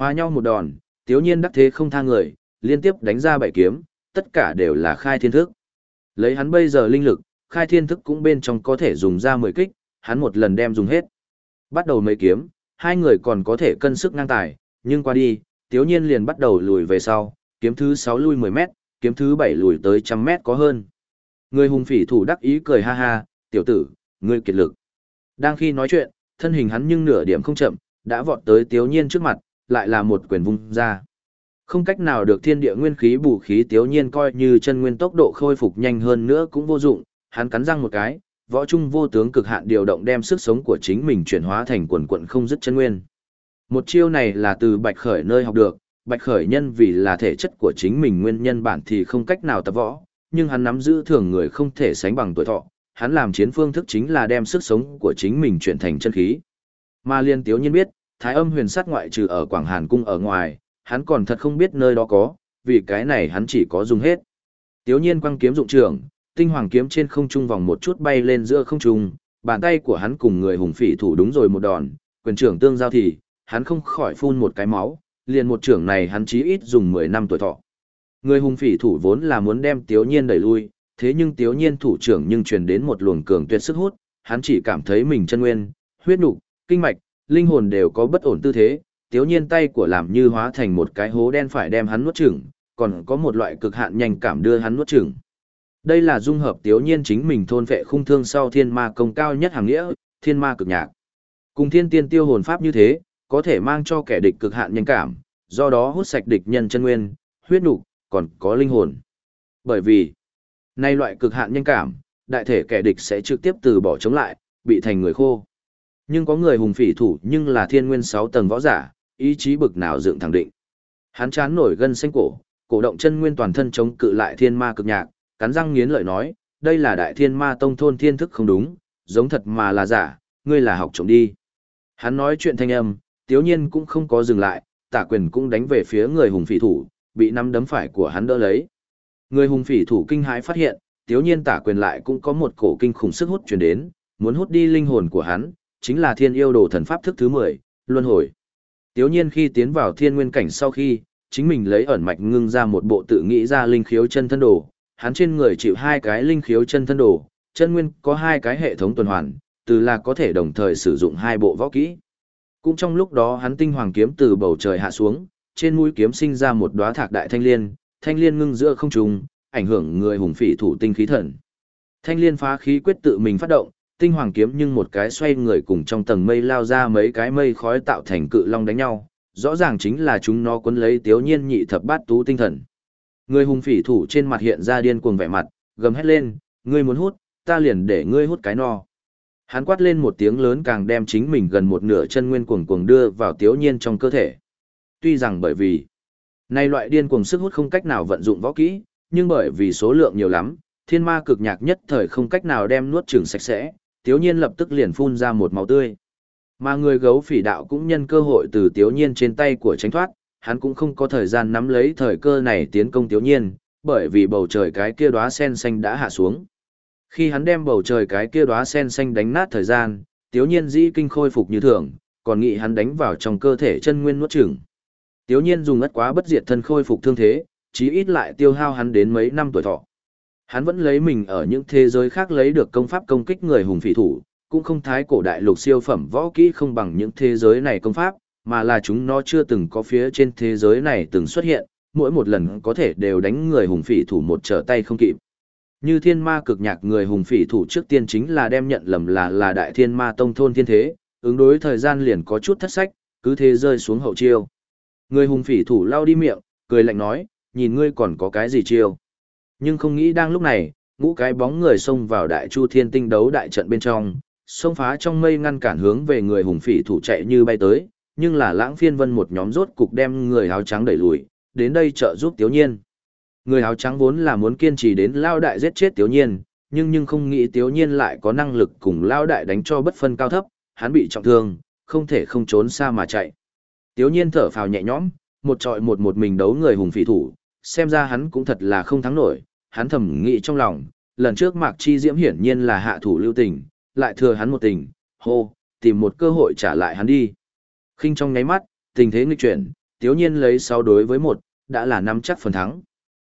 Hòa nhau một đòn, tiếu nhiên đắc thế không tha người, liên tiếp đánh ra bảy kiếm, tất cả đều là khai thiên thức. Lấy hắn bây giờ linh lực, khai thiên thức cũng bên trong có thể dùng ra 10 kích, hắn một lần đem dùng hết. Bắt đầu mấy kiếm, hai người còn có thể cân sức ngang tài, nhưng qua đi, tiếu nhiên liền bắt đầu lùi về sau, kiếm thứ 6 lui 10 mét, kiếm thứ 7 lùi tới trăm mét có hơn. Người hùng phỉ thủ đắc ý cười ha ha, tiểu tử, ngươi kiệt lực. Đang khi nói chuyện, thân hình hắn nhưng nửa điểm không chậm, đã vọt tới tiếu nhiên trước mặt, lại là một quyền vung ra. Không cách nào được thiên địa nguyên khí bù khí tiếu nhiên coi như chân nguyên tốc độ khôi phục nhanh hơn nữa cũng vô dụng, hắn cắn răng một cái, võ trung vô tướng cực hạn điều động đem sức sống của chính mình chuyển hóa thành quần quận không dứt chân nguyên. Một chiêu này là từ Bạch Khởi nơi học được, Bạch Khởi nhân vì là thể chất của chính mình nguyên nhân bản thì không cách nào tập võ, nhưng hắn nắm giữ thường người không thể sánh bằng tuổi thọ, hắn làm chiến phương thức chính là đem sức sống của chính mình chuyển thành chân khí. Mà liên tiếu nhiên biết, thái âm huyền sát ngoại trừ ở Quảng Hàn Cung ở ngoài, hắn còn thật không biết nơi đó có, vì cái này hắn chỉ có dùng hết. Tiếu nhiên quăng kiếm dụng trường, tinh hoàng kiếm trên không trung vòng một chút bay lên giữa không trung, bàn tay của hắn cùng người hùng phỉ thủ đúng rồi một đòn, quyền trưởng tương giao thì, hắn không khỏi phun một cái máu, liền một trưởng này hắn chí ít dùng 10 năm tuổi thọ. Người hùng phỉ thủ vốn là muốn đem Tiếu Nhiên đẩy lui, thế nhưng Tiếu Nhiên thủ trưởng nhưng truyền đến một luồng cường tuyệt sức hút, hắn chỉ cảm thấy mình chân nguyên, huyết nục, kinh mạch, linh hồn đều có bất ổn tư thế, Tiếu Nhiên tay của làm như hóa thành một cái hố đen phải đem hắn nuốt chửng, còn có một loại cực hạn nhanh cảm đưa hắn nuốt chửng. Đây là dung hợp Tiếu Nhiên chính mình thôn vệ khung thương sau thiên ma công cao nhất hàng nghĩa, thiên ma cực nhạc. Cùng thiên tiên tiêu hồn pháp như thế, có thể mang cho kẻ địch cực hạn nhanh cảm, do đó hút sạch địch nhân chân nguyên, huyết nục, còn có linh hồn. Bởi vì, nay loại cực hạn nhanh cảm, đại thể kẻ địch sẽ trực tiếp từ bỏ chống lại, bị thành người khô. Nhưng có người hùng phỉ thủ nhưng là thiên nguyên 6 tầng võ giả, ý chí bực nào dựng thẳng định. Hắn chán nổi gân xanh cổ, cổ động chân nguyên toàn thân chống cự lại thiên ma cực nhạc, cắn răng nghiến lợi nói, đây là đại thiên ma tông thôn thiên thức không đúng, giống thật mà là giả, ngươi là học trộm đi. Hắn nói chuyện thanh âm, tiếu nhiên cũng không có dừng lại, tả quyền cũng đánh về phía người hùng phỉ thủ, bị nắm đấm phải của hắn đỡ lấy. Người hùng phỉ thủ kinh hãi phát hiện, tiếu nhiên tả quyền lại cũng có một cổ kinh khủng sức hút truyền đến, muốn hút đi linh hồn của hắn, chính là thiên yêu đồ thần pháp thức thứ 10, luân hồi. Tiếu nhiên khi tiến vào thiên nguyên cảnh sau khi, chính mình lấy ẩn mạch ngưng ra một bộ tự nghĩ ra linh khiếu chân thân đồ, hắn trên người chịu hai cái linh khiếu chân thân đồ, chân nguyên có hai cái hệ thống tuần hoàn, từ là có thể đồng thời sử dụng hai bộ võ kỹ. Cũng trong lúc đó hắn tinh hoàng kiếm từ bầu trời hạ xuống, trên mũi kiếm sinh ra một đóa thạc đại thanh liên, thanh liên ngưng giữa không trung, ảnh hưởng người hùng phỉ thủ tinh khí thần. Thanh liên phá khí quyết tự mình phát động, tinh hoàng kiếm nhưng một cái xoay người cùng trong tầng mây lao ra mấy cái mây khói tạo thành cự long đánh nhau, rõ ràng chính là chúng nó cuốn lấy tiếu nhiên nhị thập bát tú tinh thần. Người hùng phỉ thủ trên mặt hiện ra điên cuồng vẻ mặt, gầm hét lên, ngươi muốn hút, ta liền để ngươi hút cái no. Hắn quát lên một tiếng lớn càng đem chính mình gần một nửa chân nguyên cuồng cuồng đưa vào tiếu nhiên trong cơ thể. Tuy rằng bởi vì nay loại điên cuồng sức hút không cách nào vận dụng võ kỹ, nhưng bởi vì số lượng nhiều lắm, thiên ma cực nhạc nhất thời không cách nào đem nuốt chửng sạch sẽ, tiếu nhiên lập tức liền phun ra một máu tươi. Mà người gấu phỉ đạo cũng nhân cơ hội từ tiếu nhiên trên tay của tránh thoát, hắn cũng không có thời gian nắm lấy thời cơ này tiến công tiếu nhiên, bởi vì bầu trời cái kia đóa sen xanh đã hạ xuống. Khi hắn đem bầu trời cái kia đóa sen xanh đánh nát thời gian, tiếu nhiên dĩ kinh khôi phục như thường, còn nghĩ hắn đánh vào trong cơ thể chân nguyên nuốt chửng. Tiếu nhiên dùng ất quá bất diệt thân khôi phục thương thế, chí ít lại tiêu hao hắn đến mấy năm tuổi thọ. Hắn vẫn lấy mình ở những thế giới khác lấy được công pháp công kích người hùng phỉ thủ, cũng không thái cổ đại lục siêu phẩm võ kỹ không bằng những thế giới này công pháp, mà là chúng nó chưa từng có phía trên thế giới này từng xuất hiện, mỗi một lần có thể đều đánh người hùng phỉ thủ một trở tay không kịp. Như thiên ma cực nhạc người hùng phỉ thủ trước tiên chính là đem nhận lầm là là đại thiên ma tông thôn thiên thế, ứng đối thời gian liền có chút thất sách, cứ thế rơi xuống hậu chiêu. Người hùng phỉ thủ lao đi miệng, cười lạnh nói, nhìn ngươi còn có cái gì chiêu. Nhưng không nghĩ đang lúc này, ngũ cái bóng người xông vào đại chu thiên tinh đấu đại trận bên trong, xông phá trong mây ngăn cản hướng về người hùng phỉ thủ chạy như bay tới, nhưng là lãng phiên vân một nhóm rốt cục đem người áo trắng đẩy lùi, đến đây trợ giúp Tiếu Nhiên. Người áo trắng vốn là muốn kiên trì đến lao đại giết chết Tiếu Nhiên, nhưng nhưng không nghĩ Tiếu Nhiên lại có năng lực cùng lao đại đánh cho bất phân cao thấp, hắn bị trọng thương, không thể không trốn xa mà chạy. Tiếu Nhiên thở phào nhẹ nhõm, một trọi một một mình đấu người hùng phỉ thủ, xem ra hắn cũng thật là không thắng nổi, hắn thầm nghĩ trong lòng, lần trước Mạc Chi Diễm hiển nhiên là hạ thủ lưu tình, lại thừa hắn một tình, hô, tìm một cơ hội trả lại hắn đi. khinh trong nháy mắt, tình thế nghịch chuyển, tiếu nhiên lấy 6 đối với 1, đã là nắm chắc phần thắng.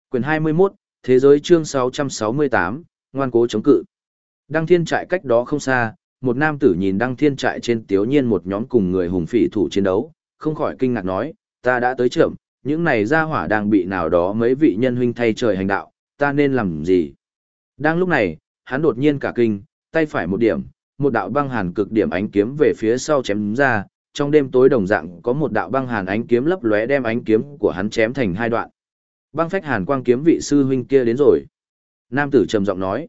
Quyền 21, Thế giới chương 668, ngoan cố chống cự. Đăng thiên trại cách đó không xa, một nam tử nhìn đăng thiên trại trên tiếu nhiên một nhóm cùng người hùng phỉ thủ chiến đấu, không khỏi kinh ngạc nói, ta đã tới trưởng, những này ra hỏa đang bị nào đó mấy vị nhân huynh thay trời hành đạo, ta nên làm gì? Đang lúc này, hắn đột nhiên cả kinh, tay phải một điểm, một đạo băng hàn cực điểm ánh kiếm về phía sau chém ra, trong đêm tối đồng dạng có một đạo băng hàn ánh kiếm lấp lóe đem ánh kiếm của hắn chém thành hai đoạn. Băng phách hàn quang kiếm vị sư huynh kia đến rồi. Nam tử trầm giọng nói.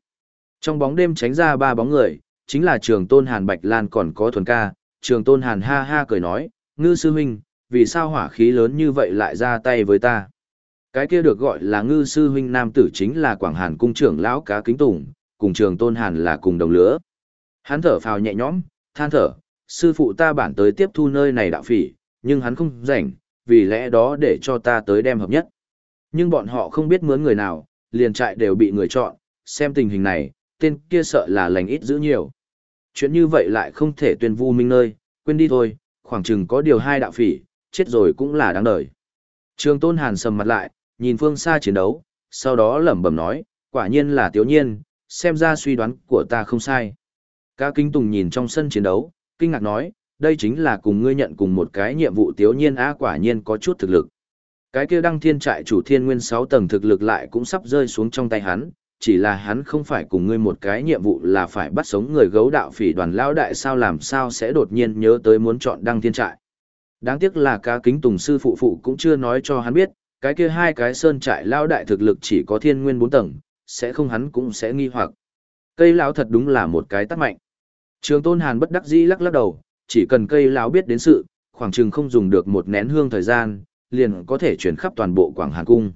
Trong bóng đêm tránh ra ba bóng người, chính là trường tôn hàn bạch lan còn có thuần ca. Trường tôn hàn ha ha cười nói, ngư sư huynh, vì sao hỏa khí lớn như vậy lại ra tay với ta? Cái kia được gọi là ngư sư huynh nam tử chính là quảng hàn cung trưởng lão cá kính tùng, cùng trường tôn hàn là cùng đồng lứa. Hắn thở phào nhẹ nhõm, than thở, sư phụ ta bản tới tiếp thu nơi này đạo phỉ, nhưng hắn không rảnh, vì lẽ đó để cho ta tới đem hợp nhất. Nhưng bọn họ không biết mướn người nào, liền trại đều bị người chọn, xem tình hình này, tên kia sợ là lành ít giữ nhiều. Chuyện như vậy lại không thể tuyên vu minh nơi, quên đi thôi, khoảng chừng có điều hai đạo phỉ, chết rồi cũng là đáng đời. Trường tôn hàn sầm mặt lại, nhìn phương xa chiến đấu, sau đó lẩm bẩm nói, quả nhiên là tiểu nhiên, xem ra suy đoán của ta không sai. Ca kinh tùng nhìn trong sân chiến đấu, kinh ngạc nói, đây chính là cùng ngươi nhận cùng một cái nhiệm vụ tiểu nhiên á quả nhiên có chút thực lực. Cái kia đăng thiên trại chủ thiên nguyên 6 tầng thực lực lại cũng sắp rơi xuống trong tay hắn, chỉ là hắn không phải cùng ngươi một cái nhiệm vụ là phải bắt sống người gấu đạo phỉ đoàn lao đại sao làm sao sẽ đột nhiên nhớ tới muốn chọn đăng thiên trại. Đáng tiếc là ca kính tùng sư phụ phụ cũng chưa nói cho hắn biết, cái kia hai cái sơn trại lao đại thực lực chỉ có thiên nguyên bốn tầng, sẽ không hắn cũng sẽ nghi hoặc. Cây lão thật đúng là một cái tắt mạnh. Trường tôn hàn bất đắc dĩ lắc lắc đầu, chỉ cần cây lão biết đến sự, khoảng chừng không dùng được một nén hương thời gian, liền có thể chuyển khắp toàn bộ Quảng Hàn Cung.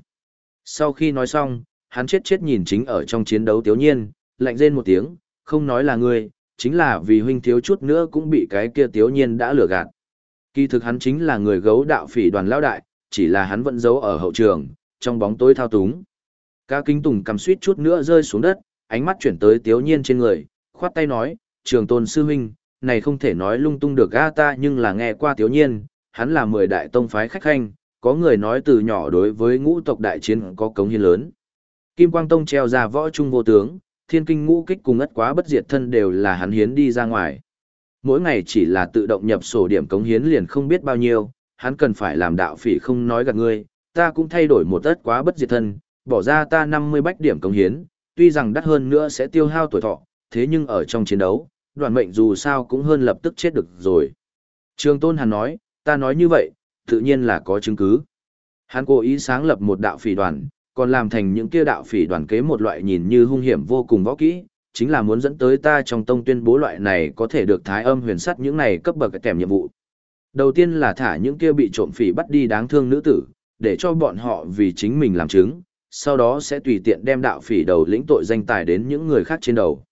Sau khi nói xong, hắn chết chết nhìn chính ở trong chiến đấu tiếu nhiên, lạnh rên một tiếng, không nói là ngươi, chính là vì huynh thiếu chút nữa cũng bị cái kia tiếu nhiên đã lừa gạt. Kỳ thực hắn chính là người gấu đạo phỉ đoàn lão đại, chỉ là hắn vẫn giấu ở hậu trường, trong bóng tối thao túng. Ca kính tùng cầm suýt chút nữa rơi xuống đất, ánh mắt chuyển tới tiếu nhiên trên người, khoát tay nói, trường tôn sư huynh, này không thể nói lung tung được ga ta nhưng là nghe qua tiếu nhiên, hắn là mười đại tông phái khách khanh, có người nói từ nhỏ đối với ngũ tộc đại chiến có cống hiến lớn. Kim Quang Tông treo ra võ trung vô tướng, thiên kinh ngũ kích cùng ất quá bất diệt thân đều là hắn hiến đi ra ngoài. Mỗi ngày chỉ là tự động nhập sổ điểm cống hiến liền không biết bao nhiêu, hắn cần phải làm đạo phỉ không nói gạt ngươi, ta cũng thay đổi một tất quá bất diệt thân, bỏ ra ta 50 bách điểm công hiến, tuy rằng đắt hơn nữa sẽ tiêu hao tuổi thọ, thế nhưng ở trong chiến đấu, đoàn mệnh dù sao cũng hơn lập tức chết được rồi. Trường Tôn Hàn nói, ta nói như vậy, tự nhiên là có chứng cứ. Hắn cố ý sáng lập một đạo phỉ đoàn, còn làm thành những kia đạo phỉ đoàn kế một loại nhìn như hung hiểm vô cùng võ kỹ, chính là muốn dẫn tới ta trong tông tuyên bố loại này có thể được thái âm huyền sắt những này cấp bậc kèm nhiệm vụ. Đầu tiên là thả những kia bị trộm phỉ bắt đi đáng thương nữ tử, để cho bọn họ vì chính mình làm chứng, sau đó sẽ tùy tiện đem đạo phỉ đầu lĩnh tội danh tài đến những người khác trên đầu.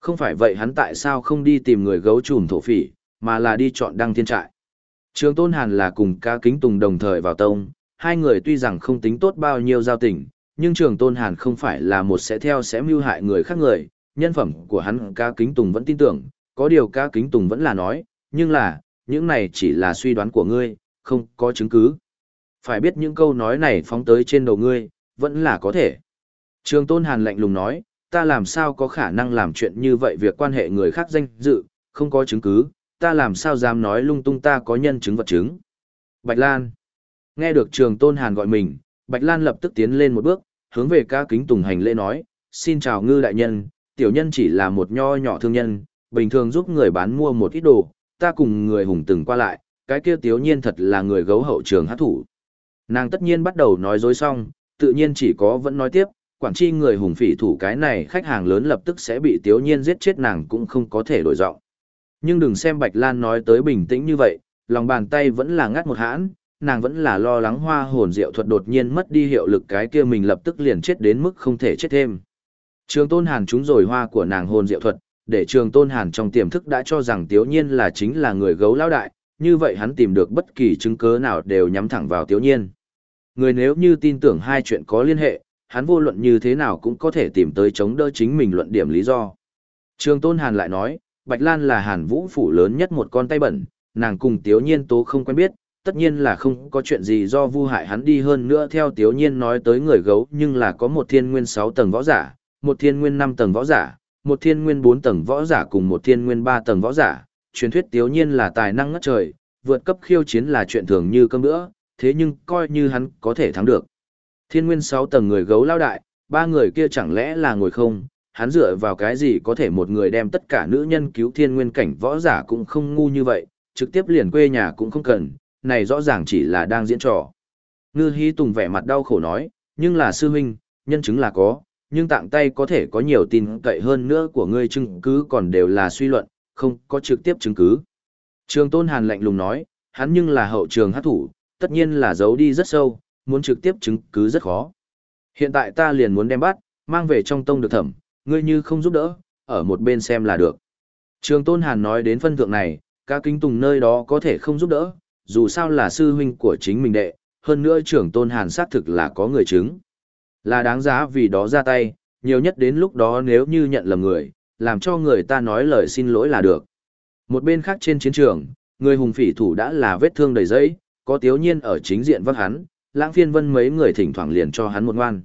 Không phải vậy hắn tại sao không đi tìm người gấu trùm thổ phỉ, mà là đi chọn đăng thiên trại. Trường Tôn Hàn là cùng ca kính tùng đồng thời vào tông, hai người tuy rằng không tính tốt bao nhiêu giao tình, nhưng Trường Tôn Hàn không phải là một sẽ theo sẽ mưu hại người khác người, nhân phẩm của hắn ca kính tùng vẫn tin tưởng, có điều ca kính tùng vẫn là nói, nhưng là, những này chỉ là suy đoán của ngươi, không có chứng cứ. Phải biết những câu nói này phóng tới trên đầu ngươi, vẫn là có thể. Trường Tôn Hàn lạnh lùng nói, ta làm sao có khả năng làm chuyện như vậy việc quan hệ người khác danh dự, không có chứng cứ, ta làm sao dám nói lung tung ta có nhân chứng vật chứng. Bạch Lan. Nghe được trường tôn hàn gọi mình, Bạch Lan lập tức tiến lên một bước, hướng về ca kính tùng hành lễ nói, xin chào ngư đại nhân, tiểu nhân chỉ là một nho nhỏ thương nhân, bình thường giúp người bán mua một ít đồ, ta cùng người hùng từng qua lại, cái kia tiếu nhiên thật là người gấu hậu trường hát thủ. Nàng tất nhiên bắt đầu nói dối xong, tự nhiên chỉ có vẫn nói tiếp, quản chi người hùng phỉ thủ cái này khách hàng lớn lập tức sẽ bị tiếu nhiên giết chết nàng cũng không có thể đổi giọng. Nhưng đừng xem Bạch Lan nói tới bình tĩnh như vậy, lòng bàn tay vẫn là ngắt một hãn, nàng vẫn là lo lắng hoa hồn diệu thuật đột nhiên mất đi hiệu lực cái kia mình lập tức liền chết đến mức không thể chết thêm. Trường Tôn Hàn trúng rồi hoa của nàng hồn diệu thuật, để Trường Tôn Hàn trong tiềm thức đã cho rằng Tiếu Nhiên là chính là người gấu lão đại, như vậy hắn tìm được bất kỳ chứng cứ nào đều nhắm thẳng vào Tiếu Nhiên. Người nếu như tin tưởng hai chuyện có liên hệ, hắn vô luận như thế nào cũng có thể tìm tới chống đỡ chính mình luận điểm lý do. Trường Tôn Hàn lại nói, Bạch Lan là Hàn Vũ phủ lớn nhất một con tay bẩn, nàng cùng Tiếu Nhiên Tố không quen biết, tất nhiên là không có chuyện gì do vu hại hắn đi hơn nữa theo Tiếu Nhiên nói tới người gấu nhưng là có một thiên nguyên 6 tầng võ giả, một thiên nguyên 5 tầng võ giả, một thiên nguyên 4 tầng võ giả cùng một thiên nguyên 3 tầng võ giả, truyền thuyết Tiếu Nhiên là tài năng ngất trời, vượt cấp khiêu chiến là chuyện thường như cơm bữa, thế nhưng coi như hắn có thể thắng được. Thiên nguyên 6 tầng người gấu lao đại, ba người kia chẳng lẽ là ngồi không, hắn dựa vào cái gì có thể một người đem tất cả nữ nhân cứu thiên nguyên cảnh võ giả cũng không ngu như vậy, trực tiếp liền quê nhà cũng không cần, này rõ ràng chỉ là đang diễn trò. Ngư Hi Tùng vẻ mặt đau khổ nói, nhưng là sư huynh, nhân chứng là có, nhưng tạng tay có thể có nhiều tin cậy hơn nữa của ngươi chứng cứ còn đều là suy luận, không có trực tiếp chứng cứ. Trường Tôn Hàn lạnh lùng nói, hắn nhưng là hậu trường hát thủ, tất nhiên là giấu đi rất sâu, muốn trực tiếp chứng cứ rất khó. Hiện tại ta liền muốn đem bắt, mang về trong tông được thẩm, ngươi như không giúp đỡ, ở một bên xem là được. Trường Tôn Hàn nói đến phân thượng này, ca kinh tùng nơi đó có thể không giúp đỡ, dù sao là sư huynh của chính mình đệ, hơn nữa trưởng Tôn Hàn xác thực là có người chứng. Là đáng giá vì đó ra tay, nhiều nhất đến lúc đó nếu như nhận lầm người, làm cho người ta nói lời xin lỗi là được. Một bên khác trên chiến trường, người hùng phỉ thủ đã là vết thương đầy dẫy, có tiếu nhiên ở chính diện vác hắn, lãng phiên vân mấy người thỉnh thoảng liền cho hắn một ngoan.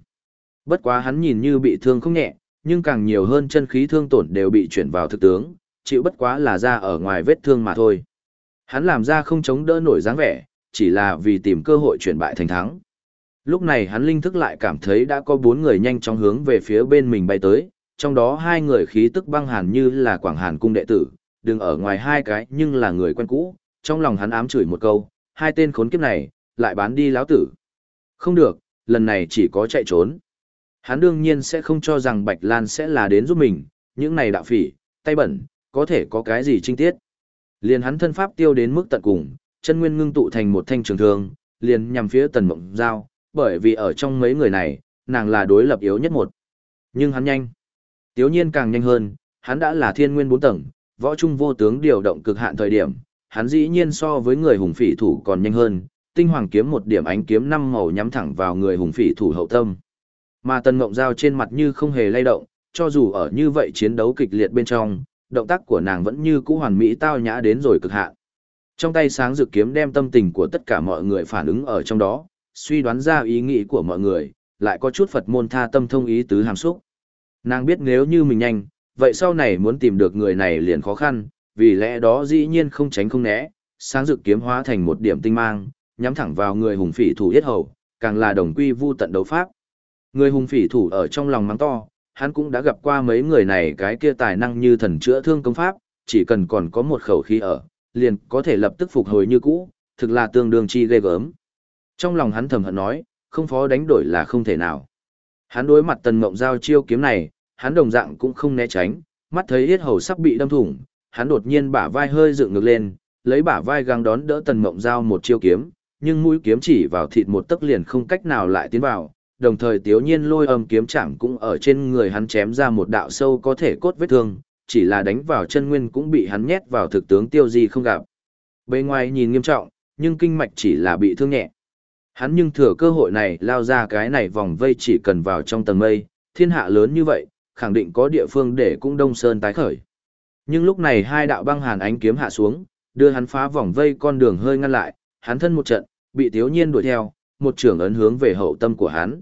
Bất quá hắn nhìn như bị thương không nhẹ, nhưng càng nhiều hơn chân khí thương tổn đều bị chuyển vào thực tướng, chịu bất quá là ra ở ngoài vết thương mà thôi. Hắn làm ra không chống đỡ nổi dáng vẻ, chỉ là vì tìm cơ hội chuyển bại thành thắng. Lúc này hắn linh thức lại cảm thấy đã có bốn người nhanh chóng hướng về phía bên mình bay tới, trong đó hai người khí tức băng hàn như là Quảng Hàn cung đệ tử, đừng ở ngoài hai cái nhưng là người quen cũ, trong lòng hắn ám chửi một câu, hai tên khốn kiếp này, lại bán đi láo tử. Không được, lần này chỉ có chạy trốn. Hắn đương nhiên sẽ không cho rằng Bạch Lan sẽ là đến giúp mình, những này đạo phỉ, tay bẩn, có thể có cái gì trinh tiết. Liền hắn thân pháp tiêu đến mức tận cùng, chân nguyên ngưng tụ thành một thanh trường thương, liền nhằm phía tần mộng giao, bởi vì ở trong mấy người này, nàng là đối lập yếu nhất một. Nhưng hắn nhanh. Tiếu nhiên càng nhanh hơn, hắn đã là thiên nguyên bốn tầng, võ trung vô tướng điều động cực hạn thời điểm, hắn dĩ nhiên so với người hùng phỉ thủ còn nhanh hơn, tinh hoàng kiếm một điểm ánh kiếm năm màu nhắm thẳng vào người hùng phỉ thủ hậu tâm. Mà tần ngộng giao trên mặt như không hề lay động, cho dù ở như vậy chiến đấu kịch liệt bên trong, động tác của nàng vẫn như cũ hoàn mỹ tao nhã đến rồi cực hạn. Trong tay sáng dự kiếm đem tâm tình của tất cả mọi người phản ứng ở trong đó, suy đoán ra ý nghĩ của mọi người, lại có chút Phật môn tha tâm thông ý tứ hàm xúc. Nàng biết nếu như mình nhanh, vậy sau này muốn tìm được người này liền khó khăn, vì lẽ đó dĩ nhiên không tránh không né, sáng dự kiếm hóa thành một điểm tinh mang, nhắm thẳng vào người hùng phỉ thủ yết hầu, càng là đồng quy vu tận đấu pháp. Người hùng phỉ thủ ở trong lòng mắng to, hắn cũng đã gặp qua mấy người này cái kia tài năng như thần chữa thương công pháp, chỉ cần còn có một khẩu khí ở, liền có thể lập tức phục hồi như cũ, thực là tương đương chi ghê gớm. Trong lòng hắn thầm hận nói, không phó đánh đổi là không thể nào. Hắn đối mặt tần mộng giao chiêu kiếm này, hắn đồng dạng cũng không né tránh, mắt thấy yết hầu sắp bị đâm thủng, hắn đột nhiên bả vai hơi dựng ngược lên, lấy bả vai găng đón đỡ tần mộng giao một chiêu kiếm, nhưng mũi kiếm chỉ vào thịt một tấc liền không cách nào lại tiến vào, đồng thời tiếu nhiên lôi âm kiếm chạm cũng ở trên người hắn chém ra một đạo sâu có thể cốt vết thương, chỉ là đánh vào chân nguyên cũng bị hắn nhét vào thực tướng tiêu di không gặp. Bên ngoài nhìn nghiêm trọng, nhưng kinh mạch chỉ là bị thương nhẹ. Hắn nhưng thừa cơ hội này lao ra cái này vòng vây chỉ cần vào trong tầng mây, thiên hạ lớn như vậy, khẳng định có địa phương để cũng đông sơn tái khởi. Nhưng lúc này hai đạo băng hàn ánh kiếm hạ xuống, đưa hắn phá vòng vây con đường hơi ngăn lại, hắn thân một trận, bị Tiếu Nhiên đuổi theo, một trường ấn hướng về hậu tâm của hắn.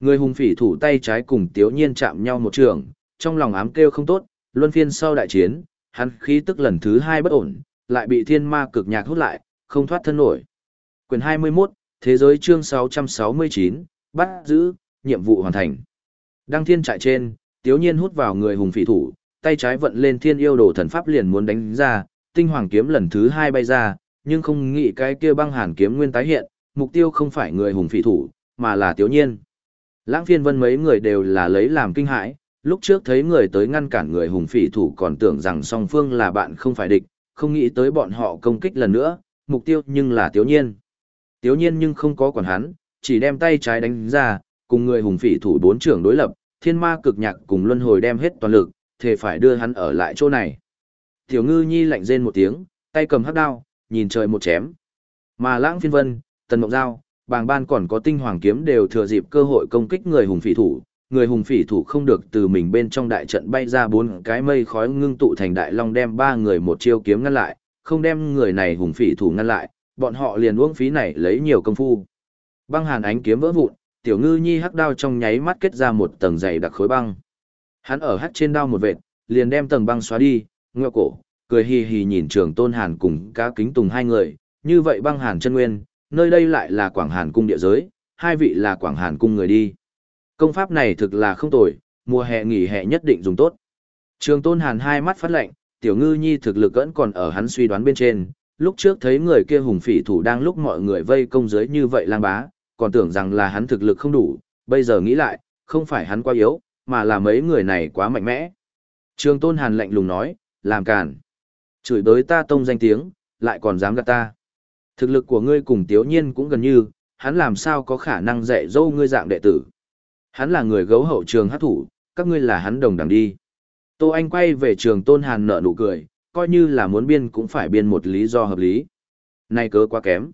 Người hùng phỉ thủ tay trái cùng Tiếu Nhiên chạm nhau một trường, trong lòng ám kêu không tốt, luân phiên sau đại chiến, hắn khí tức lần thứ hai bất ổn, lại bị thiên ma cực nhạc hút lại, không thoát thân nổi. Quyền 21, Thế giới chương 669, bắt giữ, nhiệm vụ hoàn thành. Đăng thiên trại trên, Tiếu Nhiên hút vào người hùng phỉ thủ, tay trái vận lên thiên yêu đồ thần pháp liền muốn đánh ra, tinh hoàng kiếm lần thứ hai bay ra, nhưng không nghĩ cái kia băng hàn kiếm nguyên tái hiện, mục tiêu không phải người hùng phỉ thủ, mà là Tiếu Nhiên. Lãng phiên vân mấy người đều là lấy làm kinh hãi, lúc trước thấy người tới ngăn cản người hùng phỉ thủ còn tưởng rằng song phương là bạn không phải địch, không nghĩ tới bọn họ công kích lần nữa, mục tiêu nhưng là Tiếu Nhiên. Tiếu Nhiên nhưng không có quản hắn, chỉ đem tay trái đánh ra, cùng người hùng phỉ thủ bốn trưởng đối lập, thiên ma cực nhạc cùng luân hồi đem hết toàn lực, thề phải đưa hắn ở lại chỗ này. Tiểu ngư nhi lạnh rên một tiếng, tay cầm hắc đao, nhìn trời một chém. Mà lãng phiên vân, tần mộng giao, bàng ban còn có tinh hoàng kiếm đều thừa dịp cơ hội công kích người hùng phỉ thủ. Người hùng phỉ thủ không được từ mình bên trong đại trận bay ra bốn cái mây khói ngưng tụ thành đại long đem ba người một chiêu kiếm ngăn lại, không đem người này hùng phỉ thủ ngăn lại, bọn họ liền uống phí này lấy nhiều công phu. Băng hàn ánh kiếm vỡ vụn, tiểu ngư nhi hắc đao trong nháy mắt kết ra một tầng dày đặc khối băng. Hắn ở hắc trên đao một vệt, liền đem tầng băng xóa đi, ngựa cổ, cười hì hì nhìn trường tôn hàn cùng cá kính tùng hai người, như vậy băng hàn chân nguyên, nơi đây lại là quảng hàn cung địa giới, hai vị là quảng hàn cung người đi. Công pháp này thực là không tồi, mùa hè nghỉ hè nhất định dùng tốt. Trường tôn hàn hai mắt phát lạnh, tiểu ngư nhi thực lực vẫn còn ở hắn suy đoán bên trên, lúc trước thấy người kia hùng phỉ thủ đang lúc mọi người vây công dưới như vậy lang bá, còn tưởng rằng là hắn thực lực không đủ, bây giờ nghĩ lại, không phải hắn quá yếu, mà là mấy người này quá mạnh mẽ. Trường tôn hàn lạnh lùng nói, làm càn. Chửi đối ta tông danh tiếng, lại còn dám gạt ta. Thực lực của ngươi cùng tiếu nhiên cũng gần như, hắn làm sao có khả năng dạy dỗ ngươi dạng đệ tử. Hắn là người gấu hậu trường hát thủ, các ngươi là hắn đồng đẳng đi. Tô Anh quay về trường tôn hàn nở nụ cười, coi như là muốn biên cũng phải biên một lý do hợp lý. nay cớ quá kém.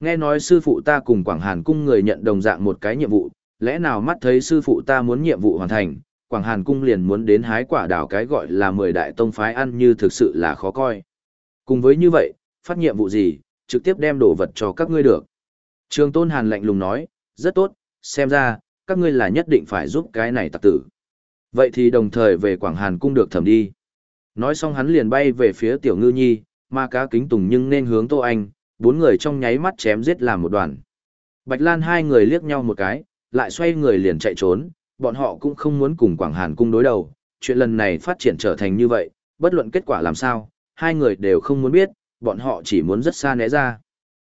Nghe nói sư phụ ta cùng Quảng Hàn cung người nhận đồng dạng một cái nhiệm vụ, lẽ nào mắt thấy sư phụ ta muốn nhiệm vụ hoàn thành, Quảng Hàn cung liền muốn đến hái quả đào cái gọi là mười đại tông phái ăn như thực sự là khó coi. Cùng với như vậy, phát nhiệm vụ gì, trực tiếp đem đồ vật cho các ngươi được. Trường Tôn Hàn lạnh lùng nói, rất tốt, xem ra, các ngươi là nhất định phải giúp cái này tặc tử. Vậy thì đồng thời về Quảng Hàn cung được thẩm đi. Nói xong hắn liền bay về phía Tiểu Ngư Nhi, mà cá kính tùng nhưng nên hướng Tô Anh, bốn người trong nháy mắt chém giết làm một đoàn. Bạch Lan hai người liếc nhau một cái, lại xoay người liền chạy trốn, bọn họ cũng không muốn cùng Quảng Hàn cung đối đầu, chuyện lần này phát triển trở thành như vậy, bất luận kết quả làm sao, hai người đều không muốn biết, bọn họ chỉ muốn rất xa né ra.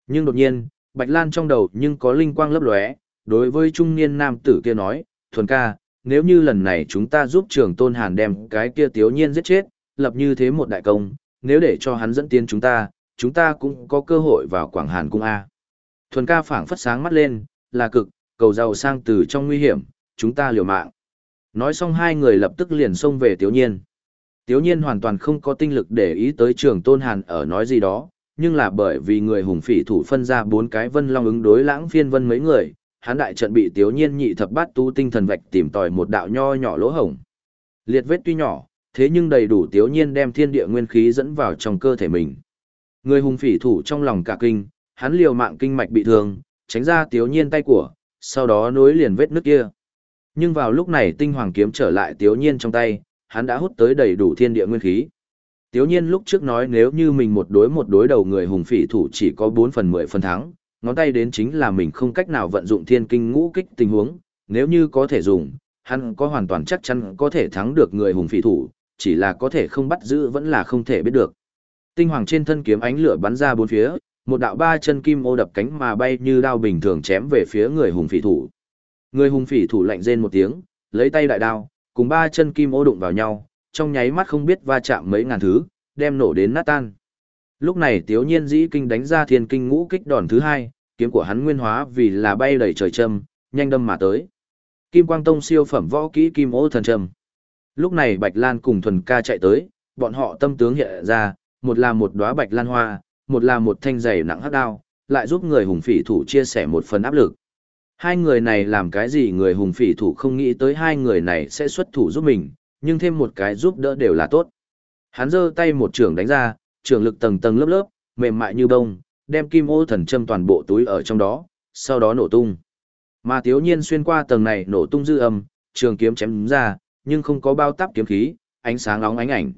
Nhưng đột nhiên, Bạch Lan trong đầu nhưng có linh quang lấp lóe, đối với trung niên nam tử kia nói, thuần ca, nếu như lần này chúng ta giúp trường tôn hàn đem cái kia tiếu nhiên giết chết, lập như thế một đại công, nếu để cho hắn dẫn tiến chúng ta, chúng ta cũng có cơ hội vào Quảng Hàn cung A. Thuần ca phảng phất sáng mắt lên, là cực, cầu giàu sang từ trong nguy hiểm, chúng ta liều mạng. Nói xong hai người lập tức liền xông về Tiếu Nhiên. Tiếu Nhiên hoàn toàn không có tinh lực để ý tới trường Tôn Hàn ở nói gì đó, nhưng là bởi vì người hùng phỉ thủ phân ra bốn cái vân long ứng đối lãng phiên vân mấy người, hắn đại trận bị Tiếu Nhiên nhị thập bát tu tinh thần vạch tìm tòi một đạo nho nhỏ lỗ hổng. Liệt vết tuy nhỏ, thế nhưng đầy đủ Tiếu Nhiên đem thiên địa nguyên khí dẫn vào trong cơ thể mình. Người hùng phỉ thủ trong lòng cả kinh, hắn liều mạng kinh mạch bị thương, tránh ra Tiếu Nhiên tay của, sau đó nối liền vết nước kia. Nhưng vào lúc này tinh hoàng kiếm trở lại Tiếu Nhiên trong tay, hắn đã hút tới đầy đủ thiên địa nguyên khí. Tiếu Nhiên lúc trước nói nếu như mình một đối một đối đầu người hùng phỉ thủ chỉ có 4 phần 10 phần thắng, ngón tay đến chính là mình không cách nào vận dụng thiên kinh ngũ kích tình huống, nếu như có thể dùng, hắn có hoàn toàn chắc chắn có thể thắng được người hùng phỉ thủ, chỉ là có thể không bắt giữ vẫn là không thể biết được. Tinh hoàng trên thân kiếm ánh lửa bắn ra bốn phía, một đạo ba chân kim ô đập cánh mà bay như đao bình thường chém về phía người hùng phỉ thủ. Người hùng phỉ thủ lạnh rên một tiếng, lấy tay đại đao, cùng ba chân kim ô đụng vào nhau, trong nháy mắt không biết va chạm mấy ngàn thứ, đem nổ đến nát tan. Lúc này Tiếu Nhiên dĩ kinh đánh ra thiên kinh ngũ kích đòn thứ hai, kiếm của hắn nguyên hóa vì là bay đầy trời châm, nhanh đâm mà tới. Kim Quang Tông siêu phẩm võ kỹ kim ô thần châm. Lúc này Bạch Lan cùng Thuần Ca chạy tới, bọn họ tâm tướng hiện ra, một là một đóa bạch lan hoa, một là một thanh giày nặng hắc đao, lại giúp người hùng phỉ thủ chia sẻ một phần áp lực. Hai người này làm cái gì người hùng phỉ thủ không nghĩ tới hai người này sẽ xuất thủ giúp mình, nhưng thêm một cái giúp đỡ đều là tốt. Hắn giơ tay một trường đánh ra, trường lực tầng tầng lớp lớp, mềm mại như bông, đem kim ô thần châm toàn bộ túi ở trong đó, sau đó nổ tung. Mà thiếu nhiên xuyên qua tầng này nổ tung dư âm, trường kiếm chém ra, nhưng không có bao táp kiếm khí, ánh sáng óng ánh ảnh.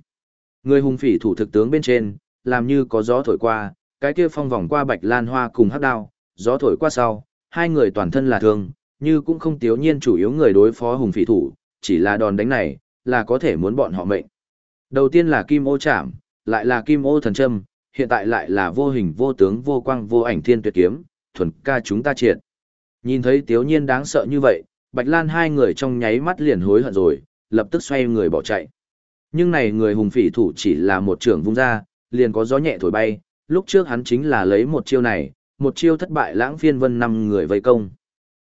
Người hùng phỉ thủ thực tướng bên trên, làm như có gió thổi qua, cái kia phong vòng qua bạch lan hoa cùng hắc đao, gió thổi qua sau, hai người toàn thân là thương, như cũng không tiếu nhiên chủ yếu người đối phó hùng phỉ thủ, chỉ là đòn đánh này, là có thể muốn bọn họ mệnh. Đầu tiên là kim ô chạm, lại là kim ô thần châm, hiện tại lại là vô hình vô tướng vô quang vô ảnh thiên tuyệt kiếm, thuần ca chúng ta triệt. Nhìn thấy tiếu nhiên đáng sợ như vậy, Bạch Lan hai người trong nháy mắt liền hối hận rồi, lập tức xoay người bỏ chạy. Nhưng này người hùng phỉ thủ chỉ là một trưởng vung ra, liền có gió nhẹ thổi bay, lúc trước hắn chính là lấy một chiêu này, một chiêu thất bại lãng phiên vân năm người vây công.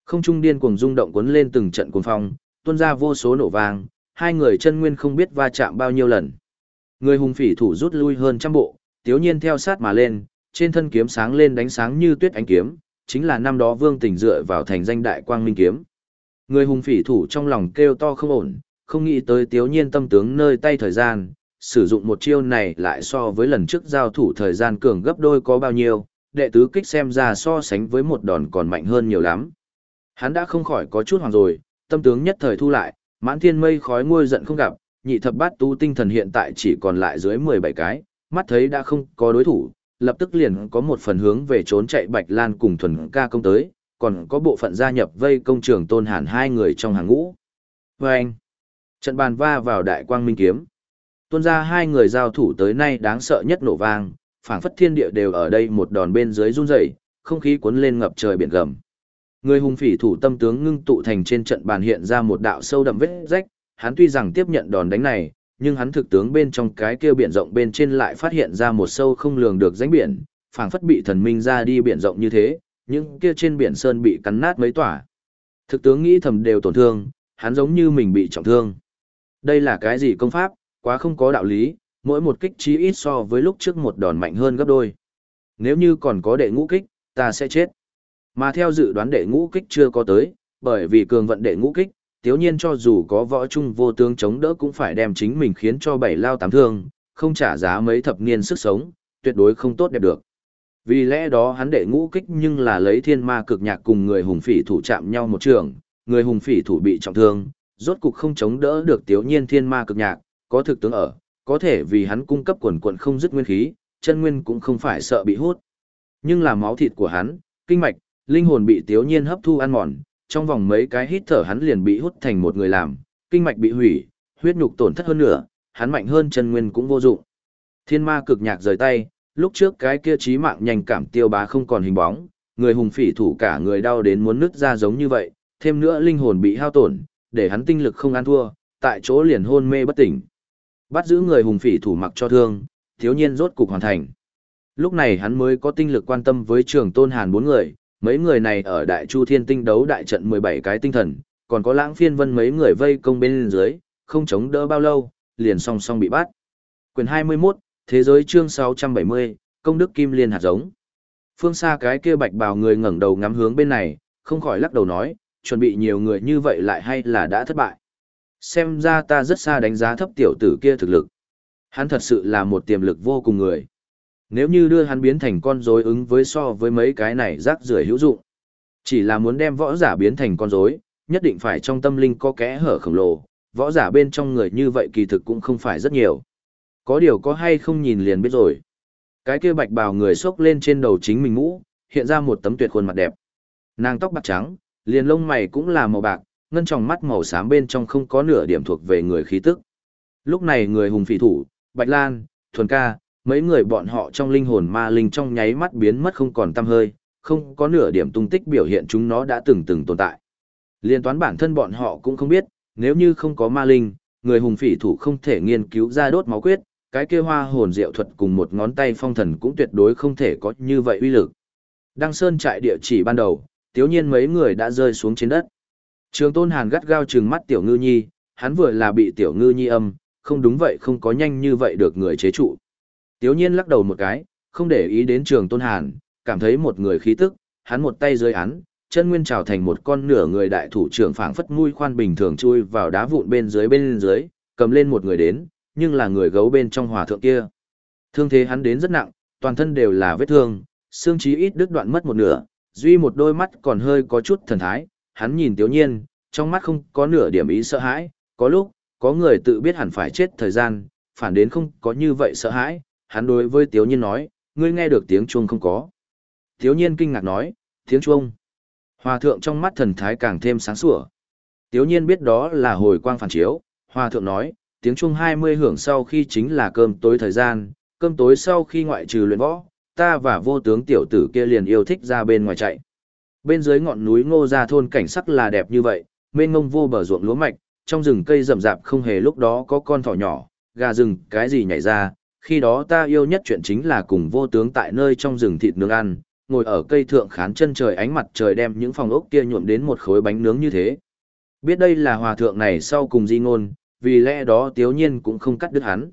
Không trung điên cuồng rung động cuốn lên từng trận cuồng phong, tuôn ra vô số nổ vang, hai người chân nguyên không biết va chạm bao nhiêu lần. Người hùng phỉ thủ rút lui hơn trăm bộ, tiếu nhiên theo sát mà lên, trên thân kiếm sáng lên đánh sáng như tuyết ánh kiếm, chính là năm đó vương tình dựa vào thành danh đại quang minh kiếm. Người hùng phỉ thủ trong lòng kêu to không ổn, không nghĩ tới tiếu nhiên tâm tướng nơi tay thời gian, sử dụng một chiêu này lại so với lần trước giao thủ thời gian cường gấp đôi có bao nhiêu, đệ tứ kích xem ra so sánh với một đòn còn mạnh hơn nhiều lắm. Hắn đã không khỏi có chút hoàng rồi, tâm tướng nhất thời thu lại, mãn thiên mây khói nguôi giận không gặp, nhị thập bát tu tinh thần hiện tại chỉ còn lại dưới 17 cái, mắt thấy đã không có đối thủ, lập tức liền có một phần hướng về trốn chạy Bạch Lan cùng thuần ca công tới, còn có bộ phận gia nhập vây công trường tôn hàn hai người trong hàng ngũ. Vâng! anh, trận bàn va vào đại quang minh kiếm. Tuôn ra hai người giao thủ tới nay đáng sợ nhất nổ vang, phảng phất thiên địa đều ở đây một đòn bên dưới run rẩy, không khí cuốn lên ngập trời biển gầm. Người hùng phỉ thủ tâm tướng ngưng tụ thành trên trận bàn hiện ra một đạo sâu đậm vết rách, hắn tuy rằng tiếp nhận đòn đánh này, nhưng hắn thực tướng bên trong cái kia biển rộng bên trên lại phát hiện ra một sâu không lường được rãnh biển, phảng phất bị thần minh ra đi biển rộng như thế, những kia trên biển sơn bị cắn nát mấy tỏa. Thực tướng nghĩ thầm đều tổn thương, hắn giống như mình bị trọng thương. Đây là cái gì công pháp, quá không có đạo lý, mỗi một kích chí ít so với lúc trước một đòn mạnh hơn gấp đôi. Nếu như còn có đệ ngũ kích, ta sẽ chết. Mà theo dự đoán đệ ngũ kích chưa có tới, bởi vì cường vận đệ ngũ kích, tiếu nhiên cho dù có võ trung vô tướng chống đỡ cũng phải đem chính mình khiến cho bảy lao tám thương, không trả giá mấy thập niên sức sống, tuyệt đối không tốt đẹp được. Vì lẽ đó hắn đệ ngũ kích nhưng là lấy thiên ma cực nhạc cùng người hùng phỉ thủ chạm nhau một trường, người hùng phỉ thủ bị trọng thương, rốt cục không chống đỡ được tiếu nhiên thiên ma cực nhạc, có thực tướng ở, có thể vì hắn cung cấp quần quần không dứt nguyên khí, chân nguyên cũng không phải sợ bị hút. Nhưng là máu thịt của hắn, kinh mạch, linh hồn bị tiếu nhiên hấp thu ăn mòn, trong vòng mấy cái hít thở hắn liền bị hút thành một người làm, kinh mạch bị hủy, huyết nhục tổn thất hơn nữa, hắn mạnh hơn chân nguyên cũng vô dụng. Thiên ma cực nhạc rời tay, lúc trước cái kia chí mạng nhanh cảm tiêu bá không còn hình bóng, người hùng phỉ thủ cả người đau đến muốn nứt ra giống như vậy, thêm nữa linh hồn bị hao tổn, để hắn tinh lực không ăn thua, tại chỗ liền hôn mê bất tỉnh. Bắt giữ người hùng phỉ thủ mặc cho thương, thiếu nhiên rốt cục hoàn thành. Lúc này hắn mới có tinh lực quan tâm với trường tôn hàn bốn người, mấy người này ở đại chu thiên tinh đấu đại trận 17 cái tinh thần, còn có lãng phiên vân mấy người vây công bên dưới, không chống đỡ bao lâu, liền song song bị bắt. Quyền 21, Thế giới chương 670, Công đức Kim Liên hạt giống. Phương xa cái kia bạch bào người ngẩng đầu ngắm hướng bên này, không khỏi lắc đầu nói, chuẩn bị nhiều người như vậy lại hay là đã thất bại. Xem ra ta rất xa đánh giá thấp tiểu tử kia thực lực. Hắn thật sự là một tiềm lực vô cùng người. Nếu như đưa hắn biến thành con rối ứng với so với mấy cái này rác rưởi hữu dụng. Chỉ là muốn đem võ giả biến thành con rối, nhất định phải trong tâm linh có kẽ hở khổng lồ, võ giả bên trong người như vậy kỳ thực cũng không phải rất nhiều. Có điều có hay không nhìn liền biết rồi. Cái kia bạch bào người xốc lên trên đầu chính mình mũ, hiện ra một tấm tuyệt khuôn mặt đẹp. Nàng tóc bạc trắng, liền lông mày cũng là màu bạc, ngân tròng mắt màu xám bên trong không có nửa điểm thuộc về người khí tức. Lúc này người hùng phỉ thủ, Bạch Lan, Thuần Ca, mấy người bọn họ trong linh hồn ma linh trong nháy mắt biến mất không còn tăm hơi, không có nửa điểm tung tích biểu hiện chúng nó đã từng từng tồn tại. Liên toán bản thân bọn họ cũng không biết, nếu như không có ma linh, người hùng phỉ thủ không thể nghiên cứu ra đốt máu quyết, cái kia hoa hồn diệu thuật cùng một ngón tay phong thần cũng tuyệt đối không thể có như vậy uy lực. Đăng Sơn trại địa chỉ ban đầu, tiếu nhiên mấy người đã rơi xuống trên đất. Trường tôn hàn gắt gao trừng mắt tiểu ngư nhi, hắn vừa là bị tiểu ngư nhi âm, không đúng vậy không có nhanh như vậy được người chế trụ. Tiếu nhiên lắc đầu một cái, không để ý đến trường tôn hàn, cảm thấy một người khí tức, hắn một tay dưới án, chân nguyên trào thành một con nửa người đại thủ trưởng phảng phất mũi khoan bình thường chui vào đá vụn bên dưới bên dưới, cầm lên một người đến, nhưng là người gấu bên trong hòa thượng kia. Thương thế hắn đến rất nặng, toàn thân đều là vết thương, xương chí ít đứt đoạn mất một nửa, duy một đôi mắt còn hơi có chút thần thái, hắn nhìn Tiếu Nhiên, trong mắt không có nửa điểm ý sợ hãi, có lúc, có người tự biết hẳn phải chết thời gian, phản đến không có như vậy sợ hãi, hắn đối với Tiếu Nhiên nói, ngươi nghe được tiếng chuông không có. Tiếu Nhiên kinh ngạc nói, tiếng chuông. Hòa thượng trong mắt thần thái càng thêm sáng sủa. Tiếu Nhiên biết đó là hồi quang phản chiếu, Hòa thượng nói, tiếng chuông 20 hưởng sau khi chính là cơm tối thời gian, cơm tối sau khi ngoại trừ luyện võ, ta và vô tướng tiểu tử kia liền yêu thích ra bên ngoài chạy. Bên dưới ngọn núi ngô ra thôn cảnh sắc là đẹp như vậy, mênh ngông vô bờ ruộng lúa mạch, trong rừng cây rậm rạp không hề lúc đó có con thỏ nhỏ, gà rừng, cái gì nhảy ra, khi đó ta yêu nhất chuyện chính là cùng vô tướng tại nơi trong rừng thịt nướng ăn, ngồi ở cây thượng khán chân trời ánh mặt trời đem những phòng ốc kia nhuộm đến một khối bánh nướng như thế. Biết đây là hòa thượng này sau cùng di ngôn, vì lẽ đó tiếu nhiên cũng không cắt đứt hắn.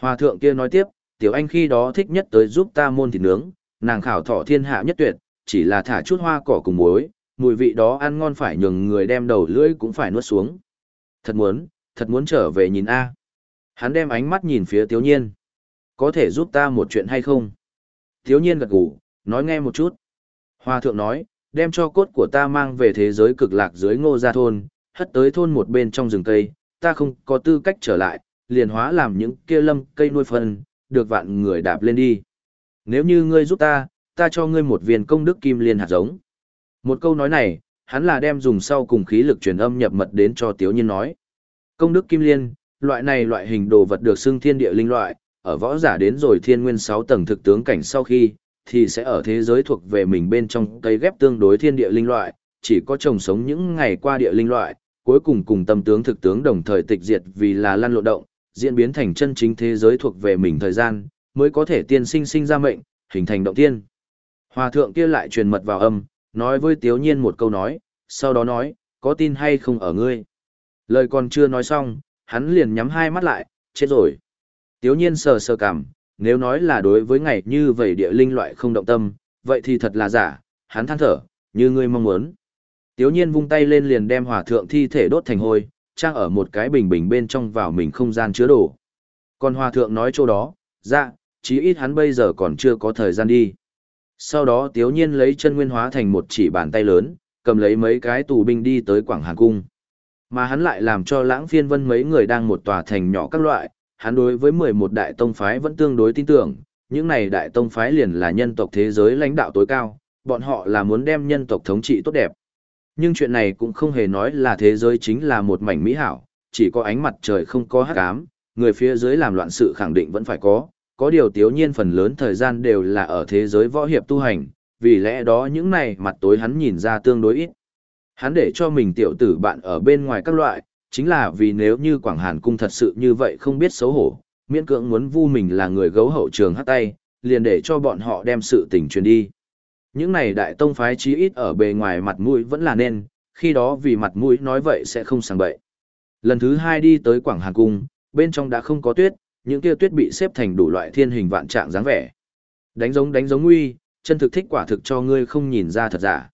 Hòa thượng kia nói tiếp, tiểu anh khi đó thích nhất tới giúp ta môn thịt nướng, nàng khảo thọ thiên hạ nhất tuyệt, chỉ là thả chút hoa cỏ cùng muối, mùi vị đó ăn ngon phải nhường người đem đầu lưỡi cũng phải nuốt xuống. Thật muốn, thật muốn trở về nhìn A. Hắn đem ánh mắt nhìn phía Tiếu Nhiên. Có thể giúp ta một chuyện hay không? Tiếu Nhiên gật gù, nói nghe một chút. Hoa thượng nói, đem cho cốt của ta mang về thế giới cực lạc dưới ngô gia thôn, hất tới thôn một bên trong rừng cây, ta không có tư cách trở lại, liền hóa làm những kia lâm cây nuôi phân, được vạn người đạp lên đi. Nếu như ngươi giúp ta, ta cho ngươi một viên công đức kim liên hạt giống. Một câu nói này, hắn là đem dùng sau cùng khí lực truyền âm nhập mật đến cho Tiếu Nhiên nói. Công đức kim liên, loại này loại hình đồ vật được xưng thiên địa linh loại, ở võ giả đến rồi thiên nguyên 6 tầng thực tướng cảnh sau khi, thì sẽ ở thế giới thuộc về mình bên trong cây ghép tương đối thiên địa linh loại, chỉ có trồng sống những ngày qua địa linh loại, cuối cùng cùng tâm tướng thực tướng đồng thời tịch diệt vì là lan lộ động, diễn biến thành chân chính thế giới thuộc về mình thời gian, mới có thể tiên sinh sinh ra mệnh, hình thành động tiên. Hòa thượng kia lại truyền mật vào âm, nói với Tiếu Nhiên một câu nói, sau đó nói, có tin hay không ở ngươi. Lời còn chưa nói xong, hắn liền nhắm hai mắt lại, chết rồi. Tiếu Nhiên sờ sờ cảm, nếu nói là đối với ngày như vậy địa linh loại không động tâm, vậy thì thật là giả, hắn than thở, như ngươi mong muốn. Tiếu Nhiên vung tay lên liền đem hòa thượng thi thể đốt thành hôi, trang ở một cái bình bình bên trong vào mình không gian chứa đồ. Còn hòa thượng nói chỗ đó, dạ, chí ít hắn bây giờ còn chưa có thời gian đi. Sau đó Tiếu Nhiên lấy chân nguyên hóa thành một chỉ bàn tay lớn, cầm lấy mấy cái tù binh đi tới Quảng hàng Cung. Mà hắn lại làm cho lãng phiên vân mấy người đang một tòa thành nhỏ các loại, hắn đối với 11 đại tông phái vẫn tương đối tin tưởng, những này đại tông phái liền là nhân tộc thế giới lãnh đạo tối cao, bọn họ là muốn đem nhân tộc thống trị tốt đẹp. Nhưng chuyện này cũng không hề nói là thế giới chính là một mảnh mỹ hảo, chỉ có ánh mặt trời không có hắc ám, người phía dưới làm loạn sự khẳng định vẫn phải có, có điều tiếu nhiên phần lớn thời gian đều là ở thế giới võ hiệp tu hành, vì lẽ đó những này mặt tối hắn nhìn ra tương đối ít. Hắn để cho mình tiểu tử bạn ở bên ngoài các loại, chính là vì nếu như Quảng Hàn Cung thật sự như vậy không biết xấu hổ, miễn cưỡng muốn vu mình là người gấu hậu trường hát tay, liền để cho bọn họ đem sự tình truyền đi. Những này đại tông phái chí ít ở bề ngoài mặt mũi vẫn là nên, khi đó vì mặt mũi nói vậy sẽ không sàng bậy. Lần thứ hai đi tới Quảng Hàn Cung, bên trong đã không có tuyết, những kia tuyết bị xếp thành đủ loại thiên hình vạn trạng dáng vẻ. Đánh giống đánh giống nguy, chân thực thích quả thực cho ngươi không nhìn ra thật giả.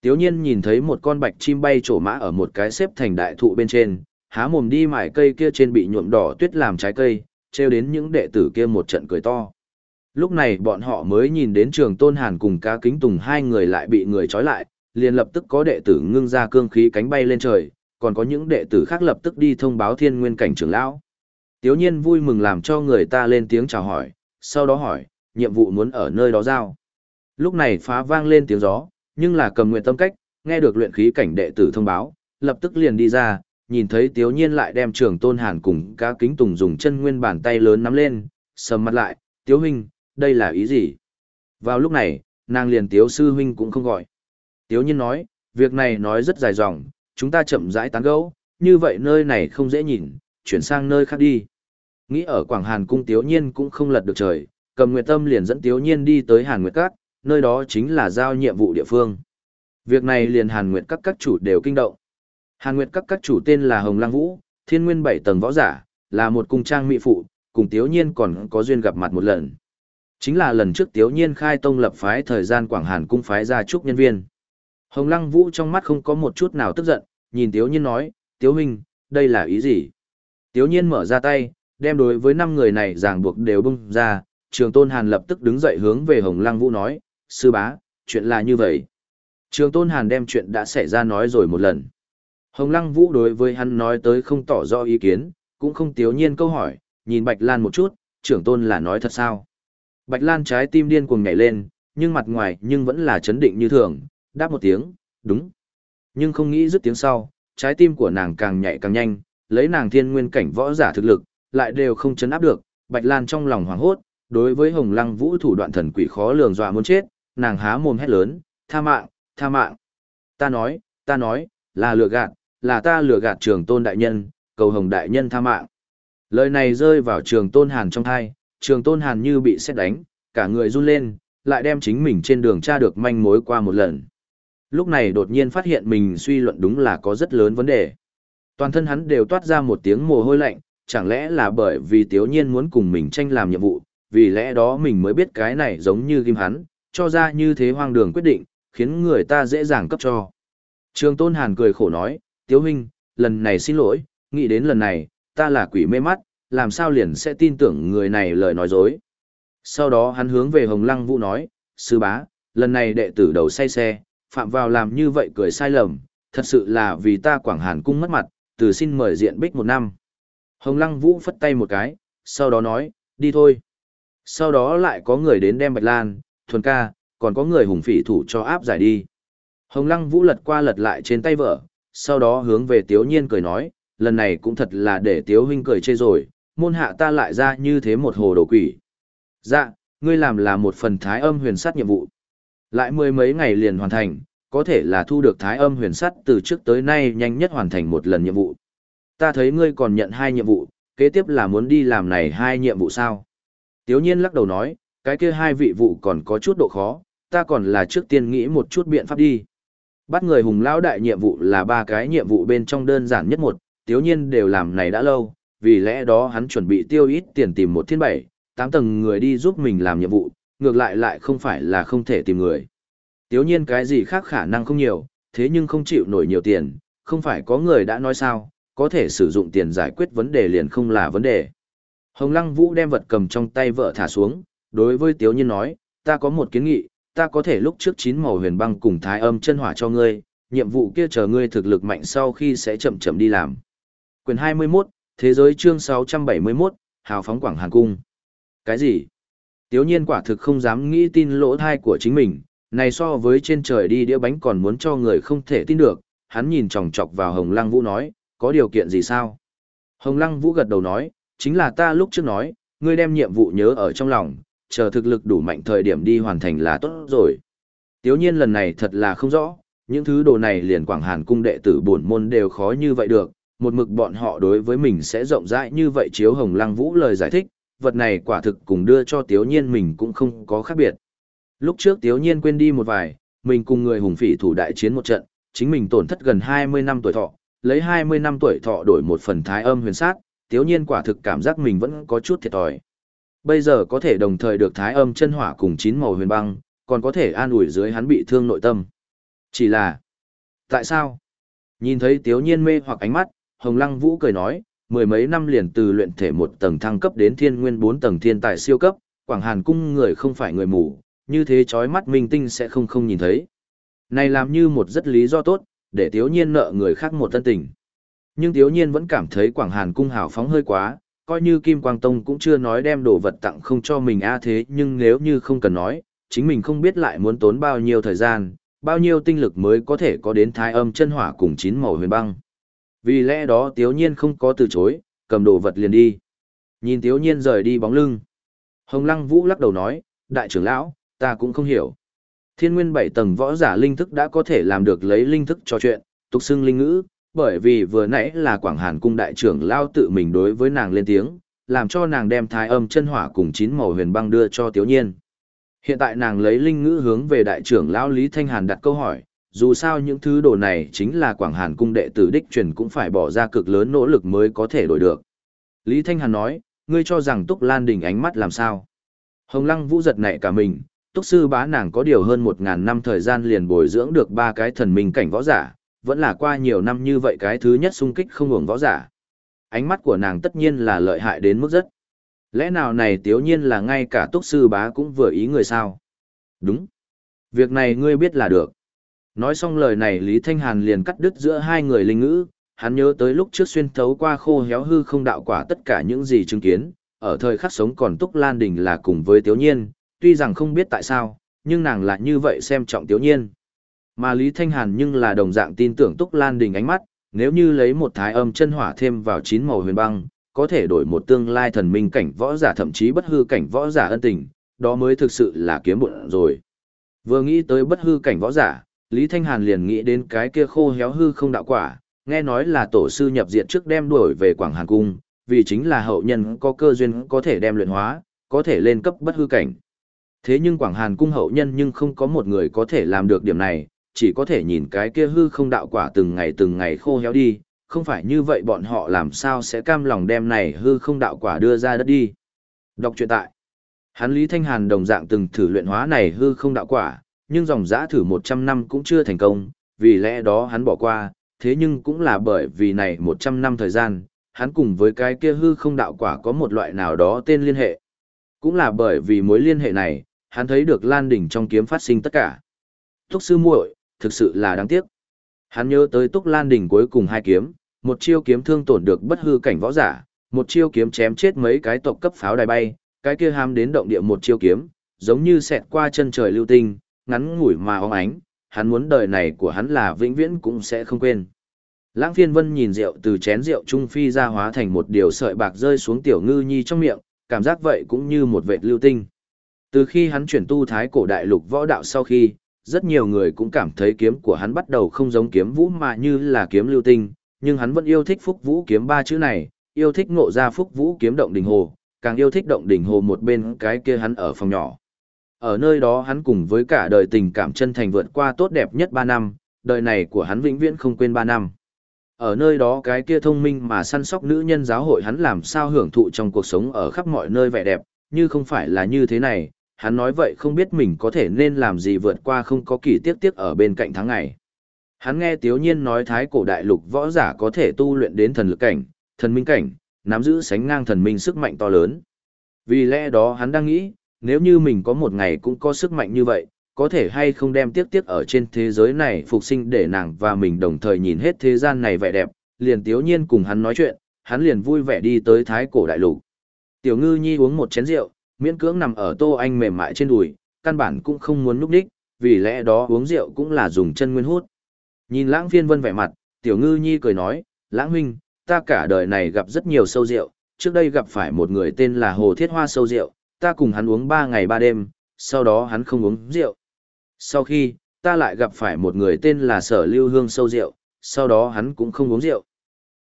Tiếu nhiên nhìn thấy một con bạch chim bay trổ mã ở một cái xếp thành đại thụ bên trên, há mồm đi mải cây kia trên bị nhuộm đỏ tuyết làm trái cây, treo đến những đệ tử kia một trận cười to. Lúc này bọn họ mới nhìn đến trường tôn hàn cùng cá kính tùng hai người lại bị người trói lại, liền lập tức có đệ tử ngưng ra cương khí cánh bay lên trời, còn có những đệ tử khác lập tức đi thông báo thiên nguyên cảnh trưởng lão. Tiếu nhiên vui mừng làm cho người ta lên tiếng chào hỏi, sau đó hỏi, nhiệm vụ muốn ở nơi đó giao. Lúc này phá vang lên tiếng gió, nhưng là cầm nguyện tâm cách, nghe được luyện khí cảnh đệ tử thông báo, lập tức liền đi ra, nhìn thấy tiếu nhiên lại đem trường tôn hàn cùng cá kính tùng dùng chân nguyên bàn tay lớn nắm lên, sầm mặt lại, tiếu huynh, đây là ý gì? Vào lúc này, nàng liền tiếu sư huynh cũng không gọi. Tiếu nhiên nói, việc này nói rất dài dòng, chúng ta chậm rãi tán gẫu, như vậy nơi này không dễ nhìn, chuyển sang nơi khác đi. Nghĩ ở Quảng Hàn cung Tiếu Nhiên cũng không lật được trời, cầm Nguyệt Tâm liền dẫn Tiếu Nhiên đi tới Hàn Nguyệt Các, nơi đó chính là giao nhiệm vụ địa phương. Việc này liền Hàn Nguyệt Các các chủ đều kinh động. Hàn Nguyệt Các các chủ tên là Hồng Lang Vũ, thiên nguyên bảy tầng võ giả, là một cung trang mỹ phụ, cùng Tiếu Nhiên còn có duyên gặp mặt một lần. Chính là lần trước Tiếu Nhiên khai tông lập phái thời gian Quảng Hàn cung phái ra trúc nhân viên. Hồng Lăng Vũ trong mắt không có một chút nào tức giận, nhìn Tiếu Nhiên nói, Tiếu Huynh, đây là ý gì? Tiếu Nhiên mở ra tay, đem đối với năm người này ràng buộc đều bung ra, Trường Tôn Hàn lập tức đứng dậy hướng về Hồng Lăng Vũ nói, sư bá, chuyện là như vậy. Trường Tôn Hàn đem chuyện đã xảy ra nói rồi một lần. Hồng Lăng Vũ đối với hắn nói tới không tỏ rõ ý kiến, cũng không tiếu nhiên câu hỏi, nhìn Bạch Lan một chút, trưởng tôn là nói thật sao. Bạch Lan trái tim điên cuồng nhảy lên, nhưng mặt ngoài nhưng vẫn là chấn định như thường, đáp một tiếng, đúng. Nhưng không nghĩ dứt tiếng sau, trái tim của nàng càng nhảy càng nhanh, lấy nàng thiên nguyên cảnh võ giả thực lực, lại đều không chấn áp được, Bạch Lan trong lòng hoảng hốt, đối với Hồng Lăng Vũ thủ đoạn thần quỷ khó lường dọa muốn chết, nàng há mồm hét lớn, "Tha mạng, tha mạng." Ta nói, ta nói, là lừa gạt, là ta lừa gạt Trường Tôn đại nhân, cầu Hồng đại nhân tha mạng. Lời này rơi vào Trường Tôn Hàn trong tai, Trường Tôn Hàn như bị sét đánh, cả người run lên, lại đem chính mình trên đường tra được manh mối qua một lần. Lúc này đột nhiên phát hiện mình suy luận đúng là có rất lớn vấn đề. Toàn thân hắn đều toát ra một tiếng mồ hôi lạnh, chẳng lẽ là bởi vì Tiếu Nhiên muốn cùng mình tranh làm nhiệm vụ, vì lẽ đó mình mới biết cái này giống như ghim hắn, cho ra như thế hoang đường quyết định, khiến người ta dễ dàng cấp cho. Trường Tôn Hàn cười khổ nói, Tiếu Huynh, lần này xin lỗi, nghĩ đến lần này, ta là quỷ mê mắt, làm sao liền sẽ tin tưởng người này lời nói dối. Sau đó hắn hướng về Hồng Lăng Vũ nói, sư bá, lần này đệ tử đầu say xe, phạm vào làm như vậy cười sai lầm, thật sự là vì ta Quảng Hàn cung mất mặt, từ xin mời diện bích một năm. Hồng Lăng Vũ phất tay một cái, sau đó nói, đi thôi. Sau đó lại có người đến đem Bạch Lan, Thuần ca, còn có người hùng phỉ thủ cho áp giải đi. Hồng Lăng Vũ lật qua lật lại trên tay vợ, sau đó hướng về Tiếu Nhiên cười nói, lần này cũng thật là để Tiếu huynh cười chê rồi, môn hạ ta lại ra như thế một hồ đồ quỷ. Dạ, ngươi làm là một phần thái âm huyền sát nhiệm vụ. Lại mười mấy ngày liền hoàn thành, có thể là thu được thái âm huyền sắt từ trước tới nay nhanh nhất hoàn thành một lần nhiệm vụ. Ta thấy ngươi còn nhận hai nhiệm vụ, kế tiếp là muốn đi làm này hai nhiệm vụ sao? Tiếu nhiên lắc đầu nói, cái kia hai vị vụ còn có chút độ khó, ta còn là trước tiên nghĩ một chút biện pháp đi. Bắt người hùng lão đại nhiệm vụ là ba cái nhiệm vụ bên trong đơn giản nhất một, tiếu nhiên đều làm này đã lâu, vì lẽ đó hắn chuẩn bị tiêu ít tiền tìm một thiên bảy, tám tầng người đi giúp mình làm nhiệm vụ, ngược lại lại không phải là không thể tìm người. Tiếu nhiên cái gì khác khả năng không nhiều, thế nhưng không chịu nổi nhiều tiền, không phải có người đã nói sao, có thể sử dụng tiền giải quyết vấn đề liền không là vấn đề. Hồng Lăng Vũ đem vật cầm trong tay vợ thả xuống, đối với Tiếu nhiên nói, ta có một kiến nghị, ta có thể lúc trước chín màu huyền băng cùng thái âm chân hỏa cho ngươi, nhiệm vụ kia chờ ngươi thực lực mạnh sau khi sẽ chậm chậm đi làm. Quyền 21, Thế giới chương 671, Hào phóng Quảng Hàn Cung. Cái gì? Tiếu nhiên quả thực không dám nghĩ tin lỗ thai của chính mình, này so với trên trời đi đĩa bánh còn muốn cho người không thể tin được, hắn nhìn chòng chọc vào Hồng Lăng Vũ nói, có điều kiện gì sao? Hồng Lăng Vũ gật đầu nói, chính là ta lúc trước nói, ngươi đem nhiệm vụ nhớ ở trong lòng, chờ thực lực đủ mạnh thời điểm đi hoàn thành là tốt rồi. Tiếu nhiên lần này thật là không rõ, những thứ đồ này liền Quảng Hàn cung đệ tử buồn môn đều khó như vậy được, một mực bọn họ đối với mình sẽ rộng rãi như vậy chiếu Hồng Lăng Vũ lời giải thích, vật này quả thực cùng đưa cho Tiếu nhiên mình cũng không có khác biệt. Lúc trước Tiếu Nhiên quên đi một vài, mình cùng người hùng phỉ thủ đại chiến một trận, chính mình tổn thất gần 20 năm tuổi thọ, lấy 20 năm tuổi thọ đổi một phần thái âm huyền sát, Tiếu Nhiên quả thực cảm giác mình vẫn có chút thiệt thòi. Bây giờ có thể đồng thời được thái âm chân hỏa cùng chín màu huyền băng, còn có thể an ủi dưới hắn bị thương nội tâm. Chỉ là, tại sao? Nhìn thấy Tiếu Nhiên mê hoặc ánh mắt, Hồng Lăng Vũ cười nói, mười mấy năm liền từ luyện thể một tầng thăng cấp đến thiên nguyên bốn tầng thiên tài siêu cấp, Quảng Hàn cung người không phải người mù, như thế chói mắt minh tinh sẽ không không nhìn thấy. Này làm như một rất lý do tốt, để Tiếu Nhiên nợ người khác một thân tình. Nhưng Tiếu Nhiên vẫn cảm thấy Quảng Hàn cung hào phóng hơi quá, coi như Kim Quang Tông cũng chưa nói đem đồ vật tặng không cho mình a thế nhưng nếu như không cần nói, chính mình không biết lại muốn tốn bao nhiêu thời gian, bao nhiêu tinh lực mới có thể có đến thái âm chân hỏa cùng chín màu huyền băng. Vì lẽ đó Tiếu Nhiên không có từ chối, cầm đồ vật liền đi. Nhìn Tiếu Nhiên rời đi bóng lưng. Hồng Lăng Vũ lắc đầu nói, đại trưởng lão, ta cũng không hiểu. Thiên nguyên bảy tầng võ giả linh thức đã có thể làm được lấy linh thức trò chuyện, tục xưng linh ngữ, bởi vì vừa nãy là Quảng Hàn cung đại trưởng lao tự mình đối với nàng lên tiếng, làm cho nàng đem thái âm chân hỏa cùng chín màu huyền băng đưa cho Tiếu Nhiên. Hiện tại nàng lấy linh ngữ hướng về đại trưởng lão Lý Thanh Hàn đặt câu hỏi, dù sao những thứ đồ này chính là Quảng Hàn cung đệ tử đích truyền cũng phải bỏ ra cực lớn nỗ lực mới có thể đổi được. Lý Thanh Hàn nói, ngươi cho rằng Túc Lan Đình ánh mắt làm sao? Hồng Lăng Vũ giật nảy cả mình, túc sư bá nàng có điều hơn một ngàn năm thời gian liền bồi dưỡng được ba cái thần minh cảnh võ giả, vẫn là qua nhiều năm như vậy cái thứ nhất sung kích không uổng võ giả. Ánh mắt của nàng tất nhiên là lợi hại đến mức rất. Lẽ nào này tiếu nhiên là ngay cả túc sư bá cũng vừa ý người sao? Đúng. Việc này ngươi biết là được. Nói xong lời này Lý Thanh Hàn liền cắt đứt giữa hai người linh ngữ, hắn nhớ tới lúc trước xuyên thấu qua khô héo hư không đạo quả tất cả những gì chứng kiến, ở thời khắc sống còn Túc Lan Đình là cùng với Tiếu Nhiên, tuy rằng không biết tại sao, nhưng nàng lại như vậy xem trọng Tiếu Nhiên. Mà Lý Thanh Hàn nhưng là đồng dạng tin tưởng Túc Lan Đình ánh mắt, nếu như lấy một thái âm chân hỏa thêm vào chín màu huyền băng, có thể đổi một tương lai thần minh cảnh võ giả thậm chí bất hư cảnh võ giả ân tình, đó mới thực sự là kiếm bụng rồi. Vừa nghĩ tới bất hư cảnh võ giả, Lý Thanh Hàn liền nghĩ đến cái kia khô héo hư không đạo quả, nghe nói là tổ sư nhập diện trước đem đuổi về Quảng Hàn Cung, vì chính là hậu nhân có cơ duyên có thể đem luyện hóa, có thể lên cấp bất hư cảnh. Thế nhưng Quảng Hàn cung hậu nhân nhưng không có một người có thể làm được điểm này, chỉ có thể nhìn cái kia hư không đạo quả từng ngày từng ngày khô héo đi, không phải như vậy bọn họ làm sao sẽ cam lòng đem này hư không đạo quả đưa ra đất đi. Đọc truyện tại. Hắn Lý Thanh Hàn đồng dạng từng thử luyện hóa này hư không đạo quả, nhưng dòng giã thử 100 năm cũng chưa thành công, vì lẽ đó hắn bỏ qua, thế nhưng cũng là bởi vì này 100 năm thời gian, hắn cùng với cái kia hư không đạo quả có một loại nào đó tên liên hệ. Cũng là bởi vì mối liên hệ này, hắn thấy được Lan Đỉnh trong kiếm phát sinh tất cả. Túc sư muội, thực sự là đáng tiếc. Hắn nhớ tới Túc Lan Đỉnh cuối cùng hai kiếm, một chiêu kiếm thương tổn được bất hư cảnh võ giả, một chiêu kiếm chém chết mấy cái tộc cấp pháo đài bay, cái kia ham đến động địa một chiêu kiếm, giống như xẹt qua chân trời lưu tinh, ngắn ngủi mà óng ánh, hắn muốn đời này của hắn là vĩnh viễn cũng sẽ không quên. Lãng phiên vân nhìn rượu từ chén rượu trung phi ra hóa thành một điều sợi bạc rơi xuống tiểu ngư nhi trong miệng, cảm giác vậy cũng như một vệt lưu tinh. Từ khi hắn chuyển tu thái cổ đại lục võ đạo sau khi, rất nhiều người cũng cảm thấy kiếm của hắn bắt đầu không giống kiếm vũ mà như là kiếm lưu tinh, nhưng hắn vẫn yêu thích phúc vũ kiếm ba chữ này, yêu thích ngộ ra phúc vũ kiếm động đỉnh hồ, càng yêu thích động đỉnh hồ một bên cái kia hắn ở phòng nhỏ. Ở nơi đó hắn cùng với cả đời tình cảm chân thành vượt qua tốt đẹp nhất 3 năm, đời này của hắn vĩnh viễn không quên 3 năm. Ở nơi đó cái kia thông minh mà săn sóc nữ nhân giáo hội hắn làm sao hưởng thụ trong cuộc sống ở khắp mọi nơi vẻ đẹp, như không phải là như thế này, hắn nói vậy không biết mình có thể nên làm gì vượt qua không có kỳ tiếc tiếc ở bên cạnh tháng ngày. Hắn nghe Tiếu Nhiên nói thái cổ đại lục võ giả có thể tu luyện đến thần lực cảnh, thần minh cảnh, nắm giữ sánh ngang thần minh sức mạnh to lớn. Vì lẽ đó hắn đang nghĩ, nếu như mình có một ngày cũng có sức mạnh như vậy, có thể hay không đem tiếc tiếc ở trên thế giới này phục sinh để nàng và mình đồng thời nhìn hết thế gian này vẻ đẹp, liền Tiếu Nhiên cùng hắn nói chuyện, hắn liền vui vẻ đi tới thái cổ đại lục. Tiểu Ngư Nhi uống một chén rượu, miễn cưỡng nằm ở Tô Anh mềm mại trên đùi, căn bản cũng không muốn núp đích, vì lẽ đó uống rượu cũng là dùng chân nguyên hút. Nhìn lãng phiên vân vẻ mặt, tiểu ngư nhi cười nói, lãng huynh, ta cả đời này gặp rất nhiều sâu rượu, trước đây gặp phải một người tên là Hồ Thiết Hoa sâu rượu, ta cùng hắn uống ba ngày ba đêm, sau đó hắn không uống rượu. Sau khi, ta lại gặp phải một người tên là Sở Lưu Hương sâu rượu, sau đó hắn cũng không uống rượu.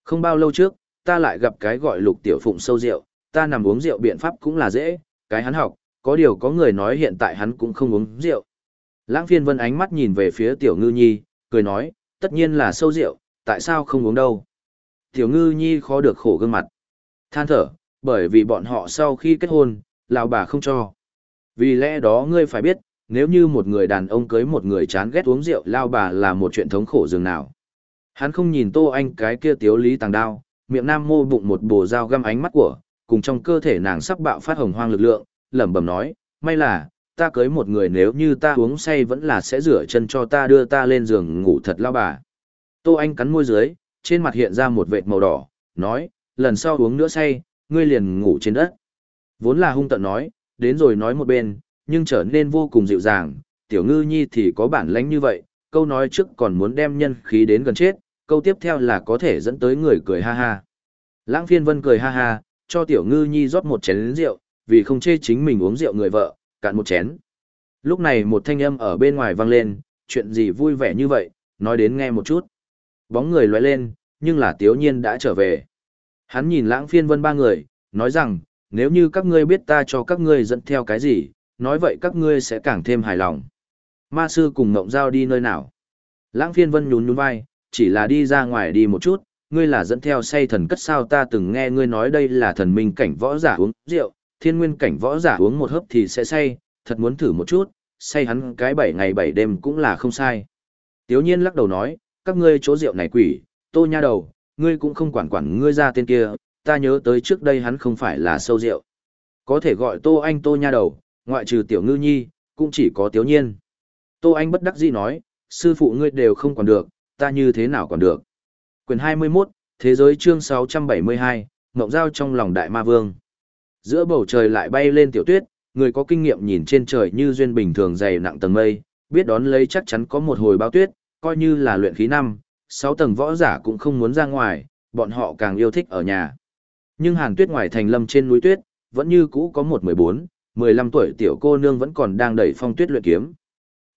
Không bao lâu trước, ta lại gặp cái gọi lục tiểu phụng sâu rượu, ta nằm uống rượu biện pháp cũng là dễ, cái hắn học, có điều có người nói hiện tại hắn cũng không uống rượu. Lãng phiên vân ánh mắt nhìn về phía tiểu ngư nhi, cười nói, tất nhiên là sâu rượu, tại sao không uống đâu. Tiểu ngư nhi khó được khổ gương mặt. Than thở, bởi vì bọn họ sau khi kết hôn, lão bà không cho. Vì lẽ đó ngươi phải biết, nếu như một người đàn ông cưới một người chán ghét uống rượu lao bà là một chuyện thống khổ dường nào. Hắn không nhìn tô anh cái kia tiếu lý tàng đao, miệng nam mô bụng một bồ dao găm ánh mắt của, cùng trong cơ thể nàng sắp bạo phát hồng hoang lực lượng, lẩm bẩm nói, may là, ta cưới một người nếu như ta uống say vẫn là sẽ rửa chân cho ta đưa ta lên giường ngủ thật lao bà. Tô Anh cắn môi dưới, trên mặt hiện ra một vệt màu đỏ, nói, lần sau uống nữa say, ngươi liền ngủ trên đất. Vốn là hung tận nói, đến rồi nói một bên, nhưng trở nên vô cùng dịu dàng, tiểu ngư nhi thì có bản lãnh như vậy, câu nói trước còn muốn đem nhân khí đến gần chết, câu tiếp theo là có thể dẫn tới người cười ha ha. Lãng phiên vân cười ha ha, cho tiểu ngư nhi rót một chén rượu, vì không chê chính mình uống rượu người vợ, cạn một chén. Lúc này một thanh âm ở bên ngoài vang lên, chuyện gì vui vẻ như vậy, nói đến nghe một chút. Bóng người lóe lên, nhưng là tiếu nhiên đã trở về. Hắn nhìn lãng phiên vân ba người, nói rằng, nếu như các ngươi biết ta cho các ngươi dẫn theo cái gì, nói vậy các ngươi sẽ càng thêm hài lòng. Ma sư cùng ngộng giao đi nơi nào? Lãng phiên vân nhún nhún vai, chỉ là đi ra ngoài đi một chút, ngươi là dẫn theo say thần cất sao ta từng nghe ngươi nói đây là thần minh cảnh võ giả uống rượu, thiên nguyên cảnh võ giả uống một hớp thì sẽ say, thật muốn thử một chút, say hắn cái bảy ngày bảy đêm cũng là không sai. Tiếu nhiên lắc đầu nói, các ngươi chỗ rượu này quỷ, tô nha đầu, ngươi cũng không quản quản ngươi ra tên kia, ta nhớ tới trước đây hắn không phải là sâu rượu. Có thể gọi tô anh tô nha đầu, ngoại trừ tiểu ngư nhi, cũng chỉ có tiếu nhiên. Tô anh bất đắc dĩ nói, sư phụ ngươi đều không còn được, ta như thế nào còn được. Quyền 21, Thế giới chương 672, Ngộng Giao trong lòng Đại Ma Vương. Giữa bầu trời lại bay lên tiểu tuyết, người có kinh nghiệm nhìn trên trời như duyên bình thường dày nặng tầng mây, biết đón lấy chắc chắn có một hồi bao tuyết, coi như là luyện khí năm, sáu tầng võ giả cũng không muốn ra ngoài, bọn họ càng yêu thích ở nhà. Nhưng hàn tuyết ngoài thành lâm trên núi tuyết, vẫn như cũ có một mười bốn, mười lăm tuổi tiểu cô nương vẫn còn đang đẩy phong tuyết luyện kiếm.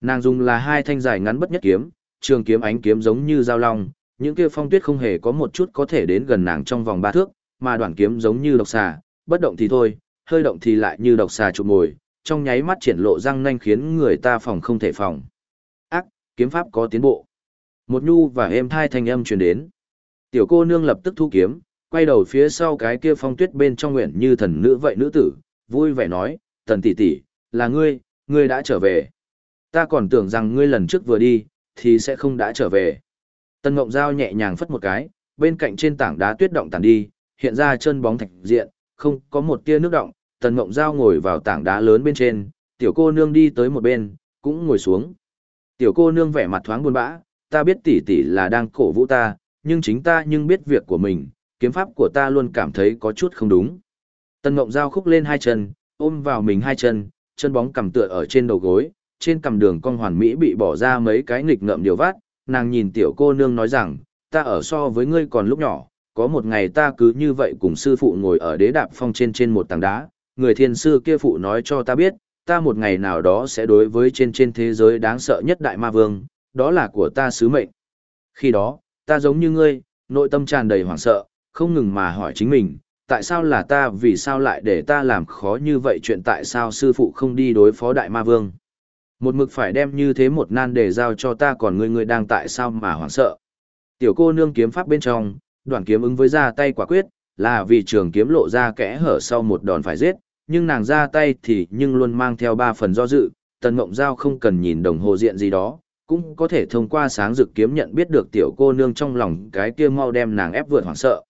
Nàng dùng là hai thanh dài ngắn bất nhất kiếm, trường kiếm ánh kiếm giống như dao long, những kia phong tuyết không hề có một chút có thể đến gần nàng trong vòng ba thước, mà đoạn kiếm giống như độc xà, bất động thì thôi, hơi động thì lại như độc xà chụp mồi, trong nháy mắt triển lộ răng nanh khiến người ta phòng không thể phòng. Ác, kiếm pháp có tiến bộ. Một nhu và êm thai thanh âm truyền đến. Tiểu cô nương lập tức thu kiếm, quay đầu phía sau cái kia phong tuyết bên trong nguyện như thần nữ vậy nữ tử, vui vẻ nói, tần tỷ tỷ, là ngươi, ngươi đã trở về. Ta còn tưởng rằng ngươi lần trước vừa đi, thì sẽ không đã trở về. Tần Ngộng Giao nhẹ nhàng phất một cái, bên cạnh trên tảng đá tuyết động tàn đi, hiện ra chân bóng thạch diện, không có một tia nước động, tần Ngộng giao ngồi vào tảng đá lớn bên trên, Tiểu cô nương đi tới một bên, cũng ngồi xuống. Tiểu cô nương vẻ mặt thoáng buồn bã, ta biết tỷ tỷ là đang cổ vũ ta, nhưng chính ta nhưng biết việc của mình, kiếm pháp của ta luôn cảm thấy có chút không đúng. Tần Ngộng Giao khúc lên hai chân, ôm vào mình hai chân, chân bóng cầm tựa ở trên đầu gối, trên cầm đường cong hoàn mỹ bị bỏ ra mấy cái nghịch ngợm điều vát, nàng nhìn tiểu cô nương nói rằng, ta ở so với ngươi còn lúc nhỏ, có một ngày ta cứ như vậy cùng sư phụ ngồi ở đế đạp phong trên trên một tảng đá, người thiên sư kia phụ nói cho ta biết, ta một ngày nào đó sẽ đối với trên trên thế giới đáng sợ nhất đại ma vương, đó là của ta sứ mệnh. Khi đó, ta giống như ngươi, nội tâm tràn đầy hoảng sợ, không ngừng mà hỏi chính mình, tại sao là ta vì sao lại để ta làm khó như vậy chuyện tại sao sư phụ không đi đối phó đại ma vương. Một mực phải đem như thế một nan để giao cho ta còn ngươi ngươi đang tại sao mà hoảng sợ. Tiểu cô nương kiếm pháp bên trong, đoạn kiếm ứng với ra tay quả quyết, là vì trường kiếm lộ ra kẽ hở sau một đòn phải giết, nhưng nàng ra tay thì nhưng luôn mang theo ba phần do dự, tần mộng giao không cần nhìn đồng hồ diện gì đó, cũng có thể thông qua sáng dực kiếm nhận biết được tiểu cô nương trong lòng cái kia mau đem nàng ép vượt hoảng sợ.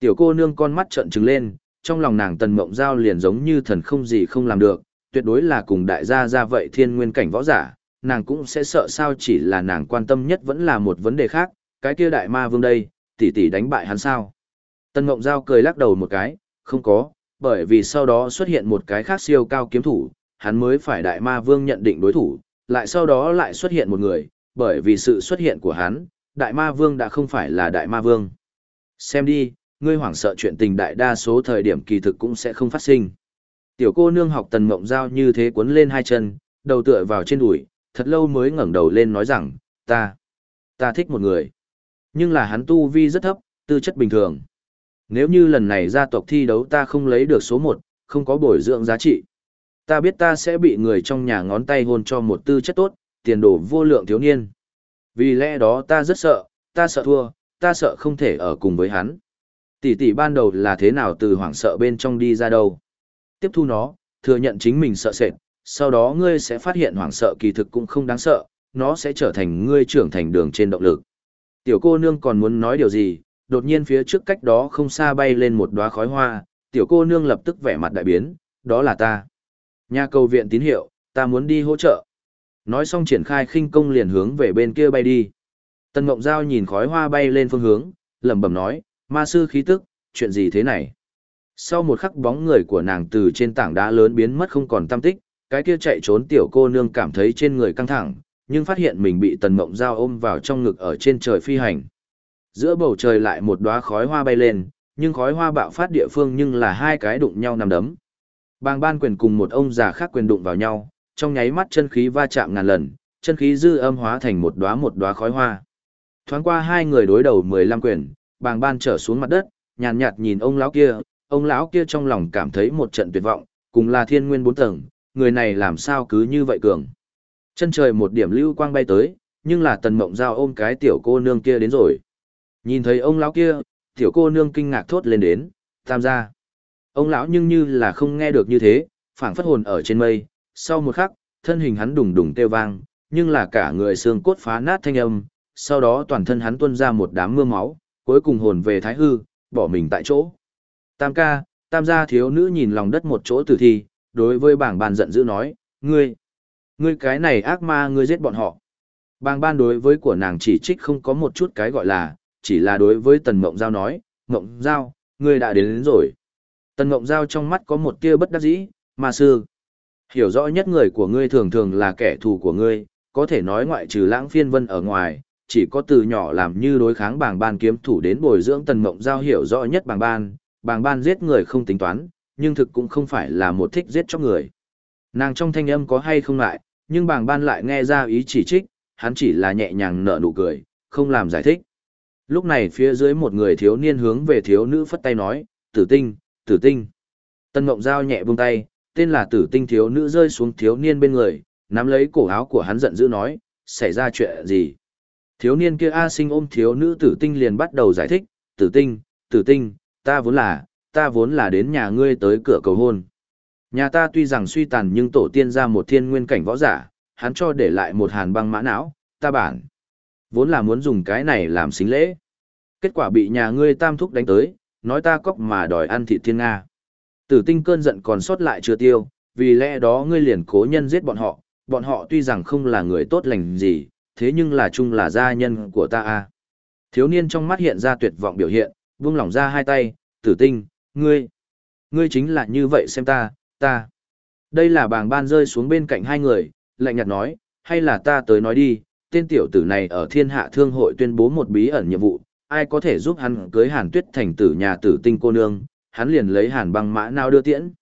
Tiểu cô nương con mắt trợn trừng lên, trong lòng nàng tần mộng giao liền giống như thần không gì không làm được, tuyệt đối là cùng đại gia ra vậy thiên nguyên cảnh võ giả, nàng cũng sẽ sợ sao chỉ là nàng quan tâm nhất vẫn là một vấn đề khác, cái kia đại ma vương đây, tỷ tỷ đánh bại hắn sao. Tần mộng giao cười lắc đầu một cái, không có, bởi vì sau đó xuất hiện một cái khác siêu cao kiếm thủ, hắn mới phải đại ma vương nhận định đối thủ, lại sau đó lại xuất hiện một người, bởi vì sự xuất hiện của hắn, đại ma vương đã không phải là đại ma vương. Xem đi, ngươi hoảng sợ chuyện tình đại đa số thời điểm kỳ thực cũng sẽ không phát sinh. Tiểu cô nương học tần mộng giao như thế cuốn lên hai chân, đầu tựa vào trên đùi, thật lâu mới ngẩng đầu lên nói rằng, ta, ta thích một người. Nhưng là hắn tu vi rất thấp, tư chất bình thường. Nếu như lần này gia tộc thi đấu ta không lấy được số một, không có bồi dưỡng giá trị. Ta biết ta sẽ bị người trong nhà ngón tay hôn cho một tư chất tốt, tiền đồ vô lượng thiếu niên. Vì lẽ đó ta rất sợ, ta sợ thua, ta sợ không thể ở cùng với hắn. Tỷ tỷ ban đầu là thế nào từ hoảng sợ bên trong đi ra đâu. Tiếp thu nó, thừa nhận chính mình sợ sệt, sau đó ngươi sẽ phát hiện hoảng sợ kỳ thực cũng không đáng sợ, nó sẽ trở thành ngươi trưởng thành đường trên động lực. Tiểu cô nương còn muốn nói điều gì, đột nhiên phía trước cách đó không xa bay lên một đóa khói hoa, tiểu cô nương lập tức vẻ mặt đại biến, đó là ta. Nhà cầu viện tín hiệu, ta muốn đi hỗ trợ. Nói xong triển khai khinh công liền hướng về bên kia bay đi. Tân Ngộng Giao nhìn khói hoa bay lên phương hướng, lẩm bẩm nói, ma sư khí tức, chuyện gì thế này? Sau một khắc bóng người của nàng từ trên tảng đá lớn biến mất không còn tâm tích, cái kia chạy trốn tiểu cô nương cảm thấy trên người căng thẳng, nhưng phát hiện mình bị Tần Mộng Giao ôm vào trong ngực ở trên trời phi hành. Giữa bầu trời lại một đóa khói hoa bay lên, nhưng khói hoa bạo phát địa phương nhưng là hai cái đụng nhau nằm đấm. Bàng ban quyền cùng một ông già khác quyền đụng vào nhau, trong nháy mắt chân khí va chạm ngàn lần, chân khí dư âm hóa thành một đóa một đóa khói hoa. Thoáng qua hai người đối đầu 15 quyền, bàng ban trở xuống mặt đất, nhàn nhạt, nhìn ông lão kia, ông lão kia trong lòng cảm thấy một trận tuyệt vọng, cùng là thiên nguyên bốn tầng, người này làm sao cứ như vậy cường. Chân trời một điểm lưu quang bay tới, nhưng là tần mộng giao ôm cái tiểu cô nương kia đến rồi. Nhìn thấy ông lão kia, tiểu cô nương kinh ngạc thốt lên đến, tam gia. Ông lão nhưng như là không nghe được như thế, phảng phất hồn ở trên mây, sau một khắc, thân hình hắn đùng đùng kêu vang, nhưng là cả người xương cốt phá nát thanh âm, sau đó toàn thân hắn tuôn ra một đám mưa máu, cuối cùng hồn về thái hư, bỏ mình tại chỗ. Tam ca, tam gia thiếu nữ nhìn lòng đất một chỗ tử thi, đối với bảng ban giận dữ nói, ngươi, ngươi cái này ác ma ngươi giết bọn họ. Bàng ban đối với của nàng chỉ trích không có một chút cái gọi là, chỉ là đối với tần mộng giao nói, mộng giao, ngươi đã đến, đến rồi. Tần mộng giao trong mắt có một tia bất đắc dĩ, mà sư. Hiểu rõ nhất người của ngươi thường thường là kẻ thù của ngươi, có thể nói ngoại trừ lãng phiên vân ở ngoài, chỉ có từ nhỏ làm như đối kháng bảng ban kiếm thủ đến bồi dưỡng tần mộng giao hiểu rõ nhất bảng ban, bảng ban giết người không tính toán, nhưng thực cũng không phải là một thích giết cho người. Nàng trong thanh âm có hay không lại, nhưng bảng ban lại nghe ra ý chỉ trích, hắn chỉ là nhẹ nhàng nở nụ cười, không làm giải thích. Lúc này phía dưới một người thiếu niên hướng về thiếu nữ phất tay nói, tử tinh, tử tinh. Tân Ngộng Giao nhẹ buông tay, tên là tử tinh thiếu nữ rơi xuống thiếu niên bên người, nắm lấy cổ áo của hắn giận dữ nói, xảy ra chuyện gì? Thiếu niên kia A sinh ôm thiếu nữ tử tinh liền bắt đầu giải thích, tử tinh, tử tinh, ta vốn là, ta vốn là đến nhà ngươi tới cửa cầu hôn. Nhà ta tuy rằng suy tàn nhưng tổ tiên ra một thiên nguyên cảnh võ giả, hắn cho để lại một hàn băng mã não, ta bản. Vốn là muốn dùng cái này làm xính lễ. Kết quả bị nhà ngươi tam thúc đánh tới, nói ta cóc mà đòi ăn thịt thiên Nga. Tử tinh cơn giận còn sót lại chưa tiêu, vì lẽ đó ngươi liền cố nhân giết bọn họ, bọn họ tuy rằng không là người tốt lành gì, thế nhưng là chung là gia nhân của ta a. Thiếu niên trong mắt hiện ra tuyệt vọng biểu hiện, buông lỏng ra hai tay, tử tinh, ngươi, ngươi chính là như vậy xem ta, ta. Đây là bàng ban rơi xuống bên cạnh hai người, lạnh nhạt nói, hay là ta tới nói đi, tên tiểu tử này ở thiên hạ thương hội tuyên bố một bí ẩn nhiệm vụ, ai có thể giúp hắn cưới hàn tuyết thành tử nhà tử tinh cô nương, hắn liền lấy hàn băng mã nào đưa tiễn.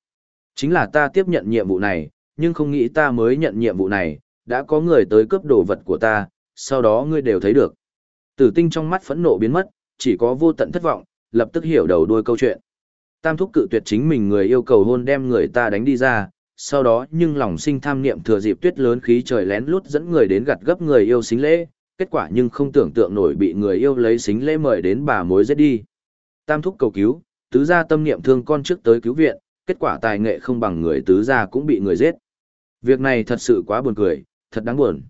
Chính là ta tiếp nhận nhiệm vụ này, nhưng không nghĩ ta mới nhận nhiệm vụ này, đã có người tới cướp đồ vật của ta, sau đó ngươi đều thấy được. Tử tinh trong mắt phẫn nộ biến mất, chỉ có vô tận thất vọng, lập tức hiểu đầu đuôi câu chuyện. Tam thúc cự tuyệt chính mình người yêu cầu hôn đem người ta đánh đi ra, sau đó nhưng lòng sinh tham niệm thừa dịp tuyết lớn khí trời lén lút dẫn người đến gặt gấp người yêu xính lễ, kết quả nhưng không tưởng tượng nổi bị người yêu lấy xính lễ mời đến bà mối giết đi. Tam thúc cầu cứu, tứ gia tâm niệm thương con trước tới cứu viện, kết quả tài nghệ không bằng người tứ gia cũng bị người giết. Việc này thật sự quá buồn cười, thật đáng buồn.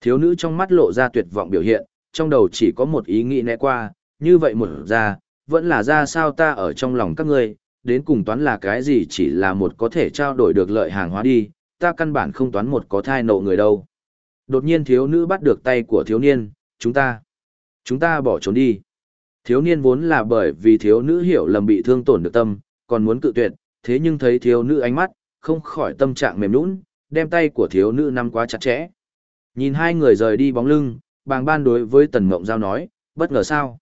Thiếu nữ trong mắt lộ ra tuyệt vọng biểu hiện, trong đầu chỉ có một ý nghĩ né qua, như vậy một ra, vẫn là ra sao ta ở trong lòng các ngươi, đến cùng toán là cái gì chỉ là một có thể trao đổi được lợi hàng hóa đi, ta căn bản không toán một có thai nộ người đâu. Đột nhiên thiếu nữ bắt được tay của thiếu niên, chúng ta, chúng ta bỏ trốn đi. Thiếu niên vốn là bởi vì thiếu nữ hiểu lầm bị thương tổn được tâm, còn muốn cự tuyệt, thế nhưng thấy thiếu nữ ánh mắt, không khỏi tâm trạng mềm nũng, đem tay của thiếu nữ nắm quá chặt chẽ. Nhìn hai người rời đi bóng lưng, bàng ban đối với Tần Mộng Giao nói, bất ngờ sao.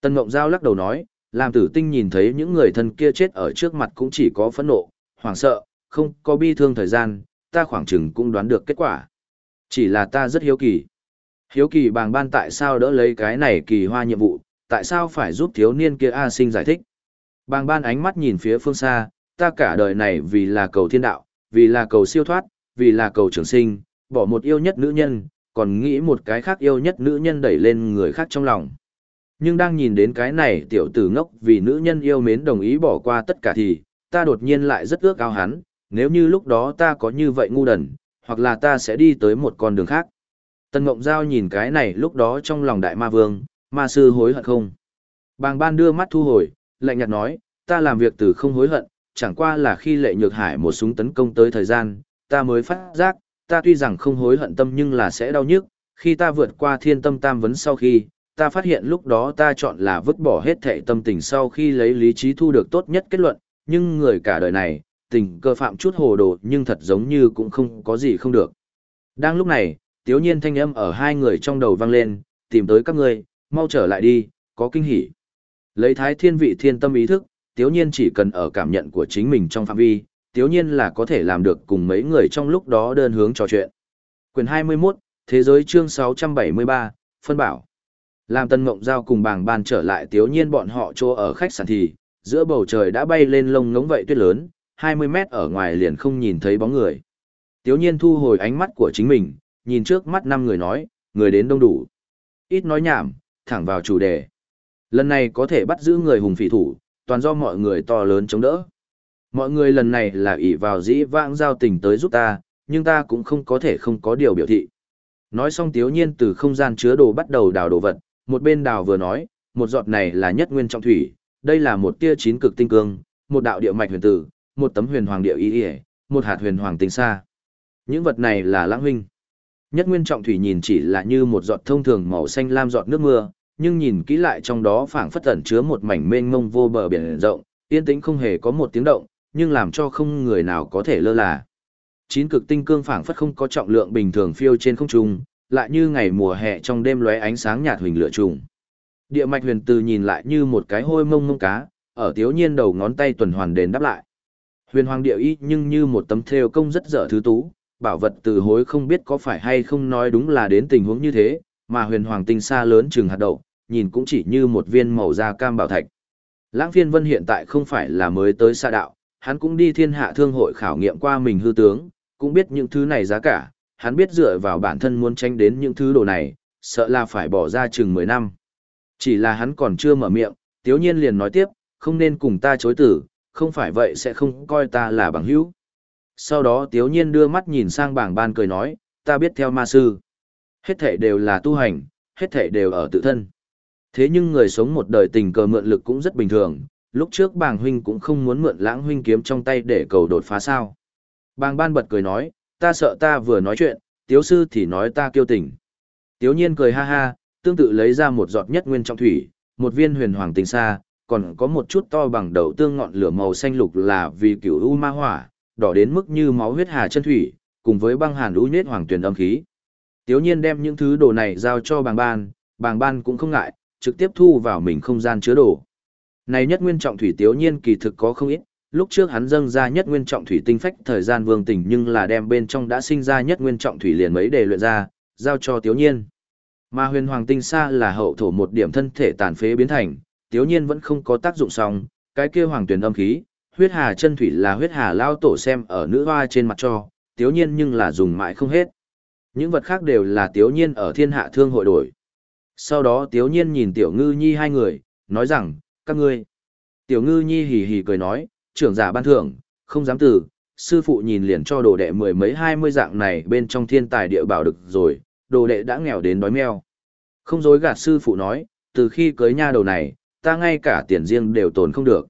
Tần Mộng Giao lắc đầu nói, làm tử tinh nhìn thấy những người thân kia chết ở trước mặt cũng chỉ có phẫn nộ, hoảng sợ, không có bi thương thời gian, ta khoảng chừng cũng đoán được kết quả. Chỉ là ta rất hiếu kỳ. Hiếu kỳ bàng ban tại sao đỡ lấy cái này kỳ hoa nhiệm vụ, tại sao phải giúp thiếu niên kia A sinh giải thích. Bàng ban ánh mắt nhìn phía phương xa, ta cả đời này vì là cầu thiên đạo, vì là cầu siêu thoát, vì là cầu trường sinh, bỏ một yêu nhất nữ nhân, còn nghĩ một cái khác yêu nhất nữ nhân đẩy lên người khác trong lòng. Nhưng đang nhìn đến cái này tiểu tử ngốc vì nữ nhân yêu mến đồng ý bỏ qua tất cả thì, ta đột nhiên lại rất ước ao hắn, nếu như lúc đó ta có như vậy ngu đần, hoặc là ta sẽ đi tới một con đường khác. tân Ngộng Giao nhìn cái này lúc đó trong lòng đại ma vương, ma sư hối hận không? Bàng ban đưa mắt thu hồi, lạnh nhạt nói, ta làm việc từ không hối hận, chẳng qua là khi lệ nhược hải một súng tấn công tới thời gian, ta mới phát giác, ta tuy rằng không hối hận tâm nhưng là sẽ đau nhức, khi ta vượt qua thiên tâm tam vấn sau khi, ta phát hiện lúc đó ta chọn là vứt bỏ hết thệ tâm tình sau khi lấy lý trí thu được tốt nhất kết luận, nhưng người cả đời này, tình cơ phạm chút hồ đồ nhưng thật giống như cũng không có gì không được. Đang lúc này, tiếu nhiên thanh âm ở hai người trong đầu vang lên, tìm tới các ngươi, mau trở lại đi, có kinh hỉ. Lấy thái thiên vị thiên tâm ý thức, tiếu nhiên chỉ cần ở cảm nhận của chính mình trong phạm vi, tiếu nhiên là có thể làm được cùng mấy người trong lúc đó đơn hướng trò chuyện. Quyền 21, Thế giới chương 673, phân bảo. Làm tân mộng giao cùng bàng ban trở lại tiếu nhiên bọn họ chỗ ở khách sạn thì, giữa bầu trời đã bay lên lông ngống vậy tuyết lớn, 20 mét ở ngoài liền không nhìn thấy bóng người. Tiếu nhiên thu hồi ánh mắt của chính mình, nhìn trước mắt năm người nói, người đến đông đủ. Ít nói nhảm, thẳng vào chủ đề. Lần này có thể bắt giữ người hùng phỉ thủ, toàn do mọi người to lớn chống đỡ. Mọi người lần này là ỷ vào dĩ vãng giao tình tới giúp ta, nhưng ta cũng không có thể không có điều biểu thị. Nói xong tiếu nhiên từ không gian chứa đồ bắt đầu đào đồ vật, một bên đào vừa nói, một giọt này là nhất nguyên trọng thủy, đây là một tia chín cực tinh cương, một đạo địa mạch huyền tử, một tấm huyền hoàng địa y y, một hạt huyền hoàng tinh sa. Những vật này là lãng huynh. Nhất nguyên trọng thủy nhìn chỉ là như một giọt thông thường màu xanh lam giọt nước mưa, nhưng nhìn kỹ lại trong đó phảng phất ẩn chứa một mảnh mênh mông vô bờ biển rộng, yên tĩnh không hề có một tiếng động, nhưng làm cho không người nào có thể lơ là. Chín cực tinh cương phảng phất không có trọng lượng bình thường phiêu trên không trung, lại như ngày mùa hè trong đêm lóe ánh sáng nhạt huỳnh lửa trùng. Địa mạch huyền từ nhìn lại như một cái hôi mông mông cá, ở thiếu nhiên đầu ngón tay tuần hoàn đền đáp lại. Huyền hoàng địa y nhưng như một tấm thêu công rất dở thứ tú, bảo vật từ hối không biết có phải hay không nói đúng là đến tình huống như thế, mà huyền hoàng tinh xa lớn chừng hạt đậu, nhìn cũng chỉ như một viên màu da cam bảo thạch. Lãng phiên vân hiện tại không phải là mới tới xa đạo, hắn cũng đi thiên hạ thương hội khảo nghiệm qua mình hư tướng, cũng biết những thứ này giá cả, hắn biết dựa vào bản thân muốn tranh đến những thứ đồ này, sợ là phải bỏ ra chừng 10 năm. Chỉ là hắn còn chưa mở miệng, tiếu nhiên liền nói tiếp, không nên cùng ta chối tử, không phải vậy sẽ không coi ta là bằng hữu. Sau đó tiếu nhiên đưa mắt nhìn sang bảng ban cười nói, ta biết theo ma sư. Hết thể đều là tu hành, hết thể đều ở tự thân. Thế nhưng người sống một đời tình cờ mượn lực cũng rất bình thường, lúc trước bàng huynh cũng không muốn mượn lãng huynh kiếm trong tay để cầu đột phá sao. Bàng ban bật cười nói, ta sợ ta vừa nói chuyện, tiếu sư thì nói ta kiêu tình. Tiếu nhiên cười ha ha, tương tự lấy ra một giọt nhất nguyên trong thủy, một viên huyền hoàng tinh sa, còn có một chút to bằng đầu tương ngọn lửa màu xanh lục là vì cửu u ma hỏa, đỏ đến mức như máu huyết hà chân thủy, cùng với băng hàn u nết hoàng tuyển âm khí. Tiếu nhiên đem những thứ đồ này giao cho bàng ban, bàng ban cũng không ngại, trực tiếp thu vào mình không gian chứa đồ. Này nhất nguyên trọng thủy tiếu nhiên kỳ thực có không ít, lúc trước hắn dâng ra nhất nguyên trọng thủy tinh phách thời gian vương tình nhưng là đem bên trong đã sinh ra nhất nguyên trọng thủy liền mấy đề luyện ra, giao cho tiếu nhiên. Mà huyền hoàng tinh xa là hậu thổ một điểm thân thể tàn phế biến thành, tiếu nhiên vẫn không có tác dụng xong, cái kia hoàng tuyển âm khí, huyết hà chân thủy là huyết hà lao tổ xem ở nữ hoa trên mặt cho, tiếu nhiên nhưng là dùng mãi không hết. Những vật khác đều là tiếu nhiên ở thiên hạ thương hội đổi. Sau đó tiếu nhiên nhìn tiểu ngư nhi hai người, nói rằng, các ngươi. Tiểu ngư nhi hì hì cười nói, trưởng giả ban thưởng, không dám từ, sư phụ nhìn liền cho đồ đệ mười mấy hai mươi dạng này bên trong thiên tài địa bảo được rồi, đồ đệ đã nghèo đến đói meo. Không dối gạt sư phụ nói, từ khi cưới nha đầu này, ta ngay cả tiền riêng đều tồn không được.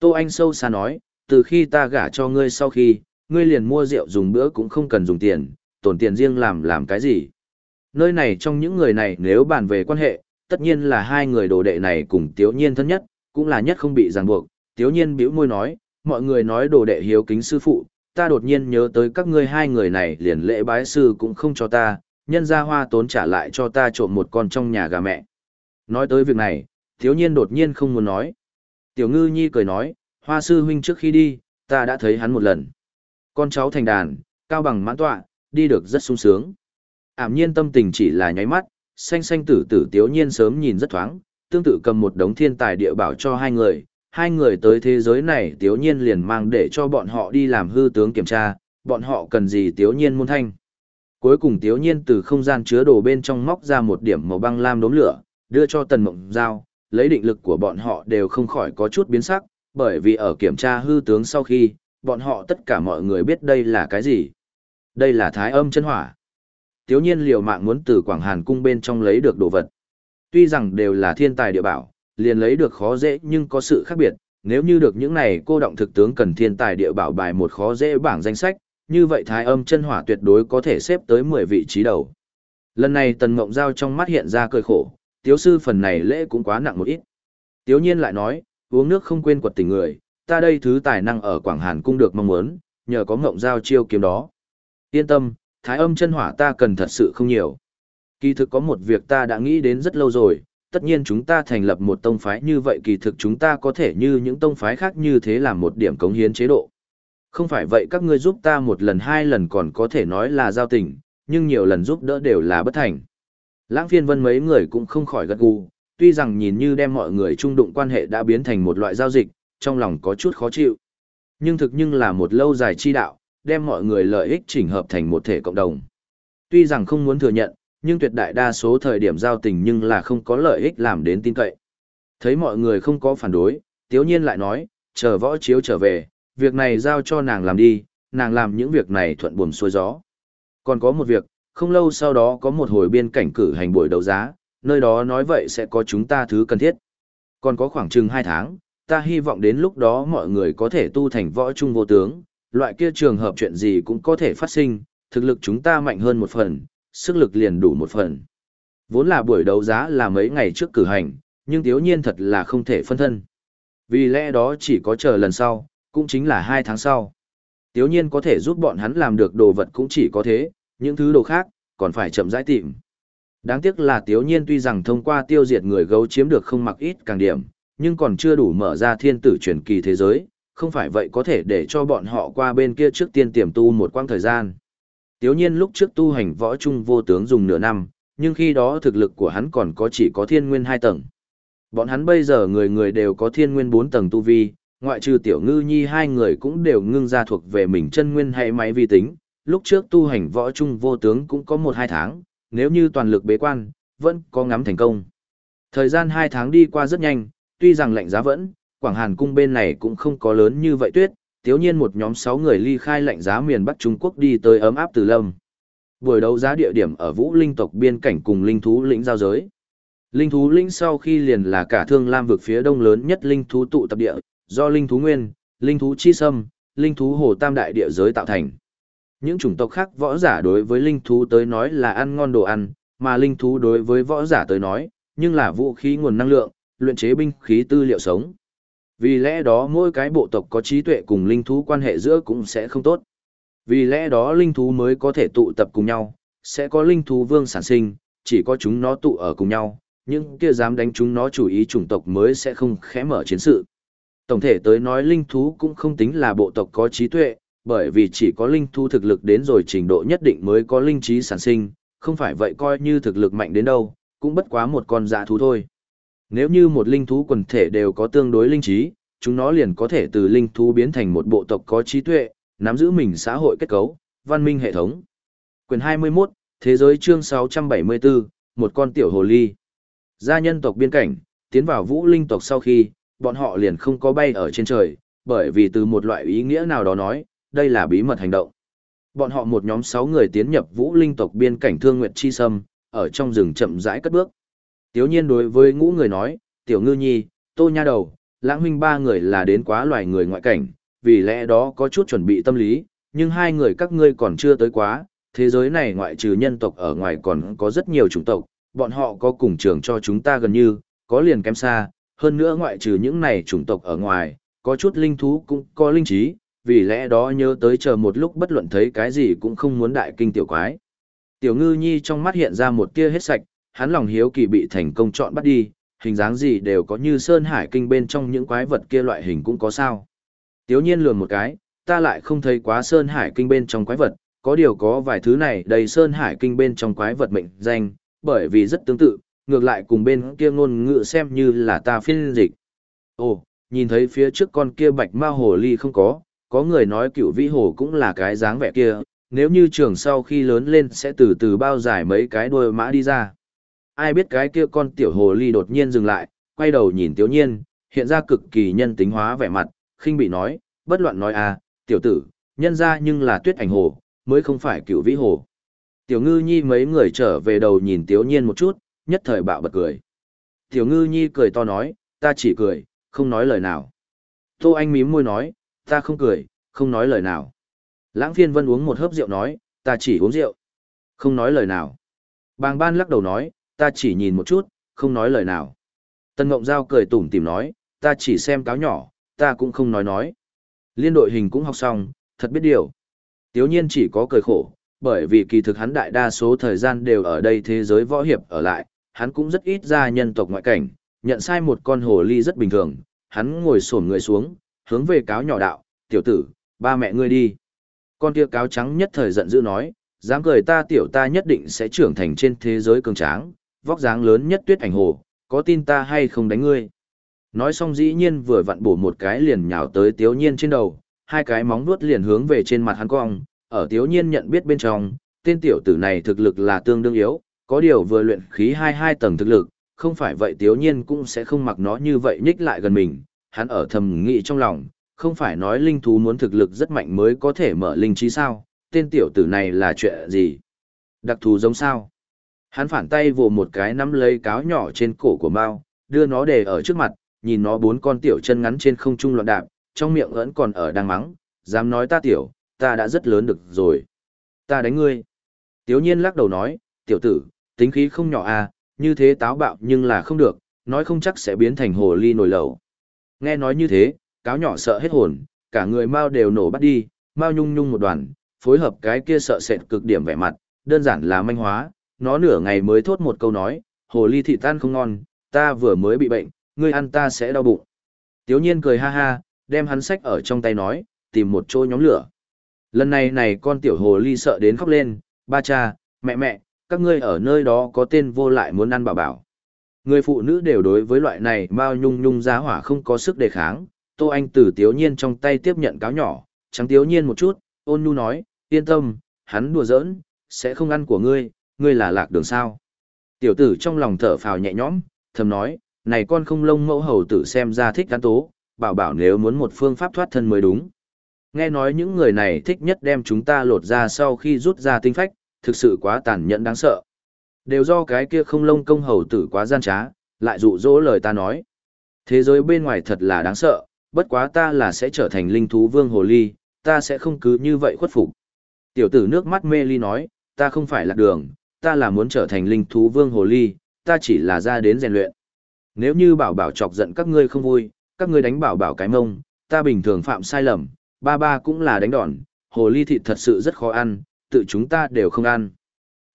Tô Anh sâu xa nói, từ khi ta gả cho ngươi sau khi, ngươi liền mua rượu dùng bữa cũng không cần dùng tiền, tồn tiền riêng làm làm cái gì. Nơi này trong những người này nếu bàn về quan hệ, tất nhiên là hai người đồ đệ này cùng Tiếu Nhiên thân nhất, cũng là nhất không bị ràng buộc. Tiếu Nhiên bĩu môi nói, mọi người nói đồ đệ hiếu kính sư phụ, ta đột nhiên nhớ tới các ngươi hai người này liền lễ bái sư cũng không cho ta, nhân ra hoa tốn trả lại cho ta trộm một con trong nhà gà mẹ. Nói tới việc này, Tiếu Nhiên đột nhiên không muốn nói. Tiểu Ngư Nhi cười nói, hoa sư huynh trước khi đi, ta đã thấy hắn một lần. Con cháu thành đàn, cao bằng mãn tọa, đi được rất sung sướng. Ảm nhiên tâm tình chỉ là nháy mắt, xanh xanh tử tử tiếu nhiên sớm nhìn rất thoáng, tương tự cầm một đống thiên tài địa bảo cho hai người, hai người tới thế giới này tiếu nhiên liền mang để cho bọn họ đi làm hư tướng kiểm tra, bọn họ cần gì tiếu nhiên muôn thanh. Cuối cùng tiếu nhiên từ không gian chứa đồ bên trong móc ra một điểm màu băng lam đốm lửa, đưa cho tần mộng giao, lấy định lực của bọn họ đều không khỏi có chút biến sắc, bởi vì ở kiểm tra hư tướng sau khi, bọn họ tất cả mọi người biết đây là cái gì. Đây là thái âm chân hỏa. Tiếu nhiên liều mạng muốn từ Quảng Hàn cung bên trong lấy được đồ vật. Tuy rằng đều là thiên tài địa bảo, liền lấy được khó dễ nhưng có sự khác biệt, nếu như được những này cô động thực tướng cần thiên tài địa bảo bài một khó dễ bảng danh sách, như vậy thái âm chân hỏa tuyệt đối có thể xếp tới 10 vị trí đầu. Lần này Tần Ngộng Giao trong mắt hiện ra cười khổ, tiếu sư phần này lễ cũng quá nặng một ít. Tiếu nhiên lại nói, uống nước không quên quật tình người, ta đây thứ tài năng ở Quảng Hàn cung được mong muốn, nhờ có Ngộng Giao chiêu kiếm đó. Yên tâm, thái âm chân hỏa ta cần thật sự không nhiều. Kỳ thực có một việc ta đã nghĩ đến rất lâu rồi, tất nhiên chúng ta thành lập một tông phái như vậy kỳ thực chúng ta có thể như những tông phái khác như thế làm một điểm cống hiến chế độ. Không phải vậy các ngươi giúp ta một lần hai lần còn có thể nói là giao tình, nhưng nhiều lần giúp đỡ đều là bất thành. Lãng phiên vân mấy người cũng không khỏi gật gù, tuy rằng nhìn như đem mọi người trung đụng quan hệ đã biến thành một loại giao dịch, trong lòng có chút khó chịu. Nhưng thực nhưng là một lâu dài chi đạo, đem mọi người lợi ích chỉnh hợp thành một thể cộng đồng. Tuy rằng không muốn thừa nhận, nhưng tuyệt đại đa số thời điểm giao tình nhưng là không có lợi ích làm đến tin cậy. Thấy mọi người không có phản đối, tiếu nhiên lại nói, chờ võ chiếu trở về, việc này giao cho nàng làm đi, nàng làm những việc này thuận buồm xuôi gió. Còn có một việc, không lâu sau đó có một hồi biên cảnh cử hành buổi đấu giá, nơi đó nói vậy sẽ có chúng ta thứ cần thiết. Còn có khoảng chừng 2 tháng, ta hy vọng đến lúc đó mọi người có thể tu thành võ trung vô tướng, loại kia trường hợp chuyện gì cũng có thể phát sinh, thực lực chúng ta mạnh hơn một phần, sức lực liền đủ một phần. Vốn là buổi đấu giá là mấy ngày trước cử hành, nhưng tiếu nhiên thật là không thể phân thân. Vì lẽ đó chỉ có chờ lần sau, cũng chính là hai tháng sau. Tiếu nhiên có thể giúp bọn hắn làm được đồ vật cũng chỉ có thế, những thứ đồ khác, còn phải chậm rãi tìm. Đáng tiếc là tiếu nhiên tuy rằng thông qua tiêu diệt người gấu chiếm được không mặc ít càng điểm, nhưng còn chưa đủ mở ra thiên tử truyền kỳ thế giới, không phải vậy có thể để cho bọn họ qua bên kia trước tiên tiềm tu một quãng thời gian. Tiếu nhiên lúc trước tu hành võ trung vô tướng dùng nửa năm, nhưng khi đó thực lực của hắn còn có chỉ có thiên nguyên hai tầng. Bọn hắn bây giờ người người đều có thiên nguyên bốn tầng tu vi, ngoại trừ tiểu ngư nhi hai người cũng đều ngưng ra thuộc về mình chân nguyên hay máy vi tính. Lúc trước tu hành võ trung vô tướng cũng có một hai tháng, nếu như toàn lực bế quan, vẫn có ngắm thành công. Thời gian hai tháng đi qua rất nhanh, tuy rằng lạnh giá vẫn, Quảng Hàn cung bên này cũng không có lớn như vậy tuyết, tiếu nhiên một nhóm 6 người ly khai lạnh giá miền Bắc Trung Quốc đi tới ấm áp từ lâm. Buổi đấu giá địa điểm ở Vũ Linh tộc biên cảnh cùng Linh thú lĩnh giao giới. Linh thú lĩnh sau khi liền là cả thương lam vực phía đông lớn nhất linh thú tụ tập địa, do linh thú nguyên, linh thú chi sâm, linh thú hồ tam đại địa giới tạo thành. Những chủng tộc khác võ giả đối với linh thú tới nói là ăn ngon đồ ăn, mà linh thú đối với võ giả tới nói, nhưng là vũ khí nguồn năng lượng, luyện chế binh khí tư liệu sống. Vì lẽ đó mỗi cái bộ tộc có trí tuệ cùng linh thú quan hệ giữa cũng sẽ không tốt. Vì lẽ đó linh thú mới có thể tụ tập cùng nhau, sẽ có linh thú vương sản sinh, chỉ có chúng nó tụ ở cùng nhau, những kia dám đánh chúng nó chủ ý chủng tộc mới sẽ không khẽ mở chiến sự. Tổng thể tới nói linh thú cũng không tính là bộ tộc có trí tuệ, bởi vì chỉ có linh thú thực lực đến rồi trình độ nhất định mới có linh trí sản sinh, không phải vậy coi như thực lực mạnh đến đâu, cũng bất quá một con dạ thú thôi. Nếu như một linh thú quần thể đều có tương đối linh trí, chúng nó liền có thể từ linh thú biến thành một bộ tộc có trí tuệ, nắm giữ mình xã hội kết cấu, văn minh hệ thống. Quyền 21, Thế giới chương 674, một con tiểu hồ ly. Gia nhân tộc biên cảnh, tiến vào vũ linh tộc sau khi, bọn họ liền không có bay ở trên trời, bởi vì từ một loại ý nghĩa nào đó nói, đây là bí mật hành động. Bọn họ một nhóm 6 người tiến nhập vũ linh tộc biên cảnh thương nguyệt chi sâm, ở trong rừng chậm rãi cất bước. Tiếu nhiên đối với ngũ người nói, tiểu ngư nhi, tô nha đầu, lãng huynh ba người là đến quá loài người ngoại cảnh, vì lẽ đó có chút chuẩn bị tâm lý, nhưng hai người các ngươi còn chưa tới quá, thế giới này ngoại trừ nhân tộc ở ngoài còn có rất nhiều chủng tộc, bọn họ có cùng trường cho chúng ta gần như, có liền kém xa, hơn nữa ngoại trừ những này chủng tộc ở ngoài, có chút linh thú cũng có linh trí, vì lẽ đó nhớ tới chờ một lúc bất luận thấy cái gì cũng không muốn đại kinh tiểu quái. Tiểu ngư nhi trong mắt hiện ra một tia hết sạch, hắn lòng hiếu kỳ bị thành công chọn bắt đi, hình dáng gì đều có như sơn hải kinh bên trong những quái vật kia loại hình cũng có sao. Tiếu nhiên lường một cái, ta lại không thấy quá sơn hải kinh bên trong quái vật, có điều có vài thứ này đầy sơn hải kinh bên trong quái vật mệnh danh, bởi vì rất tương tự, ngược lại cùng bên kia ngôn ngữ xem như là ta phiên dịch. Ồ, nhìn thấy phía trước con kia bạch ma hồ ly không có, có người nói cựu vĩ hồ cũng là cái dáng vẻ kia, nếu như trường sau khi lớn lên sẽ từ từ bao dài mấy cái đuôi mã đi ra. Ai biết cái kia con tiểu hồ ly đột nhiên dừng lại, quay đầu nhìn tiểu nhiên, hiện ra cực kỳ nhân tính hóa vẻ mặt, khinh bị nói, bất loạn nói à, tiểu tử, nhân ra nhưng là tuyết ảnh hồ, mới không phải cựu vĩ hồ. Tiểu ngư nhi mấy người trở về đầu nhìn tiểu nhiên một chút, nhất thời bạo bật cười. Tiểu ngư nhi cười to nói, ta chỉ cười, không nói lời nào. Tô anh mím môi nói, ta không cười, không nói lời nào. Lãng phiên vân uống một hớp rượu nói, ta chỉ uống rượu, không nói lời nào. Bàng ban lắc đầu nói, ta chỉ nhìn một chút, không nói lời nào. Tân Ngộng Giao cười tủm tìm nói, ta chỉ xem cáo nhỏ, ta cũng không nói nói. Liên đội hình cũng học xong, thật biết điều. Tiếu nhiên chỉ có cười khổ, bởi vì kỳ thực hắn đại đa số thời gian đều ở đây thế giới võ hiệp ở lại, hắn cũng rất ít ra nhân tộc ngoại cảnh, nhận sai một con hồ ly rất bình thường, hắn ngồi xổm người xuống, hướng về cáo nhỏ đạo, tiểu tử, ba mẹ ngươi đi. Con kia cáo trắng nhất thời giận dữ nói, dám cười ta tiểu ta nhất định sẽ trưởng thành trên thế giới cường tráng, vóc dáng lớn nhất tuyết ảnh hồ, có tin ta hay không đánh ngươi. Nói xong dĩ nhiên vừa vặn bổ một cái liền nhào tới tiếu nhiên trên đầu, hai cái móng vuốt liền hướng về trên mặt hắn cong, ở tiếu nhiên nhận biết bên trong, tên tiểu tử này thực lực là tương đương yếu, có điều vừa luyện khí hai hai tầng thực lực, không phải vậy tiếu nhiên cũng sẽ không mặc nó như vậy nhích lại gần mình, hắn ở thầm nghĩ trong lòng, không phải nói linh thú muốn thực lực rất mạnh mới có thể mở linh trí sao, tên tiểu tử này là chuyện gì? Đặc thù giống sao? Hắn phản tay vồ một cái nắm lấy cáo nhỏ trên cổ của Mao, đưa nó để ở trước mặt, nhìn nó bốn con tiểu chân ngắn trên không trung loạn đạp, trong miệng vẫn còn ở đang mắng, dám nói ta tiểu, ta đã rất lớn được rồi. Ta đánh ngươi. Tiếu nhiên lắc đầu nói, tiểu tử, tính khí không nhỏ à, như thế táo bạo nhưng là không được, nói không chắc sẽ biến thành hồ ly nổi lẩu. Nghe nói như thế, cáo nhỏ sợ hết hồn, cả người Mao đều nổ bắt đi, Mao nhung nhung một đoàn, phối hợp cái kia sợ sệt cực điểm vẻ mặt, đơn giản là manh hóa, nó nửa ngày mới thốt một câu nói, hồ ly thị tan không ngon, ta vừa mới bị bệnh, ngươi ăn ta sẽ đau bụng. Tiếu nhiên cười ha ha, đem hắn sách ở trong tay nói, tìm một chỗ nhóm lửa. Lần này này con tiểu hồ ly sợ đến khóc lên, ba cha, mẹ mẹ, các ngươi ở nơi đó có tên vô lại muốn ăn bảo bảo. Người phụ nữ đều đối với loại này bao nhung nhung giá hỏa không có sức đề kháng, Tô Anh từ Tiếu Nhiên trong tay tiếp nhận cáo nhỏ, trắng Tiếu Nhiên một chút, ôn nhu nói, yên tâm, hắn đùa giỡn, sẽ không ăn của ngươi, ngươi là lạc đường sao. Tiểu tử trong lòng thở phào nhẹ nhõm, thầm nói, này con không lông mẫu hầu tử xem ra thích cán tố, bảo bảo nếu muốn một phương pháp thoát thân mới đúng. Nghe nói những người này thích nhất đem chúng ta lột ra sau khi rút ra tinh phách, thực sự quá tàn nhẫn đáng sợ. Đều do cái kia không lông công hầu tử quá gian trá, lại dụ dỗ lời ta nói. Thế giới bên ngoài thật là đáng sợ, bất quá ta là sẽ trở thành linh thú vương hồ ly, ta sẽ không cứ như vậy khuất phục. Tiểu tử nước mắt mê ly nói, ta không phải lạc đường, ta là muốn trở thành linh thú vương hồ ly, ta chỉ là ra đến rèn luyện. Nếu như bảo bảo chọc giận các ngươi không vui, các ngươi đánh bảo bảo cái mông, ta bình thường phạm sai lầm, ba ba cũng là đánh đòn, hồ ly thịt thật sự rất khó ăn, tự chúng ta đều không ăn.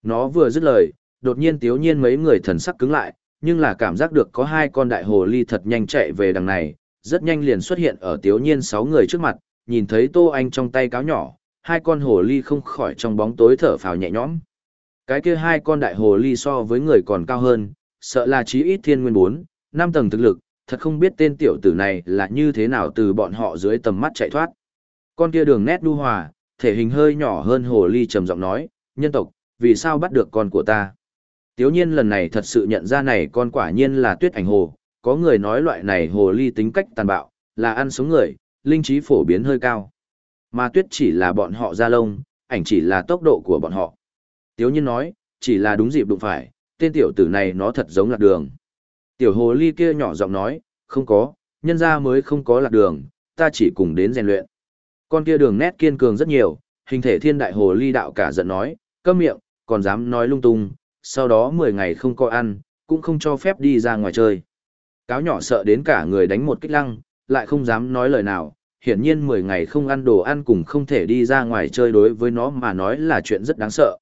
Nó vừa dứt lời, đột nhiên tiếu nhiên mấy người thần sắc cứng lại, nhưng là cảm giác được có hai con đại hồ ly thật nhanh chạy về đằng này, rất nhanh liền xuất hiện ở tiếu nhiên sáu người trước mặt, nhìn thấy Tô Anh trong tay cáo nhỏ, hai con hồ ly không khỏi trong bóng tối thở phào nhẹ nhõm. Cái kia hai con đại hồ ly so với người còn cao hơn, sợ là chí ít thiên nguyên bốn, năm tầng thực lực, thật không biết tên tiểu tử này là như thế nào từ bọn họ dưới tầm mắt chạy thoát. Con kia đường nét đu hòa, thể hình hơi nhỏ hơn hồ ly trầm giọng nói, nhân tộc, vì sao bắt được con của ta? Tiếu nhiên lần này thật sự nhận ra này con quả nhiên là tuyết ảnh hồ, có người nói loại này hồ ly tính cách tàn bạo, là ăn sống người, linh trí phổ biến hơi cao. Mà tuyết chỉ là bọn họ ra lông, ảnh chỉ là tốc độ của bọn họ. Tiếu nhiên nói, chỉ là đúng dịp đụng phải, tên tiểu tử này nó thật giống lạc đường. Tiểu hồ ly kia nhỏ giọng nói, không có, nhân ra mới không có lạc đường, ta chỉ cùng đến rèn luyện. Con kia đường nét kiên cường rất nhiều, hình thể thiên đại hồ ly đạo cả giận nói, câm miệng, còn dám nói lung tung, sau đó 10 ngày không có ăn, cũng không cho phép đi ra ngoài chơi. Cáo nhỏ sợ đến cả người đánh một kích lăng, lại không dám nói lời nào, hiển nhiên 10 ngày không ăn đồ ăn cùng không thể đi ra ngoài chơi đối với nó mà nói là chuyện rất đáng sợ.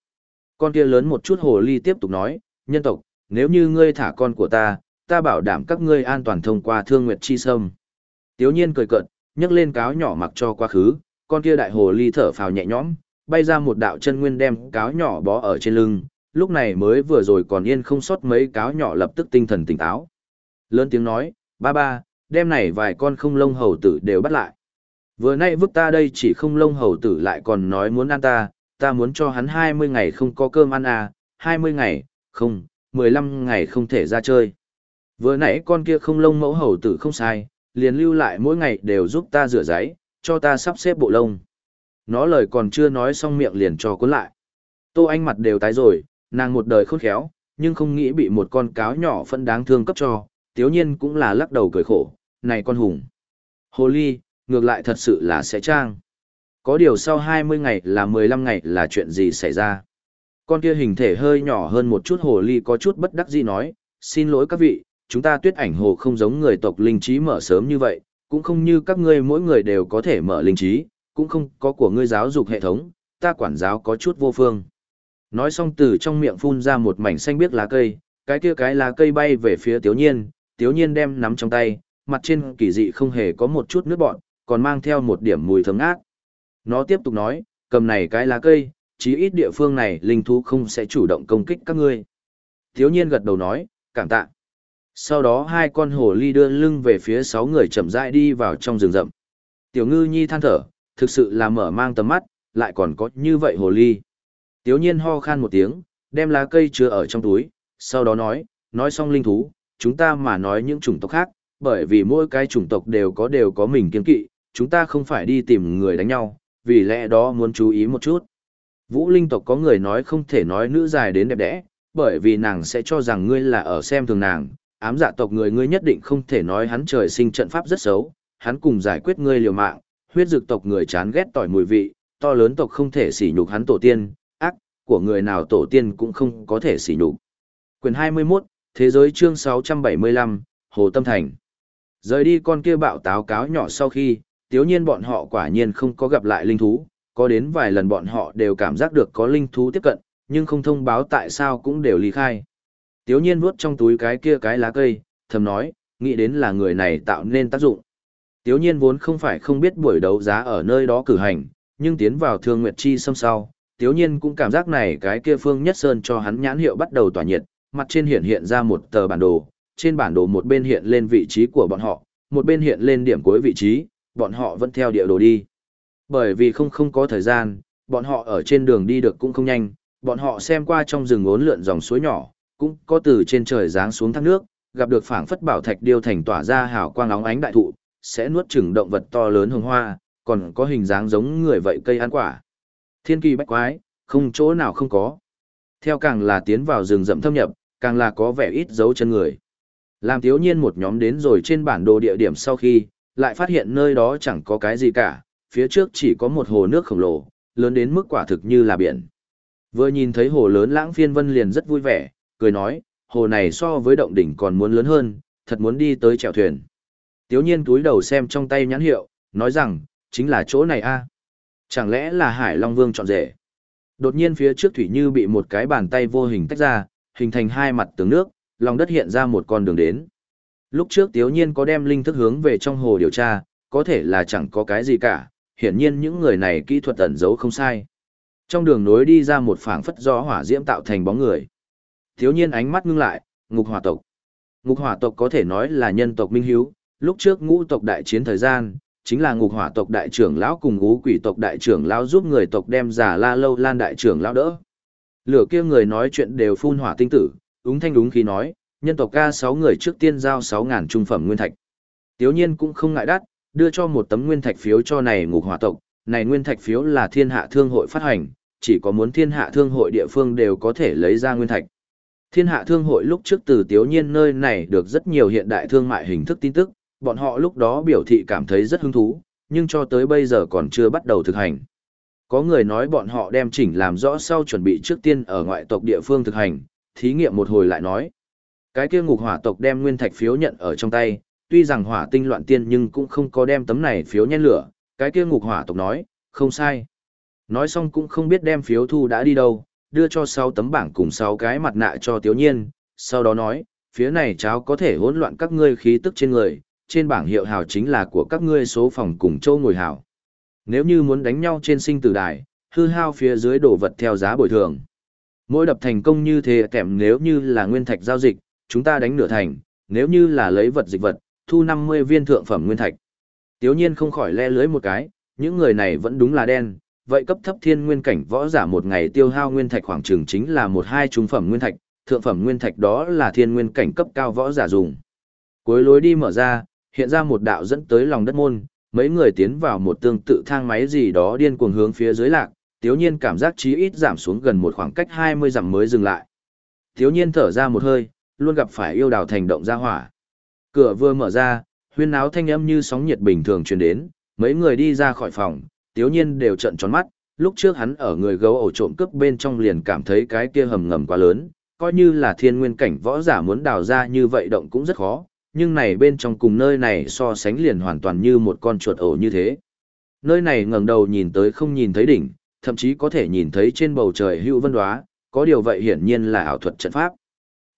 Con kia lớn một chút hồ ly tiếp tục nói, nhân tộc, nếu như ngươi thả con của ta, ta bảo đảm các ngươi an toàn thông qua thương nguyệt chi sâm. Tiếu nhiên cười cợt, nhấc lên cáo nhỏ mặc cho quá khứ, con kia đại hồ ly thở phào nhẹ nhõm, bay ra một đạo chân nguyên đem cáo nhỏ bó ở trên lưng, lúc này mới vừa rồi còn yên không sót mấy cáo nhỏ lập tức tinh thần tỉnh táo. Lớn tiếng nói, ba ba, đêm này vài con không lông hầu tử đều bắt lại. Vừa nay vứt ta đây chỉ không lông hầu tử lại còn nói muốn ăn ta, ta muốn cho hắn 20 ngày không có cơm ăn à, 20 ngày, không, 15 ngày không thể ra chơi. Vừa nãy con kia không lông mẫu hầu tử không sai, liền lưu lại mỗi ngày đều giúp ta rửa giấy, cho ta sắp xếp bộ lông. Nó lời còn chưa nói xong miệng liền cho cuốn lại. Tô Anh mặt đều tái rồi, nàng một đời khôn khéo, nhưng không nghĩ bị một con cáo nhỏ phân đáng thương cấp cho, tiếu nhiên cũng là lắc đầu cười khổ, này con hùng. Hồ ly, ngược lại thật sự là sẽ trang. Có điều sau 20 ngày là 15 ngày là chuyện gì xảy ra. Con kia hình thể hơi nhỏ hơn một chút hồ ly có chút bất đắc dĩ nói, xin lỗi các vị, chúng ta tuyết ảnh hồ không giống người tộc linh trí mở sớm như vậy, cũng không như các ngươi mỗi người đều có thể mở linh trí, cũng không có của ngươi giáo dục hệ thống, ta quản giáo có chút vô phương. Nói xong từ trong miệng phun ra một mảnh xanh biếc lá cây, cái kia cái lá cây bay về phía Tiếu Nhiên, Tiếu Nhiên đem nắm trong tay, mặt trên kỳ dị không hề có một chút nước bọn, còn mang theo một điểm mùi thơm ngát. Nó tiếp tục nói, cầm này cái lá cây, chí ít địa phương này linh thú không sẽ chủ động công kích các ngươi. thiếu Nhiên gật đầu nói, cảm tạ. Sau đó hai con hồ ly đưa lưng về phía sáu người chậm rãi đi vào trong rừng rậm. Tiểu ngư nhi than thở, thực sự là mở mang tầm mắt, lại còn có như vậy hồ ly. Tiếu nhiên ho khan một tiếng, đem lá cây chứa ở trong túi, sau đó nói, nói xong linh thú, chúng ta mà nói những chủng tộc khác, bởi vì mỗi cái chủng tộc đều có đều có mình kiên kỵ, chúng ta không phải đi tìm người đánh nhau, vì lẽ đó muốn chú ý một chút. Vũ linh tộc có người nói không thể nói nữ dài đến đẹp đẽ, bởi vì nàng sẽ cho rằng ngươi là ở xem thường nàng, ám dạ tộc người ngươi nhất định không thể nói hắn trời sinh trận pháp rất xấu, hắn cùng giải quyết ngươi liều mạng, huyết dược tộc người chán ghét tỏi mùi vị, to lớn tộc không thể sỉ nhục hắn tổ tiên, ác, của người nào tổ tiên cũng không có thể sỉ nhục. Quyền 21, Thế giới chương 675, Hồ Tâm Thành. Rời đi con kia bạo táo cáo nhỏ sau khi, tiếu nhiên bọn họ quả nhiên không có gặp lại linh thú, có đến vài lần bọn họ đều cảm giác được có linh thú tiếp cận, nhưng không thông báo tại sao cũng đều ly khai. Tiếu nhiên vuốt trong túi cái kia cái lá cây, thầm nói, nghĩ đến là người này tạo nên tác dụng. Tiếu nhiên vốn không phải không biết buổi đấu giá ở nơi đó cử hành, nhưng tiến vào thương nguyệt chi xâm sau, tiếu nhiên cũng cảm giác này cái kia phương nhất sơn cho hắn nhãn hiệu bắt đầu tỏa nhiệt, mặt trên hiện hiện ra một tờ bản đồ, trên bản đồ một bên hiện lên vị trí của bọn họ, một bên hiện lên điểm cuối vị trí, bọn họ vẫn theo địa đồ đi. Bởi vì không không có thời gian, bọn họ ở trên đường đi được cũng không nhanh, bọn họ xem qua trong rừng ốn lượn dòng suối nhỏ, cũng có từ trên trời giáng xuống thác nước, gặp được phảng phất bảo thạch điêu thành tỏa ra hào quang óng ánh đại thụ, sẽ nuốt chửng động vật to lớn hồng hoa, còn có hình dáng giống người vậy cây ăn quả. Thiên kỳ bách quái, không chỗ nào không có. Theo càng là tiến vào rừng rậm thâm nhập, càng là có vẻ ít dấu chân người. Làm thiếu nhiên một nhóm đến rồi trên bản đồ địa điểm sau khi, lại phát hiện nơi đó chẳng có cái gì cả, phía trước chỉ có một hồ nước khổng lồ, lớn đến mức quả thực như là biển. Vừa nhìn thấy hồ lớn lãng phiên vân liền rất vui vẻ, cười nói, hồ này so với động đỉnh còn muốn lớn hơn, thật muốn đi tới chèo thuyền. Tiếu nhiên túi đầu xem trong tay nhãn hiệu, nói rằng, chính là chỗ này a Chẳng lẽ là Hải Long Vương chọn rể? Đột nhiên phía trước Thủy Như bị một cái bàn tay vô hình tách ra, hình thành hai mặt tường nước, lòng đất hiện ra một con đường đến. Lúc trước Tiếu Nhiên có đem linh thức hướng về trong hồ điều tra, có thể là chẳng có cái gì cả, hiển nhiên những người này kỹ thuật ẩn giấu không sai. Trong đường nối đi ra một phảng phất do hỏa diễm tạo thành bóng người. Tiếu Nhiên ánh mắt ngưng lại, ngục hỏa tộc. Ngục hỏa tộc có thể nói là nhân tộc minh hiếu, lúc trước ngũ tộc đại chiến thời gian, chính là ngục hỏa tộc đại trưởng lão cùng ngũ quỷ tộc đại trưởng lão giúp người tộc đem giả la lâu lan đại trưởng lão đỡ. Lửa kia người nói chuyện đều phun hỏa tinh tử, úng thanh đúng khi nói, nhân tộc ca 6 người trước tiên giao sáu ngàn trung phẩm nguyên thạch. Tiếu nhiên cũng không ngại đắt, đưa cho một tấm nguyên thạch phiếu cho này ngục hỏa tộc, này nguyên thạch phiếu là thiên hạ thương hội phát hành, chỉ có muốn thiên hạ thương hội địa phương đều có thể lấy ra nguyên thạch. Thiên hạ thương hội lúc trước từ tiếu nhiên nơi này được rất nhiều hiện đại thương mại hình thức tin tức, bọn họ lúc đó biểu thị cảm thấy rất hứng thú, nhưng cho tới bây giờ còn chưa bắt đầu thực hành. Có người nói bọn họ đem chỉnh làm rõ sau chuẩn bị trước tiên ở ngoại tộc địa phương thực hành, thí nghiệm một hồi lại nói. Cái kia ngục hỏa tộc đem nguyên thạch phiếu nhận ở trong tay, tuy rằng hỏa tinh loạn tiên nhưng cũng không có đem tấm này phiếu nhen lửa, cái kia ngục hỏa tộc nói, không sai. Nói xong cũng không biết đem phiếu thu đã đi đâu, đưa cho 6 tấm bảng cùng 6 cái mặt nạ cho Tiếu Nhiên, sau đó nói, phía này cháu có thể hỗn loạn các ngươi khí tức trên người, trên bảng hiệu hào chính là của các ngươi số phòng cùng châu ngồi hào. Nếu như muốn đánh nhau trên sinh tử đài, hư hao phía dưới đổ vật theo giá bồi thường. Mỗi đập thành công như thế kèm nếu như là nguyên thạch giao dịch, chúng ta đánh nửa thành, nếu như là lấy vật dịch vật, thu 50 viên thượng phẩm nguyên thạch. Tiếu nhiên không khỏi le lưới một cái, những người này vẫn đúng là đen, vậy cấp thấp thiên nguyên cảnh võ giả một ngày tiêu hao nguyên thạch khoảng trường chính là một hai trung phẩm nguyên thạch, thượng phẩm nguyên thạch đó là thiên nguyên cảnh cấp cao võ giả dùng. Cuối lối đi mở ra, hiện ra một đạo dẫn tới lòng đất môn, mấy người tiến vào một tương tự thang máy gì đó điên cuồng hướng phía dưới lạc, tiếu nhiên cảm giác chí ít giảm xuống gần một khoảng cách 20 dặm mới dừng lại. Tiếu nhiên thở ra một hơi, luôn gặp phải yêu đào thành động ra hỏa. Cửa vừa mở ra, huyên náo thanh âm như sóng nhiệt bình thường truyền đến, mấy người đi ra khỏi phòng, tiếu nhiên đều trợn tròn mắt, lúc trước hắn ở người gấu ổ trộm cướp bên trong liền cảm thấy cái kia hầm ngầm quá lớn, coi như là thiên nguyên cảnh võ giả muốn đào ra như vậy động cũng rất khó, nhưng này bên trong cùng nơi này so sánh liền hoàn toàn như một con chuột ổ như thế. Nơi này ngẩng đầu nhìn tới không nhìn thấy đỉnh, thậm chí có thể nhìn thấy trên bầu trời hữu vân đoá, có điều vậy hiển nhiên là ảo thuật trận pháp.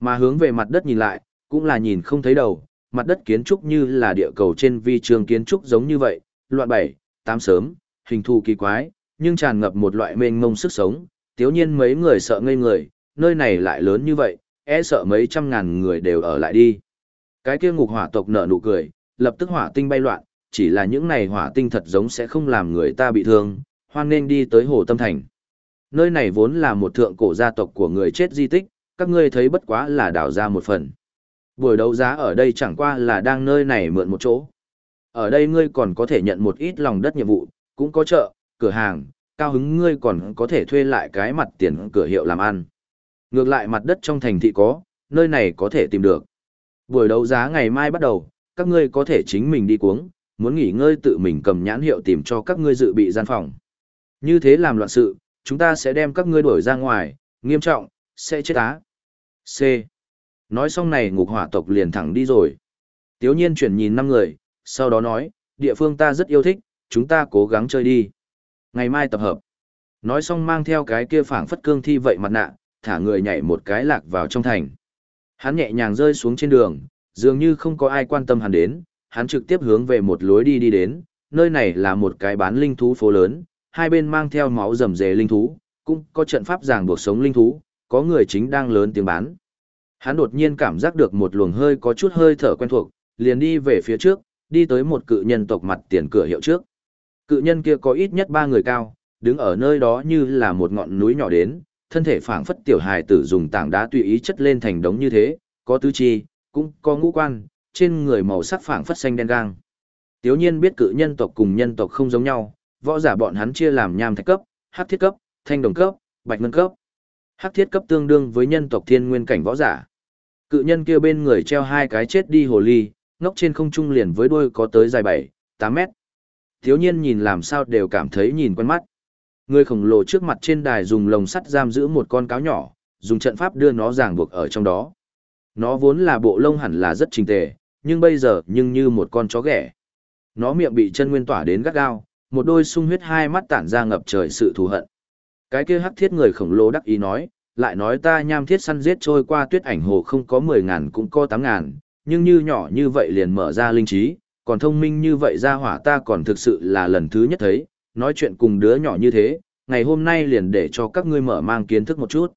Mà hướng về mặt đất nhìn lại, cũng là nhìn không thấy đầu, mặt đất kiến trúc như là địa cầu trên vi trường kiến trúc giống như vậy, loạn bảy, tám sớm, hình thù kỳ quái, nhưng tràn ngập một loại mênh mông sức sống, tiếu nhiên mấy người sợ ngây người, nơi này lại lớn như vậy, e sợ mấy trăm ngàn người đều ở lại đi. Cái kia ngục hỏa tộc nở nụ cười, lập tức hỏa tinh bay loạn, chỉ là những này hỏa tinh thật giống sẽ không làm người ta bị thương, hoan nên đi tới hồ tâm thành. Nơi này vốn là một thượng cổ gia tộc của người chết di tích, các ngươi thấy bất quá là đào ra một phần. Buổi đấu giá ở đây chẳng qua là đang nơi này mượn một chỗ. Ở đây ngươi còn có thể nhận một ít lòng đất nhiệm vụ, cũng có chợ, cửa hàng, cao hứng ngươi còn có thể thuê lại cái mặt tiền cửa hiệu làm ăn. Ngược lại mặt đất trong thành thị có, nơi này có thể tìm được. Buổi đấu giá ngày mai bắt đầu, các ngươi có thể chính mình đi cuống, muốn nghỉ ngơi tự mình cầm nhãn hiệu tìm cho các ngươi dự bị gian phòng. Như thế làm loạn sự, chúng ta sẽ đem các ngươi đuổi ra ngoài, nghiêm trọng, sẽ chết á. C. Nói xong này ngục hỏa tộc liền thẳng đi rồi. Tiếu nhiên chuyển nhìn năm người, sau đó nói, địa phương ta rất yêu thích, chúng ta cố gắng chơi đi. Ngày mai tập hợp. Nói xong mang theo cái kia phảng phất cương thi vậy mặt nạ, thả người nhảy một cái lạc vào trong thành. Hắn nhẹ nhàng rơi xuống trên đường, dường như không có ai quan tâm hắn đến, hắn trực tiếp hướng về một lối đi đi đến, nơi này là một cái bán linh thú phố lớn, hai bên mang theo máu rầm rề linh thú, cũng có trận pháp ràng buộc sống linh thú, có người chính đang lớn tiếng bán. Hắn đột nhiên cảm giác được một luồng hơi có chút hơi thở quen thuộc, liền đi về phía trước, đi tới một cự nhân tộc mặt tiền cửa hiệu trước. Cự nhân kia có ít nhất ba người cao, đứng ở nơi đó như là một ngọn núi nhỏ đến, thân thể phảng phất tiểu hài tử dùng tảng đá tùy ý chất lên thành đống như thế, có tứ chi, cũng có ngũ quan, trên người màu sắc phảng phất xanh đen gang. Tiếu nhiên biết cự nhân tộc cùng nhân tộc không giống nhau, võ giả bọn hắn chia làm nham thạch cấp, hắc thiết cấp, thanh đồng cấp, bạch ngân cấp. Hắc thiết cấp tương đương với nhân tộc thiên nguyên cảnh võ giả. Cự nhân kia bên người treo hai cái chết đi hồ ly, ngốc trên không trung liền với đuôi có tới dài 7, 8 mét. Thiếu nhiên nhìn làm sao đều cảm thấy nhìn quen mắt. Người khổng lồ trước mặt trên đài dùng lồng sắt giam giữ một con cáo nhỏ, dùng trận pháp đưa nó ràng buộc ở trong đó. Nó vốn là bộ lông hẳn là rất trình tề, nhưng bây giờ nhưng như một con chó ghẻ. Nó miệng bị chân nguyên tỏa đến gắt gao, một đôi sung huyết hai mắt tản ra ngập trời sự thù hận. Cái kia hắc thiết người khổng lồ đắc ý nói, lại nói ta nham thiết săn giết trôi qua tuyết ảnh hồ không có mười ngàn cũng có tám ngàn, nhưng như nhỏ như vậy liền mở ra linh trí, còn thông minh như vậy ra hỏa ta còn thực sự là lần thứ nhất thấy, nói chuyện cùng đứa nhỏ như thế, ngày hôm nay liền để cho các ngươi mở mang kiến thức một chút.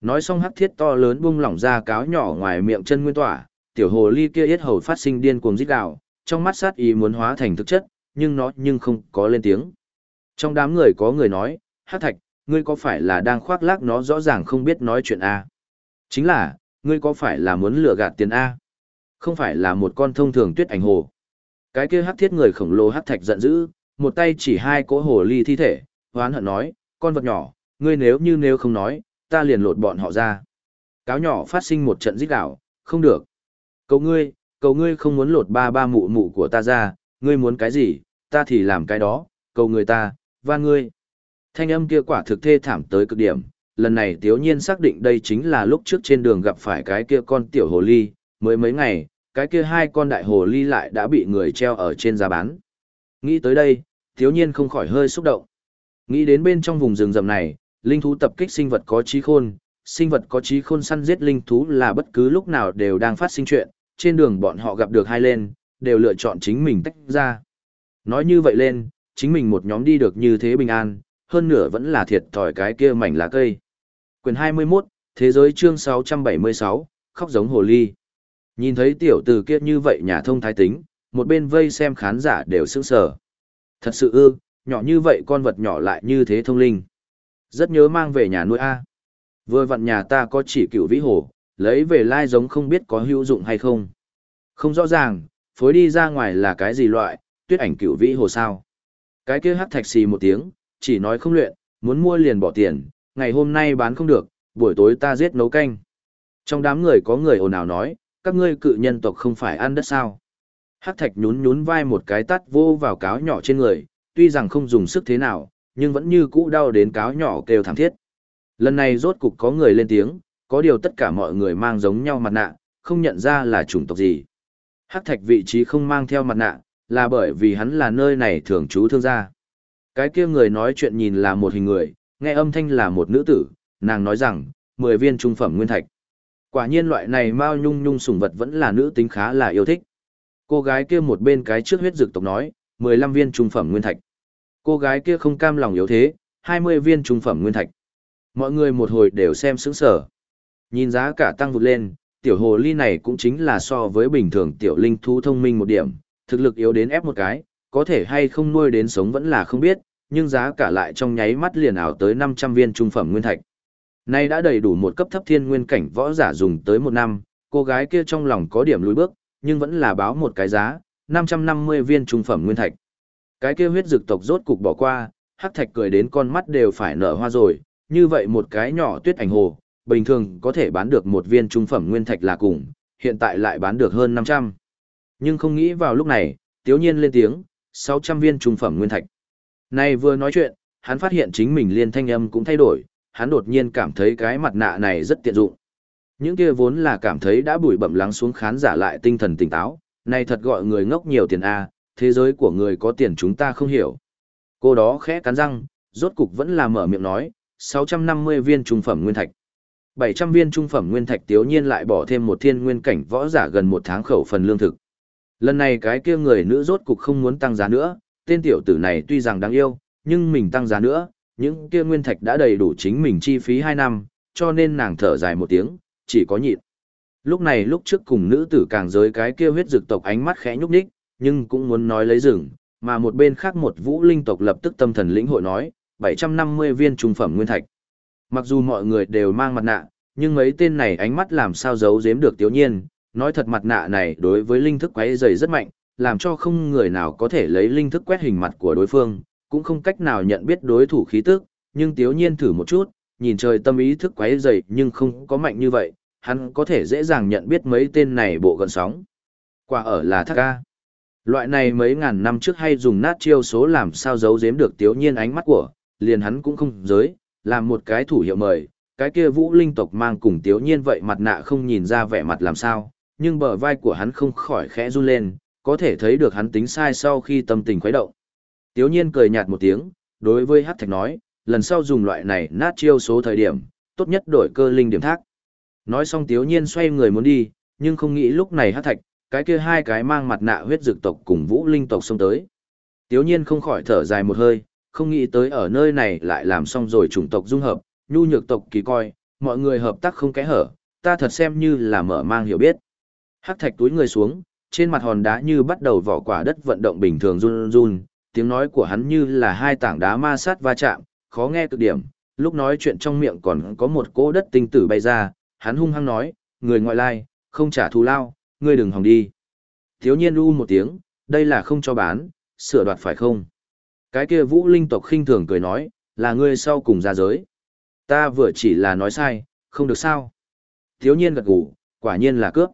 Nói xong hắc thiết to lớn bung lỏng ra cáo nhỏ ngoài miệng chân nguyên tỏa, tiểu hồ ly kia yết hầu phát sinh điên cuồng rít gào, trong mắt sát ý muốn hóa thành thực chất, nhưng nó nhưng không có lên tiếng. Trong đám người có người nói, hắc thạch, ngươi có phải là đang khoác lác nó rõ ràng không biết nói chuyện A? Chính là, ngươi có phải là muốn lừa gạt tiền A? Không phải là một con thông thường tuyết ảnh hồ. Cái kia hắc thiết người khổng lồ hắc thạch giận dữ, một tay chỉ hai cỗ hồ ly thi thể, hoán hận nói, con vật nhỏ, ngươi nếu như nếu không nói, ta liền lột bọn họ ra. Cáo nhỏ phát sinh một trận giết đảo, không được. Cầu ngươi, cầu ngươi không muốn lột ba ba mụ mụ của ta ra, ngươi muốn cái gì, ta thì làm cái đó, cầu người ta, và ngươi. Thanh âm kia quả thực thê thảm tới cực điểm, lần này tiếu nhiên xác định đây chính là lúc trước trên đường gặp phải cái kia con tiểu hồ ly, mới mấy ngày, cái kia hai con đại hồ ly lại đã bị người treo ở trên giá bán. Nghĩ tới đây, tiếu nhiên không khỏi hơi xúc động. Nghĩ đến bên trong vùng rừng rậm này, linh thú tập kích sinh vật có trí khôn, sinh vật có trí khôn săn giết linh thú là bất cứ lúc nào đều đang phát sinh chuyện, trên đường bọn họ gặp được hai lên, đều lựa chọn chính mình tách ra. Nói như vậy lên, chính mình một nhóm đi được như thế bình an, hơn nửa vẫn là thiệt thòi cái kia mảnh lá cây. Quyền 21, Thế giới chương 676, khóc giống hồ ly. Nhìn thấy tiểu tử kia như vậy nhà thông thái tính, một bên vây xem khán giả đều sững sờ. Thật sự ư, nhỏ như vậy con vật nhỏ lại như thế thông linh. Rất nhớ mang về nhà nuôi A. Vừa vặn nhà ta có chỉ cựu vĩ hồ, lấy về lai giống không biết có hữu dụng hay không. Không rõ ràng, phối đi ra ngoài là cái gì loại, tuyết ảnh cựu vĩ hồ sao. Cái kia hắc thạch xì một tiếng, chỉ nói không luyện, muốn mua liền bỏ tiền, ngày hôm nay bán không được, buổi tối ta giết nấu canh. Trong đám người có người ồn ào nói, các ngươi cự nhân tộc không phải ăn đất sao. Hắc thạch nhún nhún vai một cái tắt vô vào cáo nhỏ trên người, tuy rằng không dùng sức thế nào, nhưng vẫn như cũ đau đến cáo nhỏ kêu thảm thiết. Lần này rốt cục có người lên tiếng, có điều tất cả mọi người mang giống nhau mặt nạ, không nhận ra là chủng tộc gì. Hắc thạch vị trí không mang theo mặt nạ, là bởi vì hắn là nơi này thường trú thương gia. Cái kia người nói chuyện nhìn là một hình người, nghe âm thanh là một nữ tử, nàng nói rằng, 10 viên trung phẩm nguyên thạch. Quả nhiên loại này mao nhung nhung sủng vật vẫn là nữ tính khá là yêu thích. Cô gái kia một bên cái trước huyết dược tộc nói, 15 viên trung phẩm nguyên thạch. Cô gái kia không cam lòng yếu thế, 20 viên trung phẩm nguyên thạch. Mọi người một hồi đều xem sững sở. Nhìn giá cả tăng vụt lên, tiểu hồ ly này cũng chính là so với bình thường tiểu linh thú thông minh một điểm, thực lực yếu đến ép một cái, có thể hay không nuôi đến sống vẫn là không biết, nhưng giá cả lại trong nháy mắt liền ảo tới 500 viên trung phẩm nguyên thạch. Nay đã đầy đủ một cấp thấp thiên nguyên cảnh võ giả dùng tới một năm, cô gái kia trong lòng có điểm lùi bước, nhưng vẫn là báo một cái giá, 550 viên trung phẩm nguyên thạch. Cái kia huyết dược tộc rốt cục bỏ qua, hắc thạch cười đến con mắt đều phải nở hoa rồi, như vậy một cái nhỏ tuyết ảnh hồ, bình thường có thể bán được một viên trung phẩm nguyên thạch là cùng, hiện tại lại bán được hơn 500. Nhưng không nghĩ vào lúc này, tiếu nhiên lên tiếng, 600 viên trung phẩm nguyên thạch. Này vừa nói chuyện, hắn phát hiện chính mình liên thanh âm cũng thay đổi, hắn đột nhiên cảm thấy cái mặt nạ này rất tiện dụng. Những kia vốn là cảm thấy đã bụi bậm lắng xuống khán giả lại tinh thần tỉnh táo, này thật gọi người ngốc nhiều tiền A, thế giới của người có tiền chúng ta không hiểu. Cô đó khẽ cắn răng, rốt cục vẫn là mở miệng nói, 650 viên trung phẩm nguyên thạch. 700 viên trung phẩm nguyên thạch tiếu nhiên lại bỏ thêm một thiên nguyên cảnh võ giả gần một tháng khẩu phần lương thực. Lần này cái kia người nữ rốt cục không muốn tăng giá nữa, tên tiểu tử này tuy rằng đáng yêu, nhưng mình tăng giá nữa, những kia nguyên thạch đã đầy đủ chính mình chi phí 2 năm, cho nên nàng thở dài một tiếng, chỉ có nhịn. Lúc này lúc trước cùng nữ tử càng giới cái kia huyết dực tộc ánh mắt khẽ nhúc nhích, nhưng cũng muốn nói lấy rừng, mà một bên khác một vũ linh tộc lập tức tâm thần lĩnh hội nói, 750 viên trung phẩm nguyên thạch. Mặc dù mọi người đều mang mặt nạ, nhưng mấy tên này ánh mắt làm sao giấu giếm được tiểu nhiên, nói thật mặt nạ này đối với linh thức quấy dày rất mạnh, làm cho không người nào có thể lấy linh thức quét hình mặt của đối phương, cũng không cách nào nhận biết đối thủ khí tức, nhưng Tiếu nhiên thử một chút, nhìn trời tâm ý thức quấy dày nhưng không có mạnh như vậy, hắn có thể dễ dàng nhận biết mấy tên này bộ gần sóng. Quả ở là thác ca. Loại này mấy ngàn năm trước hay dùng nát chiêu số làm sao giấu giếm được tiếu nhiên ánh mắt của, liền hắn cũng không giới, làm một cái thủ hiệu mời, cái kia vũ linh tộc mang cùng tiếu nhiên vậy mặt nạ không nhìn ra vẻ mặt làm sao, nhưng bờ vai của hắn không khỏi khẽ run lên, có thể thấy được hắn tính sai sau khi tâm tình khuấy động. Tiếu nhiên cười nhạt một tiếng, đối với hát thạch nói, lần sau dùng loại này nát chiêu số thời điểm, tốt nhất đổi cơ linh điểm thác. Nói xong tiếu nhiên xoay người muốn đi, nhưng không nghĩ lúc này hát thạch, cái kia hai cái mang mặt nạ huyết dược tộc cùng vũ linh tộc xông tới. Tiếu nhiên không khỏi thở dài một hơi, không nghĩ tới ở nơi này lại làm xong rồi chủng tộc dung hợp, nhu nhược tộc kỳ coi, mọi người hợp tác không kẽ hở, ta thật xem như là mở mang hiểu biết. Hắc thạch túi người xuống, trên mặt hòn đá như bắt đầu vỏ quả đất vận động bình thường run run, tiếng nói của hắn như là hai tảng đá ma sát va chạm, khó nghe cực điểm, lúc nói chuyện trong miệng còn có một cỗ đất tinh tử bay ra, hắn hung hăng nói, người ngoại lai, không trả thù lao, ngươi đừng hòng đi. Thiếu nhiên u một tiếng, đây là không cho bán, sửa đoạt phải không? Cái kia vũ linh tộc khinh thường cười nói, là ngươi sau cùng ra giới. Ta vừa chỉ là nói sai, không được sao. Thiếu nhiên gật gù, quả nhiên là cướp.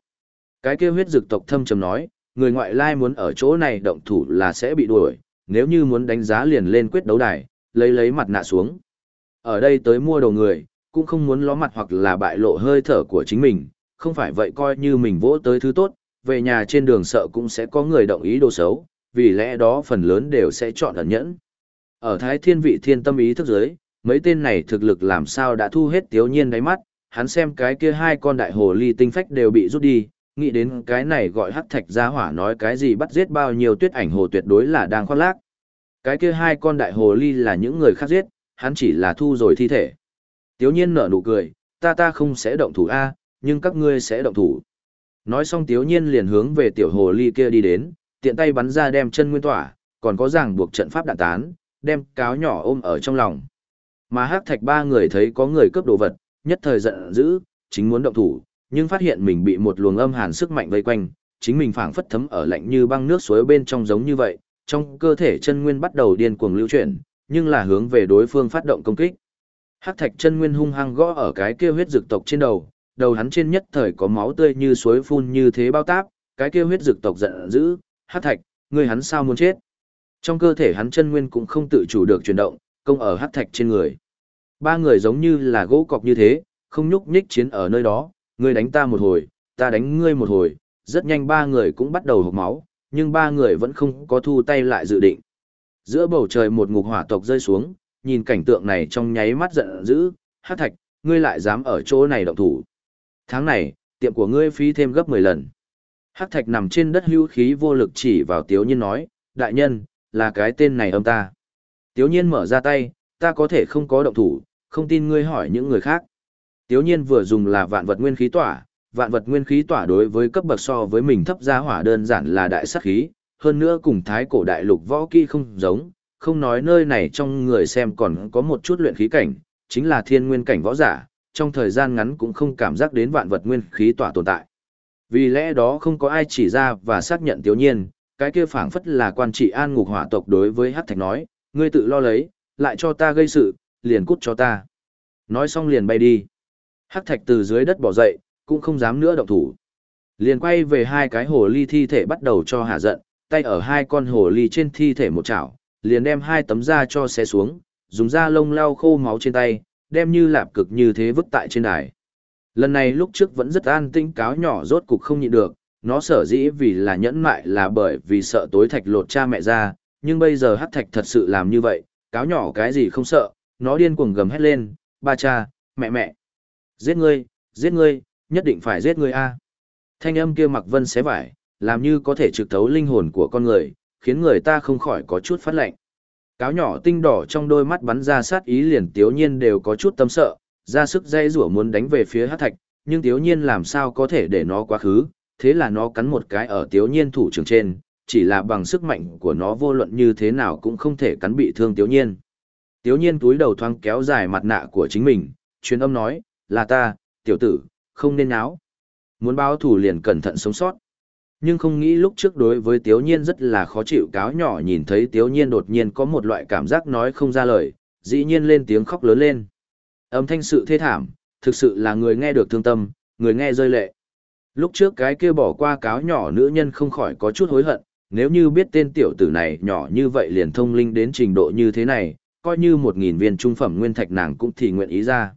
Cái kia huyết dực tộc thâm trầm nói, người ngoại lai muốn ở chỗ này động thủ là sẽ bị đuổi, nếu như muốn đánh giá liền lên quyết đấu đài, lấy lấy mặt nạ xuống. Ở đây tới mua đồ người, cũng không muốn ló mặt hoặc là bại lộ hơi thở của chính mình, không phải vậy coi như mình vỗ tới thứ tốt, về nhà trên đường sợ cũng sẽ có người động ý đồ xấu, vì lẽ đó phần lớn đều sẽ chọn ẩn nhẫn. Ở Thái Thiên vị thiên tâm ý thức giới, mấy tên này thực lực làm sao đã thu hết tiếu nhiên đáy mắt, hắn xem cái kia hai con đại hồ ly tinh phách đều bị rút đi, nghĩ đến cái này gọi hắc thạch gia hỏa nói cái gì bắt giết bao nhiêu tuyết ảnh hồ tuyệt đối là đang khoác lác. Cái kia hai con đại hồ ly là những người khác giết, hắn chỉ là thu rồi thi thể. Tiếu nhiên nở nụ cười, ta ta không sẽ động thủ A, nhưng các ngươi sẽ động thủ. Nói xong tiếu nhiên liền hướng về tiểu hồ ly kia đi đến, tiện tay bắn ra đem chân nguyên tỏa, còn có ràng buộc trận pháp đạn tán, đem cáo nhỏ ôm ở trong lòng. Mà hắc thạch ba người thấy có người cướp đồ vật, nhất thời giận dữ, chính muốn động thủ, nhưng phát hiện mình bị một luồng âm hàn sức mạnh vây quanh, chính mình phảng phất thấm ở lạnh như băng nước suối bên trong giống như vậy, trong cơ thể chân nguyên bắt đầu điên cuồng lưu chuyển, nhưng là hướng về đối phương phát động công kích. Hắc thạch chân nguyên hung hăng gõ ở cái kia huyết dược tộc trên đầu, đầu hắn trên nhất thời có máu tươi như suối phun như thế bao táp, cái kia huyết dược tộc giận dữ, Hắc thạch, ngươi hắn sao muốn chết? Trong cơ thể hắn chân nguyên cũng không tự chủ được chuyển động, công ở Hắc thạch trên người. Ba người giống như là gỗ cọc như thế, không nhúc nhích chiến ở nơi đó, ngươi đánh ta một hồi, ta đánh ngươi một hồi, rất nhanh ba người cũng bắt đầu hộc máu, nhưng ba người vẫn không có thu tay lại dự định. Giữa bầu trời một ngục hỏa tộc rơi xuống, nhìn cảnh tượng này trong nháy mắt giận dữ, hát thạch, ngươi lại dám ở chỗ này động thủ. Tháng này, tiệm của ngươi phí thêm gấp 10 lần. Hắc thạch nằm trên đất hưu khí vô lực chỉ vào tiếu nhiên nói, đại nhân, là cái tên này âm ta. Tiếu nhiên mở ra tay, ta có thể không có động thủ, không tin ngươi hỏi những người khác. Tiếu nhiên vừa dùng là vạn vật nguyên khí tỏa, vạn vật nguyên khí tỏa đối với cấp bậc so với mình thấp gia hỏa đơn giản là đại sát khí, hơn nữa cùng thái cổ đại lục võ kỹ không giống, không nói nơi này trong người xem còn có một chút luyện khí cảnh, chính là thiên nguyên cảnh võ giả, trong thời gian ngắn cũng không cảm giác đến vạn vật nguyên khí tỏa tồn tại. Vì lẽ đó không có ai chỉ ra và xác nhận tiếu nhiên, cái kia phảng phất là quan trị an ngục hỏa tộc đối với Hắc Thạch nói, ngươi tự lo lấy, lại cho ta gây sự, liền cút cho ta. Nói xong liền bay đi. Hắc Thạch từ dưới đất bỏ dậy, cũng không dám nữa động thủ. Liền quay về hai cái hồ ly thi thể bắt đầu cho hạ giận, tay ở hai con hồ ly trên thi thể một chảo, liền đem hai tấm da cho xé xuống, dùng da lông lau khô máu trên tay, đem như lạp cực như thế vứt tại trên đài. Lần này lúc trước vẫn rất an tinh cáo nhỏ rốt cục không nhịn được, nó sở dĩ vì là nhẫn mại là bởi vì sợ tối thạch lột cha mẹ ra, nhưng bây giờ hắc thạch thật sự làm như vậy, cáo nhỏ cái gì không sợ, nó điên cuồng gầm hét lên, ba cha, mẹ mẹ, giết ngươi, giết ngươi, nhất định phải giết ngươi a. Thanh âm kia mặc vân xé vải, làm như có thể trực thấu linh hồn của con người, khiến người ta không khỏi có chút phát lạnh. Cáo nhỏ tinh đỏ trong đôi mắt bắn ra sát ý liền tiếu nhiên đều có chút tâm sợ, ra sức dây rủa muốn đánh về phía hát thạch, nhưng tiếu nhiên làm sao có thể để nó quá khứ, thế là nó cắn một cái ở tiếu nhiên thủ trưởng trên, chỉ là bằng sức mạnh của nó vô luận như thế nào cũng không thể cắn bị thương tiếu nhiên. Tiếu nhiên túi đầu thoáng kéo dài mặt nạ của chính mình, truyền âm nói, là ta, tiểu tử, không nên áo. Muốn báo thủ liền cẩn thận sống sót. Nhưng không nghĩ lúc trước đối với Tiếu Nhiên rất là khó chịu cáo nhỏ nhìn thấy Tiếu Nhiên đột nhiên có một loại cảm giác nói không ra lời, dĩ nhiên lên tiếng khóc lớn lên. Âm thanh sự thê thảm, thực sự là người nghe được thương tâm, người nghe rơi lệ. Lúc trước cái kia bỏ qua cáo nhỏ nữ nhân không khỏi có chút hối hận, nếu như biết tên tiểu tử này nhỏ như vậy liền thông linh đến trình độ như thế này, coi như một nghìn viên trung phẩm nguyên thạch nàng cũng thì nguyện ý ra.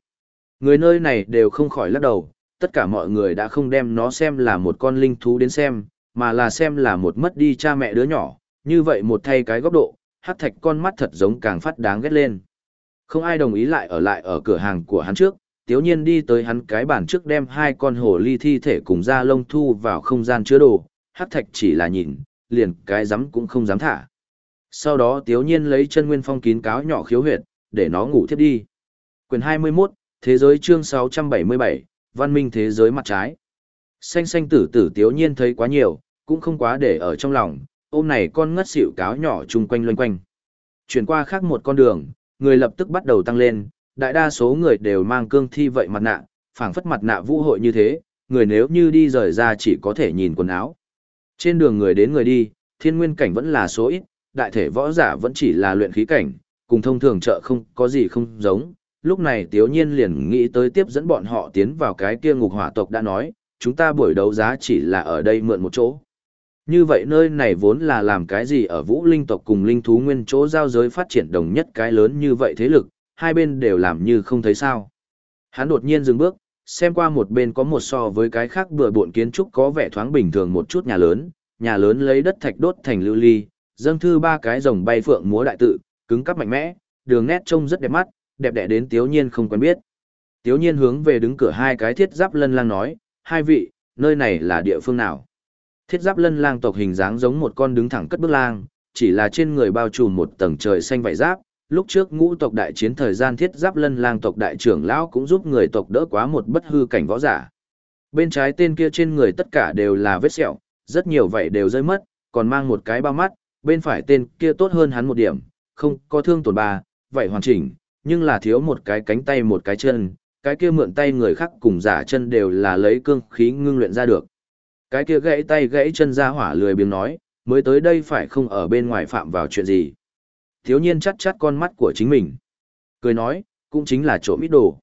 Người nơi này đều không khỏi lắc đầu, tất cả mọi người đã không đem nó xem là một con linh thú đến xem, mà là xem là một mất đi cha mẹ đứa nhỏ, như vậy một thay cái góc độ, Hát thạch con mắt thật giống càng phát đáng ghét lên. Không ai đồng ý lại ở lại ở cửa hàng của hắn trước, tiếu nhiên đi tới hắn cái bàn trước đem hai con hồ ly thi thể cùng da lông thu vào không gian chứa đồ, Hát thạch chỉ là nhìn, liền cái dám cũng không dám thả. Sau đó tiếu nhiên lấy chân nguyên phong kín cáo nhỏ khiếu huyệt, để nó ngủ thiếp đi. Quyền 21, Thế giới chương 677, Văn minh thế giới mặt trái. Xanh xanh tử tử tiếu nhiên thấy quá nhiều, cũng không quá để ở trong lòng, ôm này con ngất xỉu cáo nhỏ chung quanh loanh quanh. Chuyển qua khác một con đường, người lập tức bắt đầu tăng lên, đại đa số người đều mang cương thi vậy mặt nạ, phảng phất mặt nạ vũ hội như thế, người nếu như đi rời ra chỉ có thể nhìn quần áo. Trên đường người đến người đi, thiên nguyên cảnh vẫn là số ít, đại thể võ giả vẫn chỉ là luyện khí cảnh, cùng thông thường chợ không có gì không giống. Lúc này Tiếu Nhiên liền nghĩ tới tiếp dẫn bọn họ tiến vào cái kia ngục hỏa tộc đã nói, chúng ta buổi đấu giá chỉ là ở đây mượn một chỗ. Như vậy nơi này vốn là làm cái gì ở vũ linh tộc cùng linh thú nguyên chỗ giao giới phát triển đồng nhất cái lớn như vậy thế lực, hai bên đều làm như không thấy sao. Hắn đột nhiên dừng bước, xem qua một bên có một so với cái khác bừa bộn kiến trúc có vẻ thoáng bình thường một chút nhà lớn, nhà lớn lấy đất thạch đốt thành lưu ly, dâng thư ba cái rồng bay phượng múa đại tự, cứng cắp mạnh mẽ, đường nét trông rất đẹp mắt, đẹp đẽ đến Tiếu Nhiên không quen biết. Tiếu Nhiên hướng về đứng cửa hai cái thiết giáp lân lang nói, hai vị, nơi này là địa phương nào? Thiết giáp lân lang tộc hình dáng giống một con đứng thẳng cất bước lang, chỉ là trên người bao trùm một tầng trời xanh vảy giáp. Lúc trước ngũ tộc đại chiến thời gian thiết giáp lân lang tộc đại trưởng lão cũng giúp người tộc đỡ quá một bất hư cảnh võ giả. Bên trái tên kia trên người tất cả đều là vết sẹo, rất nhiều vậy đều rơi mất, còn mang một cái bao mắt, bên phải tên kia tốt hơn hắn một điểm, không có thương tổn ba, vậy hoàn chỉnh, nhưng là thiếu một cái cánh tay một cái chân, cái kia mượn tay người khác cùng giả chân đều là lấy cương khí ngưng luyện ra được. Cái kia gãy tay gãy chân ra hỏa lười biếng nói, mới tới đây phải không ở bên ngoài phạm vào chuyện gì. Thiếu nhiên chắt chắt con mắt của chính mình. Cười nói, cũng chính là chỗ ít đồ.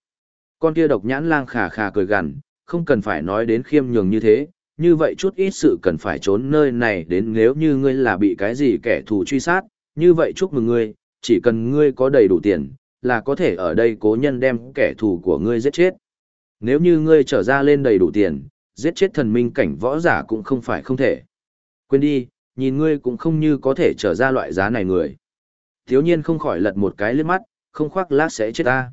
Con kia độc nhãn lang khà khà cười gằn, không cần phải nói đến khiêm nhường như thế, như vậy chút ít sự cần phải trốn nơi này đến nếu như ngươi là bị cái gì kẻ thù truy sát, như vậy chúc mừng ngươi, chỉ cần ngươi có đầy đủ tiền, là có thể ở đây cố nhân đem kẻ thù của ngươi giết chết. Nếu như ngươi trở ra lên đầy đủ tiền, giết chết thần minh cảnh võ giả cũng không phải không thể. Quên đi, nhìn ngươi cũng không như có thể trở ra loại giá này người. Thiếu nhiên không khỏi lật một cái liếc mắt, không khoác lác sẽ chết ta.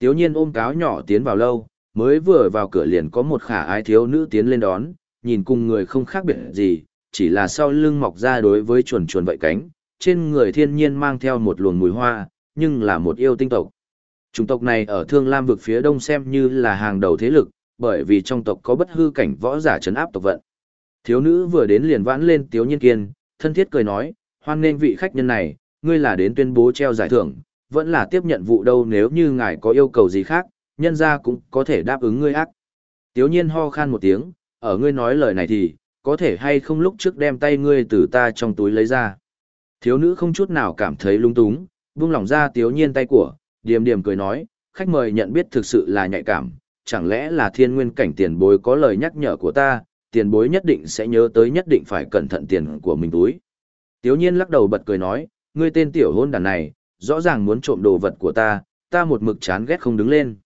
Thiếu nhiên ôm cáo nhỏ tiến vào lâu, mới vừa vào cửa liền có một khả ái thiếu nữ tiến lên đón, nhìn cùng người không khác biệt gì, chỉ là sau lưng mọc ra đối với chuồn chuồn vậy cánh, trên người thiên nhiên mang theo một luồng mùi hoa, nhưng là một yêu tinh tộc. Chủng tộc này ở Thương Lam vực phía đông xem như là hàng đầu thế lực, bởi vì trong tộc có bất hư cảnh võ giả trấn áp tộc vận. Thiếu nữ vừa đến liền vãn lên Tiếu Nhiên Kiên, thân thiết cười nói, hoan nên vị khách nhân này, ngươi là đến tuyên bố treo giải thưởng, vẫn là tiếp nhận vụ đâu nếu như ngài có yêu cầu gì khác, nhân ra cũng có thể đáp ứng ngươi ác. Tiếu Nhiên ho khan một tiếng, ở ngươi nói lời này thì, có thể hay không lúc trước đem tay ngươi từ ta trong túi lấy ra. Thiếu nữ không chút nào cảm thấy lung túng, buông lỏng ra Tiếu Nhiên tay của, điềm điềm cười nói, khách mời nhận biết thực sự là nhạy cảm, chẳng lẽ là thiên nguyên cảnh tiền bối có lời nhắc nhở của ta, tiền bối nhất định sẽ nhớ tới nhất định phải cẩn thận tiền của mình túi. Tiếu nhiên lắc đầu bật cười nói, ngươi tên tiểu hôn đàn này, rõ ràng muốn trộm đồ vật của ta, ta một mực chán ghét không đứng lên.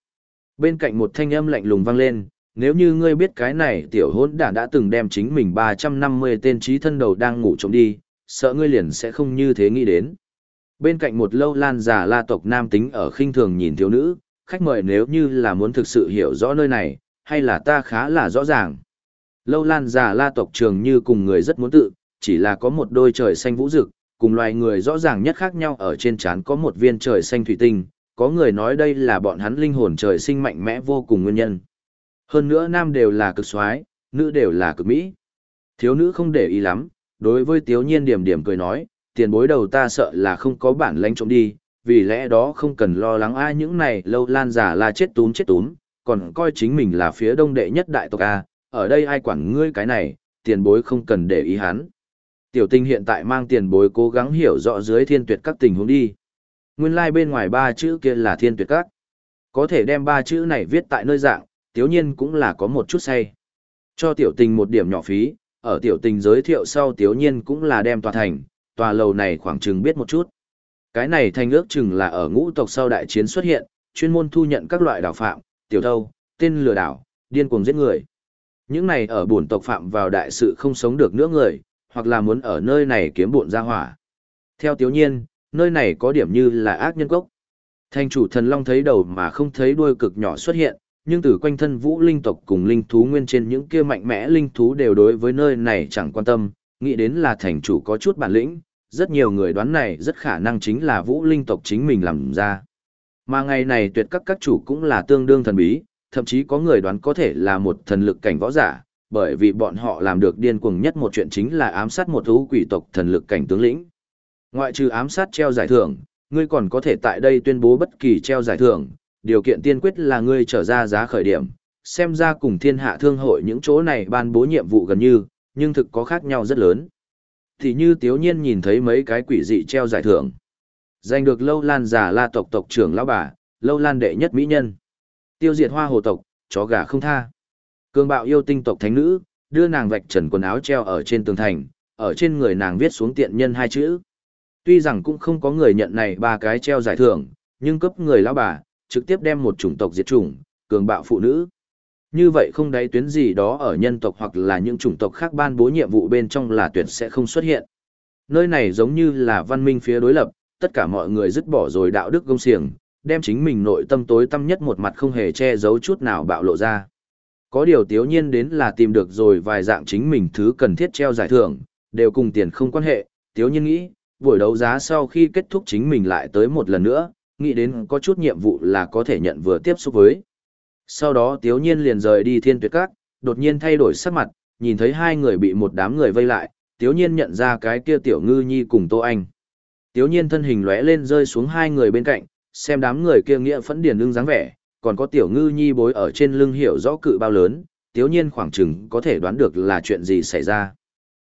Bên cạnh một thanh âm lạnh lùng vang lên, nếu như ngươi biết cái này tiểu hôn đàn đã từng đem chính mình 350 tên trí thân đầu đang ngủ trộm đi, sợ ngươi liền sẽ không như thế nghĩ đến. Bên cạnh một lâu lan già la tộc nam tính ở khinh thường nhìn thiếu nữ, khách mời nếu như là muốn thực sự hiểu rõ nơi này, hay là ta khá là rõ ràng. Lâu lan già la tộc trường như cùng người rất muốn tự, chỉ là có một đôi trời xanh vũ rực, cùng loài người rõ ràng nhất khác nhau ở trên trán có một viên trời xanh thủy tinh, có người nói đây là bọn hắn linh hồn trời sinh mạnh mẽ vô cùng nguyên nhân. Hơn nữa nam đều là cực soái, nữ đều là cực mỹ. Thiếu nữ không để ý lắm, đối với tiếu nhiên điểm điểm cười nói, tiền bối đầu ta sợ là không có bản lãnh trộm đi, vì lẽ đó không cần lo lắng ai những này lâu lan giả là chết túm chết túm, còn coi chính mình là phía đông đệ nhất đại tộc A, ở đây ai quản ngươi cái này, tiền bối không cần để ý hắn. Tiểu tinh hiện tại mang tiền bối cố gắng hiểu rõ dưới thiên tuyệt các tình huống đi. Nguyên lai like bên ngoài ba chữ kia là thiên tuyệt các. Có thể đem ba chữ này viết tại nơi dạng, tiếu nhiên cũng là có một chút say. Cho tiểu tình một điểm nhỏ phí, ở tiểu tình giới thiệu sau Tiếu Nhiên cũng là đem tòa thành, tòa lầu này khoảng chừng biết một chút. Cái này thành ước chừng là ở ngũ tộc sau đại chiến xuất hiện, chuyên môn thu nhận các loại đảo phạm, tiểu thâu, tên lừa đảo, điên cuồng giết người. Những này ở bổn tộc phạm vào đại sự không sống được nữa người, hoặc là muốn ở nơi này kiếm bộn ra hỏa. Theo Tiếu Nhiên, nơi này có điểm như là ác nhân cốc. Thành chủ thần long thấy đầu mà không thấy đuôi cực nhỏ xuất hiện, nhưng từ quanh thân vũ linh tộc cùng linh thú nguyên trên những kia mạnh mẽ linh thú đều đối với nơi này chẳng quan tâm, nghĩ đến là thành chủ có chút bản lĩnh, rất nhiều người đoán này rất khả năng chính là vũ linh tộc chính mình làm ra. Mà ngày này tuyệt các các chủ cũng là tương đương thần bí, thậm chí có người đoán có thể là một thần lực cảnh võ giả, bởi vì bọn họ làm được điên cuồng nhất một chuyện chính là ám sát một thú quỷ tộc thần lực cảnh tướng lĩnh. Ngoại trừ ám sát treo giải thưởng, ngươi còn có thể tại đây tuyên bố bất kỳ treo giải thưởng, điều kiện tiên quyết là ngươi trở ra giá khởi điểm, xem ra cùng thiên hạ thương hội những chỗ này ban bố nhiệm vụ gần như, nhưng thực có khác nhau rất lớn. Thì như tiếu nhiên nhìn thấy mấy cái quỷ dị treo giải thưởng. Giành được lâu lan giả la tộc tộc trưởng lão bà, lâu lan đệ nhất mỹ nhân. Tiêu diệt hoa hồ tộc, chó gà không tha. Cương bạo yêu tinh tộc thánh nữ, đưa nàng vạch trần quần áo treo ở trên tường thành, ở trên người nàng viết xuống tiện nhân hai chữ. Tuy rằng cũng không có người nhận này ba cái treo giải thưởng, nhưng cấp người lão bà, trực tiếp đem một chủng tộc diệt chủng, cường bạo phụ nữ. Như vậy không đáy tuyến gì đó ở nhân tộc hoặc là những chủng tộc khác ban bố nhiệm vụ bên trong là tuyệt sẽ không xuất hiện. Nơi này giống như là văn minh phía đối lập, tất cả mọi người dứt bỏ rồi đạo đức công xiềng, đem chính mình nội tâm tối tâm nhất một mặt không hề che giấu chút nào bạo lộ ra. Có điều tiếu nhiên đến là tìm được rồi vài dạng chính mình thứ cần thiết treo giải thưởng, đều cùng tiền không quan hệ, tiếu nhiên nghĩ, buổi đấu giá sau khi kết thúc chính mình lại tới một lần nữa, nghĩ đến có chút nhiệm vụ là có thể nhận vừa tiếp xúc với. Sau đó tiếu nhiên liền rời đi thiên tuyệt các, đột nhiên thay đổi sắc mặt, nhìn thấy hai người bị một đám người vây lại, tiếu nhiên nhận ra cái kia tiểu ngư nhi cùng tô anh. Tiếu nhiên thân hình lóe lên rơi xuống hai người bên cạnh, xem đám người kia nghĩa phẫn điền lưng dáng vẻ, còn có tiểu ngư nhi bối ở trên lưng hiểu rõ cự bao lớn, tiếu nhiên khoảng chừng có thể đoán được là chuyện gì xảy ra.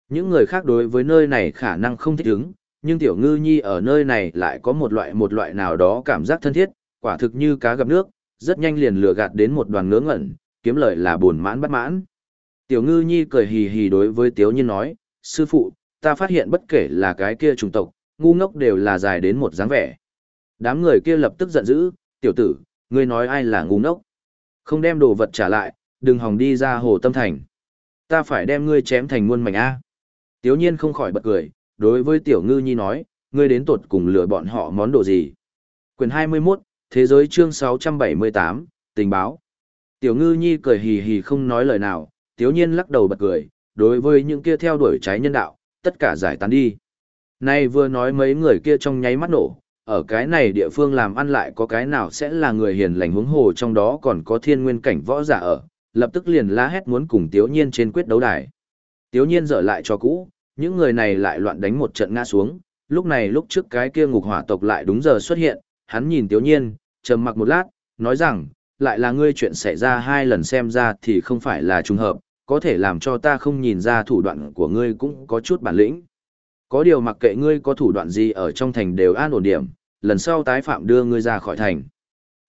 Những người khác đối với nơi này khả năng không thích ứng, nhưng tiểu ngư nhi ở nơi này lại có một loại một loại nào đó cảm giác thân thiết, quả thực như cá gặp nước, rất nhanh liền lừa gạt đến một đoàn ngớ ngẩn, kiếm lợi là buồn mãn bất mãn. Tiểu ngư nhi cười hì hì đối với tiếu nhiên nói, sư phụ, ta phát hiện bất kể là cái kia trùng tộc, ngu ngốc đều là dài đến một dáng vẻ. Đám người kia lập tức giận dữ, tiểu tử, ngươi nói ai là ngu ngốc? Không đem đồ vật trả lại, đừng hòng đi ra hồ tâm thành. Ta phải đem ngươi chém thành muôn mảnh A. Tiếu nhiên không khỏi bật cười, đối với tiểu ngư nhi nói, ngươi đến tột cùng lừa bọn họ món đồ gì. Quyền 21, Thế giới chương 678, tình báo. Tiểu ngư nhi cười hì hì không nói lời nào, tiếu nhiên lắc đầu bật cười, đối với những kia theo đuổi trái nhân đạo, tất cả giải tán đi. Nay vừa nói mấy người kia trong nháy mắt nổ, ở cái này địa phương làm ăn lại có cái nào sẽ là người hiền lành huống hồ trong đó còn có thiên nguyên cảnh võ giả ở, lập tức liền la hét muốn cùng tiếu nhiên trên quyết đấu đài. Tiếu nhiên dở lại cho cũ, những người này lại loạn đánh một trận ngã xuống, lúc này lúc trước cái kia ngục hỏa tộc lại đúng giờ xuất hiện, hắn nhìn Tiếu Nhiên, trầm mặc một lát, nói rằng, lại là ngươi chuyện xảy ra hai lần xem ra thì không phải là trùng hợp, có thể làm cho ta không nhìn ra thủ đoạn của ngươi cũng có chút bản lĩnh. Có điều mặc kệ ngươi có thủ đoạn gì ở trong thành đều an ổn điểm, lần sau tái phạm đưa ngươi ra khỏi thành.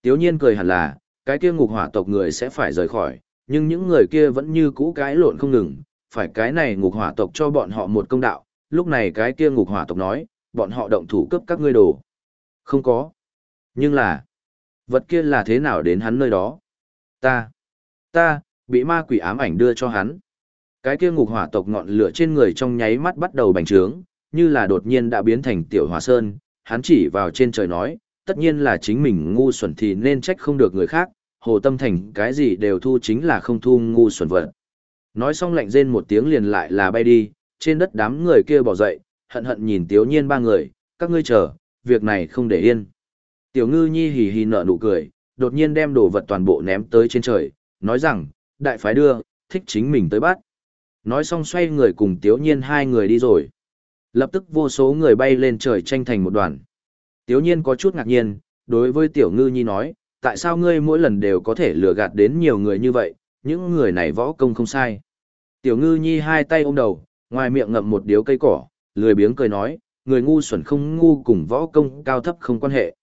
Tiếu nhiên cười hẳn là, cái kia ngục hỏa tộc người sẽ phải rời khỏi, nhưng những người kia vẫn như cũ cái lộn không ngừng, phải cái này ngục hỏa tộc cho bọn họ một công đạo, lúc này cái kia ngục hỏa tộc nói, bọn họ động thủ cướp các ngươi đồ. Không có. Nhưng là, vật kia là thế nào đến hắn nơi đó? Ta, ta, bị ma quỷ ám ảnh đưa cho hắn. Cái kia ngục hỏa tộc ngọn lửa trên người trong nháy mắt bắt đầu bành trướng, như là đột nhiên đã biến thành tiểu hỏa sơn, hắn chỉ vào trên trời nói, tất nhiên là chính mình ngu xuẩn thì nên trách không được người khác, hồ tâm thành cái gì đều thu chính là không thu ngu xuẩn vật. Nói xong lạnh rên một tiếng liền lại là bay đi, trên đất đám người kia bỏ dậy, hận hận nhìn tiếu nhiên ba người, các ngươi chờ, việc này không để yên. Tiểu ngư nhi hì hì nở nụ cười, đột nhiên đem đồ vật toàn bộ ném tới trên trời, nói rằng, đại phái đưa, thích chính mình tới bắt. Nói xong xoay người cùng tiếu nhiên hai người đi rồi. Lập tức vô số người bay lên trời tranh thành một đoàn. Tiếu nhiên có chút ngạc nhiên, đối với tiểu ngư nhi nói, tại sao ngươi mỗi lần đều có thể lừa gạt đến nhiều người như vậy, những người này võ công không sai. Tiểu ngư nhi hai tay ôm đầu, ngoài miệng ngậm một điếu cây cỏ, lười biếng cười nói, người ngu xuẩn không ngu cùng võ công cao thấp không quan hệ.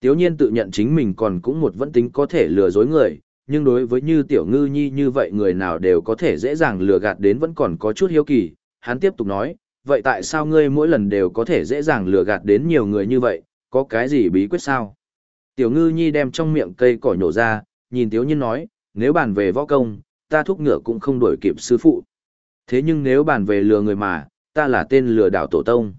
Tiếu nhiên tự nhận chính mình còn cũng một vẫn tính có thể lừa dối người, nhưng đối với như tiểu ngư nhi như vậy người nào đều có thể dễ dàng lừa gạt đến vẫn còn có chút hiếu kỳ. Hắn tiếp tục nói, vậy tại sao ngươi mỗi lần đều có thể dễ dàng lừa gạt đến nhiều người như vậy, có cái gì bí quyết sao? Tiểu ngư nhi đem trong miệng cây cỏ nhổ ra, nhìn tiếu nhiên nói, nếu bàn về võ công, ta thúc ngựa cũng không đuổi kịp sư phụ. Thế nhưng nếu bàn về lừa người mà, ta là tên lừa đảo tổ tông.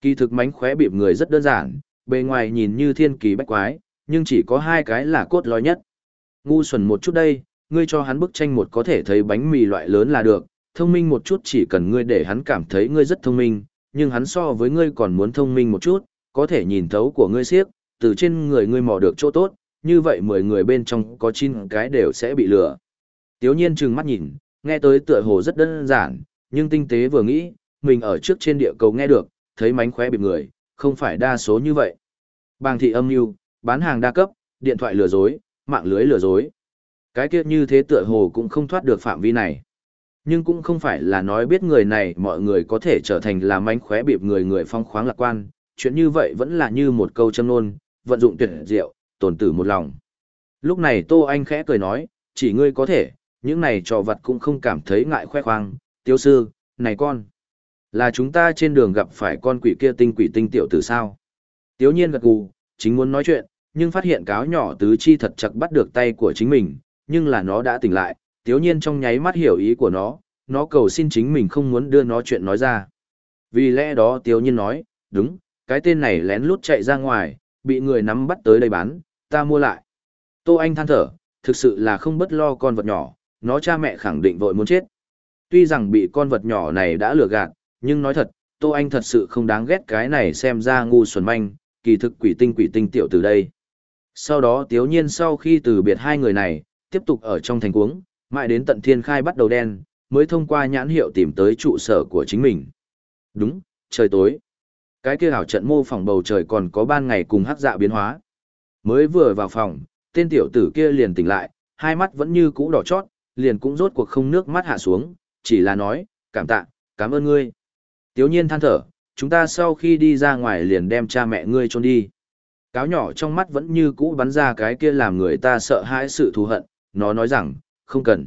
Kỳ thực mánh khóe bịp người rất đơn giản, bề ngoài nhìn như thiên kỳ bách quái, nhưng chỉ có hai cái là cốt lõi nhất. Ngu xuẩn một chút đây, ngươi cho hắn bức tranh một có thể thấy bánh mì loại lớn là được, thông minh một chút chỉ cần ngươi để hắn cảm thấy ngươi rất thông minh, nhưng hắn so với ngươi còn muốn thông minh một chút, có thể nhìn thấu của ngươi siếc, từ trên người ngươi mò được chỗ tốt, như vậy 10 người bên trong có 9 cái đều sẽ bị lừa. Tiếu nhiên trừng mắt nhìn, nghe tới tựa hồ rất đơn giản, nhưng tinh tế vừa nghĩ, mình ở trước trên địa cầu nghe được, thấy mánh khóe bịp người, không phải đa số như vậy. Bàng thị âm mưu bán hàng đa cấp, điện thoại lừa dối, mạng lưới lừa dối. Cái kia như thế tựa hồ cũng không thoát được phạm vi này. Nhưng cũng không phải là nói biết người này mọi người có thể trở thành là mánh khóe bịp người người phong khoáng lạc quan, chuyện như vậy vẫn là như một câu châm nôn, vận dụng tuyệt diệu, tổn tử một lòng. Lúc này Tô Anh khẽ cười nói, chỉ ngươi có thể, những này trò vật cũng không cảm thấy ngại khoe khoang, tiêu sư, này con. Là chúng ta trên đường gặp phải con quỷ kia tinh quỷ tinh tiểu tử sao. Tiếu nhiên gật gù, chính muốn nói chuyện, nhưng phát hiện cáo nhỏ tứ chi thật chặt bắt được tay của chính mình, nhưng là nó đã tỉnh lại, tiếu nhiên trong nháy mắt hiểu ý của nó, nó cầu xin chính mình không muốn đưa nó chuyện nói ra. Vì lẽ đó tiếu nhiên nói, đúng, cái tên này lén lút chạy ra ngoài, bị người nắm bắt tới đây bán, ta mua lại. Tô Anh than thở, thực sự là không bất lo con vật nhỏ, nó cha mẹ khẳng định vội muốn chết. Tuy rằng bị con vật nhỏ này đã lừa gạt, nhưng nói thật, Tô Anh thật sự không đáng ghét cái này xem ra ngu xuẩn manh, kỳ thực quỷ tinh quỷ tinh tiểu từ đây. Sau đó tiếu nhiên sau khi từ biệt hai người này, tiếp tục ở trong thành cuống, mãi đến tận thiên khai bắt đầu đen, mới thông qua nhãn hiệu tìm tới trụ sở của chính mình. Đúng, trời tối. Cái kia hảo trận mô phỏng bầu trời còn có ban ngày cùng hắc dạ biến hóa. Mới vừa vào phòng, tên tiểu tử kia liền tỉnh lại, hai mắt vẫn như cũ đỏ chót, liền cũng rốt cuộc không nước mắt hạ xuống, chỉ là nói, cảm tạ, cảm ơn ngươi. Tiếu nhiên than thở, chúng ta sau khi đi ra ngoài liền đem cha mẹ ngươi trôn đi. Cáo nhỏ trong mắt vẫn như cũ bắn ra cái kia làm người ta sợ hãi sự thù hận, nó nói rằng, không cần.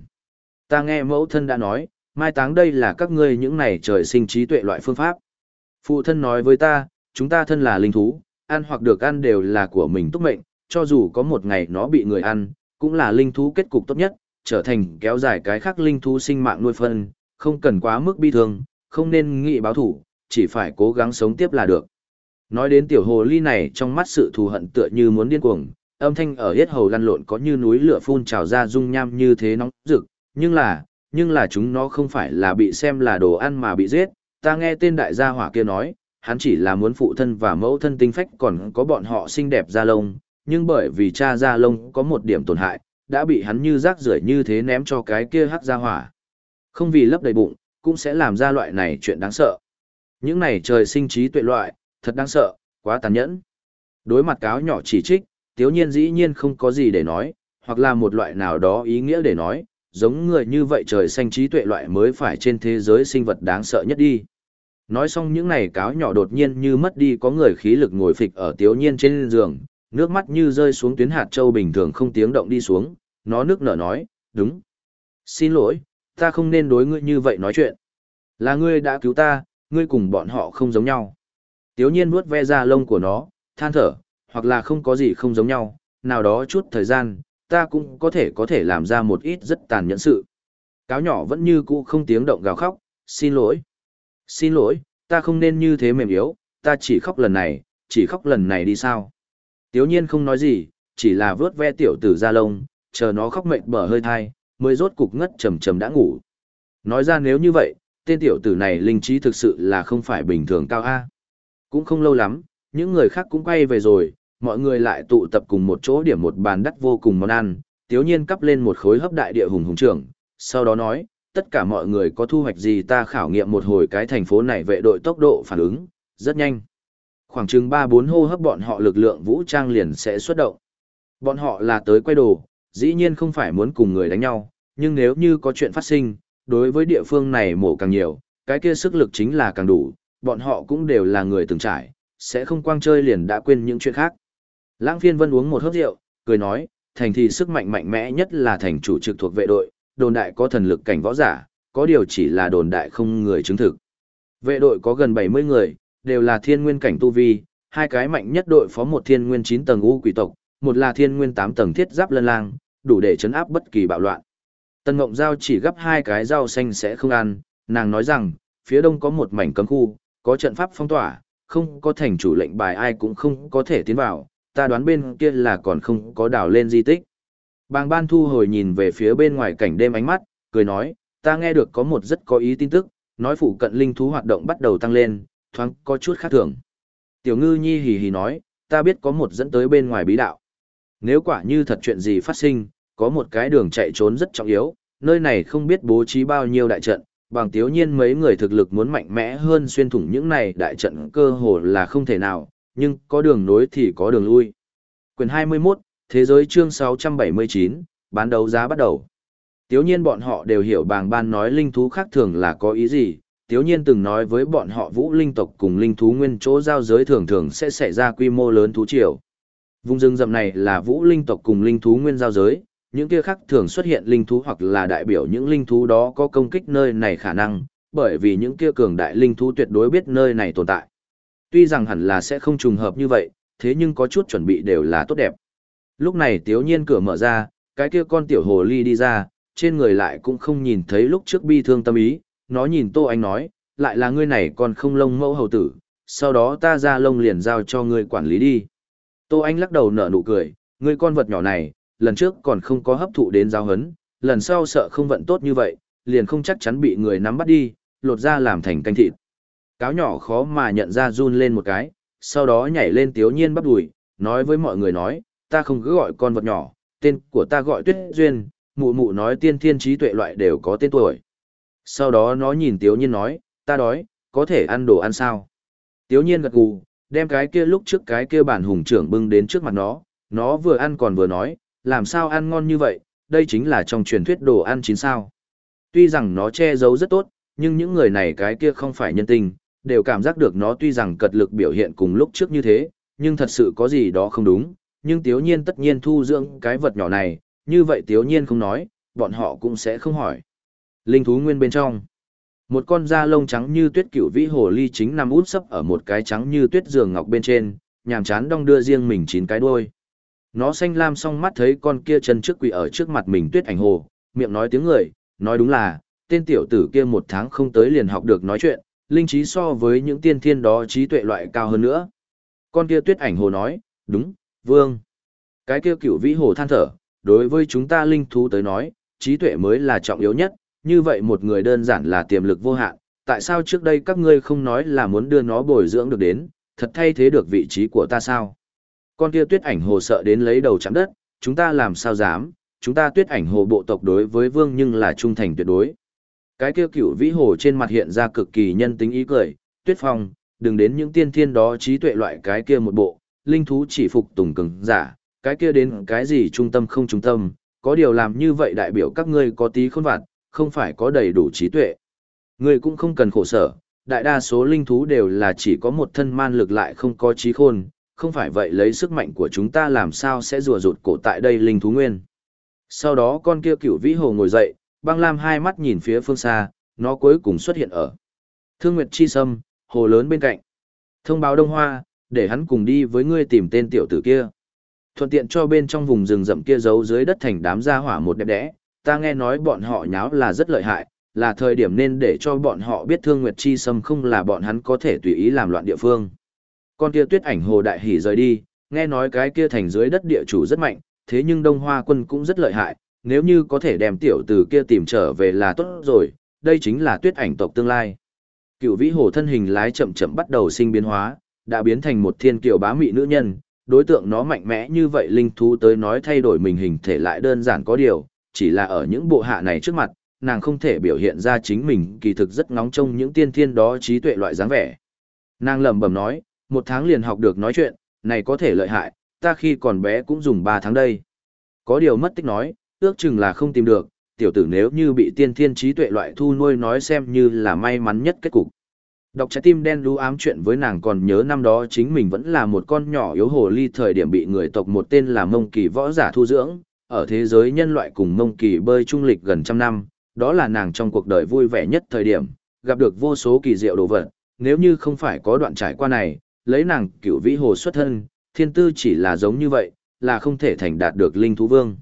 Ta nghe mẫu thân đã nói, mai táng đây là các ngươi những này trời sinh trí tuệ loại phương pháp. Phụ thân nói với ta, chúng ta thân là linh thú, ăn hoặc được ăn đều là của mình túc mệnh, cho dù có một ngày nó bị người ăn, cũng là linh thú kết cục tốt nhất, trở thành kéo dài cái khác linh thú sinh mạng nuôi phân, không cần quá mức bi thương, không nên nghĩ báo thủ, chỉ phải cố gắng sống tiếp là được. Nói đến tiểu hồ ly này trong mắt sự thù hận tựa như muốn điên cuồng, âm thanh ở hết hầu lăn lộn có như núi lửa phun trào ra dung nham như thế nóng rực, nhưng là, nhưng là chúng nó không phải là bị xem là đồ ăn mà bị giết, ta nghe tên đại gia hỏa kia nói, hắn chỉ là muốn phụ thân và mẫu thân tinh phách còn có bọn họ xinh đẹp da lông, nhưng bởi vì cha da lông có một điểm tổn hại, đã bị hắn như rác rưởi như thế ném cho cái kia hắc gia hỏa. Không vì lấp đầy bụng, cũng sẽ làm ra loại này chuyện đáng sợ. Những này trời sinh trí tuệ loại, thật đáng sợ, quá tàn nhẫn. Đối mặt cáo nhỏ chỉ trích, tiếu nhiên dĩ nhiên không có gì để nói, hoặc là một loại nào đó ý nghĩa để nói, giống người như vậy trời xanh trí tuệ loại mới phải trên thế giới sinh vật đáng sợ nhất đi. Nói xong những này cáo nhỏ đột nhiên như mất đi có người khí lực ngồi phịch ở tiếu nhiên trên giường, nước mắt như rơi xuống tuyến hạt châu bình thường không tiếng động đi xuống, nó nước nở nói, đúng. Xin lỗi, ta không nên đối ngươi như vậy nói chuyện. Là ngươi đã cứu ta, ngươi cùng bọn họ không giống nhau. Tiếu nhiên vuốt ve da lông của nó, than thở, hoặc là không có gì không giống nhau, nào đó chút thời gian, ta cũng có thể có thể làm ra một ít rất tàn nhẫn sự. Cáo nhỏ vẫn như cũ không tiếng động gào khóc, xin lỗi. Xin lỗi, ta không nên như thế mềm yếu, ta chỉ khóc lần này, chỉ khóc lần này đi sao. Tiếu nhiên không nói gì, chỉ là vớt ve tiểu tử ra lông, chờ nó khóc mệt bở hơi thai, mới rốt cục ngất trầm trầm đã ngủ. Nói ra nếu như vậy, tên tiểu tử này linh trí thực sự là không phải bình thường cao A. Cũng không lâu lắm, những người khác cũng quay về rồi, mọi người lại tụ tập cùng một chỗ điểm một bàn đắt vô cùng món ăn, tiếu nhiên cắp lên một khối hấp đại địa hùng hùng trưởng, sau đó nói, tất cả mọi người có thu hoạch gì ta khảo nghiệm một hồi cái thành phố này vệ đội tốc độ phản ứng, rất nhanh. Khoảng chừng 3-4 hô hấp bọn họ lực lượng vũ trang liền sẽ xuất động. Bọn họ là tới quay đồ, dĩ nhiên không phải muốn cùng người đánh nhau, nhưng nếu như có chuyện phát sinh, đối với địa phương này mổ càng nhiều, cái kia sức lực chính là càng đủ, bọn họ cũng đều là người từng trải, sẽ không quang chơi liền đã quên những chuyện khác. Lãng phiên vân uống một hớp rượu, cười nói, thành thì sức mạnh mạnh mẽ nhất là thành chủ trực thuộc vệ đội, đồn đại có thần lực cảnh võ giả, có điều chỉ là đồn đại không người chứng thực. Vệ đội có gần 70 người, đều là thiên nguyên cảnh tu vi, hai cái mạnh nhất đội phó một thiên nguyên 9 tầng u quỷ tộc, một là thiên nguyên 8 tầng thiết giáp lân lang, đủ để chấn áp bất kỳ bạo loạn. Tân Mộng Giao chỉ gấp hai cái rau xanh sẽ không ăn, nàng nói rằng, phía đông có một mảnh cấm khu, có trận pháp phong tỏa, không có thành chủ lệnh bài ai cũng không có thể tiến vào, ta đoán bên kia là còn không có đào lên di tích. Bàng ban thu hồi nhìn về phía bên ngoài cảnh đêm ánh mắt, cười nói, ta nghe được có một rất có ý tin tức, nói phụ cận linh thú hoạt động bắt đầu tăng lên, thoáng có chút khác thường. Tiểu ngư nhi hì hì nói, ta biết có một dẫn tới bên ngoài bí đạo. Nếu quả như thật chuyện gì phát sinh, có một cái đường chạy trốn rất trọng yếu, nơi này không biết bố trí bao nhiêu đại trận, bằng tiếu nhiên mấy người thực lực muốn mạnh mẽ hơn xuyên thủng những này đại trận cơ hồ là không thể nào, nhưng có đường nối thì có đường lui. Quyền 21, Thế giới chương 679, bán đấu giá bắt đầu. Tiếu nhiên bọn họ đều hiểu bàng ban nói linh thú khác thường là có ý gì, Tiếu nhiên từng nói với bọn họ vũ linh tộc cùng linh thú nguyên chỗ giao giới thường thường sẽ xảy ra quy mô lớn thú triều. Vùng rừng rậm này là vũ linh tộc cùng linh thú nguyên giao giới, những kia khác thường xuất hiện linh thú hoặc là đại biểu những linh thú đó có công kích nơi này khả năng, bởi vì những kia cường đại linh thú tuyệt đối biết nơi này tồn tại. Tuy rằng hẳn là sẽ không trùng hợp như vậy, thế nhưng có chút chuẩn bị đều là tốt đẹp. Lúc này tiếu nhiên cửa mở ra, cái kia con tiểu hồ ly đi ra, trên người lại cũng không nhìn thấy lúc trước bi thương tâm ý, nó nhìn Tô Anh nói, lại là ngươi này còn không lông mẫu hầu tử, sau đó ta ra lông liền giao cho ngươi quản lý đi. Tô Anh lắc đầu nở nụ cười, ngươi con vật nhỏ này, lần trước còn không có hấp thụ đến giao hấn, lần sau sợ không vận tốt như vậy, liền không chắc chắn bị người nắm bắt đi, lột ra làm thành canh thịt. Cáo nhỏ khó mà nhận ra run lên một cái, sau đó nhảy lên tiếu nhiên bắp đùi, nói với mọi người nói, ta không cứ gọi con vật nhỏ, tên của ta gọi Tuyết Duyên, mụ mụ nói tiên thiên trí tuệ loại đều có tên tuổi. Sau đó nó nhìn tiếu nhiên nói, ta đói, có thể ăn đồ ăn sao? Tiếu nhiên gật gù, đem cái kia lúc trước cái kia bản hùng trưởng bưng đến trước mặt nó, nó vừa ăn còn vừa nói, làm sao ăn ngon như vậy, đây chính là trong truyền thuyết đồ ăn chín sao. Tuy rằng nó che giấu rất tốt, nhưng những người này cái kia không phải nhân tình, đều cảm giác được nó tuy rằng cật lực biểu hiện cùng lúc trước như thế, nhưng thật sự có gì đó không đúng, nhưng tiếu nhiên tất nhiên thu dưỡng cái vật nhỏ này, như vậy tiếu nhiên không nói, bọn họ cũng sẽ không hỏi. Linh thú nguyên bên trong. Một con da lông trắng như tuyết cửu vĩ hồ ly chính nằm út sấp ở một cái trắng như tuyết giường ngọc bên trên, nhàm chán đong đưa riêng mình chín cái đuôi. Nó xanh lam song mắt thấy con kia chân trước quỷ ở trước mặt mình tuyết ảnh hồ, miệng nói tiếng người, nói đúng là, tên tiểu tử kia một tháng không tới liền học được nói chuyện, linh trí so với những tiên thiên đó trí tuệ loại cao hơn nữa. Con kia tuyết ảnh hồ nói, đúng, vương. Cái kia cửu vĩ hồ than thở, đối với chúng ta linh thú tới nói, trí tuệ mới là trọng yếu nhất, như vậy một người đơn giản là tiềm lực vô hạn, tại sao trước đây các ngươi không nói là muốn đưa nó bồi dưỡng được đến, thật thay thế được vị trí của ta sao? Con kia tuyết ảnh hồ sợ đến lấy đầu chạm đất, chúng ta làm sao dám, chúng ta tuyết ảnh hồ bộ tộc đối với vương nhưng là trung thành tuyệt đối. Cái kia cửu vĩ hồ trên mặt hiện ra cực kỳ nhân tính ý cười, tuyết phong, đừng đến những tiên thiên đó trí tuệ loại cái kia một bộ, linh thú chỉ phục tùng cứng giả, cái kia đến cái gì trung tâm không trung tâm, có điều làm như vậy đại biểu các ngươi có tí khôn vặt, không phải có đầy đủ trí tuệ. Ngươi cũng không cần khổ sở, đại đa số linh thú đều là chỉ có một thân man lực lại không có trí khôn, không phải vậy lấy sức mạnh của chúng ta làm sao sẽ rùa rụt cổ tại đây linh thú nguyên. Sau đó con kia cửu vĩ hồ ngồi dậy, băng lam hai mắt nhìn phía phương xa, nó cuối cùng xuất hiện ở. Thương Nguyệt Chi Sâm, hồ lớn bên cạnh. Thông báo Đông Hoa, để hắn cùng đi với ngươi tìm tên tiểu tử kia. Thuận tiện cho bên trong vùng rừng rậm kia giấu dưới đất thành đám gia hỏa một đẹp đẽ, ta nghe nói bọn họ nháo là rất lợi hại, là thời điểm nên để cho bọn họ biết Thương Nguyệt Chi Sâm không là bọn hắn có thể tùy ý làm loạn địa phương. Con kia tuyết ảnh hồ đại hỉ rời đi, nghe nói cái kia thành dưới đất địa chủ rất mạnh, thế nhưng Đông Hoa quân cũng rất lợi hại, nếu như có thể đem tiểu tử kia tìm trở về là tốt rồi, đây chính là tuyết ảnh tộc tương lai. Cựu vĩ hồ thân hình lái chậm chậm bắt đầu sinh biến hóa, đã biến thành một thiên kiều bá mị nữ nhân, đối tượng nó mạnh mẽ như vậy linh thú tới nói thay đổi mình hình thể lại đơn giản có điều, chỉ là ở những bộ hạ này trước mặt, nàng không thể biểu hiện ra chính mình kỳ thực rất ngóng trông những tiên thiên đó trí tuệ loại dáng vẻ. Nàng lẩm bẩm nói, một tháng liền học được nói chuyện, này có thể lợi hại, ta khi còn bé cũng dùng ba tháng đây. Có điều mất tích nói, ước chừng là không tìm được, tiểu tử nếu như bị tiên thiên trí tuệ loại thu nuôi nói xem như là may mắn nhất kết cục. Đọc trái tim đen đú ám chuyện với nàng còn nhớ năm đó chính mình vẫn là một con nhỏ yếu hồ ly thời điểm bị người tộc một tên là mông kỳ võ giả thu dưỡng, ở thế giới nhân loại cùng mông kỳ bơi trung lịch gần trăm năm, đó là nàng trong cuộc đời vui vẻ nhất thời điểm, gặp được vô số kỳ diệu đồ vật, nếu như không phải có đoạn trải qua này, lấy nàng cửu vĩ hồ xuất thân, thiên tư chỉ là giống như vậy, là không thể thành đạt được linh thú vương.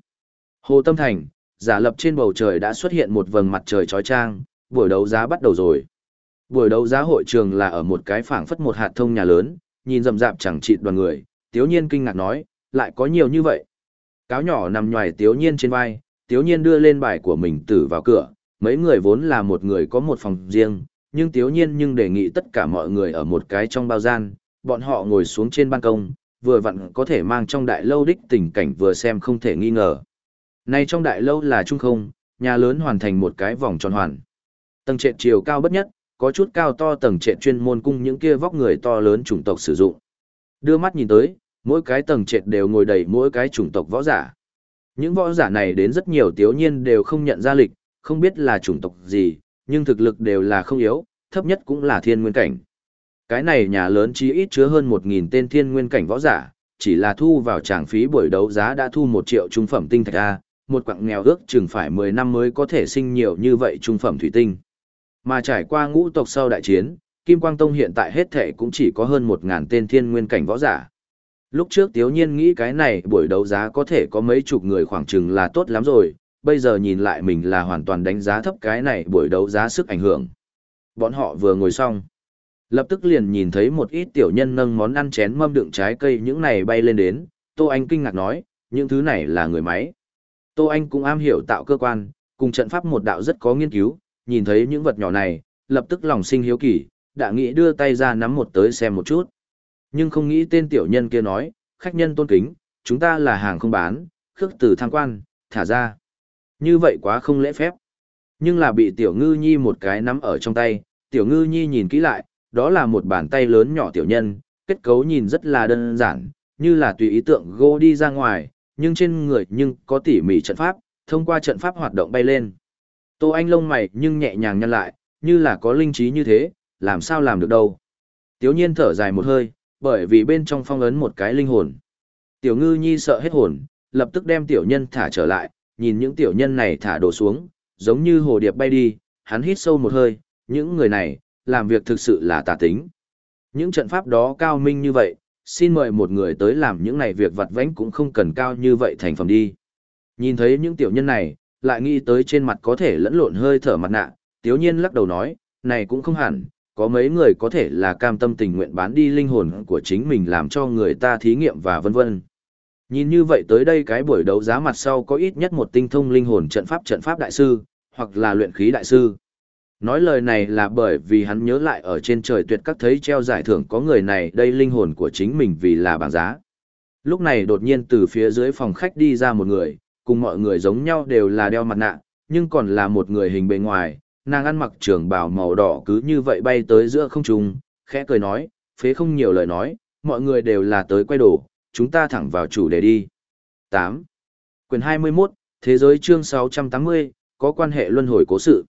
Hồ Tâm Thành, giả lập trên bầu trời đã xuất hiện một vầng mặt trời chói trang buổi đấu giá bắt đầu rồi. Buổi đấu giá hội trường là ở một cái phảng phất một hạt thông nhà lớn, nhìn rầm rạp chẳng chịt đoàn người, Tiếu Nhiên kinh ngạc nói, lại có nhiều như vậy. Cáo nhỏ nằm nhòi Tiếu Nhiên trên vai, Tiếu Nhiên đưa lên bài của mình tử vào cửa, mấy người vốn là một người có một phòng riêng, nhưng Tiếu Nhiên nhưng đề nghị tất cả mọi người ở một cái trong bao gian, bọn họ ngồi xuống trên ban công, vừa vặn có thể mang trong đại lâu đích tình cảnh vừa xem không thể nghi ngờ. Nay trong đại lâu là trung không, nhà lớn hoàn thành một cái vòng tròn hoàn. Tầng trệt chiều cao bất nhất, có chút cao to tầng trệt chuyên môn cung những kia vóc người to lớn chủng tộc sử dụng. Đưa mắt nhìn tới, mỗi cái tầng trệt đều ngồi đầy mỗi cái chủng tộc võ giả. Những võ giả này đến rất nhiều tiếu nhiên đều không nhận ra lịch, không biết là chủng tộc gì, nhưng thực lực đều là không yếu, thấp nhất cũng là thiên nguyên cảnh. Cái này nhà lớn chí ít chứa hơn 1.000 tên thiên nguyên cảnh võ giả, chỉ là thu vào tràng phí buổi đấu giá đã thu 1 triệu trung phẩm tinh thạch A, một quặng nghèo ước chừng phải 10 năm mới có thể sinh nhiều như vậy trung phẩm thủy tinh. Mà trải qua ngũ tộc sau đại chiến, Kim Quang Tông hiện tại hết thể cũng chỉ có hơn 1.000 tên thiên nguyên cảnh võ giả. Lúc trước Tiếu Nhiên nghĩ cái này buổi đấu giá có thể có mấy chục người khoảng chừng là tốt lắm rồi, bây giờ nhìn lại mình là hoàn toàn đánh giá thấp cái này buổi đấu giá sức ảnh hưởng. Bọn họ vừa ngồi xong. Lập tức liền nhìn thấy một ít tiểu nhân nâng món ăn chén mâm đựng trái cây những này bay lên đến, Tô Anh kinh ngạc nói, những thứ này là người máy. Tô Anh cũng am hiểu tạo cơ quan, cùng trận pháp một đạo rất có nghiên cứu, nhìn thấy những vật nhỏ này, lập tức lòng sinh hiếu kỳ, đã nghĩ đưa tay ra nắm một tới xem một chút. Nhưng không nghĩ tên tiểu nhân kia nói, khách nhân tôn kính, chúng ta là hàng không bán, khước từ tham quan, thả ra. Như vậy quá không lễ phép. Nhưng là bị tiểu ngư nhi một cái nắm ở trong tay, tiểu ngư nhi nhìn kỹ lại, đó là một bàn tay lớn nhỏ tiểu nhân, kết cấu nhìn rất là đơn giản, như là tùy ý tượng gỗ đi ra ngoài, nhưng trên người nhưng có tỉ mỉ trận pháp, thông qua trận pháp hoạt động bay lên. Tô Anh lông mày nhưng nhẹ nhàng nhăn lại, như là có linh trí như thế, làm sao làm được đâu. Tiếu nhiên thở dài một hơi, bởi vì bên trong phong ấn một cái linh hồn. Tiểu ngư nhi sợ hết hồn, lập tức đem tiểu nhân thả trở lại, nhìn những tiểu nhân này thả đổ xuống, giống như hồ điệp bay đi, hắn hít sâu một hơi, những người này, làm việc thực sự là tà tính. Những trận pháp đó cao minh như vậy, xin mời một người tới làm những này việc vặt vãnh cũng không cần cao như vậy thành phẩm đi. Nhìn thấy những tiểu nhân này, lại nghĩ tới trên mặt có thể lẫn lộn hơi thở mặt nạ, tiếu nhiên lắc đầu nói, này cũng không hẳn, có mấy người có thể là cam tâm tình nguyện bán đi linh hồn của chính mình làm cho người ta thí nghiệm và vân vân. Nhìn như vậy tới đây cái buổi đấu giá mặt sau có ít nhất một tinh thông linh hồn trận pháp trận pháp đại sư, hoặc là luyện khí đại sư. Nói lời này là bởi vì hắn nhớ lại ở trên trời tuyệt các thấy treo giải thưởng có người này đây linh hồn của chính mình vì là bảng giá. Lúc này đột nhiên từ phía dưới phòng khách đi ra một người, cùng mọi người giống nhau đều là đeo mặt nạ, nhưng còn là một người hình bề ngoài, nàng ăn mặc trường bào màu đỏ cứ như vậy bay tới giữa không trung, khẽ cười nói, phế không nhiều lời nói, mọi người đều là tới quay đổ, chúng ta thẳng vào chủ đề đi. 8. Quyền 21, Thế giới chương 680, có quan hệ luân hồi cố sự.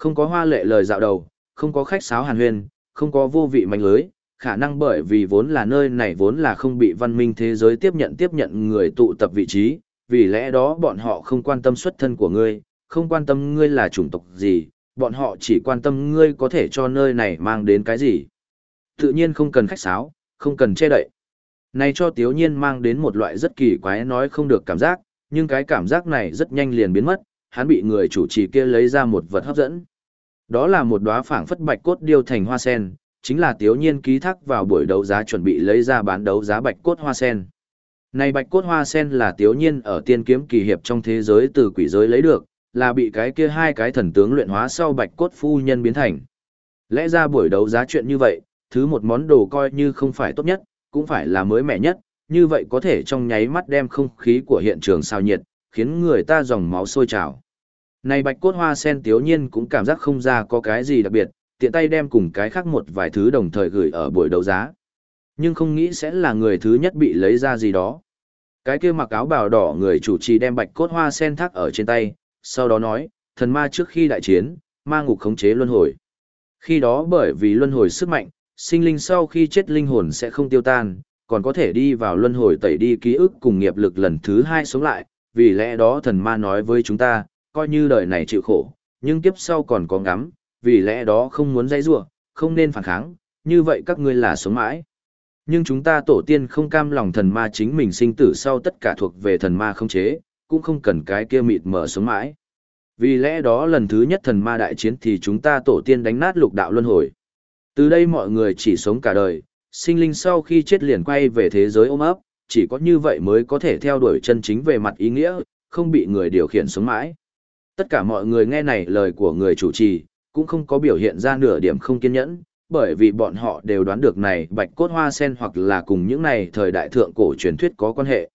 Không có hoa lệ lời dạo đầu, không có khách sáo hàn huyên, không có vô vị manh lưới, khả năng bởi vì vốn là nơi này vốn là không bị văn minh thế giới tiếp nhận tiếp nhận người tụ tập vị trí, vì lẽ đó bọn họ không quan tâm xuất thân của ngươi, không quan tâm ngươi là chủng tộc gì, bọn họ chỉ quan tâm ngươi có thể cho nơi này mang đến cái gì. Tự nhiên không cần khách sáo, không cần che đậy. Này cho Tiếu Nhiên mang đến một loại rất kỳ quái nói không được cảm giác, nhưng cái cảm giác này rất nhanh liền biến mất, hắn bị người chủ trì kia lấy ra một vật hấp dẫn. Đó là một đóa phảng phất bạch cốt điêu thành hoa sen, chính là Tiếu Nhiên ký thác vào buổi đấu giá chuẩn bị lấy ra bán đấu giá bạch cốt hoa sen. Này bạch cốt hoa sen là Tiếu Nhiên ở tiên kiếm kỳ hiệp trong thế giới từ quỷ giới lấy được, là bị cái kia hai cái thần tướng luyện hóa sau bạch cốt phu nhân biến thành. Lẽ ra buổi đấu giá chuyện như vậy, thứ một món đồ coi như không phải tốt nhất, cũng phải là mới mẻ nhất, như vậy có thể trong nháy mắt đem không khí của hiện trường sao nhiệt, khiến người ta dòng máu sôi trào. Này bạch cốt hoa sen tiếu nhiên cũng cảm giác không ra có cái gì đặc biệt, tiện tay đem cùng cái khác một vài thứ đồng thời gửi ở buổi đấu giá. Nhưng không nghĩ sẽ là người thứ nhất bị lấy ra gì đó. Cái kia mặc áo bào đỏ người chủ trì đem bạch cốt hoa sen thác ở trên tay, sau đó nói, thần ma trước khi đại chiến, ma ngục khống chế luân hồi. Khi đó bởi vì luân hồi sức mạnh, sinh linh sau khi chết linh hồn sẽ không tiêu tan, còn có thể đi vào luân hồi tẩy đi ký ức cùng nghiệp lực lần thứ hai sống lại, vì lẽ đó thần ma nói với chúng ta, coi như đời này chịu khổ, nhưng kiếp sau còn có ngắm, vì lẽ đó không muốn dây rua, không nên phản kháng, như vậy các ngươi là sống mãi. Nhưng chúng ta tổ tiên không cam lòng thần ma chính mình sinh tử sau tất cả thuộc về thần ma không chế, cũng không cần cái kia mịt mở sống mãi. Vì lẽ đó lần thứ nhất thần ma đại chiến thì chúng ta tổ tiên đánh nát lục đạo luân hồi. Từ đây mọi người chỉ sống cả đời, sinh linh sau khi chết liền quay về thế giới ôm ấp, chỉ có như vậy mới có thể theo đuổi chân chính về mặt ý nghĩa, không bị người điều khiển sống mãi. Tất cả mọi người nghe này lời của người chủ trì, cũng không có biểu hiện ra nửa điểm không kiên nhẫn, bởi vì bọn họ đều đoán được này bạch cốt hoa sen hoặc là cùng những này thời đại thượng cổ truyền thuyết có quan hệ.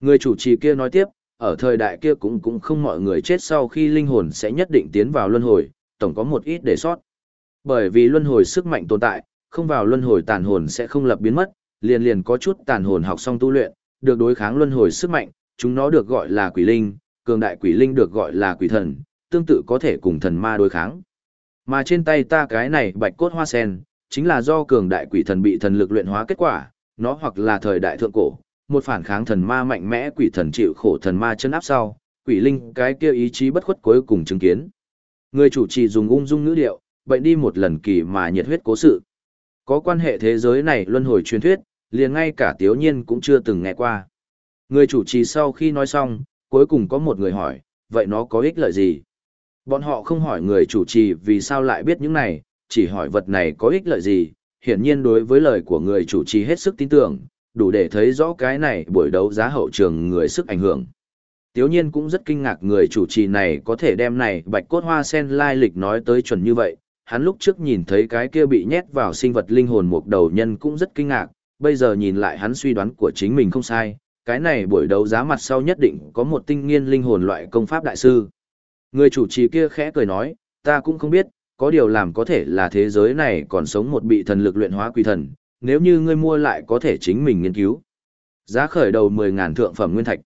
Người chủ trì kia nói tiếp, ở thời đại kia cũng cũng không mọi người chết sau khi linh hồn sẽ nhất định tiến vào luân hồi, tổng có một ít để sót. Bởi vì luân hồi sức mạnh tồn tại, không vào luân hồi tàn hồn sẽ không lập biến mất, liền liền có chút tàn hồn học xong tu luyện, được đối kháng luân hồi sức mạnh, chúng nó được gọi là quỷ linh, cường đại quỷ linh được gọi là quỷ thần, tương tự có thể cùng thần ma đối kháng. Mà trên tay ta cái này bạch cốt hoa sen, chính là do cường đại quỷ thần bị thần lực luyện hóa kết quả, nó hoặc là thời đại thượng cổ, một phản kháng thần ma mạnh mẽ quỷ thần chịu khổ thần ma chân áp sau, quỷ linh cái kia ý chí bất khuất cuối cùng chứng kiến. Người chủ trì dùng ung dung ngữ điệu, bệnh đi một lần kỳ mà nhiệt huyết cố sự. Có quan hệ thế giới này luân hồi truyền thuyết, liền ngay cả tiếu nhiên cũng chưa từng nghe qua. Người chủ trì sau khi nói xong, cuối cùng có một người hỏi, vậy nó có ích lợi gì? Bọn họ không hỏi người chủ trì vì sao lại biết những này, chỉ hỏi vật này có ích lợi gì. Hiển nhiên đối với lời của người chủ trì hết sức tin tưởng, đủ để thấy rõ cái này buổi đấu giá hậu trường người sức ảnh hưởng. Tiếu nhiên cũng rất kinh ngạc người chủ trì này có thể đem này bạch cốt hoa sen lai lịch nói tới chuẩn như vậy. Hắn lúc trước nhìn thấy cái kia bị nhét vào sinh vật linh hồn một đầu nhân cũng rất kinh ngạc, bây giờ nhìn lại hắn suy đoán của chính mình không sai, cái này buổi đấu giá mặt sau nhất định có một tinh nghiên linh hồn loại công pháp đại sư. Người chủ trì kia khẽ cười nói, ta cũng không biết, có điều làm có thể là thế giới này còn sống một bị thần lực luyện hóa quỷ thần, nếu như ngươi mua lại có thể chính mình nghiên cứu. Giá khởi đầu 10.000 thượng phẩm nguyên thạch.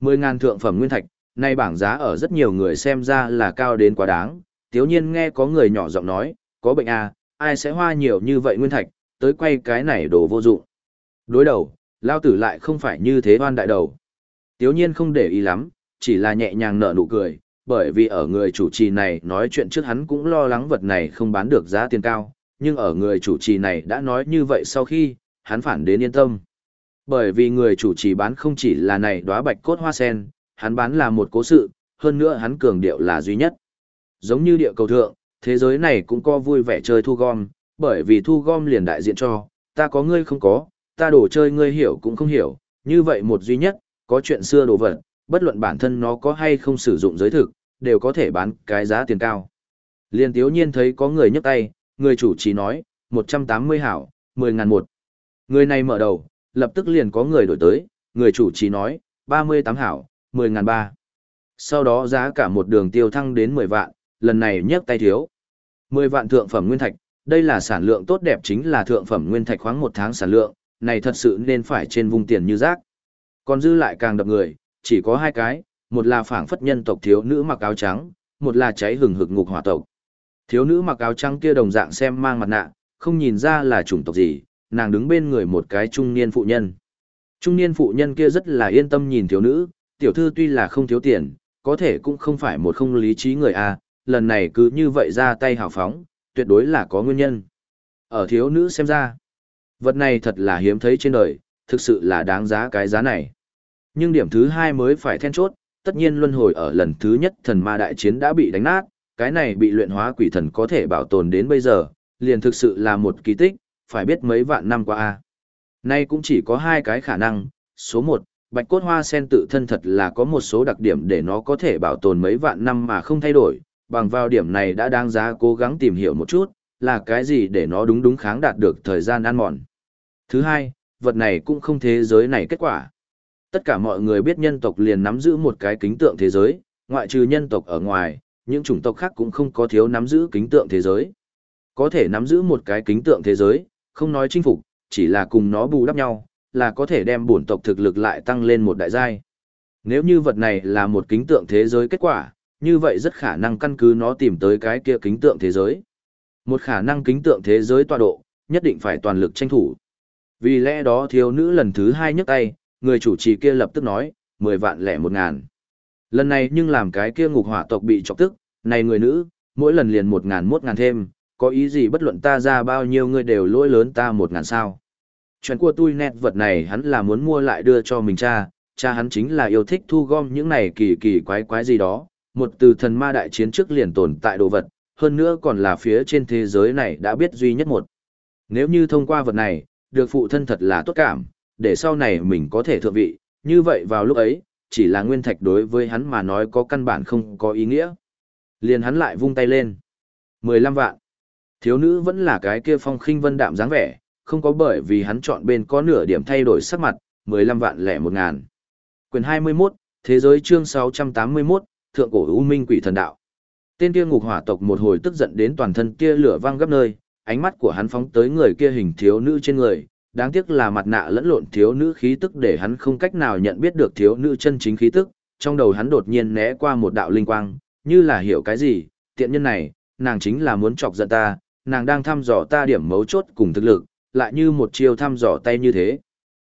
10.000 thượng phẩm nguyên thạch, nay bảng giá ở rất nhiều người xem ra là cao đến quá đáng, tiếu nhiên nghe có người nhỏ giọng nói, có bệnh à, ai sẽ hoa nhiều như vậy nguyên thạch, tới quay cái này đồ vô dụng. Đối đầu, lao tử lại không phải như thế oan đại đầu. Tiếu nhiên không để ý lắm, chỉ là nhẹ nhàng nở nụ cười, bởi vì ở người chủ trì này nói chuyện trước hắn cũng lo lắng vật này không bán được giá tiền cao, nhưng ở người chủ trì này đã nói như vậy sau khi, hắn phản đến yên tâm. Bởi vì người chủ trì bán không chỉ là này đóa bạch cốt hoa sen, hắn bán là một cố sự, hơn nữa hắn cường điệu là duy nhất. Giống như địa cầu thượng, thế giới này cũng có vui vẻ chơi thu gom, bởi vì thu gom liền đại diện cho, ta có ngươi không có, ta đổ chơi ngươi hiểu cũng không hiểu, như vậy một duy nhất, có chuyện xưa đồ vật, bất luận bản thân nó có hay không sử dụng giới thực, đều có thể bán cái giá tiền cao. Liên tiếu nhiên thấy có người nhấc tay, người chủ chỉ nói, 180 hảo, 10 ngàn một. Người này mở đầu, lập tức liền có người đổi tới, người chủ chỉ nói, 38 hảo, 10 ngàn ba. Sau đó giá cả một đường tiêu thăng đến 10 vạn, lần này nhấc tay thiếu. 10 vạn thượng phẩm nguyên thạch, đây là sản lượng tốt đẹp chính là thượng phẩm nguyên thạch khoáng một tháng sản lượng, này thật sự nên phải trên vùng tiền như rác. Còn dư lại càng đập người, chỉ có hai cái, một là phảng phất nhân tộc thiếu nữ mặc áo trắng, một là cháy hừng hực ngục hỏa tộc. Thiếu nữ mặc áo trắng kia đồng dạng xem mang mặt nạ, không nhìn ra là chủng tộc gì, nàng đứng bên người một cái trung niên phụ nhân. Trung niên phụ nhân kia rất là yên tâm nhìn thiếu nữ, tiểu thư tuy là không thiếu tiền, có thể cũng không phải một không lý trí người a, lần này cứ như vậy ra tay hào phóng, tuyệt đối là có nguyên nhân. Ở thiếu nữ xem ra, vật này thật là hiếm thấy trên đời, thực sự là đáng giá cái giá này. Nhưng điểm thứ hai mới phải then chốt, tất nhiên luân hồi ở lần thứ nhất thần ma đại chiến đã bị đánh nát, cái này bị luyện hóa quỷ thần có thể bảo tồn đến bây giờ, liền thực sự là một kỳ tích, phải biết mấy vạn năm qua a. Nay cũng chỉ có hai cái khả năng, số một, bạch cốt hoa sen tự thân thật là có một số đặc điểm để nó có thể bảo tồn mấy vạn năm mà không thay đổi, bằng vào điểm này đã đáng giá cố gắng tìm hiểu một chút, là cái gì để nó đúng đúng kháng đạt được thời gian ăn mòn. Thứ hai, vật này cũng không thế giới này kết quả. Tất cả mọi người biết nhân tộc liền nắm giữ một cái kính tượng thế giới, ngoại trừ nhân tộc ở ngoài, những chủng tộc khác cũng không có thiếu nắm giữ kính tượng thế giới. Có thể nắm giữ một cái kính tượng thế giới, không nói chinh phục, chỉ là cùng nó bù đắp nhau, là có thể đem bổn tộc thực lực lại tăng lên một đại giai. Nếu như vật này là một kính tượng thế giới kết quả, như vậy rất khả năng căn cứ nó tìm tới cái kia kính tượng thế giới. Một khả năng kính tượng thế giới tọa độ, nhất định phải toàn lực tranh thủ. Vì lẽ đó thiếu nữ lần thứ hai nhấc tay, người chủ trì kia lập tức nói, 10 vạn lẻ một ngàn. Lần này nhưng làm cái kia ngục hỏa tộc bị chọc tức, này người nữ, mỗi lần liền một ngàn một ngàn thêm, có ý gì bất luận ta ra bao nhiêu người đều lỗi lớn ta một ngàn sao. Chuyện của tôi nét vật này hắn là muốn mua lại đưa cho mình cha, cha hắn chính là yêu thích thu gom những này kỳ kỳ quái quái gì đó, một từ thần ma đại chiến trước liền tồn tại đồ vật, hơn nữa còn là phía trên thế giới này đã biết duy nhất một. Nếu như thông qua vật này, được phụ thân thật là tốt cảm, để sau này mình có thể thượng vị, như vậy vào lúc ấy, chỉ là nguyên thạch đối với hắn mà nói có căn bản không có ý nghĩa. Liền hắn lại vung tay lên. 15 vạn. Thiếu nữ vẫn là cái kia phong khinh vân đạm dáng vẻ, không có bởi vì hắn chọn bên có nửa điểm thay đổi sắc mặt, 15 vạn lẻ một ngàn. Quyền 21, Thế giới chương 681, Thượng cổ U Minh Quỷ Thần Đạo. Tên kia ngục hỏa tộc một hồi tức giận đến toàn thân kia lửa vang gấp nơi, ánh mắt của hắn phóng tới người kia hình thiếu nữ trên người, đáng tiếc là mặt nạ lẫn lộn thiếu nữ khí tức để hắn không cách nào nhận biết được thiếu nữ chân chính khí tức, trong đầu hắn đột nhiên né qua một đạo linh quang, như là hiểu cái gì, tiện nhân này, nàng chính là muốn chọc giận ta, nàng đang thăm dò ta điểm mấu chốt cùng thực lực, lại như một chiêu thăm dò tay như thế.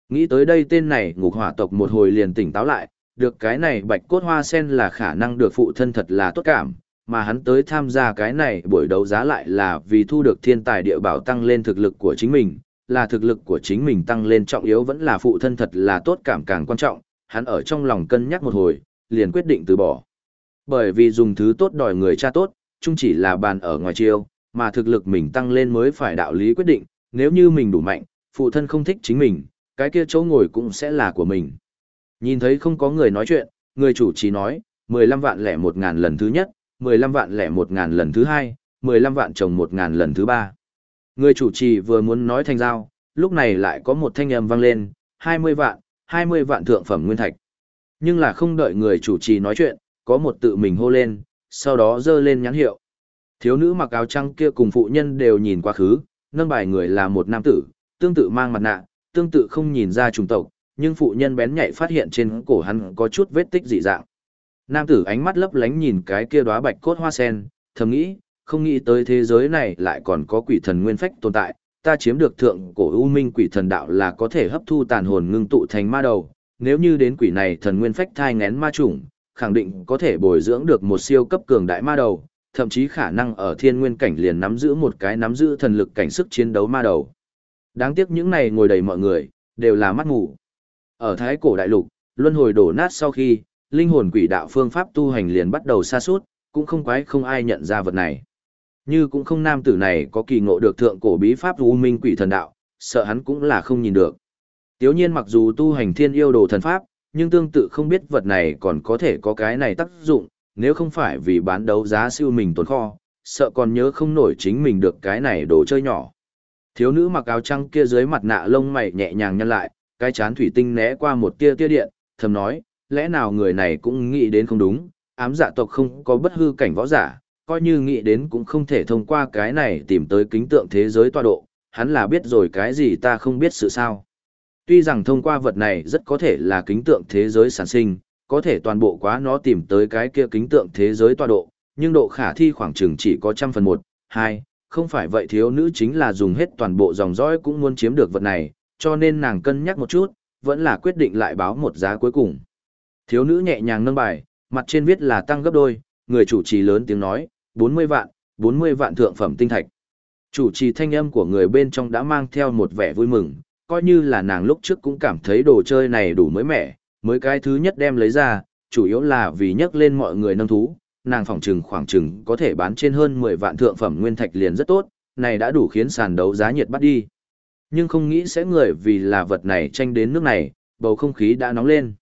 Nghĩ tới đây tên này ngục hỏa tộc một hồi liền tỉnh táo lại, được cái này bạch cốt hoa sen là khả năng được phụ thân thật là tốt cảm, mà hắn tới tham gia cái này buổi đấu giá lại là vì thu được thiên tài địa bảo tăng lên thực lực của chính mình, là thực lực của chính mình tăng lên trọng yếu vẫn là phụ thân thật là tốt cảm càng quan trọng, hắn ở trong lòng cân nhắc một hồi, liền quyết định từ bỏ. Bởi vì dùng thứ tốt đòi người cha tốt, chung chỉ là bàn ở ngoài chiêu, mà thực lực mình tăng lên mới phải đạo lý quyết định, nếu như mình đủ mạnh, phụ thân không thích chính mình, cái kia chỗ ngồi cũng sẽ là của mình. Nhìn thấy không có người nói chuyện, người chủ chỉ nói, 15 vạn lẻ một ngàn lần thứ nhất, 15 vạn lẻ một ngàn lần thứ hai, 15 vạn chồng một ngàn lần thứ ba. Người chủ trì vừa muốn nói thành giao, lúc này lại có một thanh âm vang lên, 20 vạn, 20 vạn thượng phẩm nguyên thạch. Nhưng là không đợi người chủ trì nói chuyện, có một tự mình hô lên, sau đó dơ lên nhãn hiệu. Thiếu nữ mặc áo trắng kia cùng phụ nhân đều nhìn quá khứ, nâng bài người là một nam tử, tương tự mang mặt nạ, tương tự không nhìn ra trùng tộc, nhưng phụ nhân bén nhạy phát hiện trên cổ hắn có chút vết tích dị dạng. Nam tử ánh mắt lấp lánh nhìn cái kia đóa bạch cốt hoa sen, thầm nghĩ, không nghĩ tới thế giới này lại còn có quỷ thần nguyên phách tồn tại, ta chiếm được thượng cổ u minh quỷ thần đạo là có thể hấp thu tàn hồn ngưng tụ thành ma đầu, nếu như đến quỷ này thần nguyên phách thai ngén ma chủng, khẳng định có thể bồi dưỡng được một siêu cấp cường đại ma đầu, thậm chí khả năng ở thiên nguyên cảnh liền nắm giữ một cái nắm giữ thần lực cảnh sức chiến đấu ma đầu. Đáng tiếc những này ngồi đầy mọi người, đều là mắt ngủ. Ở thái cổ đại lục, luân hồi đổ nát sau khi, linh hồn quỷ đạo phương pháp tu hành liền bắt đầu xa suốt, cũng không quái không ai nhận ra vật này. Như cũng không nam tử này có kỳ ngộ được thượng cổ bí pháp u minh quỷ thần đạo, sợ hắn cũng là không nhìn được. Tiếu nhiên mặc dù tu hành thiên yêu đồ thần pháp, nhưng tương tự không biết vật này còn có thể có cái này tác dụng, nếu không phải vì bán đấu giá siêu mình tồn kho, sợ còn nhớ không nổi chính mình được cái này đồ chơi nhỏ. Thiếu nữ mặc áo trăng kia dưới mặt nạ lông mày nhẹ nhàng nhăn lại, cái chán thủy tinh né qua một tia tia điện, thầm nói, lẽ nào người này cũng nghĩ đến không đúng, ám dạ tộc không có bất hư cảnh võ giả, coi như nghĩ đến cũng không thể thông qua cái này tìm tới kính tượng thế giới tọa độ, hắn là biết rồi cái gì ta không biết sự sao. Tuy rằng thông qua vật này rất có thể là kính tượng thế giới sản sinh, có thể toàn bộ quá nó tìm tới cái kia kính tượng thế giới tọa độ, nhưng độ khả thi khoảng chừng chỉ có trăm phần một, hai, không phải vậy thiếu nữ chính là dùng hết toàn bộ dòng dõi cũng muốn chiếm được vật này, cho nên nàng cân nhắc một chút, vẫn là quyết định lại báo một giá cuối cùng. Thiếu nữ nhẹ nhàng nâng bài, mặt trên viết là tăng gấp đôi, người chủ trì lớn tiếng nói, 40 vạn, 40 vạn thượng phẩm tinh thạch. Chủ trì thanh âm của người bên trong đã mang theo một vẻ vui mừng, coi như là nàng lúc trước cũng cảm thấy đồ chơi này đủ mới mẻ, mới cái thứ nhất đem lấy ra, chủ yếu là vì nhắc lên mọi người nâng thú, nàng phòng trừng khoảng trừng có thể bán trên hơn 10 vạn thượng phẩm nguyên thạch liền rất tốt, này đã đủ khiến sàn đấu giá nhiệt bắt đi. Nhưng không nghĩ sẽ người vì là vật này tranh đến nước này, bầu không khí đã nóng lên.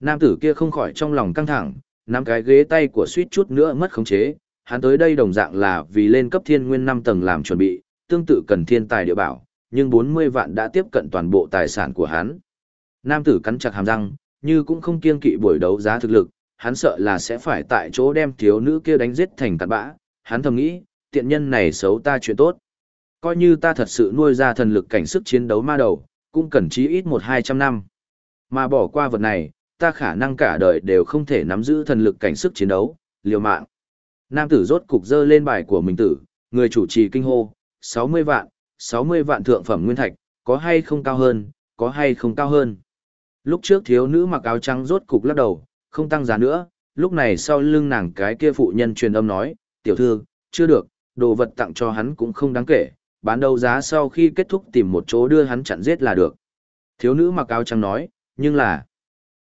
Nam tử kia không khỏi trong lòng căng thẳng, nắm cái ghế tay của suýt chút nữa mất khống chế, hắn tới đây đồng dạng là vì lên cấp thiên nguyên 5 tầng làm chuẩn bị, tương tự cần thiên tài địa bảo, nhưng 40 vạn đã tiếp cận toàn bộ tài sản của hắn. Nam tử cắn chặt hàm răng, như cũng không kiên kỵ buổi đấu giá thực lực, hắn sợ là sẽ phải tại chỗ đem thiếu nữ kia đánh giết thành cặn bã, hắn thầm nghĩ, tiện nhân này xấu ta chuyện tốt. Coi như ta thật sự nuôi ra thần lực cảnh sức chiến đấu ma đầu, cũng cần chí ít một hai trăm năm. Mà bỏ qua vật này, ta khả năng cả đời đều không thể nắm giữ thần lực cảnh sức chiến đấu, liều mạng. Nam tử rốt cục dơ lên bài của mình tử, người chủ trì kinh hô, 60 vạn, 60 vạn thượng phẩm nguyên thạch, có hay không cao hơn, có hay không cao hơn. Lúc trước thiếu nữ mặc áo trắng rốt cục lắc đầu, không tăng giá nữa, lúc này sau lưng nàng cái kia phụ nhân truyền âm nói, tiểu thư, chưa được, đồ vật tặng cho hắn cũng không đáng kể, bán đấu giá sau khi kết thúc tìm một chỗ đưa hắn chặn giết là được. Thiếu nữ mặc áo trắng nói, nhưng là,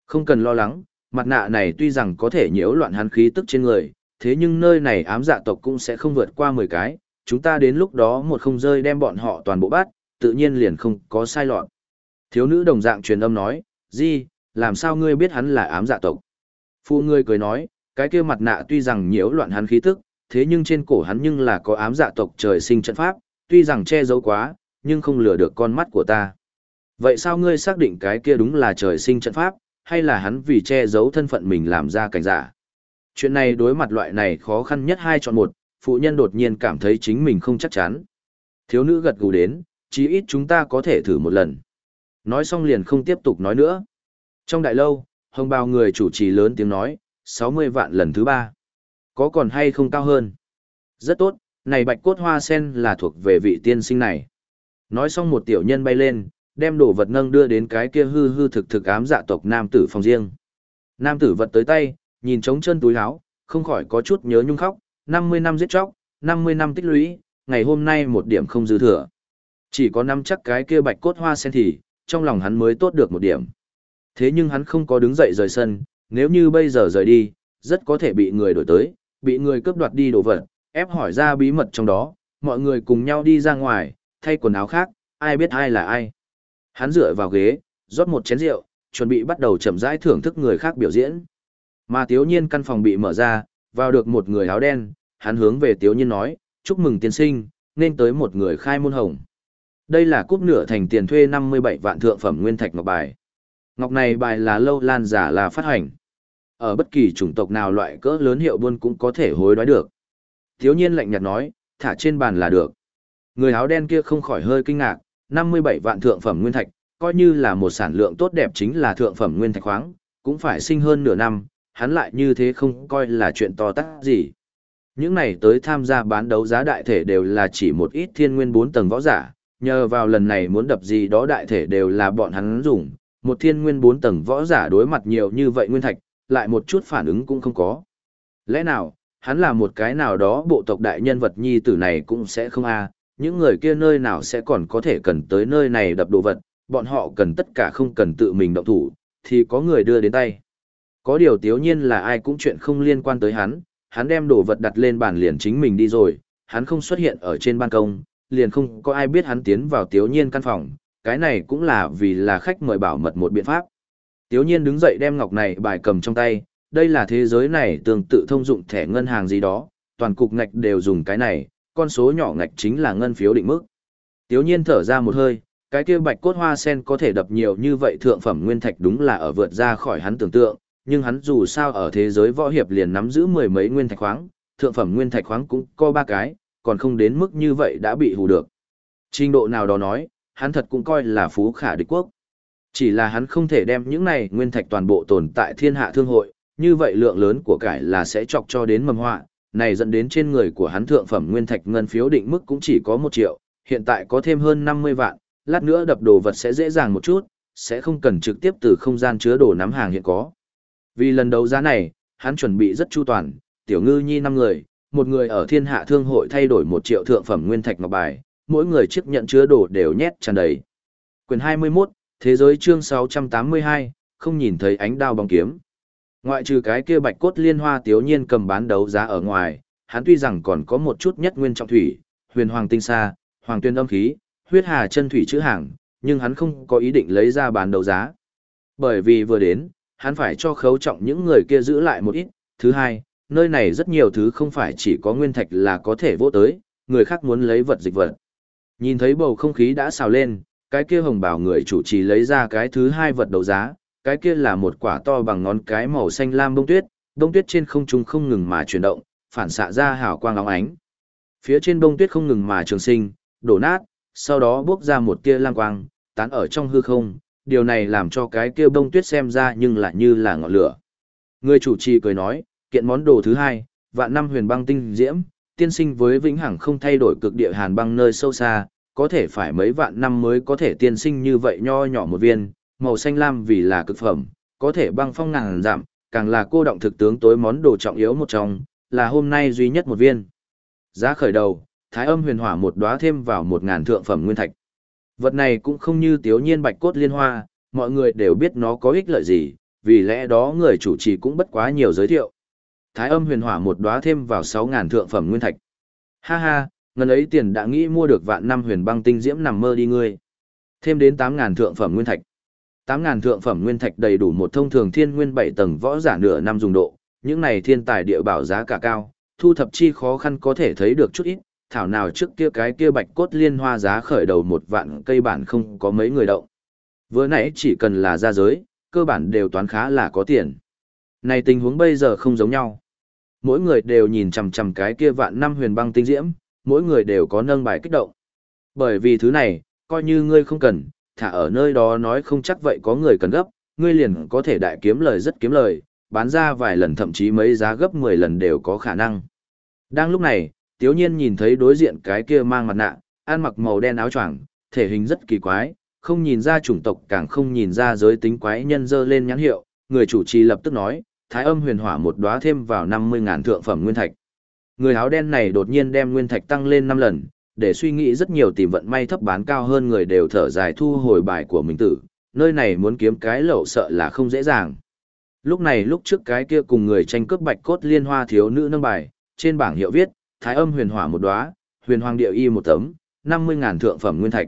không cần lo lắng, mặt nạ này tuy rằng có thể nhiễu loạn hắn khí tức trên người, thế nhưng nơi này ám dạ tộc cũng sẽ không vượt qua 10 cái, chúng ta đến lúc đó một không rơi đem bọn họ toàn bộ bắt, tự nhiên liền không có sai lọt. Thiếu nữ đồng dạng truyền âm nói, Di, làm sao ngươi biết hắn là ám dạ tộc? Phụ ngươi cười nói, cái kia mặt nạ tuy rằng nhiễu loạn hắn khí tức, thế nhưng trên cổ hắn nhưng là có ám dạ tộc trời sinh trận pháp, tuy rằng che giấu quá, nhưng không lừa được con mắt của ta. Vậy sao ngươi xác định cái kia đúng là trời sinh trận pháp, hay là hắn vì che giấu thân phận mình làm ra cảnh giả? Chuyện này đối mặt loại này khó khăn nhất hai chọn một, phụ nhân đột nhiên cảm thấy chính mình không chắc chắn. Thiếu nữ gật gù đến, chí ít chúng ta có thể thử một lần. Nói xong liền không tiếp tục nói nữa. Trong đại lâu, hồng bào người chủ trì lớn tiếng nói, 60 vạn lần thứ ba. Có còn hay không cao hơn? Rất tốt, này bạch cốt hoa sen là thuộc về vị tiên sinh này. Nói xong một tiểu nhân bay lên, đem đồ vật nâng đưa đến cái kia hư hư thực thực ám dạ tộc nam tử phòng riêng. Nam tử vật tới tay, nhìn trống chân túi áo, không khỏi có chút nhớ nhung khóc, 50 năm giết chóc, 50 năm tích lũy, ngày hôm nay một điểm không dư thừa. Chỉ có năm chắc cái kia bạch cốt hoa sen thì, trong lòng hắn mới tốt được một điểm. Thế nhưng hắn không có đứng dậy rời sân, nếu như bây giờ rời đi, rất có thể bị người đổi tới, bị người cướp đoạt đi đồ vật, ép hỏi ra bí mật trong đó, mọi người cùng nhau đi ra ngoài, thay quần áo khác, ai biết ai là ai. Hắn dựa vào ghế, rót một chén rượu, chuẩn bị bắt đầu chậm rãi thưởng thức người khác biểu diễn. Mà Tiếu Nhiên căn phòng bị mở ra, vào được một người áo đen, hắn hướng về Tiếu Nhiên nói, chúc mừng tiên sinh, nên tới một người khai môn hồng. Đây là cúp nửa thành tiền thuê 57 vạn thượng phẩm nguyên thạch ngọc bài. Ngọc này bài là lâu lan giả là phát hành. Ở bất kỳ chủng tộc nào loại cỡ lớn hiệu buôn cũng có thể hối đoái được. Thiếu Nhiên lạnh nhạt nói, thả trên bàn là được. Người áo đen kia không khỏi hơi kinh ngạc, 57 vạn thượng phẩm nguyên thạch, coi như là một sản lượng tốt đẹp chính là thượng phẩm nguyên thạch khoáng, cũng phải sinh hơn nửa năm, hắn lại như thế không coi là chuyện to tát gì. Những này tới tham gia bán đấu giá đại thể đều là chỉ một ít thiên nguyên 4 tầng võ giả, nhờ vào lần này muốn đập gì đó đại thể đều là bọn hắn dùng, một thiên nguyên 4 tầng võ giả đối mặt nhiều như vậy nguyên thạch, lại một chút phản ứng cũng không có. Lẽ nào, hắn là một cái nào đó bộ tộc đại nhân vật nhi tử này cũng sẽ không a những người kia nơi nào sẽ còn có thể cần tới nơi này đập đồ vật, bọn họ cần tất cả không cần tự mình động thủ, thì có người đưa đến tay. Có điều tiếu nhiên là ai cũng chuyện không liên quan tới hắn, hắn đem đồ vật đặt lên bàn liền chính mình đi rồi, hắn không xuất hiện ở trên ban công, liền không có ai biết hắn tiến vào tiếu nhiên căn phòng, cái này cũng là vì là khách mời bảo mật một biện pháp. Tiếu nhiên đứng dậy đem ngọc này bài cầm trong tay, đây là thế giới này tương tự thông dụng thẻ ngân hàng gì đó, toàn cục ngạch đều dùng cái này, con số nhỏ ngạch chính là ngân phiếu định mức. Tiếu nhiên thở ra một hơi, cái kia bạch cốt hoa sen có thể đập nhiều như vậy thượng phẩm nguyên thạch đúng là ở vượt ra khỏi hắn tưởng tượng, nhưng hắn dù sao ở thế giới võ hiệp liền nắm giữ mười mấy nguyên thạch khoáng, thượng phẩm nguyên thạch khoáng cũng có ba cái, còn không đến mức như vậy đã bị hù được. Trình độ nào đó nói, hắn thật cũng coi là phú khả địch quốc. Chỉ là hắn không thể đem những này nguyên thạch toàn bộ tồn tại thiên hạ thương hội, như vậy lượng lớn của cải là sẽ chọc cho đến mầm họa, này dẫn đến trên người của hắn thượng phẩm nguyên thạch ngân phiếu định mức cũng chỉ có một triệu, hiện tại có thêm hơn 50 vạn, lát nữa đập đồ vật sẽ dễ dàng một chút, sẽ không cần trực tiếp từ không gian chứa đồ nắm hàng hiện có. Vì lần đấu giá này, hắn chuẩn bị rất chu toàn, tiểu ngư nhi 5 người, một người ở thiên hạ thương hội thay đổi một triệu thượng phẩm nguyên thạch ngọc bài, mỗi người chiếc nhận chứa đồ đều nhét tràn đầy. Quyền 21, Thế giới chương 682, không nhìn thấy ánh đao bóng kiếm. Ngoại trừ cái kia bạch cốt liên hoa tiếu nhiên cầm bán đấu giá ở ngoài, hắn tuy rằng còn có một chút nhất nguyên trọng thủy, huyền hoàng tinh sa, hoàng tuyên âm khí, huyết hà chân thủy chữ hàng, nhưng hắn không có ý định lấy ra bán đấu giá. Bởi vì vừa đến, hắn phải cho khấu trọng những người kia giữ lại một ít. Thứ hai, nơi này rất nhiều thứ không phải chỉ có nguyên thạch là có thể vô tới, người khác muốn lấy vật dịch vật. Nhìn thấy bầu không khí đã xào lên, cái kia hồng bảo người chủ trì lấy ra cái thứ hai vật đấu giá, cái kia là một quả to bằng ngón cái màu xanh lam bông tuyết, bông tuyết trên không trung không ngừng mà chuyển động, phản xạ ra hào quang óng ánh. Phía trên bông tuyết không ngừng mà trường sinh, đổ nát, sau đó bước ra một tia lam quang, tán ở trong hư không, điều này làm cho cái kia bông tuyết xem ra nhưng lại như là ngọn lửa. Người chủ trì cười nói, kiện món đồ thứ hai, vạn năm huyền băng tinh diễm, tiên sinh với vĩnh hằng không thay đổi cực địa hàn băng nơi sâu xa, có thể phải mấy vạn năm mới có thể tiên sinh như vậy nho nhỏ một viên, màu xanh lam vì là cực phẩm, có thể băng phong ngàn giảm, càng là cô động thực tướng tối món đồ trọng yếu một trong, là hôm nay duy nhất một viên. Giá khởi đầu, thái âm huyền hỏa một đóa thêm vào một ngàn thượng phẩm nguyên thạch. Vật này cũng không như tiếu nhiên bạch cốt liên hoa, mọi người đều biết nó có ích lợi gì, vì lẽ đó người chủ trì cũng bất quá nhiều giới thiệu. Thái âm huyền hỏa một đóa thêm vào 6.000 thượng phẩm nguyên thạch. Ha ha, ngân ấy tiền đã nghĩ mua được vạn năm huyền băng tinh diễm nằm mơ đi ngươi. Thêm đến 8.000 thượng phẩm nguyên thạch. 8000 thượng phẩm nguyên thạch đầy đủ một thông thường thiên nguyên 7 tầng võ giả nửa năm dùng độ, những này thiên tài địa bảo giá cả cao, thu thập chi khó khăn có thể thấy được chút ít, thảo nào trước kia cái kia bạch cốt liên hoa giá khởi đầu một vạn cây bản không có mấy người động. Vừa nãy chỉ cần là ra giới, cơ bản đều toán khá là có tiền. Này tình huống bây giờ không giống nhau. Mỗi người đều nhìn chằm chằm cái kia vạn năm huyền băng tinh diễm, mỗi người đều có nâng bài kích động. Bởi vì thứ này, coi như ngươi không cần, thả ở nơi đó nói không chắc vậy có người cần gấp, ngươi liền có thể đại kiếm lời rất kiếm lời, bán ra vài lần thậm chí mấy giá gấp 10 lần đều có khả năng. Đang lúc này, Tiếu Nhiên nhìn thấy đối diện cái kia mang mặt nạ, ăn mặc màu đen áo choàng, thể hình rất kỳ quái, không nhìn ra chủng tộc càng không nhìn ra giới tính quái nhân dơ lên nhãn hiệu, người chủ trì lập tức nói, thái âm huyền hỏa một đóa thêm vào 50.000 thượng phẩm nguyên thạch. Người áo đen này đột nhiên đem nguyên thạch tăng lên 5 lần, để suy nghĩ rất nhiều tìm vận may thấp bán cao hơn người đều thở dài thu hồi bài của mình tử, nơi này muốn kiếm cái lậu sợ là không dễ dàng. Lúc này lúc trước cái kia cùng người tranh cướp bạch cốt liên hoa thiếu nữ nâng bài, trên bảng hiệu viết, thái âm huyền hỏa một đóa, huyền hoàng địa y một tấm, 50.000 thượng phẩm nguyên thạch.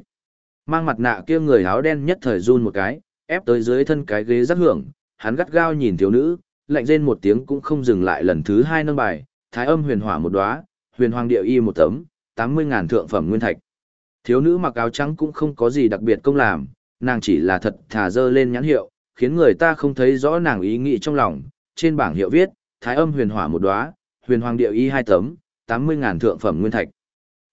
Mang mặt nạ kia người áo đen nhất thời run một cái, ép tới dưới thân cái ghế rất hưởng, hắn gắt gao nhìn thiếu nữ, lạnh rên một tiếng cũng không dừng lại lần thứ hai nâng bài, thái âm huyền hỏa một đóa, huyền hoàng địa y một tấm, 80.000 thượng phẩm nguyên thạch. Thiếu nữ mặc áo trắng cũng không có gì đặc biệt công làm, nàng chỉ là thật thả dơ lên nhãn hiệu, khiến người ta không thấy rõ nàng ý nghĩ trong lòng. Trên bảng hiệu viết, thái âm huyền hỏa một đóa, huyền hoàng địa y hai tấm, 80.000 thượng phẩm nguyên thạch.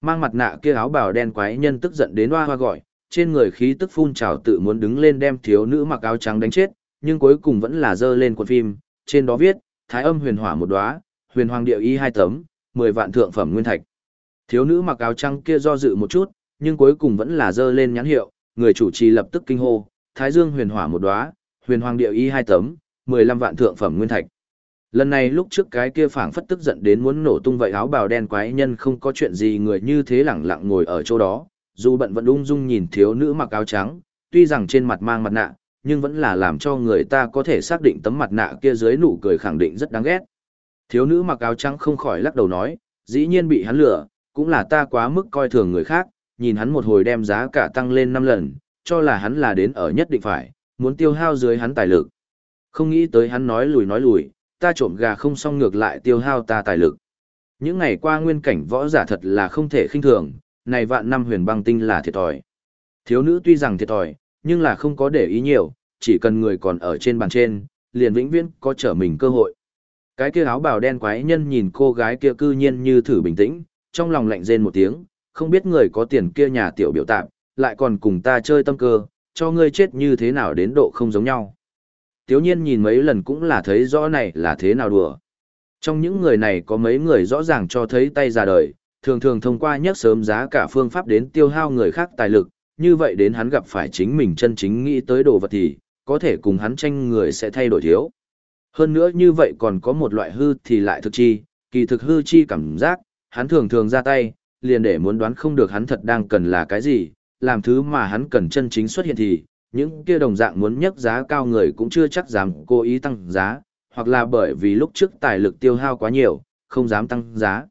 Mang mặt nạ kia áo bào đen quái nhân tức giận đến hoa hoa gọi, trên người khí tức phun trào tự muốn đứng lên đem thiếu nữ mặc áo trắng đánh chết, nhưng cuối cùng vẫn là dơ lên cuộn phim, trên đó viết, thái âm huyền hỏa một đóa, huyền hoàng địa y hai tấm, 10 vạn thượng phẩm nguyên thạch. Thiếu nữ mặc áo trắng kia do dự một chút, nhưng cuối cùng vẫn là dơ lên nhãn hiệu, người chủ trì lập tức kinh hô, thái dương huyền hỏa một đóa, huyền hoàng địa y hai tấm, 15 vạn thượng phẩm nguyên thạch. Lần này lúc trước cái kia phảng phất tức giận đến muốn nổ tung vậy áo bào đen quái nhân không có chuyện gì người như thế lẳng lặng ngồi ở chỗ đó, dù bận vẫn ung dung nhìn thiếu nữ mặc áo trắng, tuy rằng trên mặt mang mặt nạ, nhưng vẫn là làm cho người ta có thể xác định tấm mặt nạ kia dưới nụ cười khẳng định rất đáng ghét. Thiếu nữ mặc áo trắng không khỏi lắc đầu nói, dĩ nhiên bị hắn lừa, cũng là ta quá mức coi thường người khác, nhìn hắn một hồi đem giá cả tăng lên 5 lần, cho là hắn là đến ở nhất định phải, muốn tiêu hao dưới hắn tài lực. Không nghĩ tới hắn nói lùi nói lùi, ta trộm gà không xong ngược lại tiêu hao ta tài lực. Những ngày qua nguyên cảnh võ giả thật là không thể khinh thường, này vạn năm huyền băng tinh là thiệt thòi. Thiếu nữ tuy rằng thiệt thòi, nhưng là không có để ý nhiều, chỉ cần người còn ở trên bàn trên, liền vĩnh viễn có trở mình cơ hội. Cái kia áo bào đen quái nhân nhìn cô gái kia cư nhiên như thử bình tĩnh, trong lòng lạnh rên một tiếng, không biết người có tiền kia nhà tiểu biểu tạm, lại còn cùng ta chơi tâm cơ, cho ngươi chết như thế nào đến độ không giống nhau. Tiếu nhiên nhìn mấy lần cũng là thấy rõ này là thế nào đùa. Trong những người này có mấy người rõ ràng cho thấy tay ra đời, thường thường thông qua nhắc sớm giá cả phương pháp đến tiêu hao người khác tài lực, như vậy đến hắn gặp phải chính mình chân chính nghĩ tới đồ vật thì, có thể cùng hắn tranh người sẽ thay đổi thiếu. Hơn nữa như vậy còn có một loại hư thì lại thực chi, kỳ thực hư chi cảm giác, hắn thường thường ra tay, liền để muốn đoán không được hắn thật đang cần là cái gì, làm thứ mà hắn cần chân chính xuất hiện thì, những kia đồng dạng muốn nhấc giá cao người cũng chưa chắc dám cố ý tăng giá, hoặc là bởi vì lúc trước tài lực tiêu hao quá nhiều, không dám tăng giá.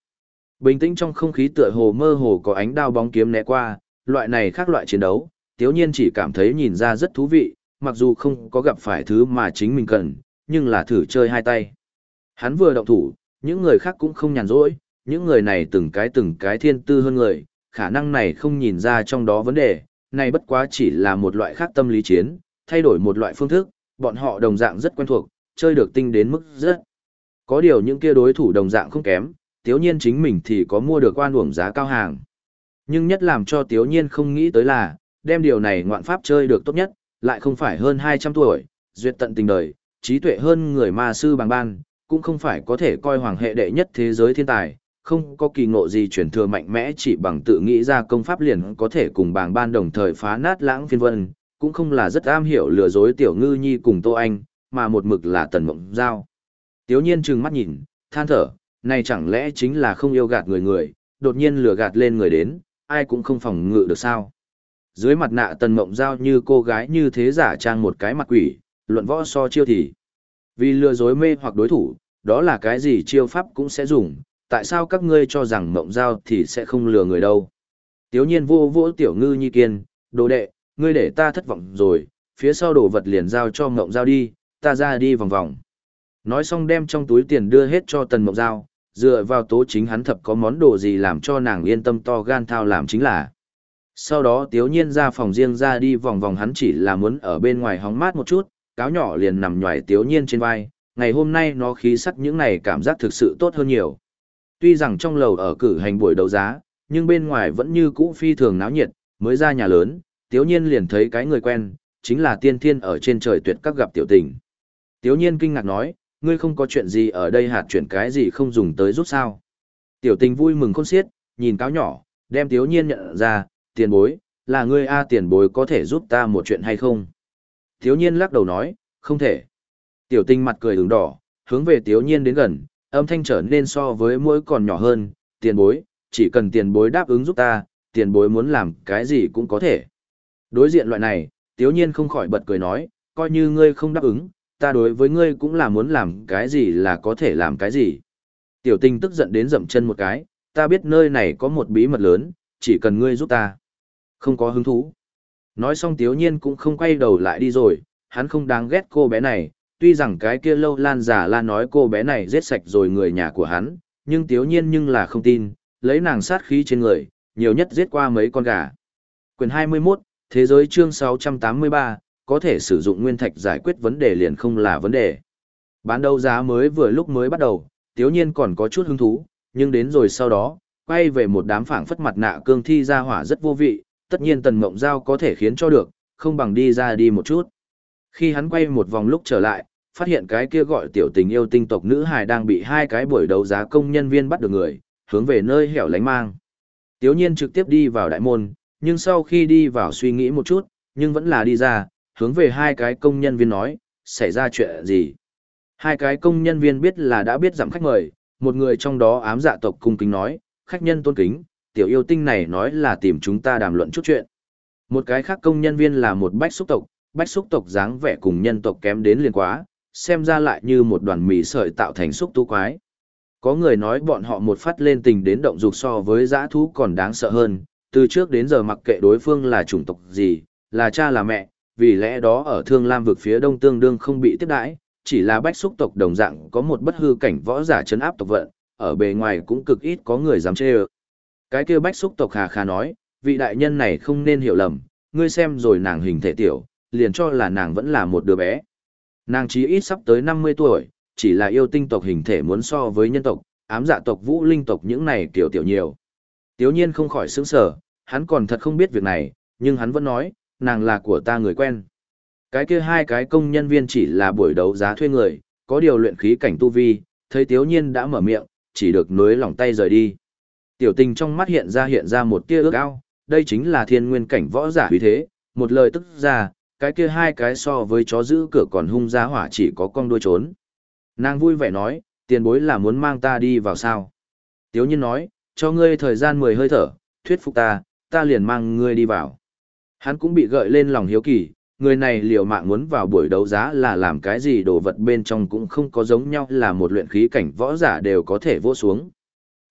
Bình tĩnh trong không khí tựa hồ mơ hồ có ánh đao bóng kiếm né qua, loại này khác loại chiến đấu, tiếu nhiên chỉ cảm thấy nhìn ra rất thú vị, mặc dù không có gặp phải thứ mà chính mình cần, nhưng là thử chơi hai tay. Hắn vừa động thủ, những người khác cũng không nhàn rỗi, những người này từng cái từng cái thiên tư hơn người, khả năng này không nhìn ra trong đó vấn đề, này bất quá chỉ là một loại khác tâm lý chiến, thay đổi một loại phương thức, bọn họ đồng dạng rất quen thuộc, chơi được tinh đến mức rất. Có điều những kia đối thủ đồng dạng không kém, tiếu nhiên chính mình thì có mua được quan uổng giá cao hàng. Nhưng nhất làm cho tiếu nhiên không nghĩ tới là, đem điều này ngoạn pháp chơi được tốt nhất, lại không phải hơn 200 tuổi, duyệt tận tình đời, trí tuệ hơn người ma sư bằng ban, cũng không phải có thể coi hoàng hệ đệ nhất thế giới thiên tài, không có kỳ ngộ gì chuyển thừa mạnh mẽ chỉ bằng tự nghĩ ra công pháp liền có thể cùng bảng ban đồng thời phá nát lãng phiên vân, cũng không là rất am hiểu lừa dối tiểu ngư nhi cùng Tô Anh, mà một mực là tần mộng giao. Tiếu nhiên trừng mắt nhìn, than thở, này chẳng lẽ chính là không yêu gạt người người, đột nhiên lừa gạt lên người đến, ai cũng không phòng ngự được sao. Dưới mặt nạ tần mộng giao như cô gái như thế giả trang một cái mặt quỷ, luận võ so chiêu thì. Vì lừa dối mê hoặc đối thủ, đó là cái gì chiêu pháp cũng sẽ dùng, tại sao các ngươi cho rằng mộng giao thì sẽ không lừa người đâu. Tiếu nhiên vô vỗ tiểu ngư nhi kiên, đồ đệ, ngươi để ta thất vọng rồi, phía sau đồ vật liền giao cho mộng giao đi, ta ra đi vòng vòng. Nói xong đem trong túi tiền đưa hết cho tần mộng giao, dựa vào tố chính hắn thập có món đồ gì làm cho nàng yên tâm to gan thao làm chính là. Sau đó tiếu nhiên ra phòng riêng ra đi vòng vòng hắn chỉ là muốn ở bên ngoài hóng mát một chút, cáo nhỏ liền nằm nhòi tiếu nhiên trên vai, ngày hôm nay nó khí sắc những này cảm giác thực sự tốt hơn nhiều. Tuy rằng trong lầu ở cử hành buổi đấu giá, nhưng bên ngoài vẫn như cũ phi thường náo nhiệt, mới ra nhà lớn, tiếu nhiên liền thấy cái người quen, chính là tiên thiên ở trên trời tuyệt các gặp tiểu tình. Tiếu nhiên kinh ngạc nói, ngươi không có chuyện gì ở đây hạt chuyển cái gì không dùng tới rút sao. Tiểu tình vui mừng khôn xiết, nhìn cáo nhỏ, đem tiếu nhiên nhận ra, tiền bối, là ngươi A tiền bối có thể giúp ta một chuyện hay không? Tiếu nhiên lắc đầu nói, không thể. Tiểu tình mặt cười ửng đỏ, hướng về tiếu nhiên đến gần, âm thanh trở nên so với mũi còn nhỏ hơn, tiền bối, chỉ cần tiền bối đáp ứng giúp ta, tiền bối muốn làm cái gì cũng có thể. Đối diện loại này, tiếu nhiên không khỏi bật cười nói, coi như ngươi không đáp ứng, ta đối với ngươi cũng là muốn làm cái gì là có thể làm cái gì. Tiểu tình tức giận đến dậm chân một cái, ta biết nơi này có một bí mật lớn, chỉ cần ngươi giúp ta. Không có hứng thú. Nói xong tiếu nhiên cũng không quay đầu lại đi rồi, hắn không đáng ghét cô bé này, tuy rằng cái kia lâu lan giả la nói cô bé này giết sạch rồi người nhà của hắn, nhưng tiếu nhiên nhưng là không tin, lấy nàng sát khí trên người, nhiều nhất giết qua mấy con gà. Quyền 21, Thế giới chương 683, có thể sử dụng nguyên thạch giải quyết vấn đề liền không là vấn đề. Bán đấu giá mới vừa lúc mới bắt đầu, tiếu nhiên còn có chút hứng thú, nhưng đến rồi sau đó, quay về một đám phảng phất mặt nạ cương thi ra hỏa rất vô vị, tất nhiên tần mộng giao có thể khiến cho được, không bằng đi ra đi một chút. Khi hắn quay một vòng lúc trở lại, phát hiện cái kia gọi tiểu tình yêu tinh tộc nữ hài đang bị hai cái buổi đấu giá công nhân viên bắt được người, hướng về nơi hẻo lánh mang. Tiếu nhiên trực tiếp đi vào đại môn, nhưng sau khi đi vào suy nghĩ một chút, nhưng vẫn là đi ra, hướng về hai cái công nhân viên nói, xảy ra chuyện gì. Hai cái công nhân viên biết là đã biết giảm khách mời, một người trong đó ám dạ tộc cung kính nói, khách nhân tôn kính, tiểu yêu tinh này nói là tìm chúng ta đàm luận chút chuyện. Một cái khác công nhân viên là một bách xúc tộc, bách xúc tộc dáng vẻ cùng nhân tộc kém đến liền quá, xem ra lại như một đoàn mì sợi tạo thành xúc tu quái. Có người nói bọn họ một phát lên tình đến động dục so với dã thú còn đáng sợ hơn, từ trước đến giờ mặc kệ đối phương là chủng tộc gì, là cha là mẹ, vì lẽ đó ở Thương Lam vực phía đông tương đương không bị tiếp đãi, chỉ là bách xúc tộc đồng dạng có một bất hư cảnh võ giả chấn áp tộc vận, ở bề ngoài cũng cực ít có người dám chê ơ. Cái kia bách xúc tộc hà khà nói, vị đại nhân này không nên hiểu lầm, ngươi xem rồi nàng hình thể tiểu, liền cho là nàng vẫn là một đứa bé. Nàng chí ít sắp tới 50 tuổi, chỉ là yêu tinh tộc hình thể muốn so với nhân tộc, ám dạ tộc vũ linh tộc những này tiểu tiểu nhiều. Tiếu nhiên không khỏi sững sờ, hắn còn thật không biết việc này, nhưng hắn vẫn nói, nàng là của ta người quen. Cái kia hai cái công nhân viên chỉ là buổi đấu giá thuê người, có điều luyện khí cảnh tu vi, thấy tiếu nhiên đã mở miệng, chỉ được nối lòng tay rời đi. Tiểu tình trong mắt hiện ra hiện ra một tia ước ao, đây chính là thiên nguyên cảnh võ giả huy thế, một lời tức ra, cái kia hai cái so với chó giữ cửa còn hung ra hỏa chỉ có con đuôi trốn. Nàng vui vẻ nói, tiền bối là muốn mang ta đi vào sao. Tiếu nhiên nói, cho ngươi thời gian mười hơi thở, thuyết phục ta, ta liền mang ngươi đi vào. Hắn cũng bị gợi lên lòng hiếu kỳ, người này liều mạng muốn vào buổi đấu giá là làm cái gì đồ vật bên trong cũng không có giống nhau là một luyện khí cảnh võ giả đều có thể vỗ xuống.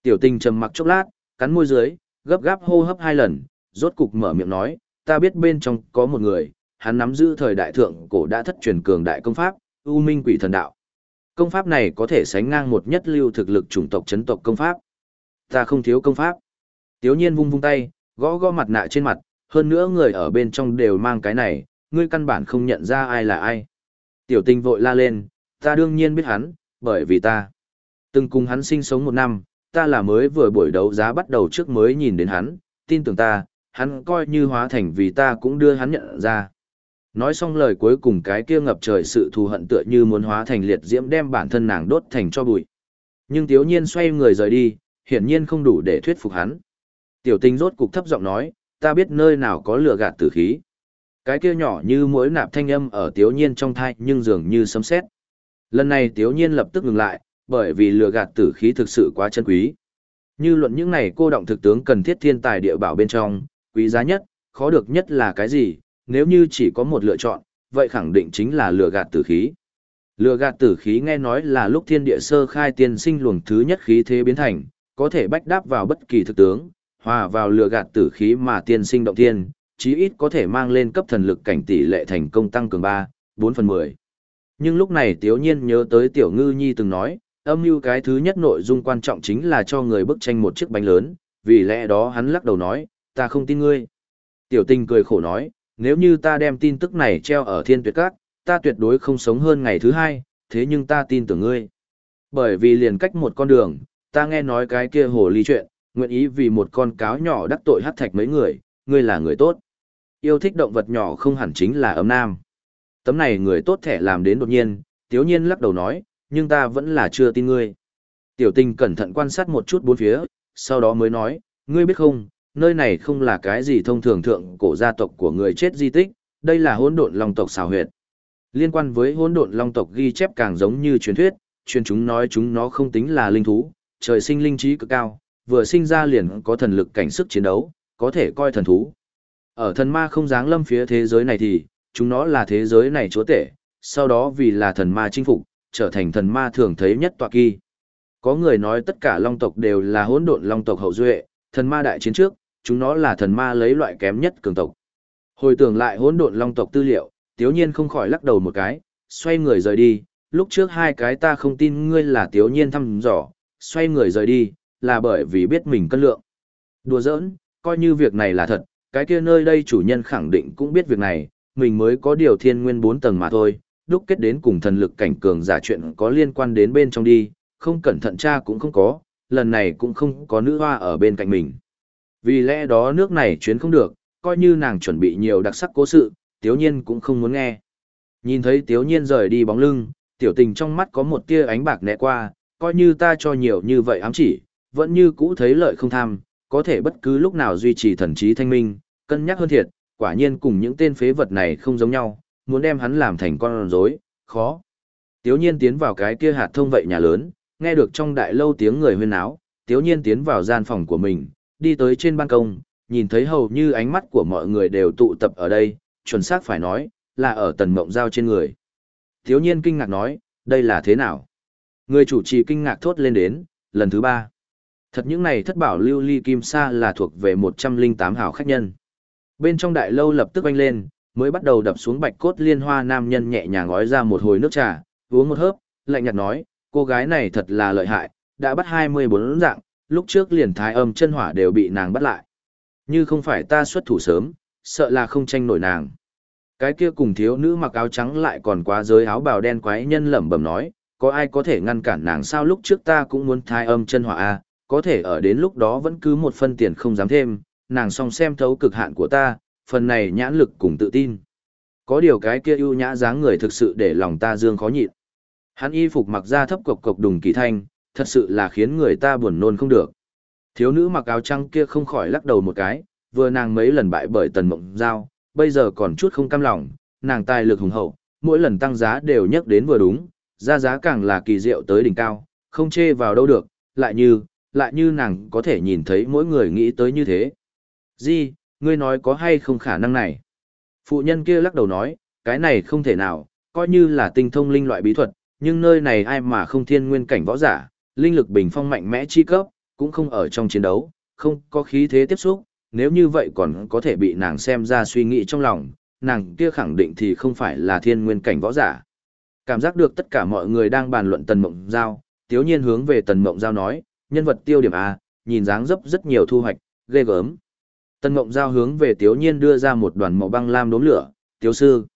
Tiểu tình trầm mặc chốc lát, cắn môi dưới, gấp gáp hô hấp hai lần, rốt cục mở miệng nói, ta biết bên trong có một người, hắn nắm giữ thời đại thượng cổ đã thất truyền cường đại công pháp, U Minh Quỷ Thần Đạo. Công pháp này có thể sánh ngang một nhất lưu thực lực chủng tộc chấn tộc công pháp. Ta không thiếu công pháp. Tiếu nhiên vung vung tay, gõ gõ mặt nạ trên mặt, hơn nữa người ở bên trong đều mang cái này, ngươi căn bản không nhận ra ai là ai. Tiểu tinh vội la lên, ta đương nhiên biết hắn, bởi vì ta từng cùng hắn sinh sống một năm, ta là mới vừa buổi đấu giá bắt đầu trước mới nhìn đến hắn, tin tưởng ta, hắn coi như hóa thành vì ta cũng đưa hắn nhận ra. Nói xong lời cuối cùng cái kia ngập trời sự thù hận tựa như muốn hóa thành liệt diễm đem bản thân nàng đốt thành cho bụi. Nhưng tiếu nhiên xoay người rời đi, hiển nhiên không đủ để thuyết phục hắn. Tiểu tinh rốt cục thấp giọng nói, ta biết nơi nào có lửa gạt tử khí. Cái kia nhỏ như mỗi nạp thanh âm ở tiếu nhiên trong thai nhưng dường như sấm sét. Lần này tiếu nhiên lập tức ngừng lại, bởi vì lửa gạt tử khí thực sự quá chân quý. Như luận những này cô động thực tướng cần thiết thiên tài địa bảo bên trong, quý giá nhất, khó được nhất là cái gì, nếu như chỉ có một lựa chọn, vậy khẳng định chính là lửa gạt tử khí. Lửa gạt tử khí nghe nói là lúc thiên địa sơ khai tiên sinh luồng thứ nhất khí thế biến thành, có thể bách đáp vào bất kỳ thực tướng, hòa vào lửa gạt tử khí mà tiên sinh động tiên, chí ít có thể mang lên cấp thần lực cảnh tỷ lệ thành công tăng cường 3, 4 phần 10. Nhưng lúc này Tiếu Nhiên nhớ tới Tiểu Ngư Nhi từng nói, âm mưu cái thứ nhất nội dung quan trọng chính là cho người bức tranh một chiếc bánh lớn, vì lẽ đó hắn lắc đầu nói, ta không tin ngươi. Tiểu tình cười khổ nói, nếu như ta đem tin tức này treo ở thiên tuyệt các, ta tuyệt đối không sống hơn ngày thứ hai, thế nhưng ta tin tưởng ngươi. Bởi vì liền cách một con đường, ta nghe nói cái kia hồ ly chuyện, nguyện ý vì một con cáo nhỏ đắc tội hát thạch mấy người, ngươi là người tốt. Yêu thích động vật nhỏ không hẳn chính là ấm nam. Tấm này người tốt thể làm đến đột nhiên, tiếu nhiên lắc đầu nói, nhưng ta vẫn là chưa tin ngươi. Tiểu tình cẩn thận quan sát một chút bốn phía, sau đó mới nói, ngươi biết không, nơi này không là cái gì thông thường thượng cổ gia tộc của người chết di tích, đây là hỗn độn long tộc xào huyệt. Liên quan với hỗn độn long tộc ghi chép càng giống như truyền thuyết, truyền chúng nói chúng nó không tính là linh thú, trời sinh linh trí cực cao, vừa sinh ra liền có thần lực cảnh sức chiến đấu, có thể coi thần thú. Ở thần ma không dáng lâm phía thế giới này thì, chúng nó là thế giới này chúa tể, sau đó vì là thần ma chinh phục, trở thành thần ma thường thấy nhất tọa kỳ. Có người nói tất cả long tộc đều là hỗn độn long tộc hậu duệ, thần ma đại chiến trước, chúng nó là thần ma lấy loại kém nhất cường tộc. Hồi tưởng lại hỗn độn long tộc tư liệu, Tiếu Nhiên không khỏi lắc đầu một cái, xoay người rời đi, lúc trước hai cái ta không tin ngươi là Tiếu Nhiên thăm dò, xoay người rời đi, là bởi vì biết mình cân lượng. Đùa giỡn, coi như việc này là thật, cái kia nơi đây chủ nhân khẳng định cũng biết việc này, mình mới có điều thiên nguyên bốn tầng mà thôi, đúc kết đến cùng thần lực cảnh cường giả chuyện có liên quan đến bên trong đi, không cẩn thận cha cũng không có, lần này cũng không có nữ hoa ở bên cạnh mình. Vì lẽ đó nước này chuyến không được, coi như nàng chuẩn bị nhiều đặc sắc cố sự, tiếu nhiên cũng không muốn nghe. Nhìn thấy tiếu nhiên rời đi bóng lưng, tiểu tình trong mắt có một tia ánh bạc nẹ qua, coi như ta cho nhiều như vậy ám chỉ, vẫn như cũ thấy lợi không tham, có thể bất cứ lúc nào duy trì thần trí thanh minh, cân nhắc hơn thiệt, quả nhiên cùng những tên phế vật này không giống nhau, muốn đem hắn làm thành con rối, khó. Tiếu nhiên tiến vào cái kia hạt thông vậy nhà lớn, nghe được trong đại lâu tiếng người huyên náo, tiếu nhiên tiến vào gian phòng của mình, đi tới trên ban công, nhìn thấy hầu như ánh mắt của mọi người đều tụ tập ở đây, chuẩn xác phải nói, là ở tần mộng giao trên người. thiếu nhiên kinh ngạc nói, đây là thế nào? Người chủ trì kinh ngạc thốt lên đến, lần thứ ba. Thật những này thất bảo lưu ly kim sa là thuộc về 108 hảo khách nhân. Bên trong đại lâu lập tức oanh lên, mới bắt đầu đập xuống bạch cốt liên hoa nam nhân nhẹ nhàng gói ra một hồi nước trà, uống một hớp, lạnh nhạt nói, cô gái này thật là lợi hại, đã bắt 24 dạng, lúc trước liền thái âm chân hỏa đều bị nàng bắt lại. Như không phải ta xuất thủ sớm, sợ là không tranh nổi nàng. Cái kia cùng thiếu nữ mặc áo trắng lại còn quá giới áo bào đen quái nhân lẩm bẩm nói, có ai có thể ngăn cản nàng sao lúc trước ta cũng muốn thái âm chân hỏa a, à, có thể ở đến lúc đó vẫn cứ một phân tiền không dám thêm, nàng song xem thấu cực hạn của ta, phần này nhãn lực cùng tự tin. Có điều cái kia ưu nhã dáng người thực sự để lòng ta dương khó nhịn. Hắn y phục mặc ra thấp cộc cộc đùng kỳ thanh, thật sự là khiến người ta buồn nôn không được. Thiếu nữ mặc áo trắng kia không khỏi lắc đầu một cái, vừa nàng mấy lần bại bởi tần mộng giao, bây giờ còn chút không cam lòng, nàng tài lực hùng hậu, mỗi lần tăng giá đều nhắc đến vừa đúng, ra giá càng là kỳ diệu tới đỉnh cao, không chê vào đâu được, lại như, lại như nàng có thể nhìn thấy mỗi người nghĩ tới như thế. Di, ngươi nói có hay không khả năng này? Phụ nhân kia lắc đầu nói, cái này không thể nào, coi như là tinh thông linh loại bí thuật, nhưng nơi này ai mà không thiên nguyên cảnh võ giả, linh lực bình phong mạnh mẽ chi cấp, cũng không ở trong chiến đấu, không có khí thế tiếp xúc, nếu như vậy còn có thể bị nàng xem ra suy nghĩ trong lòng, nàng kia khẳng định thì không phải là thiên nguyên cảnh võ giả. Cảm giác được tất cả mọi người đang bàn luận tần mộng giao, tiếu nhiên hướng về tần mộng giao nói, nhân vật tiêu điểm A, nhìn dáng dấp rất nhiều thu hoạch, ghê gớm. Tần mộng giao hướng về tiếu nhiên đưa ra một đoàn màu băng lam đốm lửa, tiếu sư.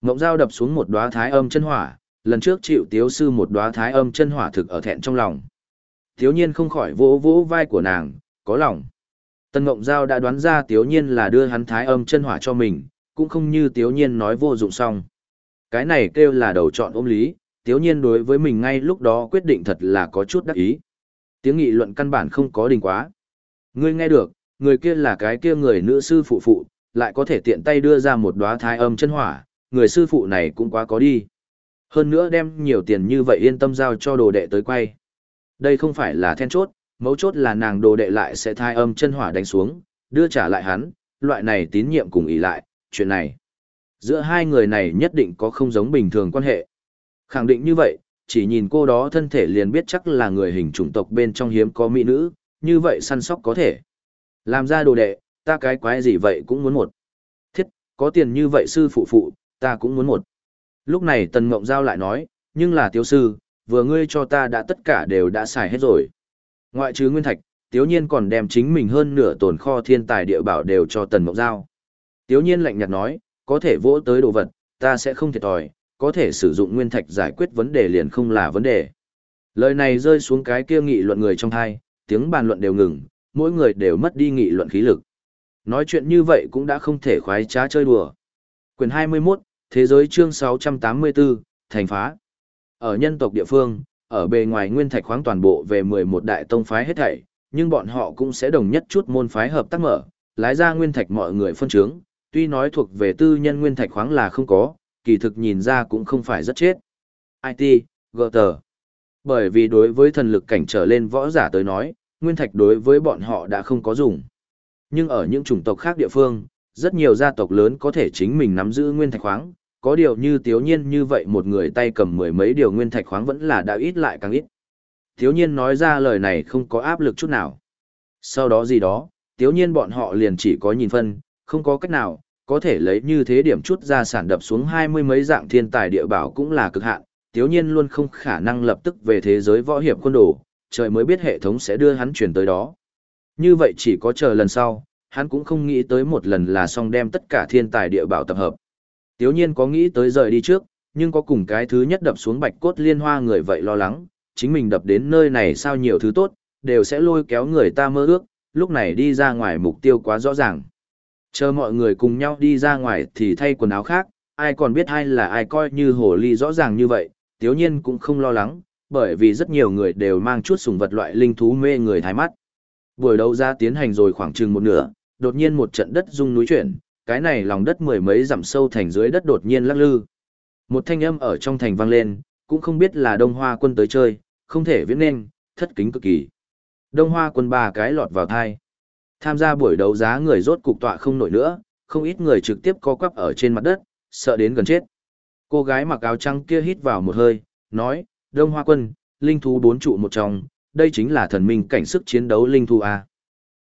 Mộng giao đập xuống một đóa thái âm chân hỏa, lần trước chịu tiếu sư một đóa thái âm chân hỏa thực ở thẹn trong lòng. Tiếu nhiên không khỏi vỗ vỗ vai của nàng, có lòng. Tân Ngộng Giao đã đoán ra Tiếu Nhiên là đưa hắn thái âm chân hỏa cho mình, cũng không như Tiếu Nhiên nói vô dụng xong. Cái này kêu là đầu chọn ôm lý, Tiếu Nhiên đối với mình ngay lúc đó quyết định thật là có chút đắc ý. Tiếng nghị luận căn bản không có đình quá. Ngươi nghe được, người kia là cái kia người nữ sư phụ phụ, lại có thể tiện tay đưa ra một đóa thái âm chân hỏa, người sư phụ này cũng quá có đi. Hơn nữa đem nhiều tiền như vậy yên tâm giao cho đồ đệ tới quay. Đây không phải là then chốt, mấu chốt là nàng đồ đệ lại sẽ thai âm chân hỏa đánh xuống, đưa trả lại hắn, loại này tín nhiệm cùng ý lại, chuyện này. Giữa hai người này nhất định có không giống bình thường quan hệ. Khẳng định như vậy, chỉ nhìn cô đó thân thể liền biết chắc là người hình chủng tộc bên trong hiếm có mỹ nữ, như vậy săn sóc có thể. Làm ra đồ đệ, ta cái quái gì vậy cũng muốn một. Thiết, có tiền như vậy sư phụ phụ, ta cũng muốn một. Lúc này Tần Mộng Giao lại nói, nhưng là tiểu sư, vừa ngươi cho ta đã tất cả đều đã xài hết rồi. Ngoại trừ nguyên thạch, tiếu nhiên còn đem chính mình hơn nửa tồn kho thiên tài địa bảo đều cho Tần Mộng Giao. Tiếu nhiên lạnh nhạt nói, có thể vỗ tới đồ vật, ta sẽ không thiệt thòi, có thể sử dụng nguyên thạch giải quyết vấn đề liền không là vấn đề. Lời này rơi xuống cái kia nghị luận người trong hai tiếng bàn luận đều ngừng, mỗi người đều mất đi nghị luận khí lực. Nói chuyện như vậy cũng đã không thể khoái trá chơi đùa. Quyền 21, Thế giới chương 684, Thành phá. Ở nhân tộc địa phương, ở bề ngoài nguyên thạch khoáng toàn bộ về 11 đại tông phái hết thảy, nhưng bọn họ cũng sẽ đồng nhất chút môn phái hợp tác mở, lái ra nguyên thạch mọi người phân chướng, tuy nói thuộc về tư nhân nguyên thạch khoáng là không có, kỳ thực nhìn ra cũng không phải rất chết. IT, GT. Bởi vì đối với thần lực cảnh trở lên võ giả tới nói, nguyên thạch đối với bọn họ đã không có dùng. Nhưng ở những chủng tộc khác địa phương, rất nhiều gia tộc lớn có thể chính mình nắm giữ nguyên thạch khoáng, có điều như tiếu nhiên như vậy một người tay cầm mười mấy điều nguyên thạch khoáng vẫn là đã ít lại càng ít. Tiếu nhiên nói ra lời này không có áp lực chút nào. Sau đó gì đó, tiếu nhiên bọn họ liền chỉ có nhìn phân, không có cách nào, có thể lấy như thế điểm chút ra sản đập xuống hai mươi mấy dạng thiên tài địa bảo cũng là cực hạn, tiếu nhiên luôn không khả năng lập tức về thế giới võ hiệp quân đồ, trời mới biết hệ thống sẽ đưa hắn chuyển tới đó. Như vậy chỉ có chờ lần sau, hắn cũng không nghĩ tới một lần là xong đem tất cả thiên tài địa bảo tập hợp. Tiếu nhiên có nghĩ tới rời đi trước, nhưng có cùng cái thứ nhất đập xuống bạch cốt liên hoa người vậy lo lắng, chính mình đập đến nơi này sao nhiều thứ tốt, đều sẽ lôi kéo người ta mơ ước, lúc này đi ra ngoài mục tiêu quá rõ ràng. Chờ mọi người cùng nhau đi ra ngoài thì thay quần áo khác, ai còn biết ai là ai coi như hồ ly rõ ràng như vậy, tiếu nhiên cũng không lo lắng, bởi vì rất nhiều người đều mang chút sùng vật loại linh thú mê người thái mắt. Buổi đấu ra tiến hành rồi khoảng chừng một nửa, đột nhiên một trận đất rung núi chuyển, cái này lòng đất mười mấy dặm sâu thành dưới đất đột nhiên lắc lư. Một thanh âm ở trong thành vang lên, cũng không biết là Đông Hoa quân tới chơi, không thể viết nên, thất kính cực kỳ. Đông Hoa quân ba cái lọt vào thai. Tham gia buổi đấu giá người rốt cục tọa không nổi nữa, không ít người trực tiếp co quắp ở trên mặt đất, sợ đến gần chết. Cô gái mặc áo trắng kia hít vào một hơi, nói, Đông Hoa quân, linh thú bốn trụ một trong, đây chính là thần minh cảnh sức chiến đấu linh thú A.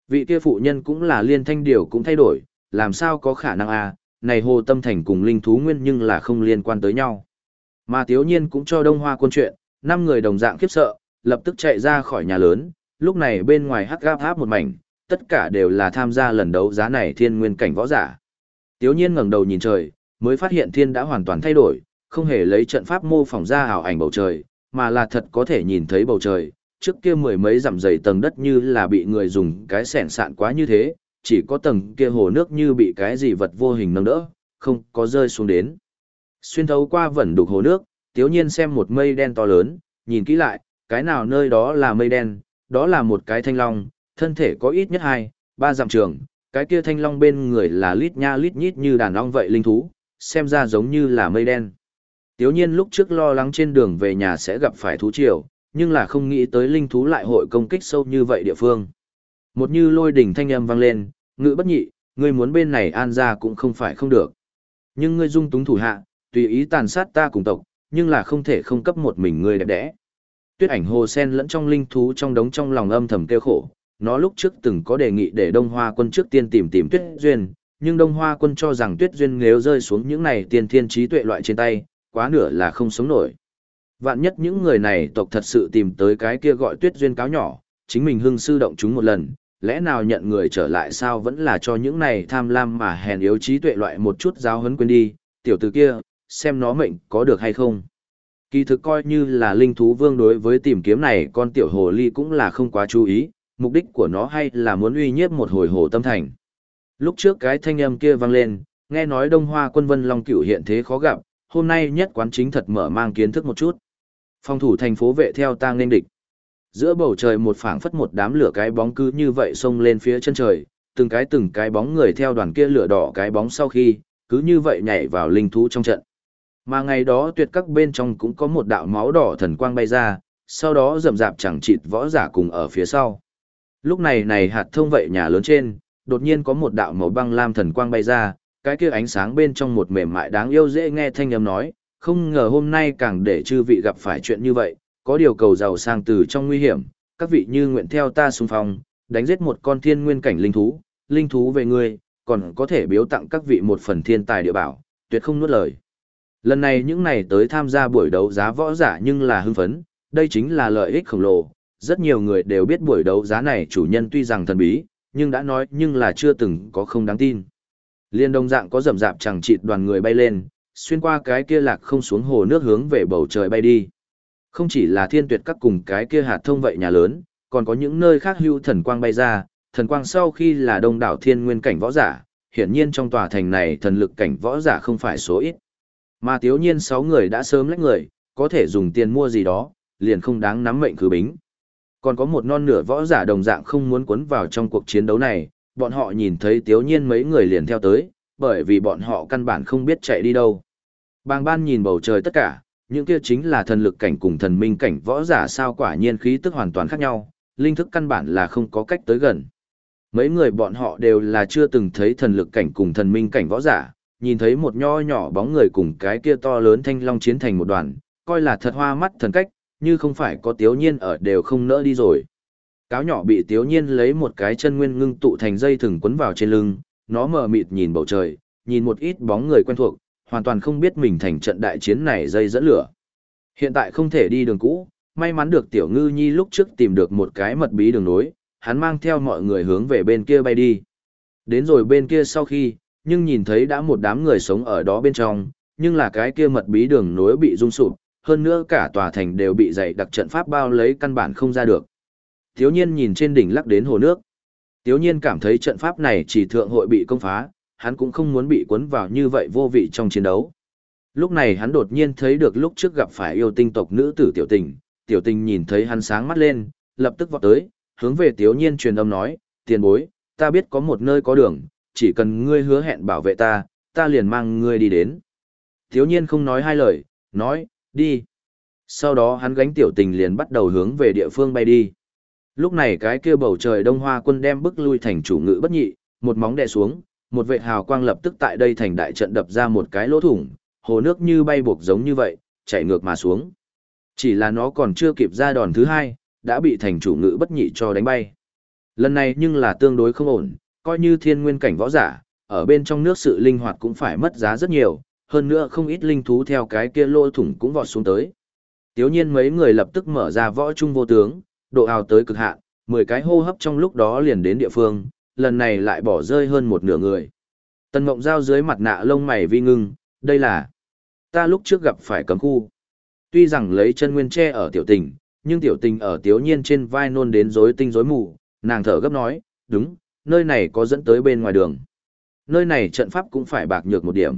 Vị kia phụ nhân cũng là liên thanh điều cũng thay đổi, làm sao có khả năng à? này hồ tâm thành cùng linh thú nguyên nhưng là không liên quan tới nhau. Mà tiếu nhiên cũng cho Đông Hoa quân chuyện, năm người đồng dạng khiếp sợ, lập tức chạy ra khỏi nhà lớn, lúc này bên ngoài hắc gáp áp một mảnh, tất cả đều là tham gia lần đấu giá này thiên nguyên cảnh võ giả. Tiếu nhiên ngẩng đầu nhìn trời, mới phát hiện thiên đã hoàn toàn thay đổi, không hề lấy trận pháp mô phỏng ra ảo ảnh bầu trời, mà là thật có thể nhìn thấy bầu trời. Trước kia mười mấy dặm dày tầng đất như là bị người dùng cái sẻn sạn quá như thế, chỉ có tầng kia hồ nước như bị cái gì vật vô hình nâng đỡ, không có rơi xuống đến. Xuyên thấu qua vẩn đục hồ nước, tiếu nhiên xem một mây đen to lớn, nhìn kỹ lại, cái nào nơi đó là mây đen, đó là một cái thanh long, thân thể có ít nhất hai, ba dặm trường, cái kia thanh long bên người là lít nha lít nhít như đàn ong vậy linh thú, xem ra giống như là mây đen. Tiếu nhiên lúc trước lo lắng trên đường về nhà sẽ gặp phải thú triều, nhưng là không nghĩ tới linh thú lại hội công kích sâu như vậy địa phương. Một như lôi đỉnh thanh âm vang lên, ngự bất nhị, ngươi muốn bên này an ra cũng không phải không được. Nhưng ngươi dung túng thủ hạ, tùy ý tàn sát ta cùng tộc, nhưng là không thể không cấp một mình ngươi đẹp đẽ. Tuyết ảnh hồ sen lẫn trong linh thú trong đống trong lòng âm thầm kêu khổ, nó lúc trước từng có đề nghị để Đông Hoa quân trước tiên tìm tìm Tuyết Duyên, nhưng Đông Hoa quân cho rằng Tuyết Duyên nếu rơi xuống những này tiên thiên trí tuệ loại trên tay, quá nửa là không sống nổi. Vạn nhất những người này tộc thật sự tìm tới cái kia gọi Tuyết Duyên cáo nhỏ, chính mình hưng sư động chúng một lần, lẽ nào nhận người trở lại sao vẫn là cho những này tham lam mà hèn yếu trí tuệ loại một chút giáo huấn quên đi, tiểu tử kia, xem nó mệnh có được hay không. Kỳ thực coi như là linh thú vương đối với tìm kiếm này con tiểu hồ ly cũng là không quá chú ý, mục đích của nó hay là muốn uy nhiếp một hồi hồ tâm thành. Lúc trước cái thanh âm kia vang lên, nghe nói Đông Hoa quân Vân Long cửu hiện thế khó gặp, hôm nay nhất quán chính thật mở mang kiến thức một chút. Phòng thủ thành phố vệ theo ta nên địch giữa bầu trời một phảng phất một đám lửa cái bóng cứ như vậy xông lên phía chân trời, từng cái từng cái bóng người theo đoàn kia lửa đỏ cái bóng sau khi, cứ như vậy nhảy vào linh thú trong trận. Mà ngày đó tuyệt các bên trong cũng có một đạo máu đỏ thần quang bay ra, sau đó rầm rạp chẳng chịt võ giả cùng ở phía sau. Lúc này này hạt thông vậy nhà lớn trên, đột nhiên có một đạo màu băng lam thần quang bay ra, cái kia ánh sáng bên trong một mềm mại đáng yêu dễ nghe thanh âm nói, không ngờ hôm nay càng để chư vị gặp phải chuyện như vậy, có điều cầu giàu sang từ trong nguy hiểm, các vị như nguyện theo ta xung phong, đánh giết một con thiên nguyên cảnh linh thú, linh thú về ngươi, còn có thể biếu tặng các vị một phần thiên tài địa bảo, tuyệt không nuốt lời. Lần này những này tới tham gia buổi đấu giá võ giả nhưng là hưng phấn, đây chính là lợi ích khổng lồ, rất nhiều người đều biết buổi đấu giá này chủ nhân tuy rằng thần bí, nhưng đã nói nhưng là chưa từng có không đáng tin. Liên đồng dạng có rầm rạp chẳng chịt đoàn người bay lên, xuyên qua cái kia lạc không xuống hồ nước hướng về bầu trời bay đi. Không chỉ là thiên tuyệt các cùng cái kia hạt thông vậy nhà lớn, còn có những nơi khác hưu thần quang bay ra, thần quang sau khi là đông đảo thiên nguyên cảnh võ giả, hiển nhiên trong tòa thành này thần lực cảnh võ giả không phải số ít. Mà tiếu nhiên 6 người đã sớm lách người, có thể dùng tiền mua gì đó, liền không đáng nắm mệnh cứ bính. Còn có một non nửa võ giả đồng dạng không muốn cuốn vào trong cuộc chiến đấu này, bọn họ nhìn thấy tiếu nhiên mấy người liền theo tới, bởi vì bọn họ căn bản không biết chạy đi đâu. Bàng ban nhìn bầu trời tất cả, những kia chính là thần lực cảnh cùng thần minh cảnh võ giả sao quả nhiên khí tức hoàn toàn khác nhau, linh thức căn bản là không có cách tới gần. Mấy người bọn họ đều là chưa từng thấy thần lực cảnh cùng thần minh cảnh võ giả, nhìn thấy một nho nhỏ bóng người cùng cái kia to lớn thanh long chiến thành một đoàn, coi là thật hoa mắt thần cách, như không phải có tiếu nhiên ở đều không nỡ đi rồi. Cáo nhỏ bị tiếu nhiên lấy một cái chân nguyên ngưng tụ thành dây thừng quấn vào trên lưng, nó mờ mịt nhìn bầu trời, nhìn một ít bóng người quen thuộc, hoàn toàn không biết mình thành trận đại chiến này dây dẫn lửa. Hiện tại không thể đi đường cũ, may mắn được tiểu ngư nhi lúc trước tìm được một cái mật bí đường nối, hắn mang theo mọi người hướng về bên kia bay đi. Đến rồi bên kia sau khi, nhưng nhìn thấy đã một đám người sống ở đó bên trong, nhưng là cái kia mật bí đường nối bị rung sụp, hơn nữa cả tòa thành đều bị dày đặc trận pháp bao lấy căn bản không ra được. Tiếu nhiên nhìn trên đỉnh lắc đến hồ nước. Tiếu nhiên cảm thấy trận pháp này chỉ thượng hội bị công phá, hắn cũng không muốn bị cuốn vào như vậy vô vị trong chiến đấu. Lúc này hắn đột nhiên thấy được lúc trước gặp phải yêu tinh tộc nữ tử tiểu tình, tiểu tình nhìn thấy hắn sáng mắt lên, lập tức vọt tới, hướng về tiểu nhiên truyền âm nói, tiền bối, ta biết có một nơi có đường, chỉ cần ngươi hứa hẹn bảo vệ ta, ta liền mang ngươi đi đến. Tiểu nhiên không nói hai lời, nói, đi. Sau đó hắn gánh tiểu tình liền bắt đầu hướng về địa phương bay đi. Lúc này cái kia bầu trời đông hoa quân đem bức lui thành chủ ngữ bất nhị, một móng đè xuống, một vệ hào quang lập tức tại đây thành đại trận đập ra một cái lỗ thủng, hồ nước như bay buộc giống như vậy, chạy ngược mà xuống. Chỉ là nó còn chưa kịp ra đòn thứ hai, đã bị thành chủ ngữ bất nhị cho đánh bay. Lần này nhưng là tương đối không ổn, coi như thiên nguyên cảnh võ giả, ở bên trong nước sự linh hoạt cũng phải mất giá rất nhiều, hơn nữa không ít linh thú theo cái kia lỗ thủng cũng vọt xuống tới. Tiếu nhiên mấy người lập tức mở ra võ trung vô tướng, độ ào tới cực hạn, 10 cái hô hấp trong lúc đó liền đến địa phương, lần này lại bỏ rơi hơn một nửa người. Tần Mộng Giao dưới mặt nạ lông mày vi ngưng, đây là ta lúc trước gặp phải cấm khu. Tuy rằng lấy chân nguyên che ở tiểu tình, nhưng tiểu tình ở tiểu nhiên trên vai nôn đến rối tinh rối mù, nàng thở gấp nói, đúng, nơi này có dẫn tới bên ngoài đường. Nơi này trận pháp cũng phải bạc nhược một điểm.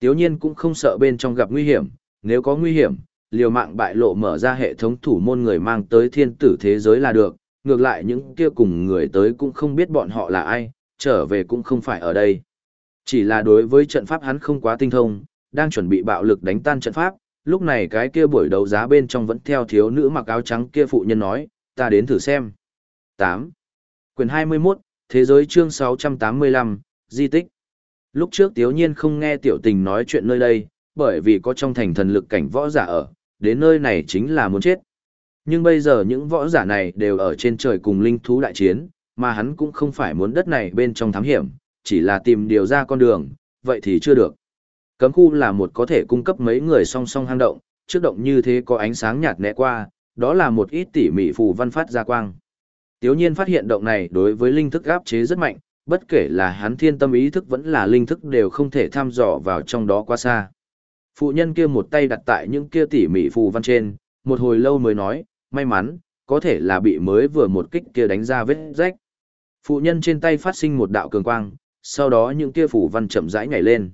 tiểu nhiên cũng không sợ bên trong gặp nguy hiểm, nếu có nguy hiểm, liều mạng bại lộ mở ra hệ thống thủ môn người mang tới thiên tử thế giới là được, ngược lại những kia cùng người tới cũng không biết bọn họ là ai, trở về cũng không phải ở đây. Chỉ là đối với trận pháp hắn không quá tinh thông, đang chuẩn bị bạo lực đánh tan trận pháp, lúc này cái kia buổi đấu giá bên trong vẫn theo thiếu nữ mặc áo trắng kia phụ nhân nói, ta đến thử xem. 8. Quyền 21, Thế giới chương 685, Di tích. Lúc trước Tiếu Nhiên không nghe tiểu tình nói chuyện nơi đây, bởi vì có trong thành thần lực cảnh võ giả ở, đến nơi này chính là muốn chết. Nhưng bây giờ những võ giả này đều ở trên trời cùng linh thú đại chiến, mà hắn cũng không phải muốn đất này bên trong thám hiểm, chỉ là tìm điều ra con đường, vậy thì chưa được. Cấm khu là một có thể cung cấp mấy người song song hang động, trước động như thế có ánh sáng nhạt nẹ qua, đó là một ít tỉ mỉ phù văn phát ra quang. Tiếu nhiên phát hiện động này đối với linh thức áp chế rất mạnh, bất kể là hắn thiên tâm ý thức vẫn là linh thức đều không thể thăm dò vào trong đó quá xa. Phụ nhân kia một tay đặt tại những kia tỉ mỉ phù văn trên, một hồi lâu mới nói, may mắn, có thể là bị mới vừa một kích kia đánh ra vết rách. Phụ nhân trên tay phát sinh một đạo cường quang, sau đó những kia phủ văn chậm rãi nhảy lên.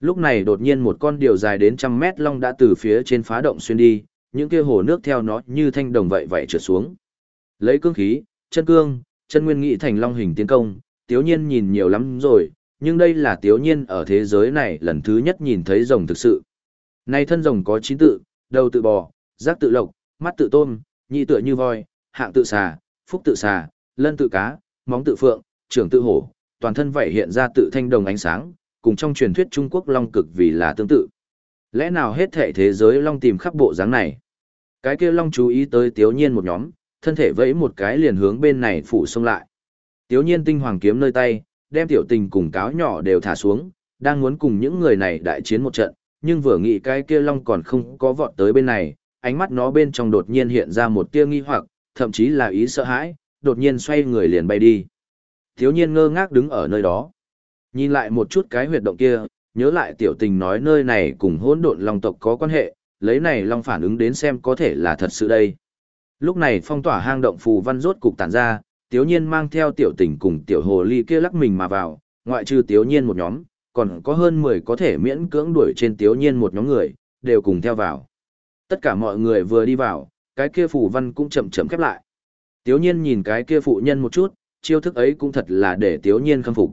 Lúc này đột nhiên một con điều dài đến trăm mét long đã từ phía trên phá động xuyên đi, những kia hồ nước theo nó như thanh đồng vậy vậy trượt xuống. Lấy cương khí, chân cương, chân nguyên nghị thành long hình tiến công, tiếu nhiên nhìn nhiều lắm rồi, nhưng đây là tiếu nhiên ở thế giới này lần thứ nhất nhìn thấy rồng thực sự. Này thân rồng có chín tự, đầu tự bò, giác tự lộc, mắt tự tôm, nhị tựa như voi, hạng tự xà, phúc tự xà, lân tự cá, móng tự phượng, trưởng tự hổ, toàn thân vậy hiện ra tự thanh đồng ánh sáng, cùng trong truyền thuyết Trung Quốc long cực vì là tương tự. Lẽ nào hết thể thế giới long tìm khắp bộ dáng này? Cái kia long chú ý tới tiếu nhiên một nhóm, thân thể vẫy một cái liền hướng bên này phủ xông lại. Tiếu nhiên tinh hoàng kiếm nơi tay, đem tiểu tình cùng cáo nhỏ đều thả xuống, đang muốn cùng những người này đại chiến một trận, nhưng vừa nghĩ cái kia long còn không có vọt tới bên này, ánh mắt nó bên trong đột nhiên hiện ra một tia nghi hoặc, thậm chí là ý sợ hãi, đột nhiên xoay người liền bay đi. Thiếu nhiên ngơ ngác đứng ở nơi đó. Nhìn lại một chút cái huyệt động kia, nhớ lại tiểu tình nói nơi này cùng hỗn độn long tộc có quan hệ, lấy này long phản ứng đến xem có thể là thật sự đây. Lúc này phong tỏa hang động phù văn rốt cục tản ra, tiểu nhiên mang theo tiểu tình cùng tiểu hồ ly kia lắc mình mà vào, ngoại trừ tiểu nhiên một nhóm, còn có hơn 10 có thể miễn cưỡng đuổi trên tiểu nhiên một nhóm người, đều cùng theo vào. Tất cả mọi người vừa đi vào, cái kia phủ văn cũng chậm chậm khép lại. Tiếu nhiên nhìn cái kia phụ nhân một chút, chiêu thức ấy cũng thật là để tiếu nhiên khâm phục.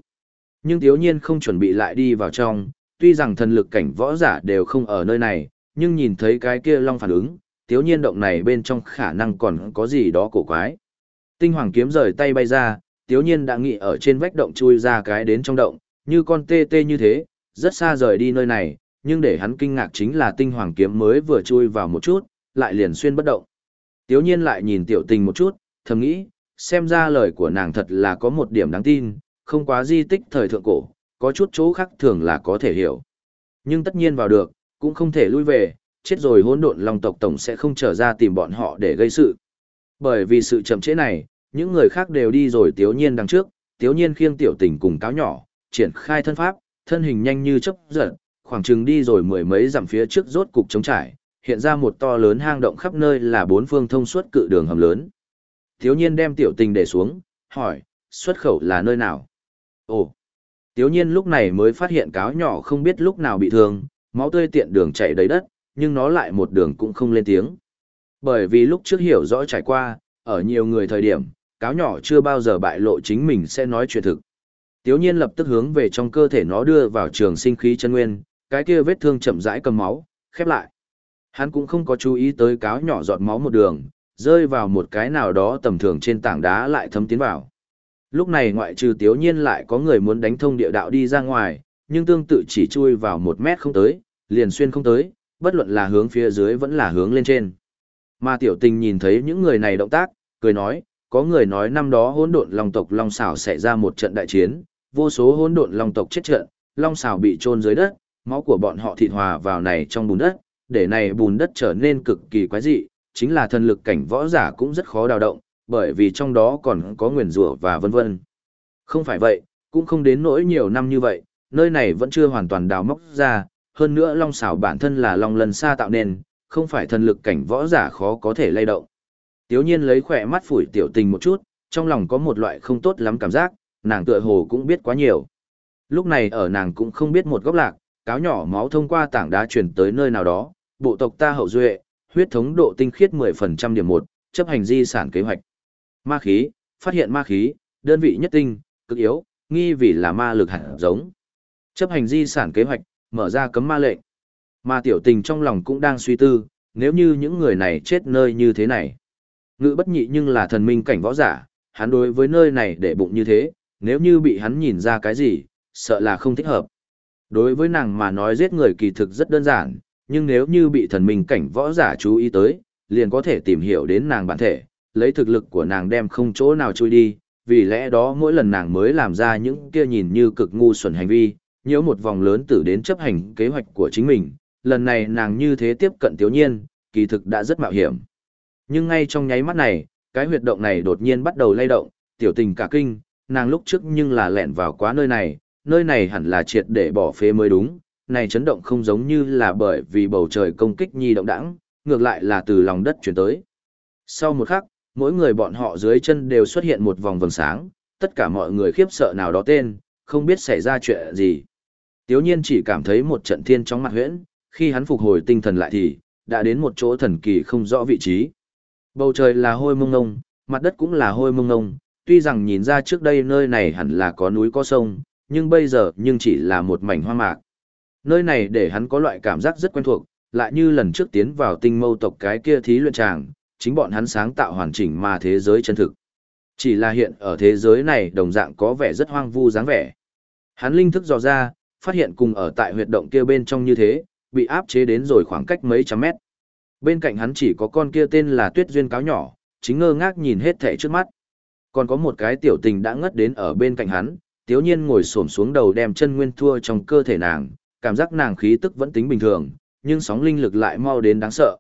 Nhưng tiếu nhiên không chuẩn bị lại đi vào trong, tuy rằng thần lực cảnh võ giả đều không ở nơi này, nhưng nhìn thấy cái kia long phản ứng, tiếu nhiên động này bên trong khả năng còn có gì đó cổ quái. Tinh hoàng kiếm rời tay bay ra, tiếu nhiên đã nghĩ ở trên vách động chui ra cái đến trong động, như con tê tê như thế, rất xa rời đi nơi này, nhưng để hắn kinh ngạc chính là tinh hoàng kiếm mới vừa chui vào một chút, lại liền xuyên bất động. Tiếu nhiên lại nhìn tiểu tình một chút, thầm nghĩ, xem ra lời của nàng thật là có một điểm đáng tin, không quá di tích thời thượng cổ, có chút chỗ khác thường là có thể hiểu. Nhưng tất nhiên vào được, cũng không thể lui về, chết rồi hỗn độn long tộc tổng sẽ không trở ra tìm bọn họ để gây sự. Bởi vì sự chậm trễ này, những người khác đều đi rồi tiếu nhiên đằng trước, tiếu nhiên khiêng tiểu tình cùng cáo nhỏ, triển khai thân pháp, thân hình nhanh như chớp giật, khoảng chừng đi rồi mười mấy dặm phía trước rốt cục chống trải, hiện ra một to lớn hang động khắp nơi là bốn phương thông suốt cự đường hầm lớn. Thiếu nhiên đem tiểu tình để xuống, hỏi, xuất khẩu là nơi nào? Ồ! Tiếu nhiên lúc này mới phát hiện cáo nhỏ không biết lúc nào bị thương, máu tươi tiện đường chạy đầy đất, nhưng nó lại một đường cũng không lên tiếng. Bởi vì lúc trước hiểu rõ trải qua, ở nhiều người thời điểm, cáo nhỏ chưa bao giờ bại lộ chính mình sẽ nói chuyện thực. Tiếu nhiên lập tức hướng về trong cơ thể nó đưa vào trường sinh khí chân nguyên, cái kia vết thương chậm rãi cầm máu, khép lại. Hắn cũng không có chú ý tới cáo nhỏ giọt máu một đường, rơi vào một cái nào đó tầm thường trên tảng đá lại thấm tiến vào. Lúc này ngoại trừ tiếu nhiên lại có người muốn đánh thông địa đạo đi ra ngoài, nhưng tương tự chỉ chui vào một mét không tới, liền xuyên không tới, bất luận là hướng phía dưới vẫn là hướng lên trên. Mà tiểu tình nhìn thấy những người này động tác, cười nói, có người nói năm đó hỗn độn long tộc long xảo xảy ra một trận đại chiến, vô số hỗn độn long tộc chết trận, long xảo bị chôn dưới đất, máu của bọn họ thịt hòa vào này trong bùn đất, để này bùn đất trở nên cực kỳ quái dị, chính là thần lực cảnh võ giả cũng rất khó đào động, bởi vì trong đó còn có nguyền rủa và vân vân. Không phải vậy, cũng không đến nỗi nhiều năm như vậy, nơi này vẫn chưa hoàn toàn đào móc ra, hơn nữa long xảo bản thân là long lần xa tạo nên, không phải thần lực cảnh võ giả khó có thể lay động. Tiếu nhiên lấy khỏe mắt phủi tiểu tình một chút, trong lòng có một loại không tốt lắm cảm giác, nàng tựa hồ cũng biết quá nhiều. Lúc này ở nàng cũng không biết một góc lạc, cáo nhỏ máu thông qua tảng đá truyền tới nơi nào đó, bộ tộc ta hậu duệ, huyết thống độ tinh khiết 10% điểm 1, chấp hành di sản kế hoạch. Ma khí, phát hiện ma khí, đơn vị nhất tinh, cực yếu, nghi vì là ma lực hạt giống. Chấp hành di sản kế hoạch, mở ra cấm ma lệnh. Ma tiểu tình trong lòng cũng đang suy tư, nếu như những người này chết nơi như thế này. Ngự bất nhị nhưng là thần minh cảnh võ giả, hắn đối với nơi này để bụng như thế, nếu như bị hắn nhìn ra cái gì, sợ là không thích hợp. Đối với nàng mà nói giết người kỳ thực rất đơn giản, nhưng nếu như bị thần minh cảnh võ giả chú ý tới, liền có thể tìm hiểu đến nàng bản thể, lấy thực lực của nàng đem không chỗ nào chui đi, vì lẽ đó mỗi lần nàng mới làm ra những kia nhìn như cực ngu xuẩn hành vi, nhớ một vòng lớn tử đến chấp hành kế hoạch của chính mình, lần này nàng như thế tiếp cận tiểu nhiên, kỳ thực đã rất mạo hiểm. Nhưng ngay trong nháy mắt này, cái huyệt động này đột nhiên bắt đầu lay động, tiểu tình cả kinh, nàng lúc trước nhưng là lẹn vào quá nơi này, nơi này hẳn là triệt để bỏ phế mới đúng, này chấn động không giống như là bởi vì bầu trời công kích nhi động đãng, ngược lại là từ lòng đất chuyển tới. Sau một khắc, mỗi người bọn họ dưới chân đều xuất hiện một vòng vầng sáng, tất cả mọi người khiếp sợ nào đó tên, không biết xảy ra chuyện gì. Tiếu nhiên chỉ cảm thấy một trận thiên trong mặt huyễn, khi hắn phục hồi tinh thần lại thì, đã đến một chỗ thần kỳ không rõ vị trí. Bầu trời là hôi mông ngông, mặt đất cũng là hôi mông ngông, tuy rằng nhìn ra trước đây nơi này hẳn là có núi có sông, nhưng bây giờ nhưng chỉ là một mảnh hoa mạc. Nơi này để hắn có loại cảm giác rất quen thuộc, lại như lần trước tiến vào tinh mâu tộc cái kia thí luyện tràng, chính bọn hắn sáng tạo hoàn chỉnh mà thế giới chân thực. Chỉ là hiện ở thế giới này đồng dạng có vẻ rất hoang vu dáng vẻ. Hắn linh thức dò ra, phát hiện cùng ở tại huyệt động kia bên trong như thế, bị áp chế đến rồi khoảng cách mấy trăm mét. Bên cạnh hắn chỉ có con kia tên là Tuyết Duyên cáo nhỏ, chính ngơ ngác nhìn hết thảy trước mắt. Còn có một cái tiểu tình đã ngất đến ở bên cạnh hắn, tiếu nhiên ngồi xổm xuống đầu đem chân nguyên thua trong cơ thể nàng, cảm giác nàng khí tức vẫn tính bình thường, nhưng sóng linh lực lại mau đến đáng sợ.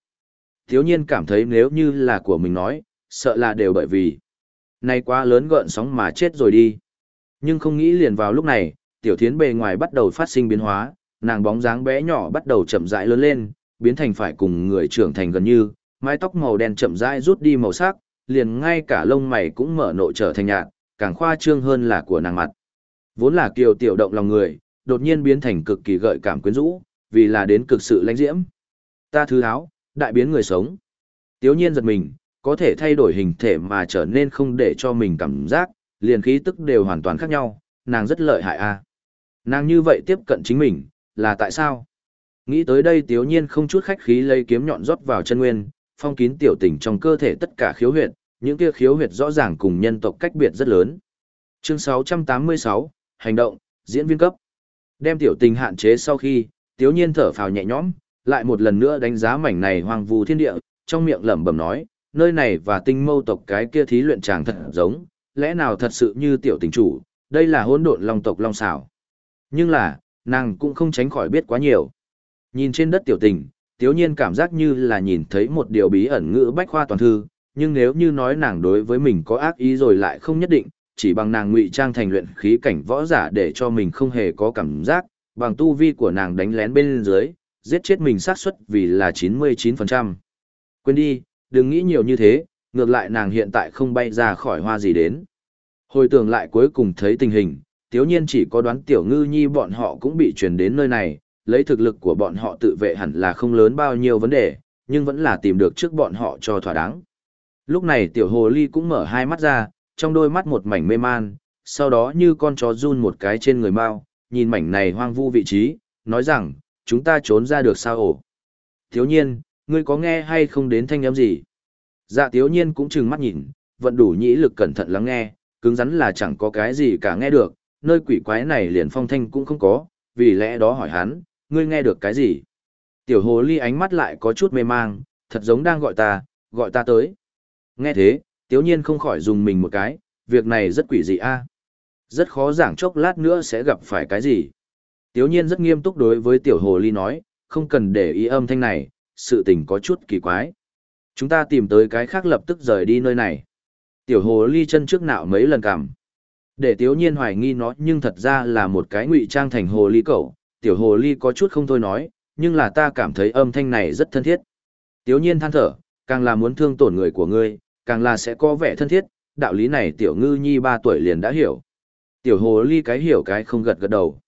Tiếu nhiên cảm thấy nếu như là của mình nói, sợ là đều bởi vì nay quá lớn gợn sóng mà chết rồi đi. Nhưng không nghĩ liền vào lúc này, tiểu thiến bề ngoài bắt đầu phát sinh biến hóa, nàng bóng dáng bé nhỏ bắt đầu chậm rãi lớn lên, biến thành phải cùng người trưởng thành gần như, mái tóc màu đen chậm rãi rút đi màu sắc, liền ngay cả lông mày cũng mở nộ trở thành nhạt, càng khoa trương hơn là của nàng mặt. Vốn là kiều tiểu động lòng người, đột nhiên biến thành cực kỳ gợi cảm quyến rũ, vì là đến cực sự lãnh diễm. Ta thứ áo, đại biến người sống. Tiếu nhiên giật mình, có thể thay đổi hình thể mà trở nên không để cho mình cảm giác, liền khí tức đều hoàn toàn khác nhau, nàng rất lợi hại a. Nàng như vậy tiếp cận chính mình, là tại sao? Nghĩ tới đây tiếu nhiên không chút khách khí lấy kiếm nhọn rót vào chân nguyên, phong kín tiểu tình trong cơ thể tất cả khiếu huyệt, những kia khiếu huyệt rõ ràng cùng nhân tộc cách biệt rất lớn. Chương 686, hành động, diễn viên cấp. Đem tiểu tình hạn chế sau khi, tiếu nhiên thở phào nhẹ nhõm, lại một lần nữa đánh giá mảnh này hoang vu thiên địa, trong miệng lẩm bẩm nói, nơi này và tinh mâu tộc cái kia thí luyện chàng thật giống, lẽ nào thật sự như tiểu tình chủ, đây là hỗn độn long tộc long xảo. Nhưng là, nàng cũng không tránh khỏi biết quá nhiều. Nhìn trên đất tiểu tình, tiếu nhiên cảm giác như là nhìn thấy một điều bí ẩn ngữ bách khoa toàn thư, nhưng nếu như nói nàng đối với mình có ác ý rồi lại không nhất định, chỉ bằng nàng ngụy trang thành luyện khí cảnh võ giả để cho mình không hề có cảm giác, bằng tu vi của nàng đánh lén bên dưới, giết chết mình xác suất vì là 99%. Quên đi, đừng nghĩ nhiều như thế, ngược lại nàng hiện tại không bay ra khỏi hoa gì đến. Hồi tưởng lại cuối cùng thấy tình hình, tiếu nhiên chỉ có đoán tiểu ngư nhi bọn họ cũng bị truyền đến nơi này, lấy thực lực của bọn họ tự vệ hẳn là không lớn bao nhiêu vấn đề, nhưng vẫn là tìm được trước bọn họ cho thỏa đáng. Lúc này tiểu hồ ly cũng mở hai mắt ra, trong đôi mắt một mảnh mê man, sau đó như con chó run một cái trên người mau, nhìn mảnh này hoang vu vị trí, nói rằng, chúng ta trốn ra được sao ổ. Thiếu nhiên, ngươi có nghe hay không đến thanh âm gì? Dạ thiếu nhiên cũng chừng mắt nhìn, vận đủ nhĩ lực cẩn thận lắng nghe, cứng rắn là chẳng có cái gì cả nghe được, nơi quỷ quái này liền phong thanh cũng không có, vì lẽ đó hỏi hắn, ngươi nghe được cái gì? Tiểu hồ ly ánh mắt lại có chút mê mang, thật giống đang gọi ta, gọi ta tới. Nghe thế, tiếu nhiên không khỏi dùng mình một cái, việc này rất quỷ dị a Rất khó giảng chốc lát nữa sẽ gặp phải cái gì. Tiếu nhiên rất nghiêm túc đối với tiểu hồ ly nói, không cần để ý âm thanh này, sự tình có chút kỳ quái. Chúng ta tìm tới cái khác lập tức rời đi nơi này. Tiểu hồ ly chân trước nạo mấy lần cảm. Để tiếu nhiên hoài nghi nó nhưng thật ra là một cái ngụy trang thành hồ ly cẩu, tiểu hồ ly có chút không thôi nói, nhưng là ta cảm thấy âm thanh này rất thân thiết. Tiếu nhiên than thở, càng là muốn thương tổn người của ngươi, càng là sẽ có vẻ thân thiết, đạo lý này tiểu ngư nhi 3 tuổi liền đã hiểu. Tiểu hồ ly cái hiểu cái không gật gật đầu.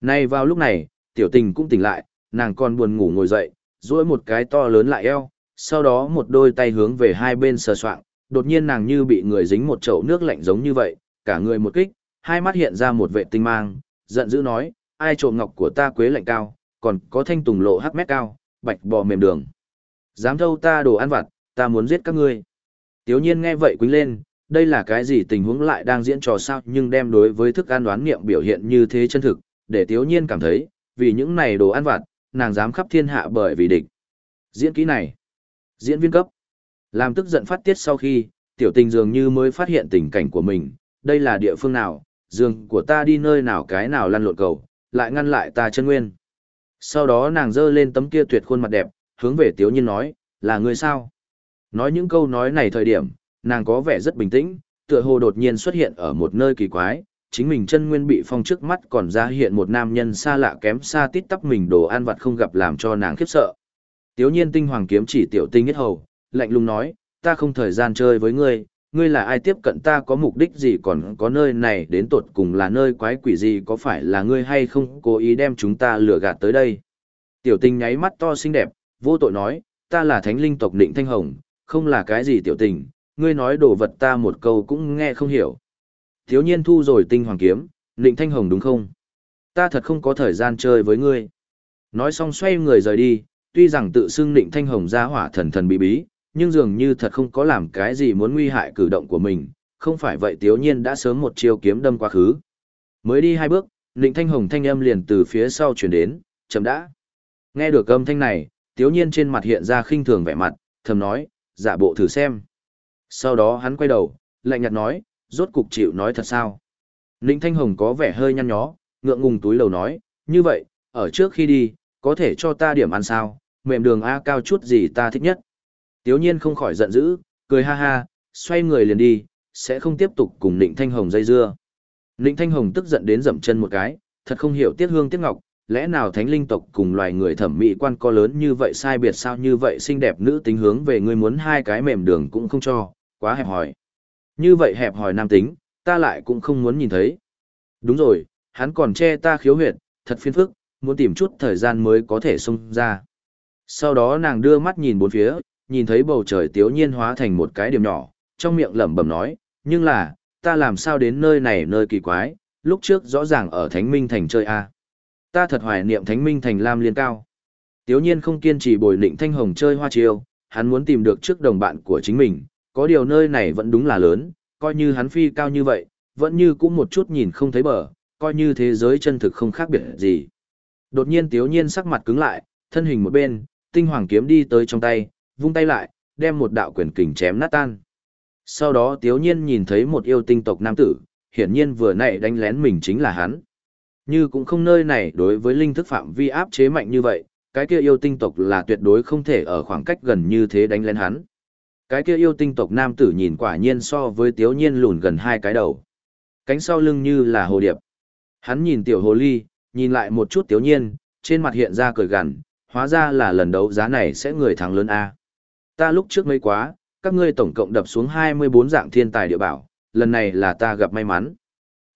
Nay vào lúc này, tiểu tình cũng tỉnh lại, nàng còn buồn ngủ ngồi dậy, duỗi một cái to lớn lại eo, sau đó một đôi tay hướng về hai bên sờ soạng, đột nhiên nàng như bị người dính một chậu nước lạnh giống như vậy, cả người một kích, hai mắt hiện ra một vệ tinh mang, giận dữ nói, ai trộm ngọc của ta quế lạnh cao, còn có thanh tùng lộ hắc mét cao, bạch bò mềm đường. Dám thâu ta đồ ăn vặt, ta muốn giết các ngươi. Tiếu nhiên nghe vậy quýnh lên, đây là cái gì tình huống lại đang diễn trò sao nhưng đem đối với thức ăn đoán nghiệm biểu hiện như thế chân thực, để tiếu nhiên cảm thấy, vì những này đồ ăn vặt, nàng dám khắp thiên hạ bởi vì địch. Diễn kỹ này, diễn viên cấp, làm tức giận phát tiết sau khi, tiểu tình dường như mới phát hiện tình cảnh của mình, đây là địa phương nào, giường của ta đi nơi nào cái nào lăn lộn cầu, lại ngăn lại ta chân nguyên. Sau đó nàng dơ lên tấm kia tuyệt khuôn mặt đẹp, hướng về tiếu nhiên nói, là người sao? Nói những câu nói này thời điểm, nàng có vẻ rất bình tĩnh, tựa hồ đột nhiên xuất hiện ở một nơi kỳ quái, chính mình chân nguyên bị phong trước mắt còn ra hiện một nam nhân xa lạ kém xa tít tắp mình đồ ăn vặt không gặp làm cho nàng khiếp sợ. Tiếu nhiên tinh hoàng kiếm chỉ tiểu tinh nhất hầu, lạnh lùng nói, ta không thời gian chơi với ngươi, ngươi là ai tiếp cận ta có mục đích gì còn có nơi này đến tột cùng là nơi quái quỷ gì có phải là ngươi hay không cố ý đem chúng ta lừa gạt tới đây. Tiểu tinh nháy mắt to xinh đẹp, vô tội nói, ta là thánh linh tộc định thanh hồng, không là cái gì tiểu tình, ngươi nói đồ vật ta một câu cũng nghe không hiểu. Thiếu nhiên thu rồi tinh hoàng kiếm, định thanh hồng đúng không? Ta thật không có thời gian chơi với ngươi. Nói xong xoay người rời đi, tuy rằng tự xưng định thanh hồng ra hỏa thần thần bí bí, nhưng dường như thật không có làm cái gì muốn nguy hại cử động của mình, không phải vậy tiếu nhiên đã sớm một chiêu kiếm đâm quá khứ. Mới đi hai bước, định thanh hồng thanh âm liền từ phía sau chuyển đến, chậm đã. Nghe được âm thanh này, tiếu nhiên trên mặt hiện ra khinh thường vẻ mặt, thầm nói, giả bộ thử xem. Sau đó hắn quay đầu, lạnh nhạt nói, rốt cục chịu nói thật sao. Ninh Thanh Hồng có vẻ hơi nhăn nhó, ngượng ngùng túi lầu nói, như vậy, ở trước khi đi, có thể cho ta điểm ăn sao, mềm đường A cao chút gì ta thích nhất. Tiếu nhiên không khỏi giận dữ, cười ha ha, xoay người liền đi, sẽ không tiếp tục cùng Ninh Thanh Hồng dây dưa. Ninh Thanh Hồng tức giận đến dậm chân một cái, thật không hiểu tiết hương tiết ngọc, lẽ nào thánh linh tộc cùng loài người thẩm mỹ quan có lớn như vậy sai biệt sao như vậy xinh đẹp nữ tính hướng về người muốn hai cái mềm đường cũng không cho, quá hẹp hòi. Như vậy hẹp hòi nam tính, ta lại cũng không muốn nhìn thấy. Đúng rồi, hắn còn che ta khiếu huyệt, thật phiền phức, muốn tìm chút thời gian mới có thể xông ra. Sau đó nàng đưa mắt nhìn bốn phía, nhìn thấy bầu trời tiếu nhiên hóa thành một cái điểm nhỏ, trong miệng lẩm bẩm nói, nhưng là, ta làm sao đến nơi này nơi kỳ quái, lúc trước rõ ràng ở Thánh Minh Thành chơi a Ta thật hoài niệm Thánh Minh Thành Lam Liên Cao. Tiếu nhiên không kiên trì bồi định thanh hồng chơi hoa chiêu, hắn muốn tìm được trước đồng bạn của chính mình, có điều nơi này vẫn đúng là lớn, coi như hắn phi cao như vậy, vẫn như cũng một chút nhìn không thấy bờ, coi như thế giới chân thực không khác biệt gì. Đột nhiên tiếu nhiên sắc mặt cứng lại, thân hình một bên, tinh hoàng kiếm đi tới trong tay, vung tay lại, đem một đạo quyền kình chém nát tan. Sau đó tiếu nhiên nhìn thấy một yêu tinh tộc nam tử, hiển nhiên vừa nãy đánh lén mình chính là hắn. Như cũng không nơi này đối với linh thức phạm vi áp chế mạnh như vậy, cái kia yêu tinh tộc là tuyệt đối không thể ở khoảng cách gần như thế đánh lên hắn. Cái kia yêu tinh tộc nam tử nhìn quả nhiên so với tiếu nhiên lùn gần hai cái đầu. Cánh sau lưng như là hồ điệp. Hắn nhìn tiểu hồ ly, nhìn lại một chút tiếu nhiên, trên mặt hiện ra cười gằn, hóa ra là lần đấu giá này sẽ người thắng lớn A. Ta lúc trước mấy quá, các ngươi tổng cộng đập xuống 24 dạng thiên tài địa bảo, lần này là ta gặp may mắn.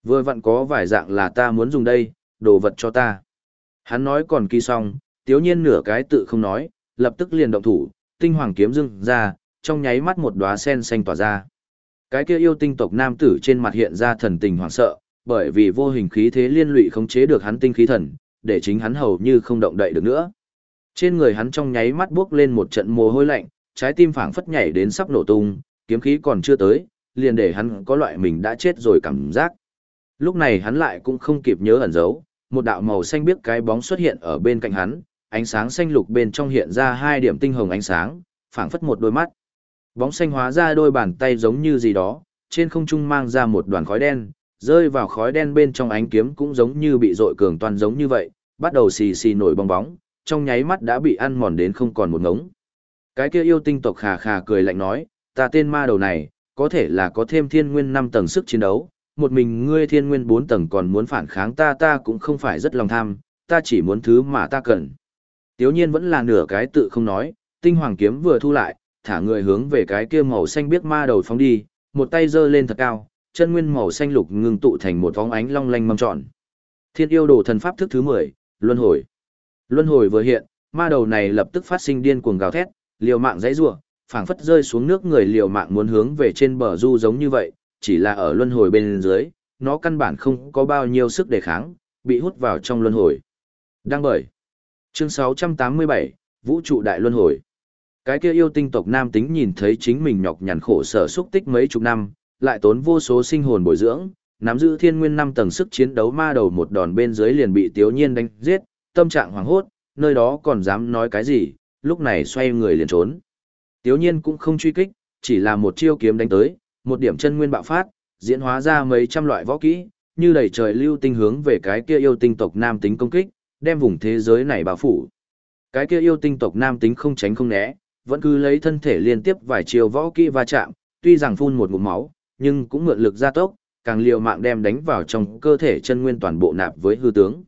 Vừa vặn có vài dạng là ta muốn dùng đây, đồ vật cho ta. Hắn nói còn kỳ xong, tiếu nhiên nửa cái tự không nói, lập tức liền động thủ, tinh hoàng kiếm dưng ra, trong nháy mắt một đóa sen xanh tỏa ra. Cái kia yêu tinh tộc nam tử trên mặt hiện ra thần tình hoảng sợ, bởi vì vô hình khí thế liên lụy khống chế được hắn tinh khí thần, để chính hắn hầu như không động đậy được nữa. Trên người hắn trong nháy mắt bước lên một trận mồ hôi lạnh, trái tim phảng phất nhảy đến sắp nổ tung, kiếm khí còn chưa tới, liền để hắn có loại mình đã chết rồi cảm giác. Lúc này hắn lại cũng không kịp nhớ ẩn giấu, một đạo màu xanh biếc cái bóng xuất hiện ở bên cạnh hắn, ánh sáng xanh lục bên trong hiện ra hai điểm tinh hồng ánh sáng, phảng phất một đôi mắt. Bóng xanh hóa ra đôi bàn tay giống như gì đó, trên không trung mang ra một đoàn khói đen, rơi vào khói đen bên trong ánh kiếm cũng giống như bị dội cường toàn giống như vậy, bắt đầu xì xì nổi bong bóng, trong nháy mắt đã bị ăn mòn đến không còn một ngống. Cái kia yêu tinh tộc khà khà cười lạnh nói, ta tên ma đầu này, có thể là có thêm thiên nguyên năm tầng sức chiến đấu, một mình ngươi thiên nguyên bốn tầng còn muốn phản kháng ta ta cũng không phải rất lòng tham, ta chỉ muốn thứ mà ta cần. Tiếu nhiên vẫn là nửa cái tự không nói, tinh hoàng kiếm vừa thu lại, thả người hướng về cái kia màu xanh biếc ma đầu phóng đi, một tay giơ lên thật cao, chân nguyên màu xanh lục ngưng tụ thành một vóng ánh long lanh mâm tròn. Thiên yêu đồ thần pháp thức thứ 10, luân hồi. Luân hồi vừa hiện, ma đầu này lập tức phát sinh điên cuồng gào thét, liều mạng dãy rủa, phảng phất rơi xuống nước người liều mạng muốn hướng về trên bờ du giống như vậy, chỉ là ở luân hồi bên dưới, nó căn bản không có bao nhiêu sức đề kháng, bị hút vào trong luân hồi. Đang bởi. Chương 687, Vũ trụ đại luân hồi. Cái kia yêu tinh tộc nam tính nhìn thấy chính mình nhọc nhằn khổ sở xúc tích mấy chục năm, lại tốn vô số sinh hồn bồi dưỡng, nắm giữ thiên nguyên năm tầng sức chiến đấu ma đầu một đòn bên dưới liền bị Tiếu Nhiên đánh giết, tâm trạng hoảng hốt, nơi đó còn dám nói cái gì, lúc này xoay người liền trốn. Tiếu Nhiên cũng không truy kích, chỉ là một chiêu kiếm đánh tới, một điểm chân nguyên bạo phát, diễn hóa ra mấy trăm loại võ kỹ, như đẩy trời lưu tinh hướng về cái kia yêu tinh tộc nam tính công kích, đem vùng thế giới này bao phủ. Cái kia yêu tinh tộc nam tính không tránh không né, vẫn cứ lấy thân thể liên tiếp vài chiều võ kỹ va chạm, tuy rằng phun một ngụm máu, nhưng cũng mượn lực gia tốc, càng liều mạng đem đánh vào trong cơ thể chân nguyên toàn bộ nạp với hư tướng.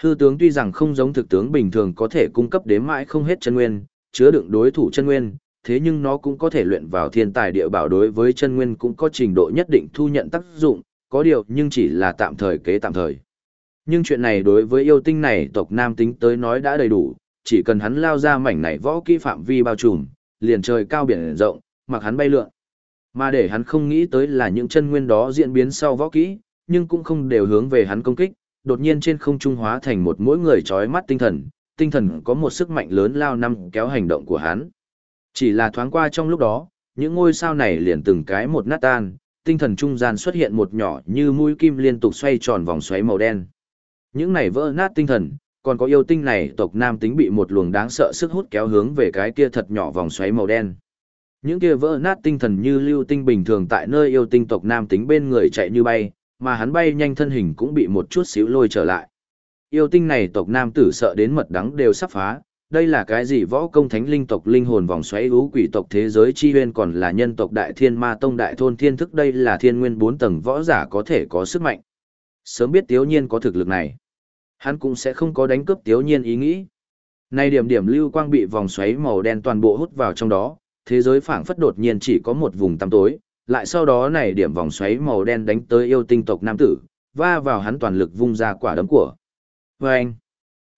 Hư tướng tuy rằng không giống thực tướng bình thường có thể cung cấp đến mãi không hết chân nguyên, chứa đựng đối thủ chân nguyên, thế nhưng nó cũng có thể luyện vào thiên tài địa bảo đối với chân nguyên cũng có trình độ nhất định thu nhận tác dụng, có điều nhưng chỉ là tạm thời kế tạm thời. Nhưng chuyện này đối với yêu tinh này tộc nam tính tới nói đã đầy đủ, chỉ cần hắn lao ra mảnh này võ kỹ phạm vi bao trùm, liền trời cao biển rộng, mặc hắn bay lượn. Mà để hắn không nghĩ tới là những chân nguyên đó diễn biến sau võ kỹ, nhưng cũng không đều hướng về hắn công kích, đột nhiên trên không trung hóa thành một mỗi người trói mắt tinh thần, tinh thần có một sức mạnh lớn lao năm kéo hành động của hắn. Chỉ là thoáng qua trong lúc đó, những ngôi sao này liền từng cái một nát tan, tinh thần trung gian xuất hiện một nhỏ như mũi kim liên tục xoay tròn vòng xoáy màu đen. Những này vỡ nát tinh thần, còn có yêu tinh này tộc nam tính bị một luồng đáng sợ sức hút kéo hướng về cái kia thật nhỏ vòng xoáy màu đen. Những kia vỡ nát tinh thần như lưu tinh bình thường tại nơi yêu tinh tộc nam tính bên người chạy như bay, mà hắn bay nhanh thân hình cũng bị một chút xíu lôi trở lại. Yêu tinh này tộc nam tử sợ đến mật đắng đều sắp phá, đây là cái gì võ công thánh linh tộc linh hồn vòng xoáy ú quỷ tộc thế giới chi huyên còn là nhân tộc đại thiên ma tông đại thôn thiên thức đây là thiên nguyên bốn tầng võ giả có thể có sức mạnh. Sớm biết tiếu nhiên có thực lực này, hắn cũng sẽ không có đánh cướp tiếu nhiên ý nghĩ. Nay điểm điểm lưu quang bị vòng xoáy màu đen toàn bộ hút vào trong đó, thế giới phảng phất đột nhiên chỉ có một vùng tăm tối, lại sau đó này điểm vòng xoáy màu đen đánh tới yêu tinh tộc nam tử, va vào hắn toàn lực vung ra quả đấm của. Và anh,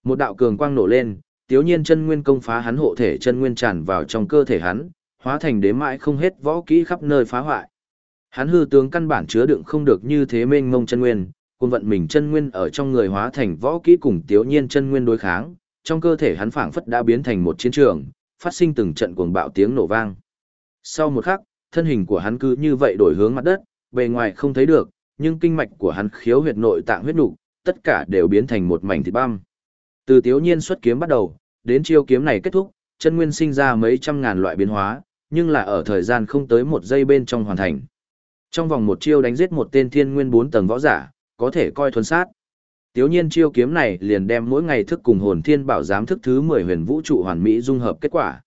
một đạo cường quang nổ lên, tiếu nhiên chân nguyên công phá hắn hộ thể chân nguyên tràn vào trong cơ thể hắn, hóa thành đế mãi không hết võ kỹ khắp nơi phá hoại. Hắn hư tướng căn bản chứa đựng không được như thế mênh mông chân nguyên, quân vận mình chân nguyên ở trong người hóa thành võ kỹ cùng tiếu nhiên chân nguyên đối kháng, trong cơ thể hắn phảng phất đã biến thành một chiến trường, phát sinh từng trận cuồng bạo tiếng nổ vang. Sau một khắc, thân hình của hắn cứ như vậy đổi hướng mặt đất, bề ngoài không thấy được, nhưng kinh mạch của hắn khiếu huyệt nội tạng huyết nục, tất cả đều biến thành một mảnh thịt băm. Từ Tiếu Nhiên xuất kiếm bắt đầu, đến chiêu kiếm này kết thúc, chân nguyên sinh ra mấy trăm ngàn loại biến hóa, nhưng là ở thời gian không tới một giây bên trong hoàn thành. Trong vòng một chiêu đánh giết một tên thiên nguyên bốn tầng võ giả, có thể coi thuần sát. Tiếu nhiên chiêu kiếm này liền đem mỗi ngày thức cùng hồn thiên bảo giám thức thứ 10 huyền vũ trụ hoàn mỹ dung hợp kết quả.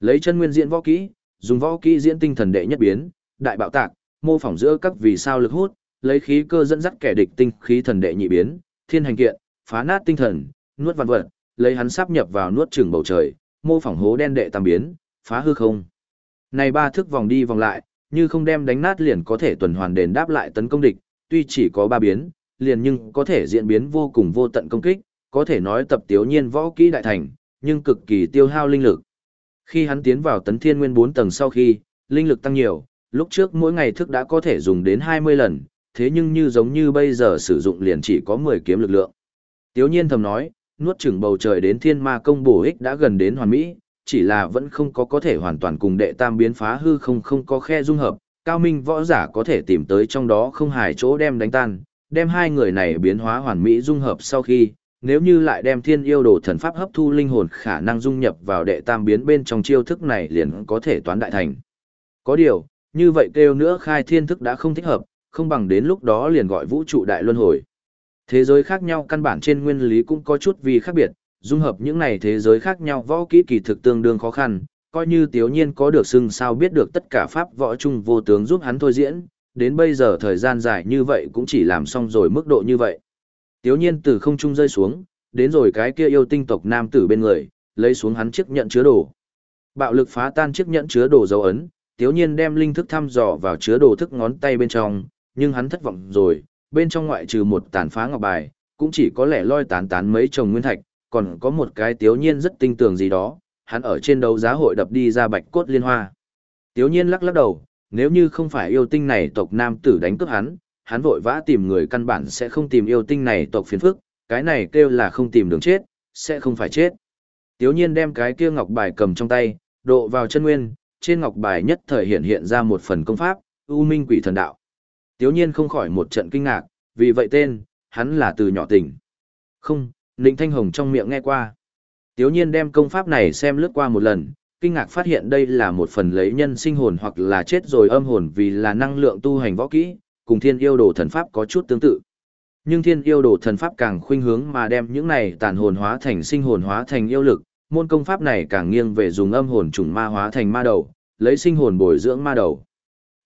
Lấy chân nguyên diễn võ kỹ, dùng võ kỹ diễn tinh thần đệ nhất biến, đại bạo tạc, mô phỏng giữa các vì sao lực hút, lấy khí cơ dẫn dắt kẻ địch tinh khí thần đệ nhị biến, thiên hành kiện, phá nát tinh thần, nuốt vạn vật, lấy hắn sắp nhập vào nuốt chửng bầu trời, mô phỏng hố đen đệ tam biến, phá hư không. Này ba thức vòng đi vòng lại, như không đem đánh nát liền có thể tuần hoàn đền đáp lại tấn công địch, tuy chỉ có ba biến, liền nhưng có thể diễn biến vô cùng vô tận công kích, có thể nói tập tiểu nhiên võ kỹ đại thành, nhưng cực kỳ tiêu hao linh lực. Khi hắn tiến vào tấn thiên nguyên 4 tầng sau khi, linh lực tăng nhiều, lúc trước mỗi ngày thức đã có thể dùng đến 20 lần, thế nhưng như giống như bây giờ sử dụng liền chỉ có 10 kiếm lực lượng. Tiếu nhiên thầm nói, nuốt chửng bầu trời đến thiên ma công bổ ích đã gần đến hoàn mỹ, chỉ là vẫn không có có thể hoàn toàn cùng đệ tam biến phá hư không không có khe dung hợp, cao minh võ giả có thể tìm tới trong đó không hài chỗ đem đánh tan, đem hai người này biến hóa hoàn mỹ dung hợp sau khi, nếu như lại đem thiên yêu đồ thần pháp hấp thu linh hồn khả năng dung nhập vào đệ tam biến bên trong chiêu thức này liền có thể toán đại thành. Có điều, như vậy kêu nữa khai thiên thức đã không thích hợp, không bằng đến lúc đó liền gọi vũ trụ đại luân hồi. Thế giới khác nhau căn bản trên nguyên lý cũng có chút vì khác biệt, dung hợp những này thế giới khác nhau võ kỹ kỳ thực tương đương khó khăn, coi như tiểu nhiên có được xưng sao biết được tất cả pháp võ chung vô tướng giúp hắn thôi diễn, đến bây giờ thời gian dài như vậy cũng chỉ làm xong rồi mức độ như vậy. Tiểu nhiên từ không trung rơi xuống, đến rồi cái kia yêu tinh tộc nam tử bên người, lấy xuống hắn chiếc nhận chứa đồ. Bạo lực phá tan chiếc nhẫn chứa đồ dấu ấn, Tiểu nhiên đem linh thức thăm dò vào chứa đồ thức ngón tay bên trong, nhưng hắn thất vọng rồi, bên trong ngoại trừ một tàn phá ngọc bài, cũng chỉ có lẻ loi tán tán mấy chồng nguyên thạch, còn có một cái tiếu nhiên rất tinh tường gì đó, hắn ở trên đấu giá hội đập đi ra bạch cốt liên hoa. Tiếu nhiên lắc lắc đầu, nếu như không phải yêu tinh này tộc nam tử đánh cướp hắn, hắn vội vã tìm người căn bản sẽ không tìm yêu tinh này tộc phiền phức, cái này kêu là không tìm đường chết, sẽ không phải chết. Tiếu nhiên đem cái kia ngọc bài cầm trong tay, độ vào chân nguyên, trên ngọc bài nhất thời hiện hiện ra một phần công pháp, U Minh Quỷ Thần Đạo. Tiếu nhiên không khỏi một trận kinh ngạc, vì vậy tên, hắn là từ nhỏ tỉnh. Không, Ninh Thanh Hồng trong miệng nghe qua. Tiếu nhiên đem công pháp này xem lướt qua một lần, kinh ngạc phát hiện đây là một phần lấy nhân sinh hồn hoặc là chết rồi âm hồn vì là năng lượng tu hành võ kỹ, cùng thiên yêu đồ thần pháp có chút tương tự. Nhưng thiên yêu đồ thần pháp càng khuynh hướng mà đem những này tàn hồn hóa thành sinh hồn hóa thành yêu lực, môn công pháp này càng nghiêng về dùng âm hồn trùng ma hóa thành ma đầu, lấy sinh hồn bồi dưỡng ma đầu.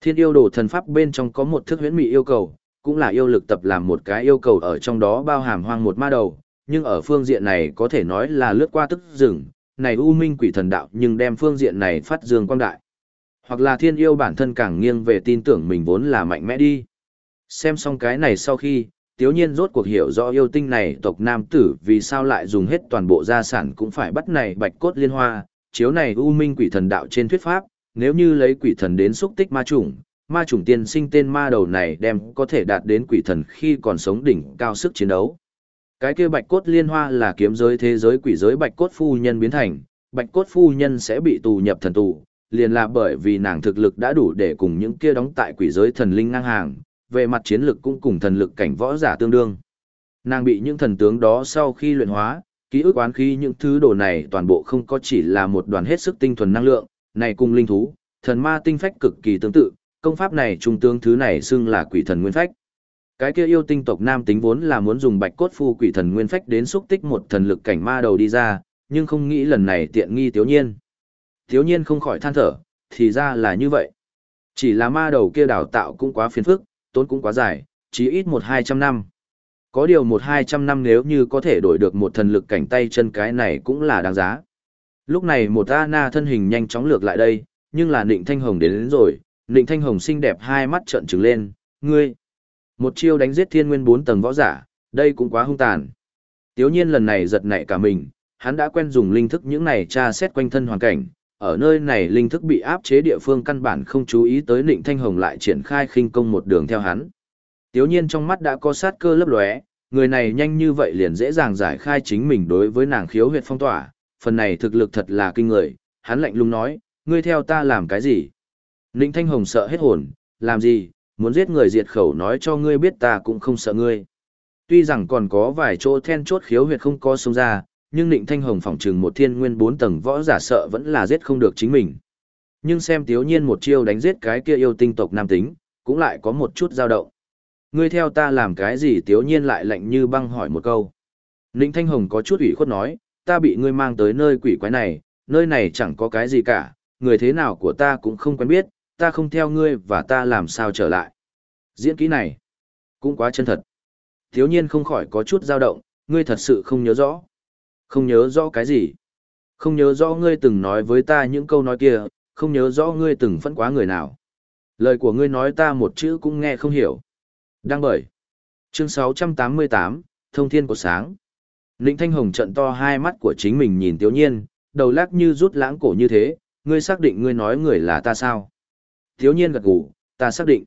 Thiên yêu đồ thần pháp bên trong có một thức huyễn mị yêu cầu, cũng là yêu lực tập làm một cái yêu cầu ở trong đó bao hàm hoang một ma đầu, nhưng ở phương diện này có thể nói là lướt qua tức rừng, này u minh quỷ thần đạo nhưng đem phương diện này phát dương quang đại. Hoặc là thiên yêu bản thân càng nghiêng về tin tưởng mình vốn là mạnh mẽ đi. Xem xong cái này sau khi, Tiếu nhiên rốt cuộc hiểu rõ yêu tinh này tộc nam tử vì sao lại dùng hết toàn bộ gia sản cũng phải bắt này bạch cốt liên hoa, chiếu này u minh quỷ thần đạo trên thuyết pháp, nếu như lấy quỷ thần đến xúc tích ma chủng, ma chủng tiên sinh tên ma đầu này đem có thể đạt đến quỷ thần khi còn sống đỉnh cao sức chiến đấu. Cái kia bạch cốt liên hoa là kiếm giới thế giới quỷ giới bạch cốt phu nhân biến thành, bạch cốt phu nhân sẽ bị tù nhập thần tù, liền là bởi vì nàng thực lực đã đủ để cùng những kia đóng tại quỷ giới thần linh ngang hàng, về mặt chiến lực cũng cùng thần lực cảnh võ giả tương đương. Nàng bị những thần tướng đó sau khi luyện hóa, ký ức oán khí những thứ đồ này toàn bộ không có chỉ là một đoàn hết sức tinh thuần năng lượng, này cùng linh thú, thần ma tinh phách cực kỳ tương tự, công pháp này trung tướng thứ này xưng là quỷ thần nguyên phách. Cái kia yêu tinh tộc nam tính vốn là muốn dùng bạch cốt phu quỷ thần nguyên phách đến xúc tích một thần lực cảnh ma đầu đi ra, nhưng không nghĩ lần này tiện nghi thiếu nhiên. thiếu nhiên không khỏi than thở, thì ra là như vậy. Chỉ là ma đầu kia đào tạo cũng quá phiền phức, tốn cũng quá dài, chỉ ít một hai trăm năm. Có điều một hai trăm năm nếu như có thể đổi được một thần lực cảnh tay chân cái này cũng là đáng giá. Lúc này một A-na thân hình nhanh chóng lược lại đây, nhưng là Nịnh Thanh Hồng đến, đến rồi, Nịnh Thanh Hồng xinh đẹp hai mắt trợn trừng lên, ngươi. Một chiêu đánh giết thiên nguyên bốn tầng võ giả, đây cũng quá hung tàn. Tiếu nhiên lần này giật nảy cả mình, hắn đã quen dùng linh thức những này tra xét quanh thân hoàn cảnh, ở nơi này linh thức bị áp chế địa phương căn bản không chú ý tới Nịnh Thanh Hồng lại triển khai khinh công một đường theo hắn. Tiếu nhiên trong mắt đã có sát cơ lấp lóe, người này nhanh như vậy liền dễ dàng giải khai chính mình đối với nàng khiếu huyệt phong tỏa, phần này thực lực thật là kinh người, hắn lạnh lùng nói, ngươi theo ta làm cái gì? ninh Thanh Hồng sợ hết hồn, làm gì, muốn giết người diệt khẩu nói cho ngươi biết ta cũng không sợ ngươi. Tuy rằng còn có vài chỗ then chốt khiếu huyệt không có sống ra, nhưng ninh Thanh Hồng phỏng trừng một thiên nguyên bốn tầng võ giả sợ vẫn là giết không được chính mình. Nhưng xem tiếu nhiên một chiêu đánh giết cái kia yêu tinh tộc nam tính, cũng lại có một chút dao động. Ngươi theo ta làm cái gì tiếu nhiên lại lạnh như băng hỏi một câu. ninh Thanh Hồng có chút ủy khuất nói, ta bị ngươi mang tới nơi quỷ quái này, nơi này chẳng có cái gì cả, người thế nào của ta cũng không quen biết, ta không theo ngươi và ta làm sao trở lại. Diễn kỹ này, cũng quá chân thật. Thiếu nhiên không khỏi có chút dao động, ngươi thật sự không nhớ rõ. Không nhớ rõ cái gì? Không nhớ rõ ngươi từng nói với ta những câu nói kia, không nhớ rõ ngươi từng phẫn quá người nào. Lời của ngươi nói ta một chữ cũng nghe không hiểu. Đăng bởi. Chương 688, Thông Thiên của Sáng. Ninh Thanh Hồng trận to hai mắt của chính mình nhìn Tiếu Nhiên, đầu lắc như rút lãng cổ như thế, ngươi xác định ngươi nói người là ta sao? Tiếu Nhiên gật gù, ta xác định.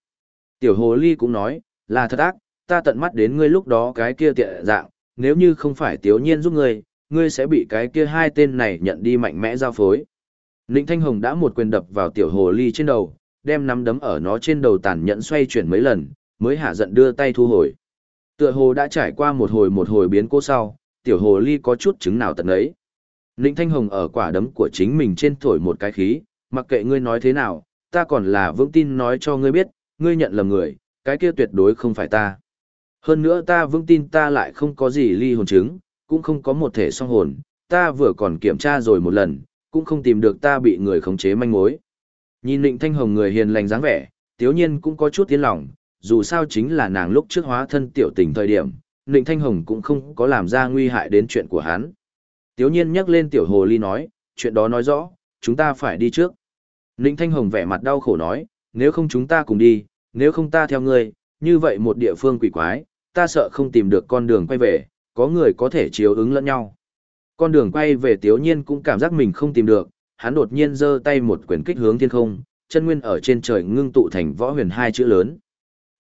Tiểu Hồ Ly cũng nói, là thật ác, ta tận mắt đến ngươi lúc đó cái kia tiện dạng, nếu như không phải Tiếu Nhiên giúp ngươi, ngươi sẽ bị cái kia hai tên này nhận đi mạnh mẽ giao phối. Ninh Thanh Hồng đã một quyền đập vào Tiểu Hồ Ly trên đầu, đem nắm đấm ở nó trên đầu tàn nhẫn xoay chuyển mấy lần, mới hạ giận đưa tay thu hồi. Tựa hồ đã trải qua một hồi một hồi biến cố sau, tiểu hồ ly có chút chứng nào tận ấy. Ninh Thanh Hồng ở quả đấm của chính mình trên thổi một cái khí, mặc kệ ngươi nói thế nào, ta còn là vững tin nói cho ngươi biết, ngươi nhận lầm người, cái kia tuyệt đối không phải ta. Hơn nữa ta vững tin ta lại không có gì ly hồn chứng, cũng không có một thể song hồn, ta vừa còn kiểm tra rồi một lần, cũng không tìm được ta bị người khống chế manh mối. Nhìn Ninh Thanh Hồng người hiền lành dáng vẻ, tiếu nhiên cũng có chút tiến lòng, dù sao chính là nàng lúc trước hóa thân tiểu tình thời điểm, Ninh Thanh Hồng cũng không có làm ra nguy hại đến chuyện của hắn. Tiếu nhiên nhắc lên tiểu hồ ly nói, chuyện đó nói rõ, chúng ta phải đi trước. Ninh Thanh Hồng vẻ mặt đau khổ nói, nếu không chúng ta cùng đi, nếu không ta theo ngươi, như vậy một địa phương quỷ quái, ta sợ không tìm được con đường quay về, có người có thể chiếu ứng lẫn nhau. Con đường quay về tiếu nhiên cũng cảm giác mình không tìm được, hắn đột nhiên giơ tay một quyền kích hướng thiên không, chân nguyên ở trên trời ngưng tụ thành võ huyền hai chữ lớn.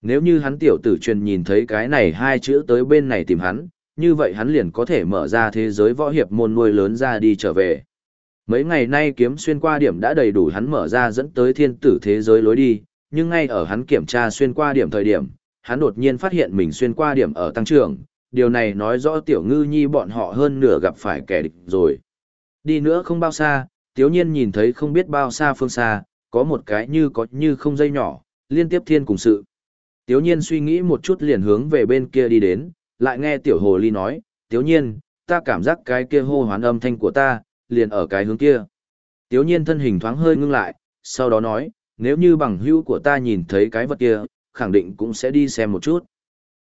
Nếu như hắn tiểu tử truyền nhìn thấy cái này hai chữ tới bên này tìm hắn, như vậy hắn liền có thể mở ra thế giới võ hiệp môn nuôi lớn ra đi trở về. Mấy ngày nay kiếm xuyên qua điểm đã đầy đủ hắn mở ra dẫn tới thiên tử thế giới lối đi, nhưng ngay ở hắn kiểm tra xuyên qua điểm thời điểm, hắn đột nhiên phát hiện mình xuyên qua điểm ở tăng trưởng, điều này nói rõ tiểu ngư nhi bọn họ hơn nửa gặp phải kẻ địch rồi. Đi nữa không bao xa, tiếu nhiên nhìn thấy không biết bao xa phương xa, có một cái như có như không dây nhỏ, liên tiếp thiên cùng sự. Tiếu nhiên suy nghĩ một chút liền hướng về bên kia đi đến, lại nghe tiểu hồ ly nói, tiếu nhiên, ta cảm giác cái kia hô hoán âm thanh của ta, liền ở cái hướng kia. Tiếu nhiên thân hình thoáng hơi ngưng lại, sau đó nói, nếu như bằng hữu của ta nhìn thấy cái vật kia, khẳng định cũng sẽ đi xem một chút.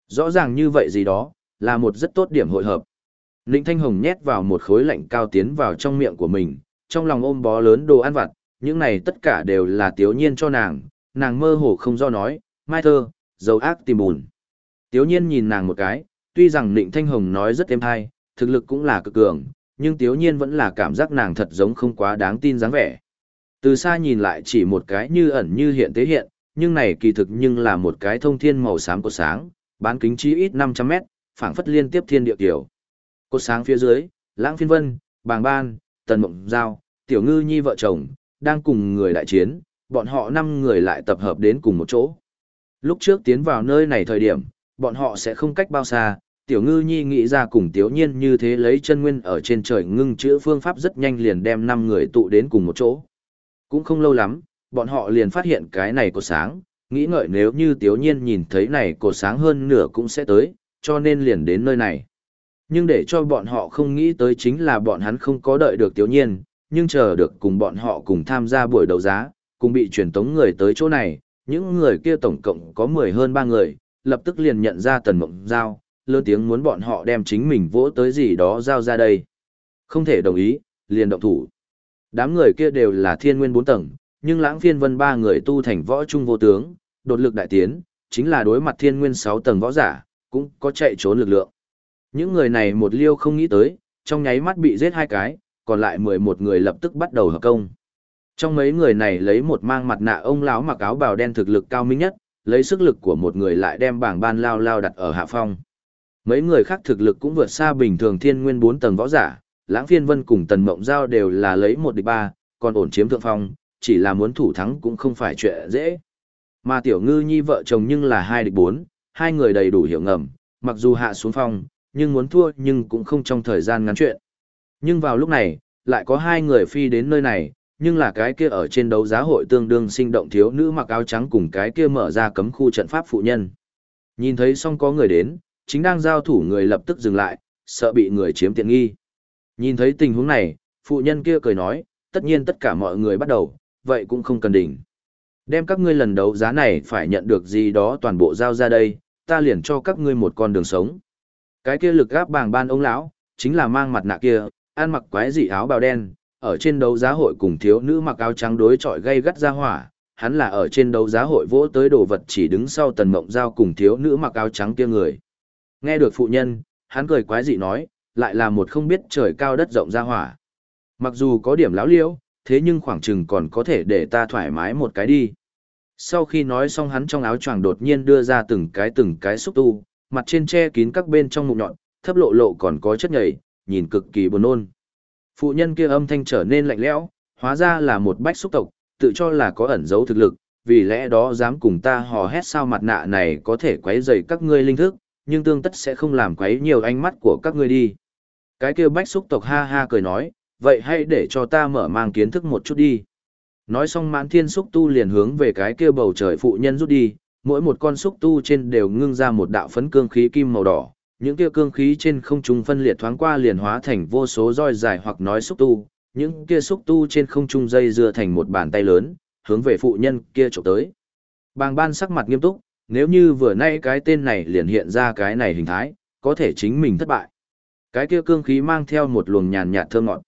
Rõ ràng như vậy gì đó, là một rất tốt điểm hội hợp. Ninh Thanh Hồng nhét vào một khối lạnh cao tiến vào trong miệng của mình, trong lòng ôm bó lớn đồ ăn vặt, những này tất cả đều là tiếu nhiên cho nàng, nàng mơ hồ không do nói, mai thơ, dầu ác tìm bùn. Tiếu nhiên nhìn nàng một cái, tuy rằng Nịnh Thanh Hồng nói rất êm hay, thực lực cũng là cực cường, nhưng Tiếu nhiên vẫn là cảm giác nàng thật giống không quá đáng tin dáng vẻ. Từ xa nhìn lại chỉ một cái như ẩn như hiện tế hiện, nhưng này kỳ thực nhưng là một cái thông thiên màu xám của sáng, bán kính chí ít 500 mét, phảng phất liên tiếp thiên địa tiểu. Cột sáng phía dưới, Lãng Phiên Vân, Bàng Ban, Tần Mộng Giao, Tiểu Ngư Nhi vợ chồng, đang cùng người đại chiến, bọn họ năm người lại tập hợp đến cùng một chỗ. Lúc trước tiến vào nơi này thời điểm, bọn họ sẽ không cách bao xa, Tiểu Ngư Nhi nghĩ ra cùng Tiểu Nhiên như thế lấy chân nguyên ở trên trời ngưng chữa phương pháp rất nhanh liền đem năm người tụ đến cùng một chỗ. Cũng không lâu lắm, bọn họ liền phát hiện cái này cột sáng, nghĩ ngợi nếu như Tiểu Nhiên nhìn thấy này cột sáng hơn nửa cũng sẽ tới, cho nên liền đến nơi này. Nhưng để cho bọn họ không nghĩ tới chính là bọn hắn không có đợi được Tiểu Nhiên, nhưng chờ được cùng bọn họ cùng tham gia buổi đấu giá, cùng bị truyền tống người tới chỗ này, những người kia tổng cộng có 10 hơn ba người, lập tức liền nhận ra Tần Mộng Giao, lớn tiếng muốn bọn họ đem chính mình vỗ tới gì đó giao ra đây. Không thể đồng ý, liền động thủ. Đám người kia đều là thiên nguyên bốn tầng, nhưng lãng phiên vân ba người tu thành võ trung vô tướng, đột lực đại tiến, chính là đối mặt thiên nguyên sáu tầng võ giả, cũng có chạy trốn lực lượng. Những người này một liêu không nghĩ tới, trong nháy mắt bị giết hai cái, còn lại 11 người lập tức bắt đầu hợp công. Trong mấy người này lấy một mang mặt nạ ông lão mặc áo bào đen thực lực cao minh nhất, lấy sức lực của một người lại đem bảng ban lao lao đặt ở hạ phong. Mấy người khác thực lực cũng vượt xa bình thường thiên nguyên 4 tầng võ giả, lãng phiên vân cùng tần mộng giao đều là lấy một địch ba, còn ổn chiếm thượng phong, chỉ là muốn thủ thắng cũng không phải chuyện dễ. Mà tiểu ngư nhi vợ chồng nhưng là hai địch bốn, hai người đầy đủ hiểu ngầm, mặc dù hạ xuống phong, nhưng muốn thua nhưng cũng không trong thời gian ngắn chuyện. Nhưng vào lúc này, lại có hai người phi đến nơi này, nhưng là cái kia ở trên đấu giá hội tương đương sinh động thiếu nữ mặc áo trắng cùng cái kia mở ra cấm khu trận pháp phụ nhân. Nhìn thấy xong có người đến, chính đang giao thủ người lập tức dừng lại, sợ bị người chiếm tiện nghi. Nhìn thấy tình huống này, phụ nhân kia cười nói, tất nhiên tất cả mọi người bắt đầu, vậy cũng không cần đỉnh. Đem các ngươi lần đấu giá này phải nhận được gì đó toàn bộ giao ra đây, ta liền cho các ngươi một con đường sống. Cái kia lực gáp bàng ban ông lão, chính là mang mặt nạ kia, ăn mặc quái dị áo bào đen, ở trên đấu giá hội cùng thiếu nữ mặc áo trắng đối chọi gây gắt ra hỏa, hắn là ở trên đấu giá hội vỗ tới đồ vật chỉ đứng sau tần mộng giao cùng thiếu nữ mặc áo trắng kia người. Nghe được phụ nhân, hắn cười quái dị nói, lại là một không biết trời cao đất rộng ra hỏa. Mặc dù có điểm láo liễu, thế nhưng khoảng chừng còn có thể để ta thoải mái một cái đi. Sau khi nói xong hắn trong áo choàng đột nhiên đưa ra từng cái từng cái xúc tu, mặt trên che kín các bên trong mụn nhọn, thấp lộ lộ còn có chất nhầy, nhìn cực kỳ buồn nôn. Phụ nhân kia âm thanh trở nên lạnh lẽo, hóa ra là một bách xúc tộc, tự cho là có ẩn giấu thực lực, vì lẽ đó dám cùng ta hò hét sao mặt nạ này có thể quấy rầy các ngươi linh thức, nhưng tương tất sẽ không làm quấy nhiều ánh mắt của các ngươi đi. Cái kia bách xúc tộc ha ha cười nói, vậy hãy để cho ta mở mang kiến thức một chút đi. Nói xong mãn thiên xúc tu liền hướng về cái kia bầu trời phụ nhân rút đi, mỗi một con xúc tu trên đều ngưng ra một đạo phấn cương khí kim màu đỏ, những kia cương khí trên không trung phân liệt thoáng qua liền hóa thành vô số roi dài hoặc nói xúc tu, những kia xúc tu trên không trung dây dưa thành một bàn tay lớn, hướng về phụ nhân kia chụp tới. Bàng ban sắc mặt nghiêm túc, nếu như vừa nay cái tên này liền hiện ra cái này hình thái, có thể chính mình thất bại. Cái kia cương khí mang theo một luồng nhàn nhạt thơm ngọt.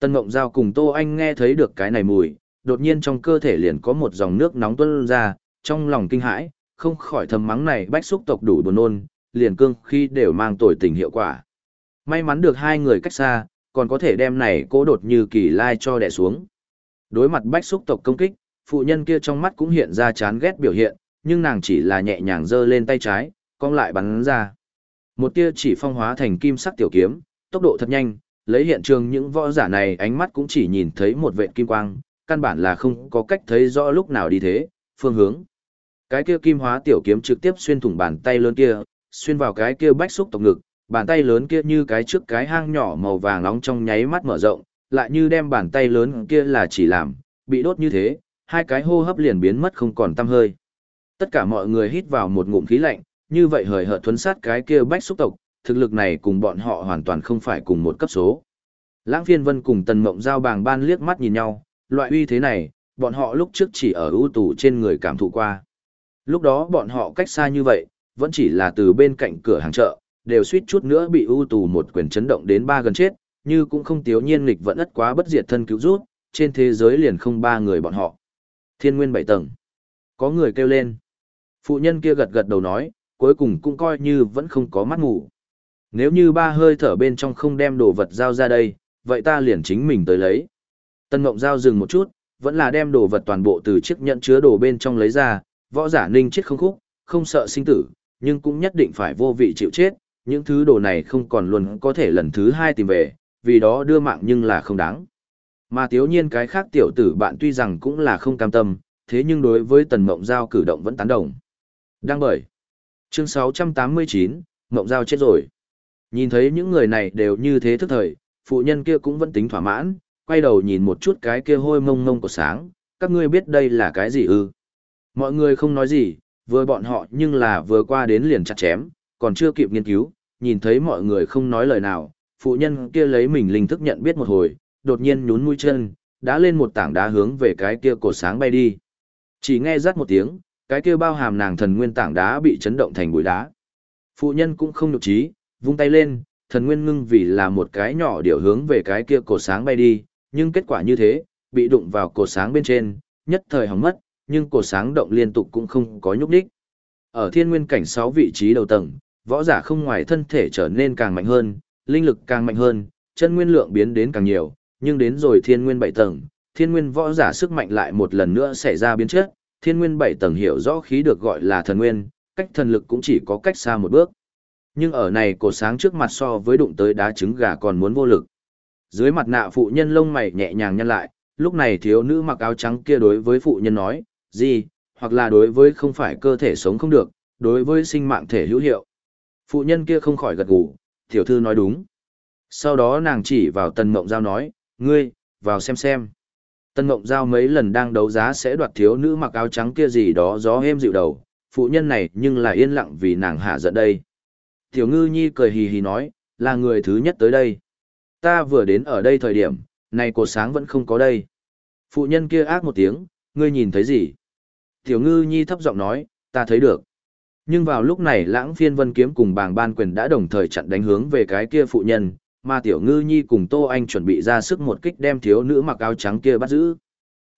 Tân Ngộng Giao cùng Tô Anh nghe thấy được cái này mùi, đột nhiên trong cơ thể liền có một dòng nước nóng tuôn ra, trong lòng kinh hãi, không khỏi thầm mắng này bách xúc tộc đủ buồn nôn, liền cương khi đều mang tồi tình hiệu quả. May mắn được hai người cách xa, còn có thể đem này cố đột như kỳ lai cho đè xuống. Đối mặt bách xúc tộc công kích, phụ nhân kia trong mắt cũng hiện ra chán ghét biểu hiện, nhưng nàng chỉ là nhẹ nhàng giơ lên tay trái, cong lại bắn ra. Một tia chỉ phong hóa thành kim sắc tiểu kiếm, tốc độ thật nhanh, lấy hiện trường những võ giả này ánh mắt cũng chỉ nhìn thấy một vệt kim quang, căn bản là không có cách thấy rõ lúc nào đi thế, phương hướng. Cái kia kim hóa tiểu kiếm trực tiếp xuyên thủng bàn tay lớn kia, xuyên vào cái kia bách xúc tộc ngực, bàn tay lớn kia như cái trước cái hang nhỏ màu vàng nóng trong nháy mắt mở rộng, lại như đem bàn tay lớn kia là chỉ làm, bị đốt như thế, hai cái hô hấp liền biến mất không còn tăm hơi. Tất cả mọi người hít vào một ngụm khí lạnh, như vậy hời hợt thuấn sát cái kia bách xúc tộc, thực lực này cùng bọn họ hoàn toàn không phải cùng một cấp số. Lãng phiên vân cùng tần mộng giao bàng ban liếc mắt nhìn nhau, loại uy thế này, bọn họ lúc trước chỉ ở ưu tù trên người cảm thụ qua. Lúc đó bọn họ cách xa như vậy, vẫn chỉ là từ bên cạnh cửa hàng chợ, đều suýt chút nữa bị ưu tù một quyền chấn động đến ba gần chết, như cũng không tiếu nhiên nghịch vẫn ất quá bất diệt thân cứu rút, trên thế giới liền không ba người bọn họ. Thiên nguyên bảy tầng. Có người kêu lên. Phụ nhân kia gật gật đầu nói, cuối cùng cũng coi như vẫn không có mắt ngủ. Nếu như ba hơi thở bên trong không đem đồ vật giao ra đây, vậy ta liền chính mình tới lấy. Tân Ngộng Giao dừng một chút, vẫn là đem đồ vật toàn bộ từ chiếc nhẫn chứa đồ bên trong lấy ra, võ giả ninh chết không khúc, không sợ sinh tử, nhưng cũng nhất định phải vô vị chịu chết, những thứ đồ này không còn luôn có thể lần thứ hai tìm về, vì đó đưa mạng nhưng là không đáng. Mà thiếu nhiên cái khác tiểu tử bạn tuy rằng cũng là không cam tâm, thế nhưng đối với tần mộng giao cử động vẫn tán đồng. Đăng bởi. Chương 689, mộng giao chết rồi. Nhìn thấy những người này đều như thế thức thời, phụ nhân kia cũng vẫn tính thỏa mãn, quay đầu nhìn một chút cái kia hôi mông mông của sáng, các ngươi biết đây là cái gì ư? Mọi người không nói gì, vừa bọn họ nhưng là vừa qua đến liền chặt chém, còn chưa kịp nghiên cứu, nhìn thấy mọi người không nói lời nào, phụ nhân kia lấy mình linh thức nhận biết một hồi, đột nhiên nhún mũi chân, đã lên một tảng đá hướng về cái kia cổ sáng bay đi. Chỉ nghe rắt một tiếng, cái kia bao hàm nàng thần nguyên tảng đá bị chấn động thành bụi đá. Phụ nhân cũng không nhục trí, vung tay lên, thần nguyên ngưng vì là một cái nhỏ điều hướng về cái kia cổ sáng bay đi, nhưng kết quả như thế, bị đụng vào cổ sáng bên trên, nhất thời hỏng mất, nhưng cột sáng động liên tục cũng không có nhúc đích. Ở thiên nguyên cảnh 6 vị trí đầu tầng, võ giả không ngoài thân thể trở nên càng mạnh hơn, linh lực càng mạnh hơn, chân nguyên lượng biến đến càng nhiều, nhưng đến rồi thiên nguyên 7 tầng, thiên nguyên võ giả sức mạnh lại một lần nữa xảy ra biến chất, thiên nguyên 7 tầng hiểu rõ khí được gọi là thần nguyên, cách thần lực cũng chỉ có cách xa một bước. Nhưng ở này cột sáng trước mặt so với đụng tới đá trứng gà còn muốn vô lực. Dưới mặt nạ phụ nhân lông mày nhẹ nhàng nhăn lại, lúc này thiếu nữ mặc áo trắng kia đối với phụ nhân nói, gì, hoặc là đối với không phải cơ thể sống không được, đối với sinh mạng thể hữu hiệu. Phụ nhân kia không khỏi gật gù, tiểu thư nói đúng. Sau đó nàng chỉ vào tần mộng giao nói, ngươi, vào xem xem. Tần mộng giao mấy lần đang đấu giá sẽ đoạt thiếu nữ mặc áo trắng kia gì đó gió êm dịu đầu, phụ nhân này nhưng là yên lặng vì nàng hạ giận đây. Tiểu ngư nhi cười hì hì nói, là người thứ nhất tới đây. Ta vừa đến ở đây thời điểm, này cột sáng vẫn không có đây. Phụ nhân kia ác một tiếng, ngươi nhìn thấy gì? Tiểu ngư nhi thấp giọng nói, ta thấy được. Nhưng vào lúc này lãng phiên vân kiếm cùng bàng ban quyền đã đồng thời chặn đánh hướng về cái kia phụ nhân, mà tiểu ngư nhi cùng tô anh chuẩn bị ra sức một kích đem thiếu nữ mặc áo trắng kia bắt giữ.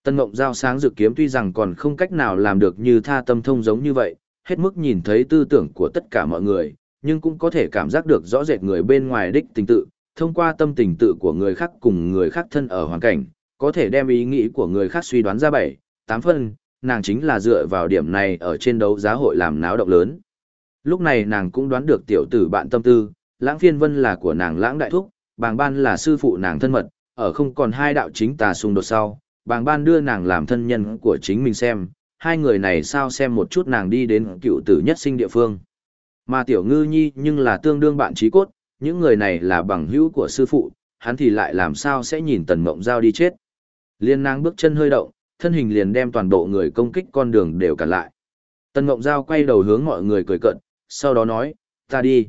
Tân mộng giao sáng dự kiếm tuy rằng còn không cách nào làm được như tha tâm thông giống như vậy, hết mức nhìn thấy tư tưởng của tất cả mọi người, nhưng cũng có thể cảm giác được rõ rệt người bên ngoài đích tình tự, thông qua tâm tình tự của người khác cùng người khác thân ở hoàn cảnh, có thể đem ý nghĩ của người khác suy đoán ra bảy, tám phân, nàng chính là dựa vào điểm này ở trên đấu giá hội làm náo động lớn. Lúc này nàng cũng đoán được tiểu tử bạn tâm tư, lãng phiên vân là của nàng lãng đại thúc, bàng ban là sư phụ nàng thân mật, ở không còn hai đạo chính tà xung đột sau, bàng ban đưa nàng làm thân nhân của chính mình xem, hai người này sao xem một chút nàng đi đến cựu tử nhất sinh địa phương. Mà tiểu ngư nhi nhưng là tương đương bạn trí cốt, những người này là bằng hữu của sư phụ, hắn thì lại làm sao sẽ nhìn tần mộng giao đi chết. Liên nàng bước chân hơi động, thân hình liền đem toàn bộ người công kích con đường đều cản lại. Tần Ngộng giao quay đầu hướng mọi người cười cận, sau đó nói, ta đi.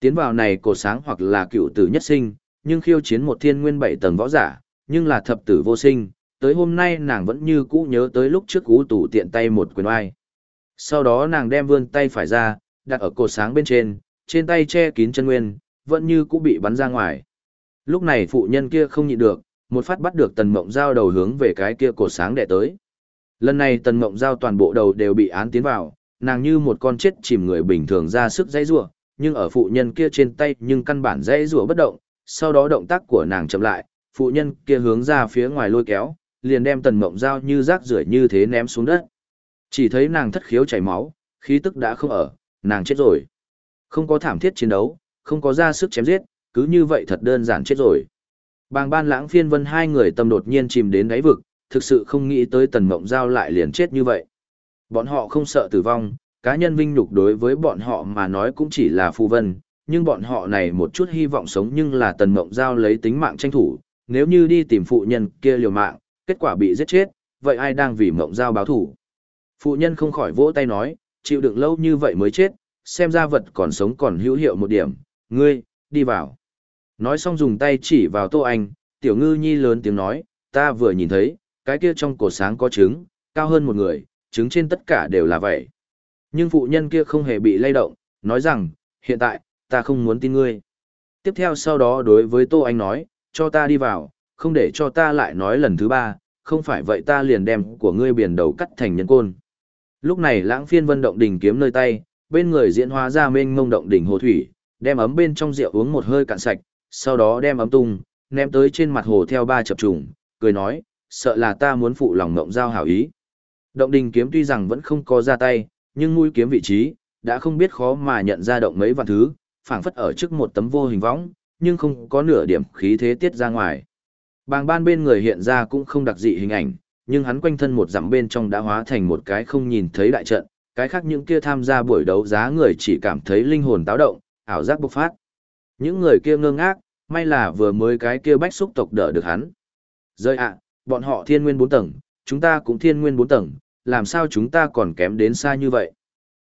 Tiến vào này cổ sáng hoặc là cựu tử nhất sinh, nhưng khiêu chiến một thiên nguyên bảy tầng võ giả, nhưng là thập tử vô sinh, tới hôm nay nàng vẫn như cũ nhớ tới lúc trước cú tủ tiện tay một quyền oai. Sau đó nàng đem vươn tay phải ra, đặt ở cột sáng bên trên, trên tay che kín chân nguyên, vẫn như cũ bị bắn ra ngoài. Lúc này phụ nhân kia không nhịn được, một phát bắt được tần mộng giao đầu hướng về cái kia cột sáng đẻ tới. Lần này tần mộng giao toàn bộ đầu đều bị án tiến vào, nàng như một con chết chìm người bình thường ra sức dãy rủa, nhưng ở phụ nhân kia trên tay nhưng căn bản dãy rủa bất động, sau đó động tác của nàng chậm lại, phụ nhân kia hướng ra phía ngoài lôi kéo, liền đem tần mộng giao như rác rưởi như thế ném xuống đất. Chỉ thấy nàng thất khiếu chảy máu, khí tức đã không ở, nàng chết rồi. Không có thảm thiết chiến đấu, không có ra sức chém giết, cứ như vậy thật đơn giản chết rồi. Bàng ban lãng phiên vân hai người tâm đột nhiên chìm đến đáy vực, thực sự không nghĩ tới tần mộng giao lại liền chết như vậy. Bọn họ không sợ tử vong, cá nhân vinh nhục đối với bọn họ mà nói cũng chỉ là phù vân, nhưng bọn họ này một chút hy vọng sống nhưng là tần mộng giao lấy tính mạng tranh thủ, nếu như đi tìm phụ nhân kia liều mạng, kết quả bị giết chết, vậy ai đang vì mộng giao báo thủ? Phụ nhân không khỏi vỗ tay nói, chịu đựng lâu như vậy mới chết, xem ra vật còn sống còn hữu hiệu một điểm, ngươi, đi vào. Nói xong dùng tay chỉ vào Tô Anh, tiểu ngư nhi lớn tiếng nói, ta vừa nhìn thấy, cái kia trong cổ sáng có trứng, cao hơn một người, trứng trên tất cả đều là vậy. Nhưng phụ nhân kia không hề bị lay động, nói rằng, hiện tại, ta không muốn tin ngươi. Tiếp theo sau đó đối với Tô Anh nói, cho ta đi vào, không để cho ta lại nói lần thứ ba, không phải vậy ta liền đem của ngươi biển đầu cắt thành nhân côn. Lúc này lãng phiên vân động đỉnh kiếm nơi tay, bên người diễn hóa ra mênh mông động đỉnh hồ thủy, đem ấm bên trong rượu uống một hơi cạn sạch, sau đó đem ấm tung, ném tới trên mặt hồ theo ba chập trùng, cười nói, sợ là ta muốn phụ lòng mộng giao hảo ý. Động đình kiếm tuy rằng vẫn không có ra tay, nhưng mũi kiếm vị trí, đã không biết khó mà nhận ra động mấy vạn thứ, phảng phất ở trước một tấm vô hình võng, nhưng không có nửa điểm khí thế tiết ra ngoài. Bàng ban bên người hiện ra cũng không đặc dị hình ảnh, nhưng hắn quanh thân một dặm bên trong đã hóa thành một cái không nhìn thấy đại trận, cái khác những kia tham gia buổi đấu giá người chỉ cảm thấy linh hồn táo động, ảo giác bộc phát. Những người kia ngơ ngác, may là vừa mới cái kia bách xúc tộc đỡ được hắn. Rơi ạ, bọn họ thiên nguyên bốn tầng, chúng ta cũng thiên nguyên bốn tầng, làm sao chúng ta còn kém đến xa như vậy?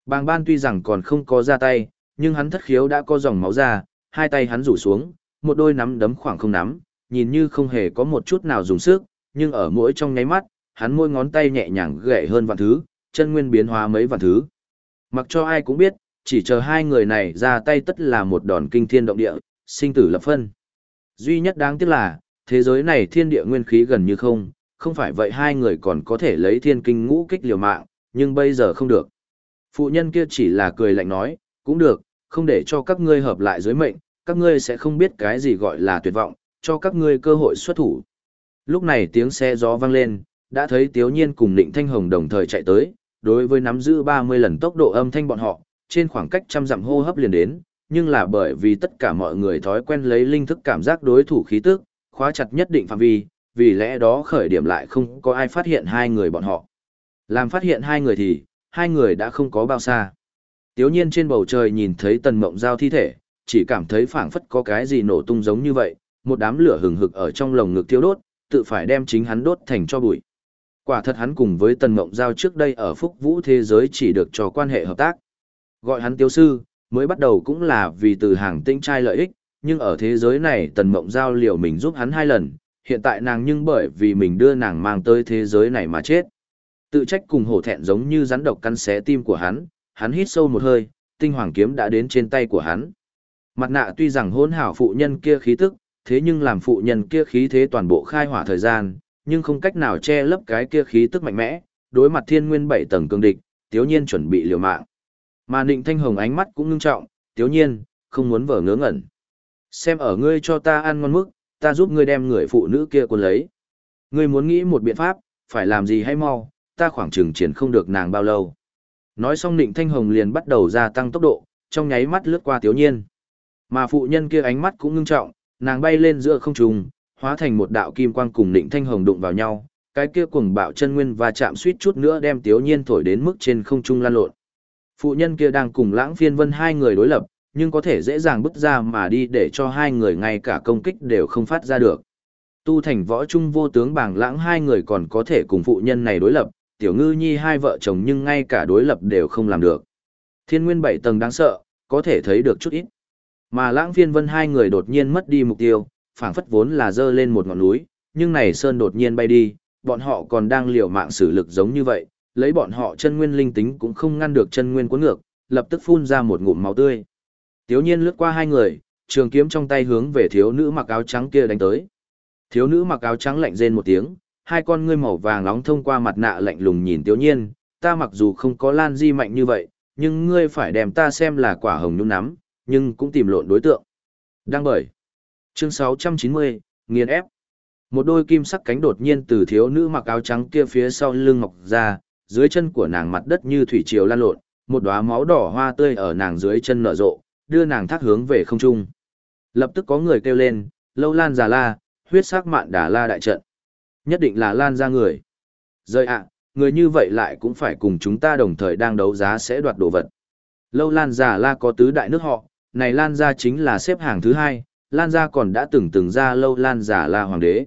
Bàng ban tuy rằng còn không có ra tay, nhưng hắn thất khiếu đã có dòng máu ra, hai tay hắn rủ xuống, một đôi nắm đấm khoảng không nắm, nhìn như không hề có một chút nào dùng sức, nhưng ở mỗi trong nháy mắt, hắn môi ngón tay nhẹ nhàng gậy hơn vạn thứ, chân nguyên biến hóa mấy vạn thứ. Mặc cho ai cũng biết, chỉ chờ hai người này ra tay tất là một đòn kinh thiên động địa, sinh tử lập phân. Duy nhất đáng tiếc là, thế giới này thiên địa nguyên khí gần như không, không phải vậy hai người còn có thể lấy thiên kinh ngũ kích liều mạng, nhưng bây giờ không được. Phụ nhân kia chỉ là cười lạnh nói, cũng được, không để cho các ngươi hợp lại dưới mệnh, các ngươi sẽ không biết cái gì gọi là tuyệt vọng, cho các ngươi cơ hội xuất thủ. Lúc này tiếng xe gió vang lên, đã thấy Tiếu Nhiên cùng Định Thanh Hồng đồng thời chạy tới, đối với nắm giữ 30 lần tốc độ âm thanh bọn họ, trên khoảng cách trăm dặm hô hấp liền đến, nhưng là bởi vì tất cả mọi người thói quen lấy linh thức cảm giác đối thủ khí tức, khóa chặt nhất định phạm vi, vì lẽ đó khởi điểm lại không có ai phát hiện hai người bọn họ. Làm phát hiện hai người thì, hai người đã không có bao xa. Tiếu nhiên trên bầu trời nhìn thấy tần mộng giao thi thể, chỉ cảm thấy phảng phất có cái gì nổ tung giống như vậy, một đám lửa hừng hực ở trong lồng ngực thiêu đốt, tự phải đem chính hắn đốt thành cho bụi. Quả thật hắn cùng với tần mộng giao trước đây ở phúc vũ thế giới chỉ được cho quan hệ hợp tác. Gọi hắn tiêu sư, mới bắt đầu cũng là vì từ hàng tinh trai lợi ích, nhưng ở thế giới này tần mộng giao liều mình giúp hắn hai lần, hiện tại nàng nhưng bởi vì mình đưa nàng mang tới thế giới này mà chết. Tự trách cùng hổ thẹn giống như rắn độc căn xé tim của hắn, hắn hít sâu một hơi, tinh hoàng kiếm đã đến trên tay của hắn. Mặt nạ tuy rằng hỗn hảo phụ nhân kia khí tức, thế nhưng làm phụ nhân kia khí thế toàn bộ khai hỏa thời gian, nhưng không cách nào che lấp cái kia khí tức mạnh mẽ, đối mặt thiên nguyên bảy tầng cường địch, tiếu nhiên chuẩn bị liều mạng. Mà nịnh Thanh Hồng ánh mắt cũng ngưng trọng, tiếu nhiên, không muốn vở ngớ ngẩn. Xem ở ngươi cho ta ăn ngon mức, ta giúp ngươi đem người phụ nữ kia cuốn lấy. Ngươi muốn nghĩ một biện pháp, phải làm gì hay mau, ta khoảng chừng triển không được nàng bao lâu. Nói xong nịnh Thanh Hồng liền bắt đầu gia tăng tốc độ, trong nháy mắt lướt qua tiếu nhiên. Mà phụ nhân kia ánh mắt cũng ngưng trọng, nàng bay lên giữa không trung, hóa thành một đạo kim quang cùng nịnh Thanh Hồng đụng vào nhau, cái kia cuồng bạo chân nguyên và chạm suýt chút nữa đem tiếu nhiên thổi đến mức trên không trung lan lộn. Phụ nhân kia đang cùng lãng phiên vân hai người đối lập, nhưng có thể dễ dàng bứt ra mà đi để cho hai người ngay cả công kích đều không phát ra được. Tu thành võ trung vô tướng bảng lãng hai người còn có thể cùng phụ nhân này đối lập, tiểu ngư nhi hai vợ chồng nhưng ngay cả đối lập đều không làm được. Thiên nguyên bảy tầng đáng sợ, có thể thấy được chút ít. Mà lãng phiên vân hai người đột nhiên mất đi mục tiêu, phảng phất vốn là dơ lên một ngọn núi, nhưng này sơn đột nhiên bay đi, bọn họ còn đang liều mạng sử lực giống như vậy, lấy bọn họ chân nguyên linh tính cũng không ngăn được chân nguyên cuốn ngược, lập tức phun ra một ngụm máu tươi. Tiếu nhiên lướt qua hai người, trường kiếm trong tay hướng về thiếu nữ mặc áo trắng kia đánh tới. Thiếu nữ mặc áo trắng lạnh rên một tiếng, hai con ngươi màu vàng nóng thông qua mặt nạ lạnh lùng nhìn Tiếu nhiên, ta mặc dù không có lan di mạnh như vậy, nhưng ngươi phải đem ta xem là quả hồng nhung nắm, nhưng cũng tìm lộn đối tượng. Đang bởi. Chương 690, nghiền ép. Một đôi kim sắc cánh đột nhiên từ thiếu nữ mặc áo trắng kia phía sau lưng ngọc ra, dưới chân của nàng mặt đất như thủy triều lan lộn, một đóa máu đỏ hoa tươi ở nàng dưới chân nở rộ, đưa nàng thác hướng về không trung. Lập tức có người kêu lên, lâu lan già la, huyết sắc mạn đà la đại trận. Nhất định là lan ra người. Rơi ạ, người như vậy lại cũng phải cùng chúng ta đồng thời đang đấu giá sẽ đoạt đồ vật. Lâu lan già la có tứ đại nước họ, này lan ra chính là xếp hàng thứ hai, lan ra còn đã từng từng ra lâu lan già la hoàng đế.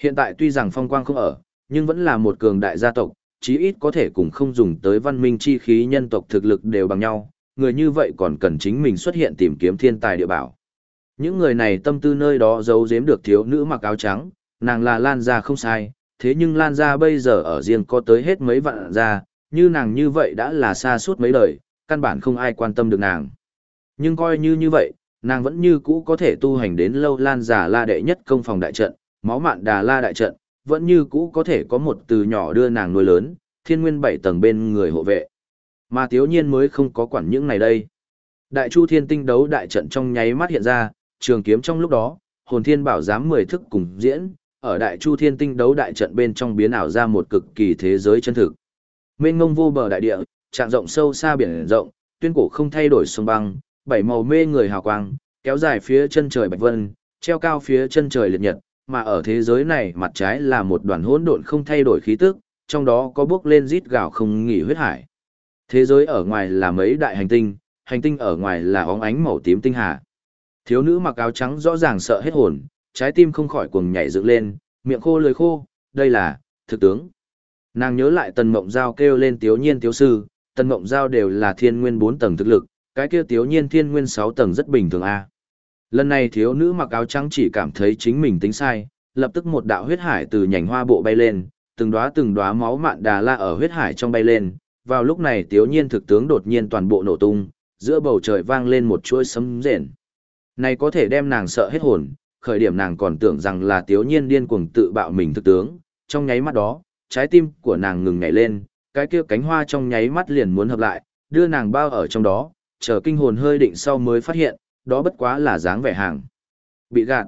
Hiện tại tuy rằng phong quang không ở, nhưng vẫn là một cường đại gia tộc, chí ít có thể cùng không dùng tới văn minh chi khí nhân tộc thực lực đều bằng nhau, người như vậy còn cần chính mình xuất hiện tìm kiếm thiên tài địa bảo. Những người này tâm tư nơi đó giấu giếm được thiếu nữ mặc áo trắng, nàng là Lan Gia không sai, thế nhưng Lan Gia bây giờ ở riêng có tới hết mấy vạn gia, như nàng như vậy đã là xa suốt mấy đời, căn bản không ai quan tâm được nàng. Nhưng coi như như vậy, nàng vẫn như cũ có thể tu hành đến lâu Lan Gia la đệ nhất công phòng đại trận, máu mạn đà la đại trận, vẫn như cũ có thể có một từ nhỏ đưa nàng nuôi lớn, thiên nguyên bảy tầng bên người hộ vệ. Mà thiếu Nhiên mới không có quản những này đây. Đại Chu Thiên Tinh đấu đại trận trong nháy mắt hiện ra, trường kiếm trong lúc đó, hồn thiên bảo giám mười thức cùng diễn, ở Đại Chu Thiên Tinh đấu đại trận bên trong biến ảo ra một cực kỳ thế giới chân thực. Mênh ngông vô bờ đại địa, trạng rộng sâu xa biển rộng, tuyên cổ không thay đổi sông băng, bảy màu mê người hào quang, kéo dài phía chân trời bạch vân, treo cao phía chân trời liệt nhật, mà ở thế giới này mặt trái là một đoàn hỗn độn không thay đổi khí tức, trong đó có bước lên rít gào không nghỉ huyết hải. Thế giới ở ngoài là mấy đại hành tinh, hành tinh ở ngoài là óng ánh màu tím tinh hà. Thiếu nữ mặc áo trắng rõ ràng sợ hết hồn, trái tim không khỏi cuồng nhảy dựng lên, miệng khô lưỡi khô, đây là thực tướng. Nàng nhớ lại Tần Mộng Giao kêu lên Tiếu Nhiên Tiếu Sư, Tần Mộng Giao đều là thiên nguyên 4 tầng thực lực, cái kia Tiếu Nhiên thiên nguyên 6 tầng rất bình thường a. Lần này thiếu nữ mặc áo trắng chỉ cảm thấy chính mình tính sai, lập tức một đạo huyết hải từ nhành hoa bộ bay lên, từng đóa từng đóa máu mạn đà la ở huyết hải trong bay lên. Vào lúc này Tiếu Nhiên thực tướng đột nhiên toàn bộ nổ tung, giữa bầu trời vang lên một chuỗi sấm rền. Này có thể đem nàng sợ hết hồn, khởi điểm nàng còn tưởng rằng là Tiếu Nhiên điên cuồng tự bạo mình thực tướng, trong nháy mắt đó, trái tim của nàng ngừng nhảy lên, cái kia cánh hoa trong nháy mắt liền muốn hợp lại, đưa nàng bao ở trong đó, chờ kinh hồn hơi định sau mới phát hiện, đó bất quá là dáng vẻ hàng. Bị gạt.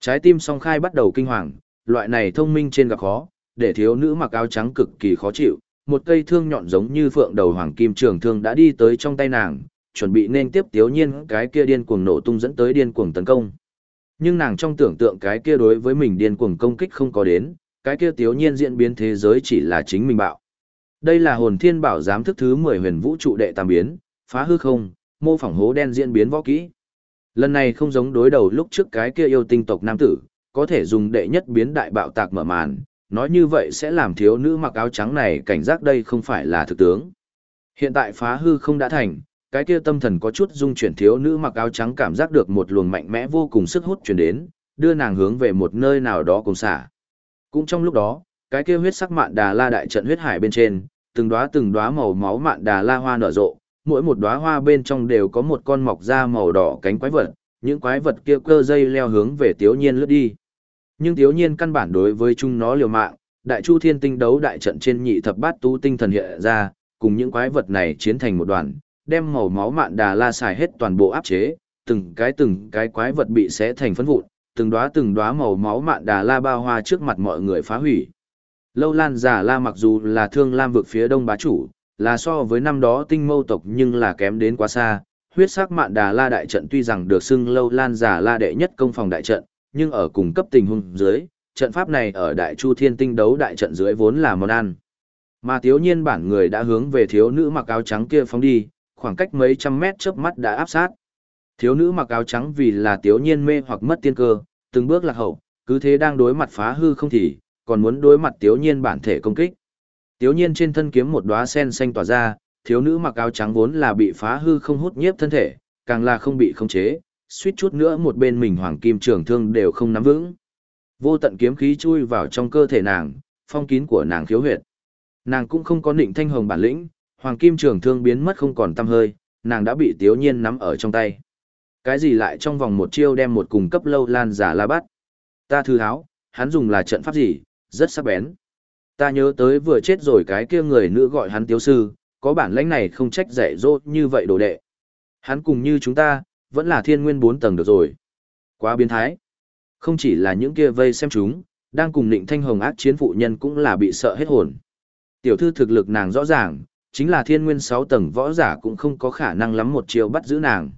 Trái tim song khai bắt đầu kinh hoàng, loại này thông minh trên gặp khó, để thiếu nữ mặc áo trắng cực kỳ khó chịu, một cây thương nhọn giống như phượng đầu hoàng kim trường thương đã đi tới trong tay nàng, chuẩn bị nên tiếp tiếu nhiên cái kia điên cuồng nổ tung dẫn tới điên cuồng tấn công. Nhưng nàng trong tưởng tượng cái kia đối với mình điên cuồng công kích không có đến, cái kia tiếu nhiên diễn biến thế giới chỉ là chính mình bạo. Đây là hồn thiên bảo giám thức thứ 10 huyền vũ trụ đệ tam biến, phá hư không, mô phỏng hố đen diễn biến võ kỹ. Lần này không giống đối đầu lúc trước cái kia yêu tinh tộc nam tử, có thể dùng đệ nhất biến đại bạo tạc mở màn, nói như vậy sẽ làm thiếu nữ mặc áo trắng này cảnh giác đây không phải là thực tướng. Hiện tại phá hư không đã thành, cái kia tâm thần có chút dung chuyển thiếu nữ mặc áo trắng cảm giác được một luồng mạnh mẽ vô cùng sức hút chuyển đến, đưa nàng hướng về một nơi nào đó cùng xả. Cũng trong lúc đó, cái kia huyết sắc mạn đà la đại trận huyết hải bên trên, từng đóa từng đóa màu máu mạn đà la hoa nở rộ, mỗi một đóa hoa bên trong đều có một con mọc da màu đỏ cánh quái vật, những quái vật kia cơ dây leo hướng về Tiếu Nhiên lướt đi. Nhưng Tiếu Nhiên căn bản đối với chúng nó liều mạng, Đại Chu Thiên Tinh đấu đại trận trên nhị thập bát tú tinh thần hiện ra, cùng những quái vật này chiến thành một đoàn, đem màu máu mạn đà la xài hết toàn bộ áp chế, từng cái từng cái quái vật bị xé thành phấn vụn, từng đóa từng đóa màu máu mạn đà la bao hoa trước mặt mọi người phá hủy. Lâu Lan giả la mặc dù là thương lam vực phía đông bá chủ, là so với năm đó tinh mâu tộc nhưng là kém đến quá xa. Huyết sắc mạn đà la đại trận tuy rằng được xưng lâu lan giả la đệ nhất công phòng đại trận, nhưng ở cùng cấp tình huống dưới, trận pháp này ở đại chu thiên tinh đấu đại trận dưới vốn là món ăn. Mà thiếu nhiên bản người đã hướng về thiếu nữ mặc áo trắng kia phóng đi, khoảng cách mấy trăm mét trước mắt đã áp sát. Thiếu nữ mặc áo trắng vì là thiếu nhiên mê hoặc mất tiên cơ, từng bước lạc hậu, cứ thế đang đối mặt phá hư không thì, còn muốn đối mặt thiếu nhiên bản thể công kích. Tiếu nhiên trên thân kiếm một đóa sen xanh tỏa ra, thiếu nữ mặc áo trắng vốn là bị phá hư không hút nhiếp thân thể, càng là không bị khống chế, suýt chút nữa một bên mình hoàng kim trường thương đều không nắm vững. Vô tận kiếm khí chui vào trong cơ thể nàng, phong kín của nàng khiếu huyệt. Nàng cũng không có định thanh hồng bản lĩnh, hoàng kim trường thương biến mất không còn tăm hơi, nàng đã bị tiếu nhiên nắm ở trong tay. Cái gì lại trong vòng một chiêu đem một cùng cấp lâu lan giả la bắt. Ta thư háo, hắn dùng là trận pháp gì, rất sắc bén. Ta nhớ tới vừa chết rồi cái kia người nữ gọi hắn tiếu sư, có bản lãnh này không trách dạy dỗ như vậy đồ đệ. Hắn cùng như chúng ta, vẫn là thiên nguyên bốn tầng được rồi. Quá biến thái. Không chỉ là những kia vây xem chúng, đang cùng định thanh hồng ác chiến phụ nhân cũng là bị sợ hết hồn. Tiểu thư thực lực nàng rõ ràng, chính là thiên nguyên sáu tầng võ giả cũng không có khả năng lắm một chiều bắt giữ nàng.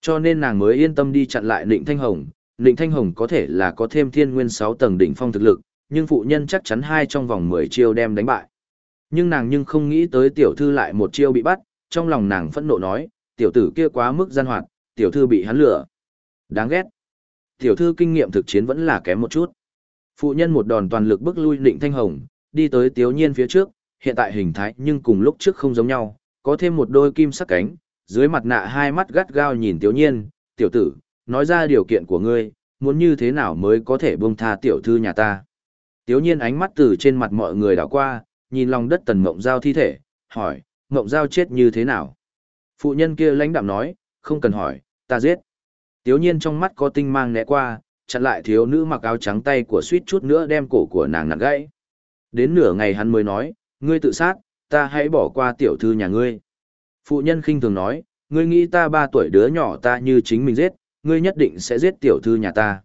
Cho nên nàng mới yên tâm đi chặn lại định thanh hồng. Định thanh hồng có thể là có thêm thiên nguyên sáu tầng đỉnh phong thực lực, nhưng phụ nhân chắc chắn hai trong vòng 10 chiêu đem đánh bại. Nhưng nàng nhưng không nghĩ tới tiểu thư lại một chiêu bị bắt, trong lòng nàng phẫn nộ nói, tiểu tử kia quá mức gian hoạt, tiểu thư bị hắn lừa. Đáng ghét. Tiểu thư kinh nghiệm thực chiến vẫn là kém một chút. Phụ nhân một đòn toàn lực bức lui định thanh hồng, đi tới tiếu nhiên phía trước, hiện tại hình thái nhưng cùng lúc trước không giống nhau, có thêm một đôi kim sắc cánh, dưới mặt nạ hai mắt gắt gao nhìn tiếu nhiên, tiểu tử, nói ra điều kiện của ngươi, muốn như thế nào mới có thể buông tha tiểu thư nhà ta. Tiếu nhiên ánh mắt từ trên mặt mọi người đảo qua, nhìn lòng đất tần mộng giao thi thể, hỏi, mộng giao chết như thế nào? Phụ nhân kia lãnh đạm nói, không cần hỏi, ta giết. Tiếu nhiên trong mắt có tinh mang né qua, chặn lại thiếu nữ mặc áo trắng tay của suýt chút nữa đem cổ của nàng nặng gãy. Đến nửa ngày hắn mới nói, ngươi tự sát, ta hãy bỏ qua tiểu thư nhà ngươi. Phụ nhân khinh thường nói, ngươi nghĩ ta ba tuổi đứa nhỏ ta như chính mình giết, ngươi nhất định sẽ giết tiểu thư nhà ta.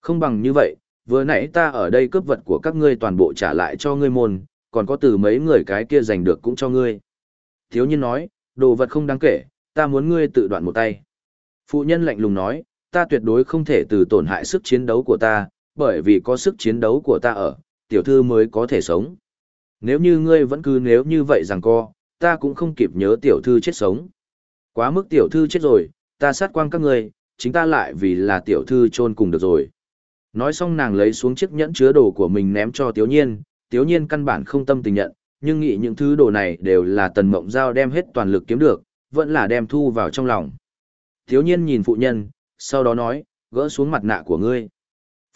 Không bằng như vậy, vừa nãy ta ở đây cướp vật của các ngươi toàn bộ trả lại cho ngươi môn, còn có từ mấy người cái kia giành được cũng cho ngươi. Thiếu nhiên nói, đồ vật không đáng kể, ta muốn ngươi tự đoạn một tay. Phụ nhân lạnh lùng nói, ta tuyệt đối không thể từ tổn hại sức chiến đấu của ta, bởi vì có sức chiến đấu của ta ở, tiểu thư mới có thể sống. Nếu như ngươi vẫn cứ nếu như vậy rằng co, ta cũng không kịp nhớ tiểu thư chết sống. Quá mức tiểu thư chết rồi, ta sát quang các ngươi, chính ta lại vì là tiểu thư chôn cùng được rồi. Nói xong nàng lấy xuống chiếc nhẫn chứa đồ của mình ném cho Tiếu Nhiên, Tiếu Nhiên căn bản không tâm tình nhận, nhưng nghĩ những thứ đồ này đều là tần mộng giao đem hết toàn lực kiếm được, vẫn là đem thu vào trong lòng. Tiếu Nhiên nhìn phụ nhân, sau đó nói, gỡ xuống mặt nạ của ngươi.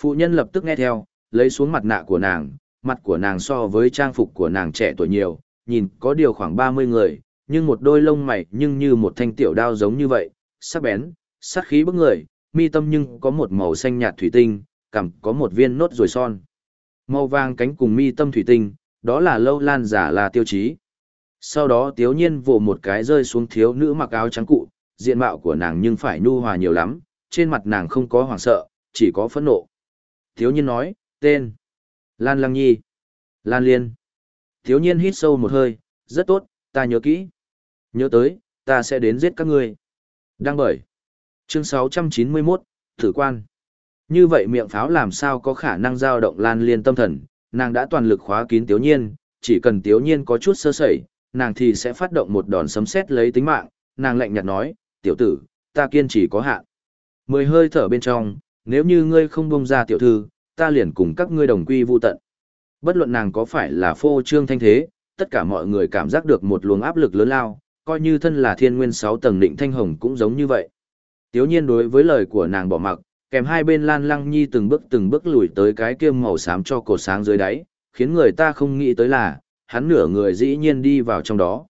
Phụ nhân lập tức nghe theo, lấy xuống mặt nạ của nàng, mặt của nàng so với trang phục của nàng trẻ tuổi nhiều, nhìn có điều khoảng 30 người, nhưng một đôi lông mày nhưng như một thanh tiểu đao giống như vậy, sắc bén, sắc khí bức người, mi tâm nhưng có một màu xanh nhạt thủy tinh, cằm có một viên nốt ruồi son. Màu vàng cánh cùng mi tâm thủy tinh, đó là lâu lan giả là tiêu chí. Sau đó tiếu nhiên vồ một cái rơi xuống thiếu nữ mặc áo trắng cụ, diện mạo của nàng nhưng phải nhu hòa nhiều lắm, trên mặt nàng không có hoảng sợ, chỉ có phẫn nộ. Tiếu nhiên nói, tên. Lan Lăng Nhi. Lan Liên. Tiếu nhiên hít sâu một hơi, rất tốt, ta nhớ kỹ. Nhớ tới, ta sẽ đến giết các ngươi. Đăng bởi. Chương 691, Thử quan. Như vậy miệng pháo làm sao có khả năng giao động lan liên tâm thần, nàng đã toàn lực khóa kín tiếu nhiên, chỉ cần tiếu nhiên có chút sơ sẩy, nàng thì sẽ phát động một đòn sấm sét lấy tính mạng, nàng lạnh nhạt nói, tiểu tử, ta kiên trì có hạn. Mười hơi thở bên trong, nếu như ngươi không bông ra tiểu thư, ta liền cùng các ngươi đồng quy vu tận. Bất luận nàng có phải là phô trương thanh thế, tất cả mọi người cảm giác được một luồng áp lực lớn lao, coi như thân là thiên nguyên sáu tầng định thanh hồng cũng giống như vậy. Tiếu nhiên đối với lời của nàng bỏ mặc, kèm hai bên lan lăng nhi từng bước từng bước lùi tới cái kiêm màu xám cho cột sáng dưới đáy, khiến người ta không nghĩ tới là, hắn nửa người dĩ nhiên đi vào trong đó.